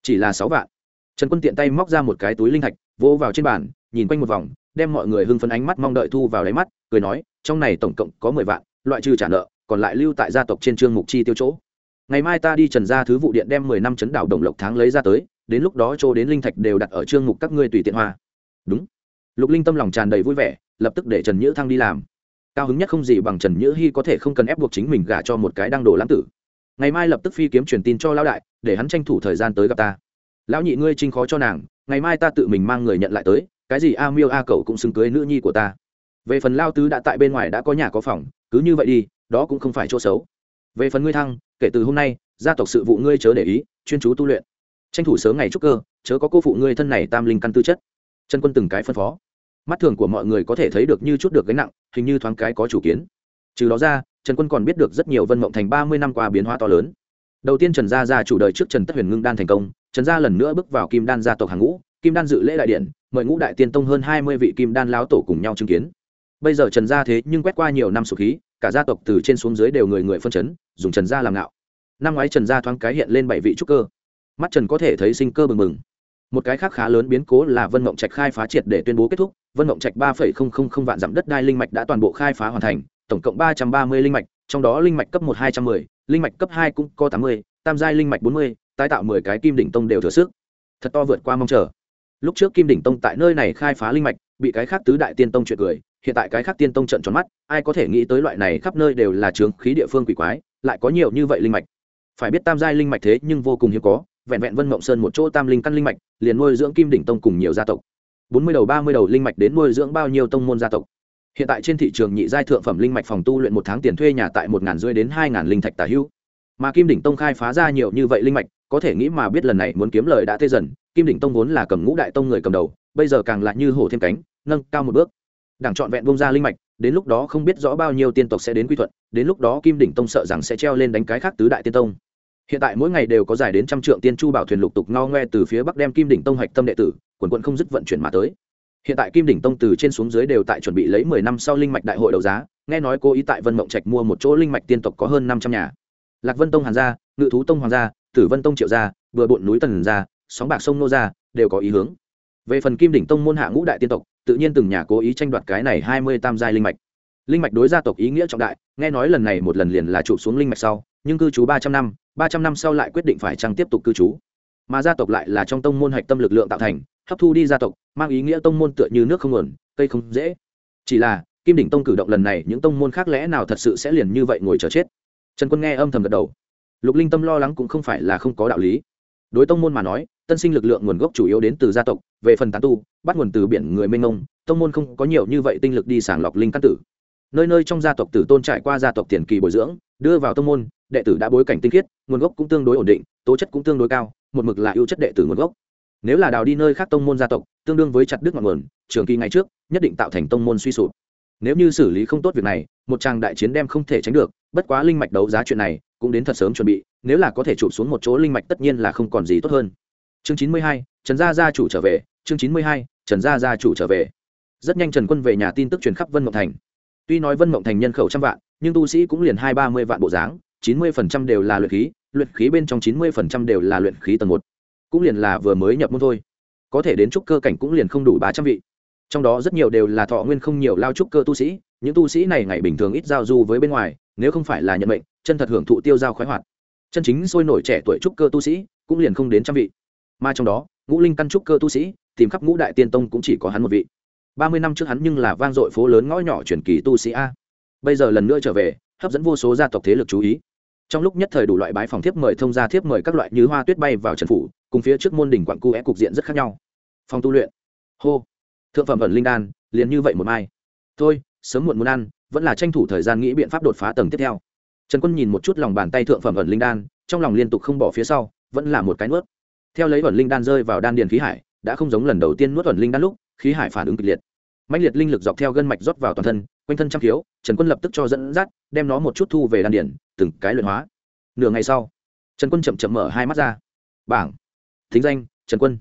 Chỉ là sáu vạn. Trần quân tiện tay móc ra một cái túi linh thạch, vỗ vào trên bàn, nhìn quanh một vòng, đem mọi người hưng phấn ánh mắt mong đợi thu vào đáy mắt, cười nói, trong này tổng cộng có mười vạn, loại trừ trả nợ, còn lại lưu tại gia tộc trên trương mục chi tiêu chỗ. Ngày mai ta đi trần ra thứ vụ điện đem mười năm chấn đảo đồng lộc tháng lấy ra tới đến lúc đó chỗ đến linh thạch đều đặt ở trương mục các ngươi tùy tiện hoa. Đúng. Lục linh tâm lòng tràn đầy vui vẻ, lập tức để trần nhữ thăng đi làm. Cao hứng nhất không gì bằng trần nhữ hy có thể không cần ép buộc chính mình gả cho một cái đang đổ lãng tử. Ngày mai lập tức phi kiếm truyền tin cho lão đại, để hắn tranh thủ thời gian tới gặp ta. Lão nhị ngươi trinh khó cho nàng, ngày mai ta tự mình mang người nhận lại tới, cái gì a miêu a cậu cũng xứng cưới nữ nhi của ta. Về phần lao tứ đã tại bên ngoài đã có nhà có phòng, cứ như vậy đi, đó cũng không phải chỗ xấu. Về phần ngươi thăng, kể từ hôm nay, gia tộc sự vụ ngươi chớ để ý, chuyên chú tu luyện tranh thủ sớm ngày trúc cơ, chớ có cô phụ ngươi thân này tam linh căn tư chất. Chân quân từng cái phân phó. Mắt thường của mọi người có thể thấy được như chút được gánh nặng, hình như thoáng cái có chủ kiến. Trừ đó ra, trần quân còn biết được rất nhiều vân mộng thành ba mươi năm qua biến hóa to lớn. Đầu tiên trần gia gia chủ đời trước trần tất huyền ngưng đan thành công, trần gia lần nữa bước vào kim đan gia tộc hàng ngũ, kim đan dự lễ đại điện, mời ngũ đại tiên tông hơn hai mươi vị kim đan lão tổ cùng nhau chứng kiến. Bây giờ trần gia thế nhưng quét qua nhiều năm sụp khí, cả gia tộc từ trên xuống dưới đều người người phân chấn, dùng trần gia làm ngạo. Năm ngoái trần gia thoáng cái hiện lên bảy vị trúc cơ mắt trần có thể thấy sinh cơ bừng bừng. Một cái khác khá lớn biến cố là vân mộng trạch khai phá triệt để tuyên bố kết thúc. Vân mộng trạch ba vạn dặm đất đai linh mạch đã toàn bộ khai phá hoàn thành, tổng cộng ba trăm ba mươi linh mạch, trong đó linh mạch cấp một hai trăm mười, linh mạch cấp hai cũng có tám mươi, tam giai linh mạch bốn mươi, tái tạo mười cái kim đỉnh tông đều thừa sức. Thật to vượt qua mong chờ. Lúc trước kim đỉnh tông tại nơi này khai phá linh mạch, bị cái khác tứ đại tiên tông chuyện cười, hiện tại cái khác tiên tông trận tròn mắt, ai có thể nghĩ tới loại này khắp nơi đều là trướng khí địa phương quỷ quái, lại có nhiều như vậy linh mạch. Phải biết tam giai linh mạch thế nhưng vô cùng hiếm có vẹn vẹn vân mộng sơn một chỗ tam linh căn linh mạch, liền nuôi dưỡng kim đỉnh tông cùng nhiều gia tộc. Bốn mươi đầu, ba mươi đầu linh mạch đến nuôi dưỡng bao nhiêu tông môn gia tộc. Hiện tại trên thị trường nhị giai thượng phẩm linh mạch phòng tu luyện một tháng tiền thuê nhà tại một ngàn rưỡi đến hai ngàn linh thạch tả hữu. Mà kim đỉnh tông khai phá ra nhiều như vậy linh mạch, có thể nghĩ mà biết lần này muốn kiếm lời đã tê dần, kim đỉnh tông vốn là cầm ngũ đại tông người cầm đầu, bây giờ càng lại như hổ thêm cánh, nâng cao một bước. Đảng trọn vẹn bông ra linh mạch, đến lúc đó không biết rõ bao nhiêu tiên tộc sẽ đến quy thuận, đến lúc đó kim đỉnh tông sợ rằng sẽ treo lên đánh cái khác tứ đại tiên tông hiện tại mỗi ngày đều có giải đến trăm trượng tiên chu bảo thuyền lục tục ngao ngoe từ phía bắc đem kim đỉnh tông hạch tâm đệ tử, quần quận không dứt vận chuyển mà tới. Hiện tại kim đỉnh tông từ trên xuống dưới đều tại chuẩn bị lấy mười năm sau linh mạch đại hội đấu giá, nghe nói cô ý tại vân mộng trạch mua một chỗ linh mạch tiên tộc có hơn năm trăm nhà. Lạc vân tông hàn gia, ngự thú tông hoàng gia, tử vân tông triệu gia vừa bộn núi tần gia, sóng bạc sông nô gia đều có ý hướng. Về phần kim đỉnh tông môn hạ ngũ đại tiên tộc, tự nhiên từng nhà cố ý tranh đoạt cái này hai mươi tam giai linh mạch. Linh mạch đối gia tộc ý nghĩa trọng đại, nghe nói lần này một lần liền là chụp xuống linh mạch sau, nhưng cư trú ba trăm năm ba trăm năm sau lại quyết định phải chăng tiếp tục cư trú. Mà gia tộc lại là trong tông môn hạch tâm lực lượng tạo thành, hấp thu đi gia tộc, mang ý nghĩa tông môn tựa như nước không nguồn, cây không dễ. Chỉ là, kim đỉnh tông cử động lần này, những tông môn khác lẽ nào thật sự sẽ liền như vậy ngồi chờ chết? Trần quân nghe âm thầm gật đầu. Lục linh tâm lo lắng cũng không phải là không có đạo lý. Đối tông môn mà nói, tân sinh lực lượng nguồn gốc chủ yếu đến từ gia tộc, về phần tán tu, bắt nguồn từ biển người mênh mông, tông môn không có nhiều như vậy tinh lực đi sàng lọc linh căn tử. Nơi nơi trong gia tộc tử tôn trải qua gia tộc tiền kỳ bồi dưỡng đưa vào tông môn, đệ tử đã bối cảnh tinh khiết, nguồn gốc cũng tương đối ổn định, tố chất cũng tương đối cao, một mực là ưu chất đệ tử nguồn gốc. Nếu là đào đi nơi khác tông môn gia tộc, tương đương với chặt đứt ngọn nguồn, trường kỳ ngày trước, nhất định tạo thành tông môn suy sụp. Nếu như xử lý không tốt việc này, một tràng đại chiến đem không thể tránh được, bất quá linh mạch đấu giá chuyện này, cũng đến thật sớm chuẩn bị, nếu là có thể chụp xuống một chỗ linh mạch tất nhiên là không còn gì tốt hơn. Chương chín mươi hai, trần gia gia chủ trở về, chương chín mươi hai, trần gia gia chủ trở về. Rất nhanh trần quân về nhà tin tức truyền khắp vân mộng thành. Tuy nói vân mộng thành nhân khẩu trăm vạn nhưng tu sĩ cũng liền hai ba mươi vạn bộ dáng, chín mươi phần trăm đều là luyện khí luyện khí bên trong chín mươi phần trăm đều là luyện khí tầng một. Cũng liền là vừa mới nhập môn thôi. Có thể đến trúc cơ cảnh cũng liền không đủ ba trăm vị. Trong đó rất nhiều đều là thọ nguyên không nhiều lao trúc cơ tu sĩ, những tu sĩ này ngày bình thường ít giao du với bên ngoài, nếu không phải là nhận mệnh, chân thật hưởng thụ tiêu giao khoái hoạt. Chân chính sôi nổi trẻ tuổi trúc cơ tu sĩ cũng liền không đến trăm vị. Mà trong đó, ngũ linh căn trúc cơ tu sĩ tìm khắp ngũ đại tiên tông cũng chỉ có hắn một vị. Ba mươi năm trước hắn nhưng là vang dội phố lớn ngõ nhỏ truyền kỳ tu sĩ a bây giờ lần nữa trở về, hấp dẫn vô số gia tộc thế lực chú ý. Trong lúc nhất thời đủ loại bái phòng thiếp mời thông gia thiếp mời các loại như hoa tuyết bay vào trần phủ, cùng phía trước môn đỉnh quặng cu é cục diện rất khác nhau. Phòng tu luyện. Hô. Thượng phẩm ẩn linh đan, liền như vậy một mai. Thôi, sớm muộn muốn ăn, vẫn là tranh thủ thời gian nghĩ biện pháp đột phá tầng tiếp theo. Trần quân nhìn một chút lòng bàn tay thượng phẩm ẩn linh đan, trong lòng liên tục không bỏ phía sau, vẫn là một cái nuốt. Theo lấy ẩn linh đan rơi vào đan điền khí hải, đã không giống lần đầu tiên nuốt ẩn linh đan lúc, khí hải phản ứng kịch liệt. Mạnh liệt linh lực dọc theo gân mạch rót vào toàn thân quanh thân trăm thiếu trần quân lập tức cho dẫn dắt, đem nó một chút thu về đan điền, từng cái luyện hóa. Nửa ngày sau, trần quân chậm chậm mở hai mắt ra. Bảng. Thính danh, trần quân.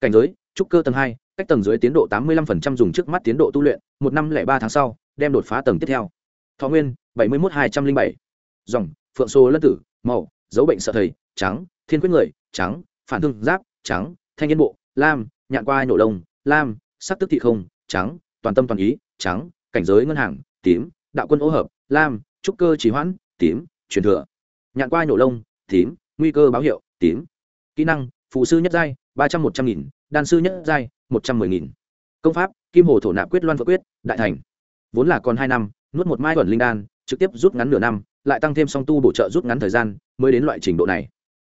Cảnh giới, trúc cơ tầng hai, cách tầng dưới tiến độ tám mươi lăm dùng trước mắt tiến độ tu luyện, một năm lẻ ba tháng sau, đem đột phá tầng tiếp theo. Thọ nguyên, bảy mươi một hai trăm linh bảy. Dòng, phượng sô lân tử, màu, dấu bệnh sợ thầy, trắng, thiên quyết người, trắng, phản thương giáp, trắng, thanh yên bộ, lam, nhạn qua nổ lông, lam, sắc tức thị không, trắng, toàn tâm toàn ý, trắng cảnh giới ngân hàng, tím, đạo quân ô hợp, lam, trúc cơ trì hoãn, tím, truyền thừa. Nhạn qua nổ lông, tím, nguy cơ báo hiệu, tím. Kỹ năng phụ sư nhất giai, ba trăm một trăm nghìn, đan sư nhất giai, một trăm mười nghìn. Công pháp, kim hồ thổ nạp quyết loan vợ quyết, đại thành. Vốn là còn hai năm, nuốt một mai thuần linh đan, trực tiếp rút ngắn nửa năm, lại tăng thêm song tu bổ trợ rút ngắn thời gian, mới đến loại trình độ này.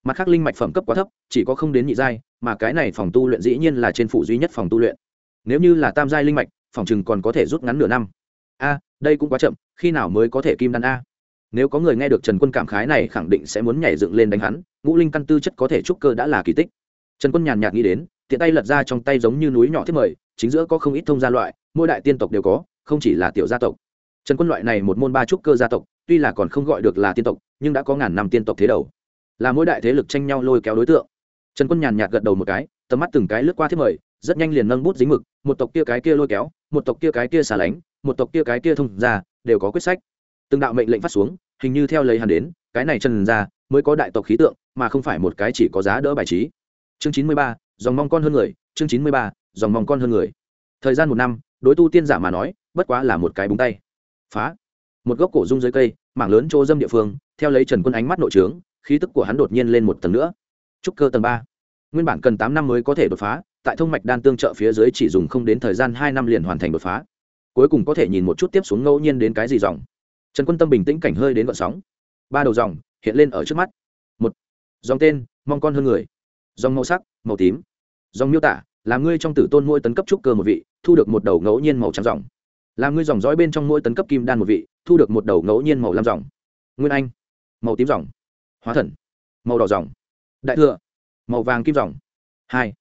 Mặt khác linh mạch phẩm cấp quá thấp, chỉ có không đến nhị giai, mà cái này phòng tu luyện dĩ nhiên là trên phủ duy nhất phòng tu luyện. Nếu như là tam giai linh mạch phòng chừng còn có thể rút ngắn nửa năm. A, đây cũng quá chậm, khi nào mới có thể kim đan a? Nếu có người nghe được trần quân cảm khái này khẳng định sẽ muốn nhảy dựng lên đánh hắn, ngũ linh căn tư chất có thể trúc cơ đã là kỳ tích. Trần quân nhàn nhạt nghĩ đến, tiện tay lật ra trong tay giống như núi nhỏ thiết mời, chính giữa có không ít thông gia loại, mỗi đại tiên tộc đều có, không chỉ là tiểu gia tộc. Trần quân loại này một môn ba trúc cơ gia tộc, tuy là còn không gọi được là tiên tộc, nhưng đã có ngàn năm tiên tộc thế đầu. Là mỗi đại thế lực tranh nhau lôi kéo đối tượng. Trần quân nhàn nhạt gật đầu một cái, tầm mắt từng cái lướt qua thiết mời, rất nhanh liền nâng bút dính mực, một tộc kia cái kia lôi kéo một tộc kia cái kia xả lánh, một tộc kia cái kia thông ra đều có quyết sách. Từng đạo mệnh lệnh phát xuống, hình như theo lấy hắn đến, cái này trần ra mới có đại tộc khí tượng, mà không phải một cái chỉ có giá đỡ bài trí. Chương chín mươi ba, dòng mong con hơn người, chương chín mươi ba, dòng mong con hơn người. Thời gian một năm, đối tu tiên giả mà nói, bất quá là một cái búng tay. Phá. Một gốc cổ rung dưới cây, mảng lớn chỗ dâm địa phương, theo lấy trần quân ánh mắt nội trướng, khí tức của hắn đột nhiên lên một tầng nữa. Trúc cơ tầng ba. Nguyên bản cần tám năm mới có thể đột phá tại thông mạch đan tương trợ phía dưới chỉ dùng không đến thời gian hai năm liền hoàn thành đột phá. Cuối cùng có thể nhìn một chút tiếp xuống ngẫu nhiên đến cái gì dòng. Trần quân tâm bình tĩnh cảnh hơi đến vận sóng. Ba đầu dòng hiện lên ở trước mắt. Một, dòng tên, mong con hơn người. Dòng màu sắc, màu tím. Dòng miêu tả, là ngươi trong tử tôn mỗi tấn cấp trúc cơ một vị, thu được một đầu ngẫu nhiên màu trắng dòng. Là ngươi dòng dõi bên trong mỗi tấn cấp kim đan một vị, thu được một đầu ngẫu nhiên màu lam dòng. Nguyên anh, màu tím dòng. Hóa thần, màu đỏ dòng. Đại thừa, màu vàng kim dòng. Hai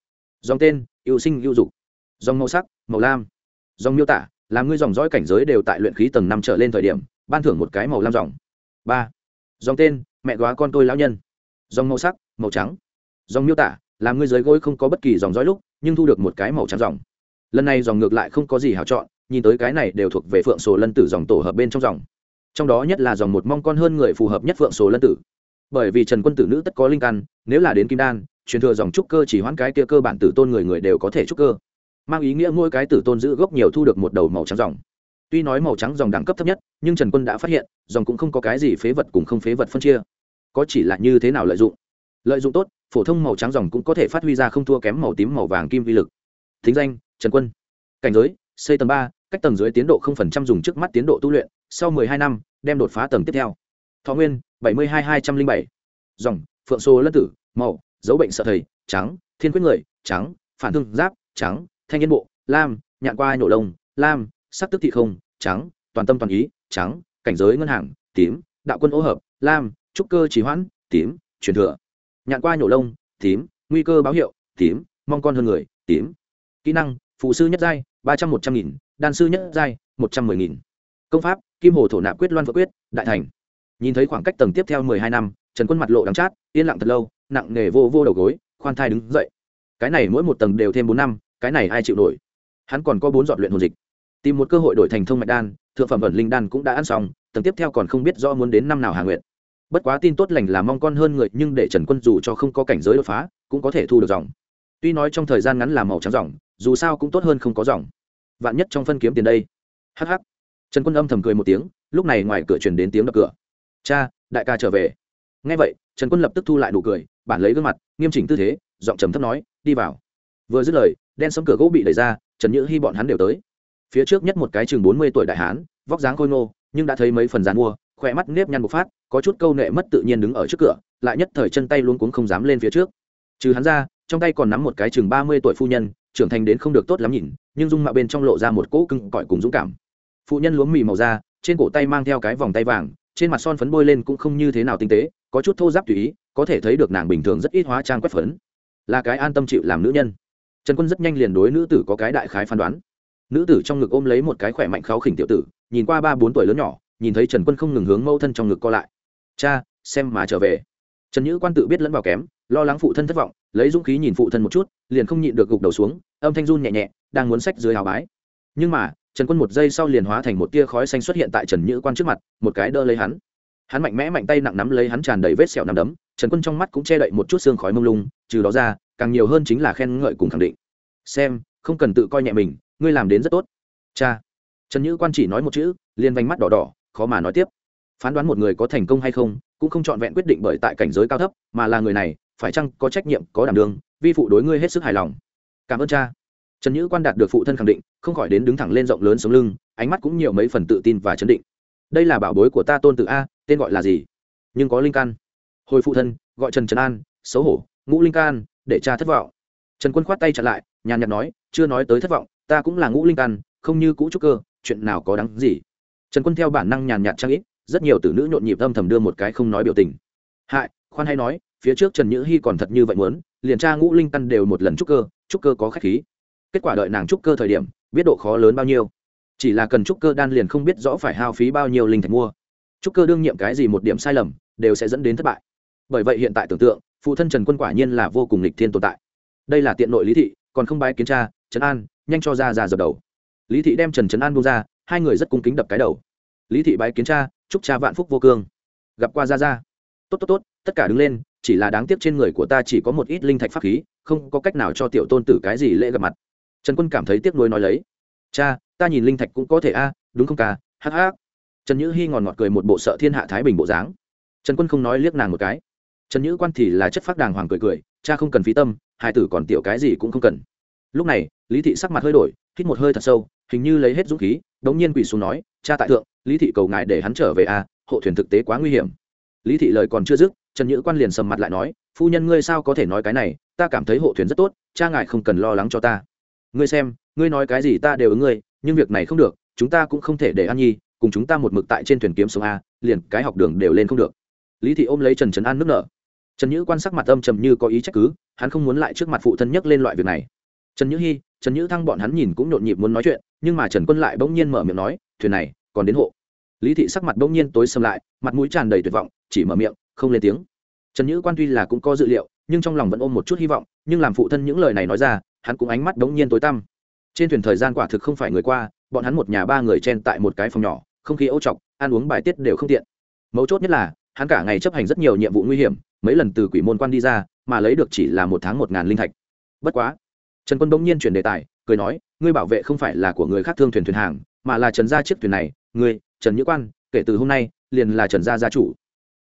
dòng tên ưu sinh ưu dục. Dòng màu sắc, màu lam. Dòng miêu tả, làm ngươi dòng dõi cảnh giới đều tại luyện khí tầng năm trở lên thời điểm, ban thưởng một cái màu lam dòng. Ba. Dòng tên, mẹ góa con tôi lão nhân. Dòng màu sắc, màu trắng. Dòng miêu tả, làm ngươi dưới gối không có bất kỳ dòng dõi lúc, nhưng thu được một cái màu trắng dòng. Lần này dòng ngược lại không có gì hào chọn, nhìn tới cái này đều thuộc về phượng sổ lân tử dòng tổ hợp bên trong dòng. Trong đó nhất là dòng một mong con hơn người phù hợp nhất phượng sổ lân tử. Bởi vì trần quân tử nữ tất có linh căn, nếu là đến kim đan truyền thừa dòng trúc cơ chỉ hoãn cái kia cơ bản tử tôn người người đều có thể trúc cơ. Mang ý nghĩa mỗi cái tử tôn giữ gốc nhiều thu được một đầu màu trắng dòng. Tuy nói màu trắng dòng đẳng cấp thấp nhất, nhưng trần quân đã phát hiện, dòng cũng không có cái gì phế vật cùng không phế vật phân chia. Có chỉ là như thế nào lợi dụng? Lợi dụng tốt, phổ thông màu trắng dòng cũng có thể phát huy ra không thua kém màu tím, màu vàng, kim vi lực. Thính danh, trần quân. Cảnh giới, xây tầng ba, cách tầng dưới tiến độ không phần trăm dùng trước mắt tiến độ tu luyện, sau mười hai năm, đem đột phá tầng tiếp theo. Thọ nguyên, bảy mươi hai hai trăm linh bảy. Dòng, phượng số lân tử, màu dấu bệnh sợ thầy, trắng, thiên quyết người, trắng, phản thương giáp, trắng, thanh niên bộ, lam, nhạn qua nhổ lông, lam, sắc tức thị không, trắng, toàn tâm toàn ý, trắng, cảnh giới ngân hàng, tím, đạo quân ô hợp, lam, trúc cơ trì hoãn, tím, truyền thừa. Nhạn qua nhổ lông, tím, nguy cơ báo hiệu, tím, mong con hơn người, tím. Kỹ năng, phụ sư nhất giai, ba trăm một trăm nghìn, đan sư nhất giai, một trăm mười nghìn. Công pháp, kim hồ thổ nạp quyết loan vợ quyết, đại thành. Nhìn thấy khoảng cách tầng tiếp theo mười hai năm, trần quân mặt lộ đắng chát, yên lặng thật lâu nặng nghề vô vô đầu gối, khoan thai đứng dậy. Cái này mỗi một tầng đều thêm bốn năm, cái này ai chịu nổi? Hắn còn có bốn dọn luyện hồn dịch. Tìm một cơ hội đổi thành thông mạch đan, thượng phẩm ẩn linh đan cũng đã ăn xong, tầng tiếp theo còn không biết do muốn đến năm nào hà nguyện bất quá tin tốt lành là mong con hơn người, nhưng để trần quân dù cho không có cảnh giới đột phá, cũng có thể thu được dòng. Tuy nói trong thời gian ngắn là màu trắng dòng, dù sao cũng tốt hơn không có dòng. Vạn nhất trong phân kiếm tiền đây. Hh trần quân âm thầm cười một tiếng, lúc này ngoài cửa truyền đến tiếng đập cửa. Cha, đại ca trở về ngay vậy, trần quân lập tức thu lại nụ cười, bản lấy gương mặt, nghiêm chỉnh tư thế, giọng trầm thấp nói, đi vào. Vừa dứt lời, đen sấm cửa gỗ bị đẩy ra, trần nhữ hy bọn hắn đều tới. Phía trước nhất một cái chừng bốn mươi tuổi đại hán, vóc dáng khôi ngô, nhưng đã thấy mấy phần dàn mua, khỏe mắt nếp nhăn bộc phát, có chút câu nệ mất tự nhiên đứng ở trước cửa, lại nhất thời chân tay luôn cuống không dám lên phía trước. Trừ hắn ra, trong tay còn nắm một cái chừng ba mươi tuổi phu nhân, trưởng thành đến không được tốt lắm nhìn, nhưng dung mạo bên trong lộ ra một cỗ cưng cõi cùng dũng cảm. Phụ nhân luống mì màu da, trên cổ tay mang theo cái vòng tay vàng, trên mặt son phấn bôi lên cũng không như thế nào tinh tế có chút thô giáp tùy ý, có thể thấy được nàng bình thường rất ít hóa trang quét phấn. Là cái an tâm chịu làm nữ nhân. Trần quân rất nhanh liền đối nữ tử có cái đại khái phán đoán. Nữ tử trong ngực ôm lấy một cái khỏe mạnh kháo khỉnh tiểu tử, nhìn qua ba bốn tuổi lớn nhỏ, nhìn thấy trần quân không ngừng hướng mâu thân trong ngực co lại. Cha, xem mà trở về. Trần nhữ quan tự biết lẫn vào kém, lo lắng phụ thân thất vọng, lấy dũng khí nhìn phụ thân một chút, liền không nhịn được gục đầu xuống, âm thanh run nhẹ nhẹ, đang muốn sách dưới hào bái. Nhưng mà, trần quân một giây sau liền hóa thành một tia khói xanh xuất hiện tại trần nhữ quan trước mặt, một cái đỡ lấy hắn hắn mạnh mẽ mạnh tay nặng nắm lấy hắn tràn đầy vết sẹo nằm đấm, trần quân trong mắt cũng che đậy một chút xương khói mông lung, trừ đó ra, càng nhiều hơn chính là khen ngợi cùng khẳng định. Xem, không cần tự coi nhẹ mình, ngươi làm đến rất tốt. Cha. Trần nhữ quan chỉ nói một chữ, liền vành mắt đỏ đỏ, khó mà nói tiếp. Phán đoán một người có thành công hay không, cũng không trọn vẹn quyết định bởi tại cảnh giới cao thấp, mà là người này, phải chăng có trách nhiệm, có đảm đương, vi phụ đối ngươi hết sức hài lòng. Cảm ơn cha. Trần nhữ quan đạt được phụ thân khẳng định, không khỏi đến đứng thẳng lên rộng lớn sống lưng, ánh mắt cũng nhiều mấy phần tự tin và chấn định đây là bảo bối của ta tôn tự a tên gọi là gì? Nhưng có linh căn hồi phụ thân gọi trần trần an xấu hổ ngũ linh can để cha thất vọng. Trần quân khoát tay trả lại nhàn nhạt nói chưa nói tới thất vọng ta cũng là ngũ linh can, không như cũ trúc cơ chuyện nào có đáng gì? Trần quân theo bản năng nhàn nhạt trang ít rất nhiều tử nữ nhộn nhịp âm thầm đưa một cái không nói biểu tình. Hại khoan hay nói phía trước trần nhữ hy còn thật như vậy muốn liền tra ngũ linh căn đều một lần trúc cơ trúc cơ có khách khí. Kết quả đợi nàng trúc cơ thời điểm biết độ khó lớn bao nhiêu chỉ là cần trúc cơ đan liền không biết rõ phải hao phí bao nhiêu linh thạch mua. Trúc cơ đương nhiệm cái gì một điểm sai lầm, đều sẽ dẫn đến thất bại. Bởi vậy hiện tại tưởng tượng, phụ thân trần quân quả nhiên là vô cùng lịch thiên tồn tại. Đây là tiện nội lý thị, còn không bái kiến tra trấn an, nhanh cho ra ra dập đầu. Lý thị đem trần trấn an buông ra, hai người rất cung kính đập cái đầu. Lý thị bái kiến cha, chúc cha vạn phúc vô cương. Gặp qua ra ra. Tốt tốt tốt, tất cả đứng lên, chỉ là đáng tiếc trên người của ta chỉ có một ít linh thạch pháp khí, không có cách nào cho tiểu tôn tử cái gì lễ gặp mặt. Trần quân cảm thấy tiếc nuối nói lấy. Cha ta nhìn linh thạch cũng có thể a, đúng không ca? Hắc hắc. Trần nhữ hy ngòn ngọt cười một bộ sợ thiên hạ thái bình bộ dáng. Trần quân không nói liếc nàng một cái. Trần nhữ quan thì là chất phác đàng hoàng cười cười, cha không cần phí tâm, hai tử còn tiểu cái gì cũng không cần. Lúc này, lý thị sắc mặt hơi đổi, hít một hơi thật sâu, hình như lấy hết dũng khí, đống nhiên quỳ xuống nói, cha tại thượng, lý thị cầu ngài để hắn trở về a, hộ thuyền thực tế quá nguy hiểm. Lý thị lời còn chưa dứt, trần nhữ quan liền sầm mặt lại nói, phu nhân ngươi sao có thể nói cái này, ta cảm thấy hộ thuyền rất tốt, cha ngài không cần lo lắng cho ta. Ngươi xem, ngươi nói cái gì ta đều ứng ngươi nhưng việc này không được, chúng ta cũng không thể để an nhi cùng chúng ta một mực tại trên thuyền kiếm sông a, liền cái học đường đều lên không được. Lý thị ôm lấy trần trấn an nước nở. Trần nhữ quan sắc mặt âm trầm như có ý trách cứ, hắn không muốn lại trước mặt phụ thân nhắc lên loại việc này. Trần nhữ hy trần nhữ thăng bọn hắn nhìn cũng nhộn nhịp muốn nói chuyện, nhưng mà trần quân lại bỗng nhiên mở miệng nói, thuyền này, còn đến hộ. Lý thị sắc mặt bỗng nhiên tối xâm lại, mặt mũi tràn đầy tuyệt vọng, chỉ mở miệng, không lên tiếng. Trần nhữ quan tuy là cũng có dự liệu, nhưng trong lòng vẫn ôm một chút hy vọng, nhưng làm phụ thân những lời này nói ra, hắn cũng ánh mắt bỗng nhiên tối tăm trên thuyền thời gian quả thực không phải người qua, bọn hắn một nhà ba người chen tại một cái phòng nhỏ, không khí ô trọc, ăn uống bài tiết đều không tiện. Mấu chốt nhất là, hắn cả ngày chấp hành rất nhiều nhiệm vụ nguy hiểm, mấy lần từ quỷ môn quan đi ra, mà lấy được chỉ là một tháng một ngàn linh thạch. Bất quá, trần quân bỗng nhiên chuyển đề tài, cười nói, ngươi bảo vệ không phải là của người khác thương thuyền thuyền hàng, mà là trần gia chiếc thuyền này. Ngươi, trần nhữ quan, kể từ hôm nay, liền là trần gia gia chủ.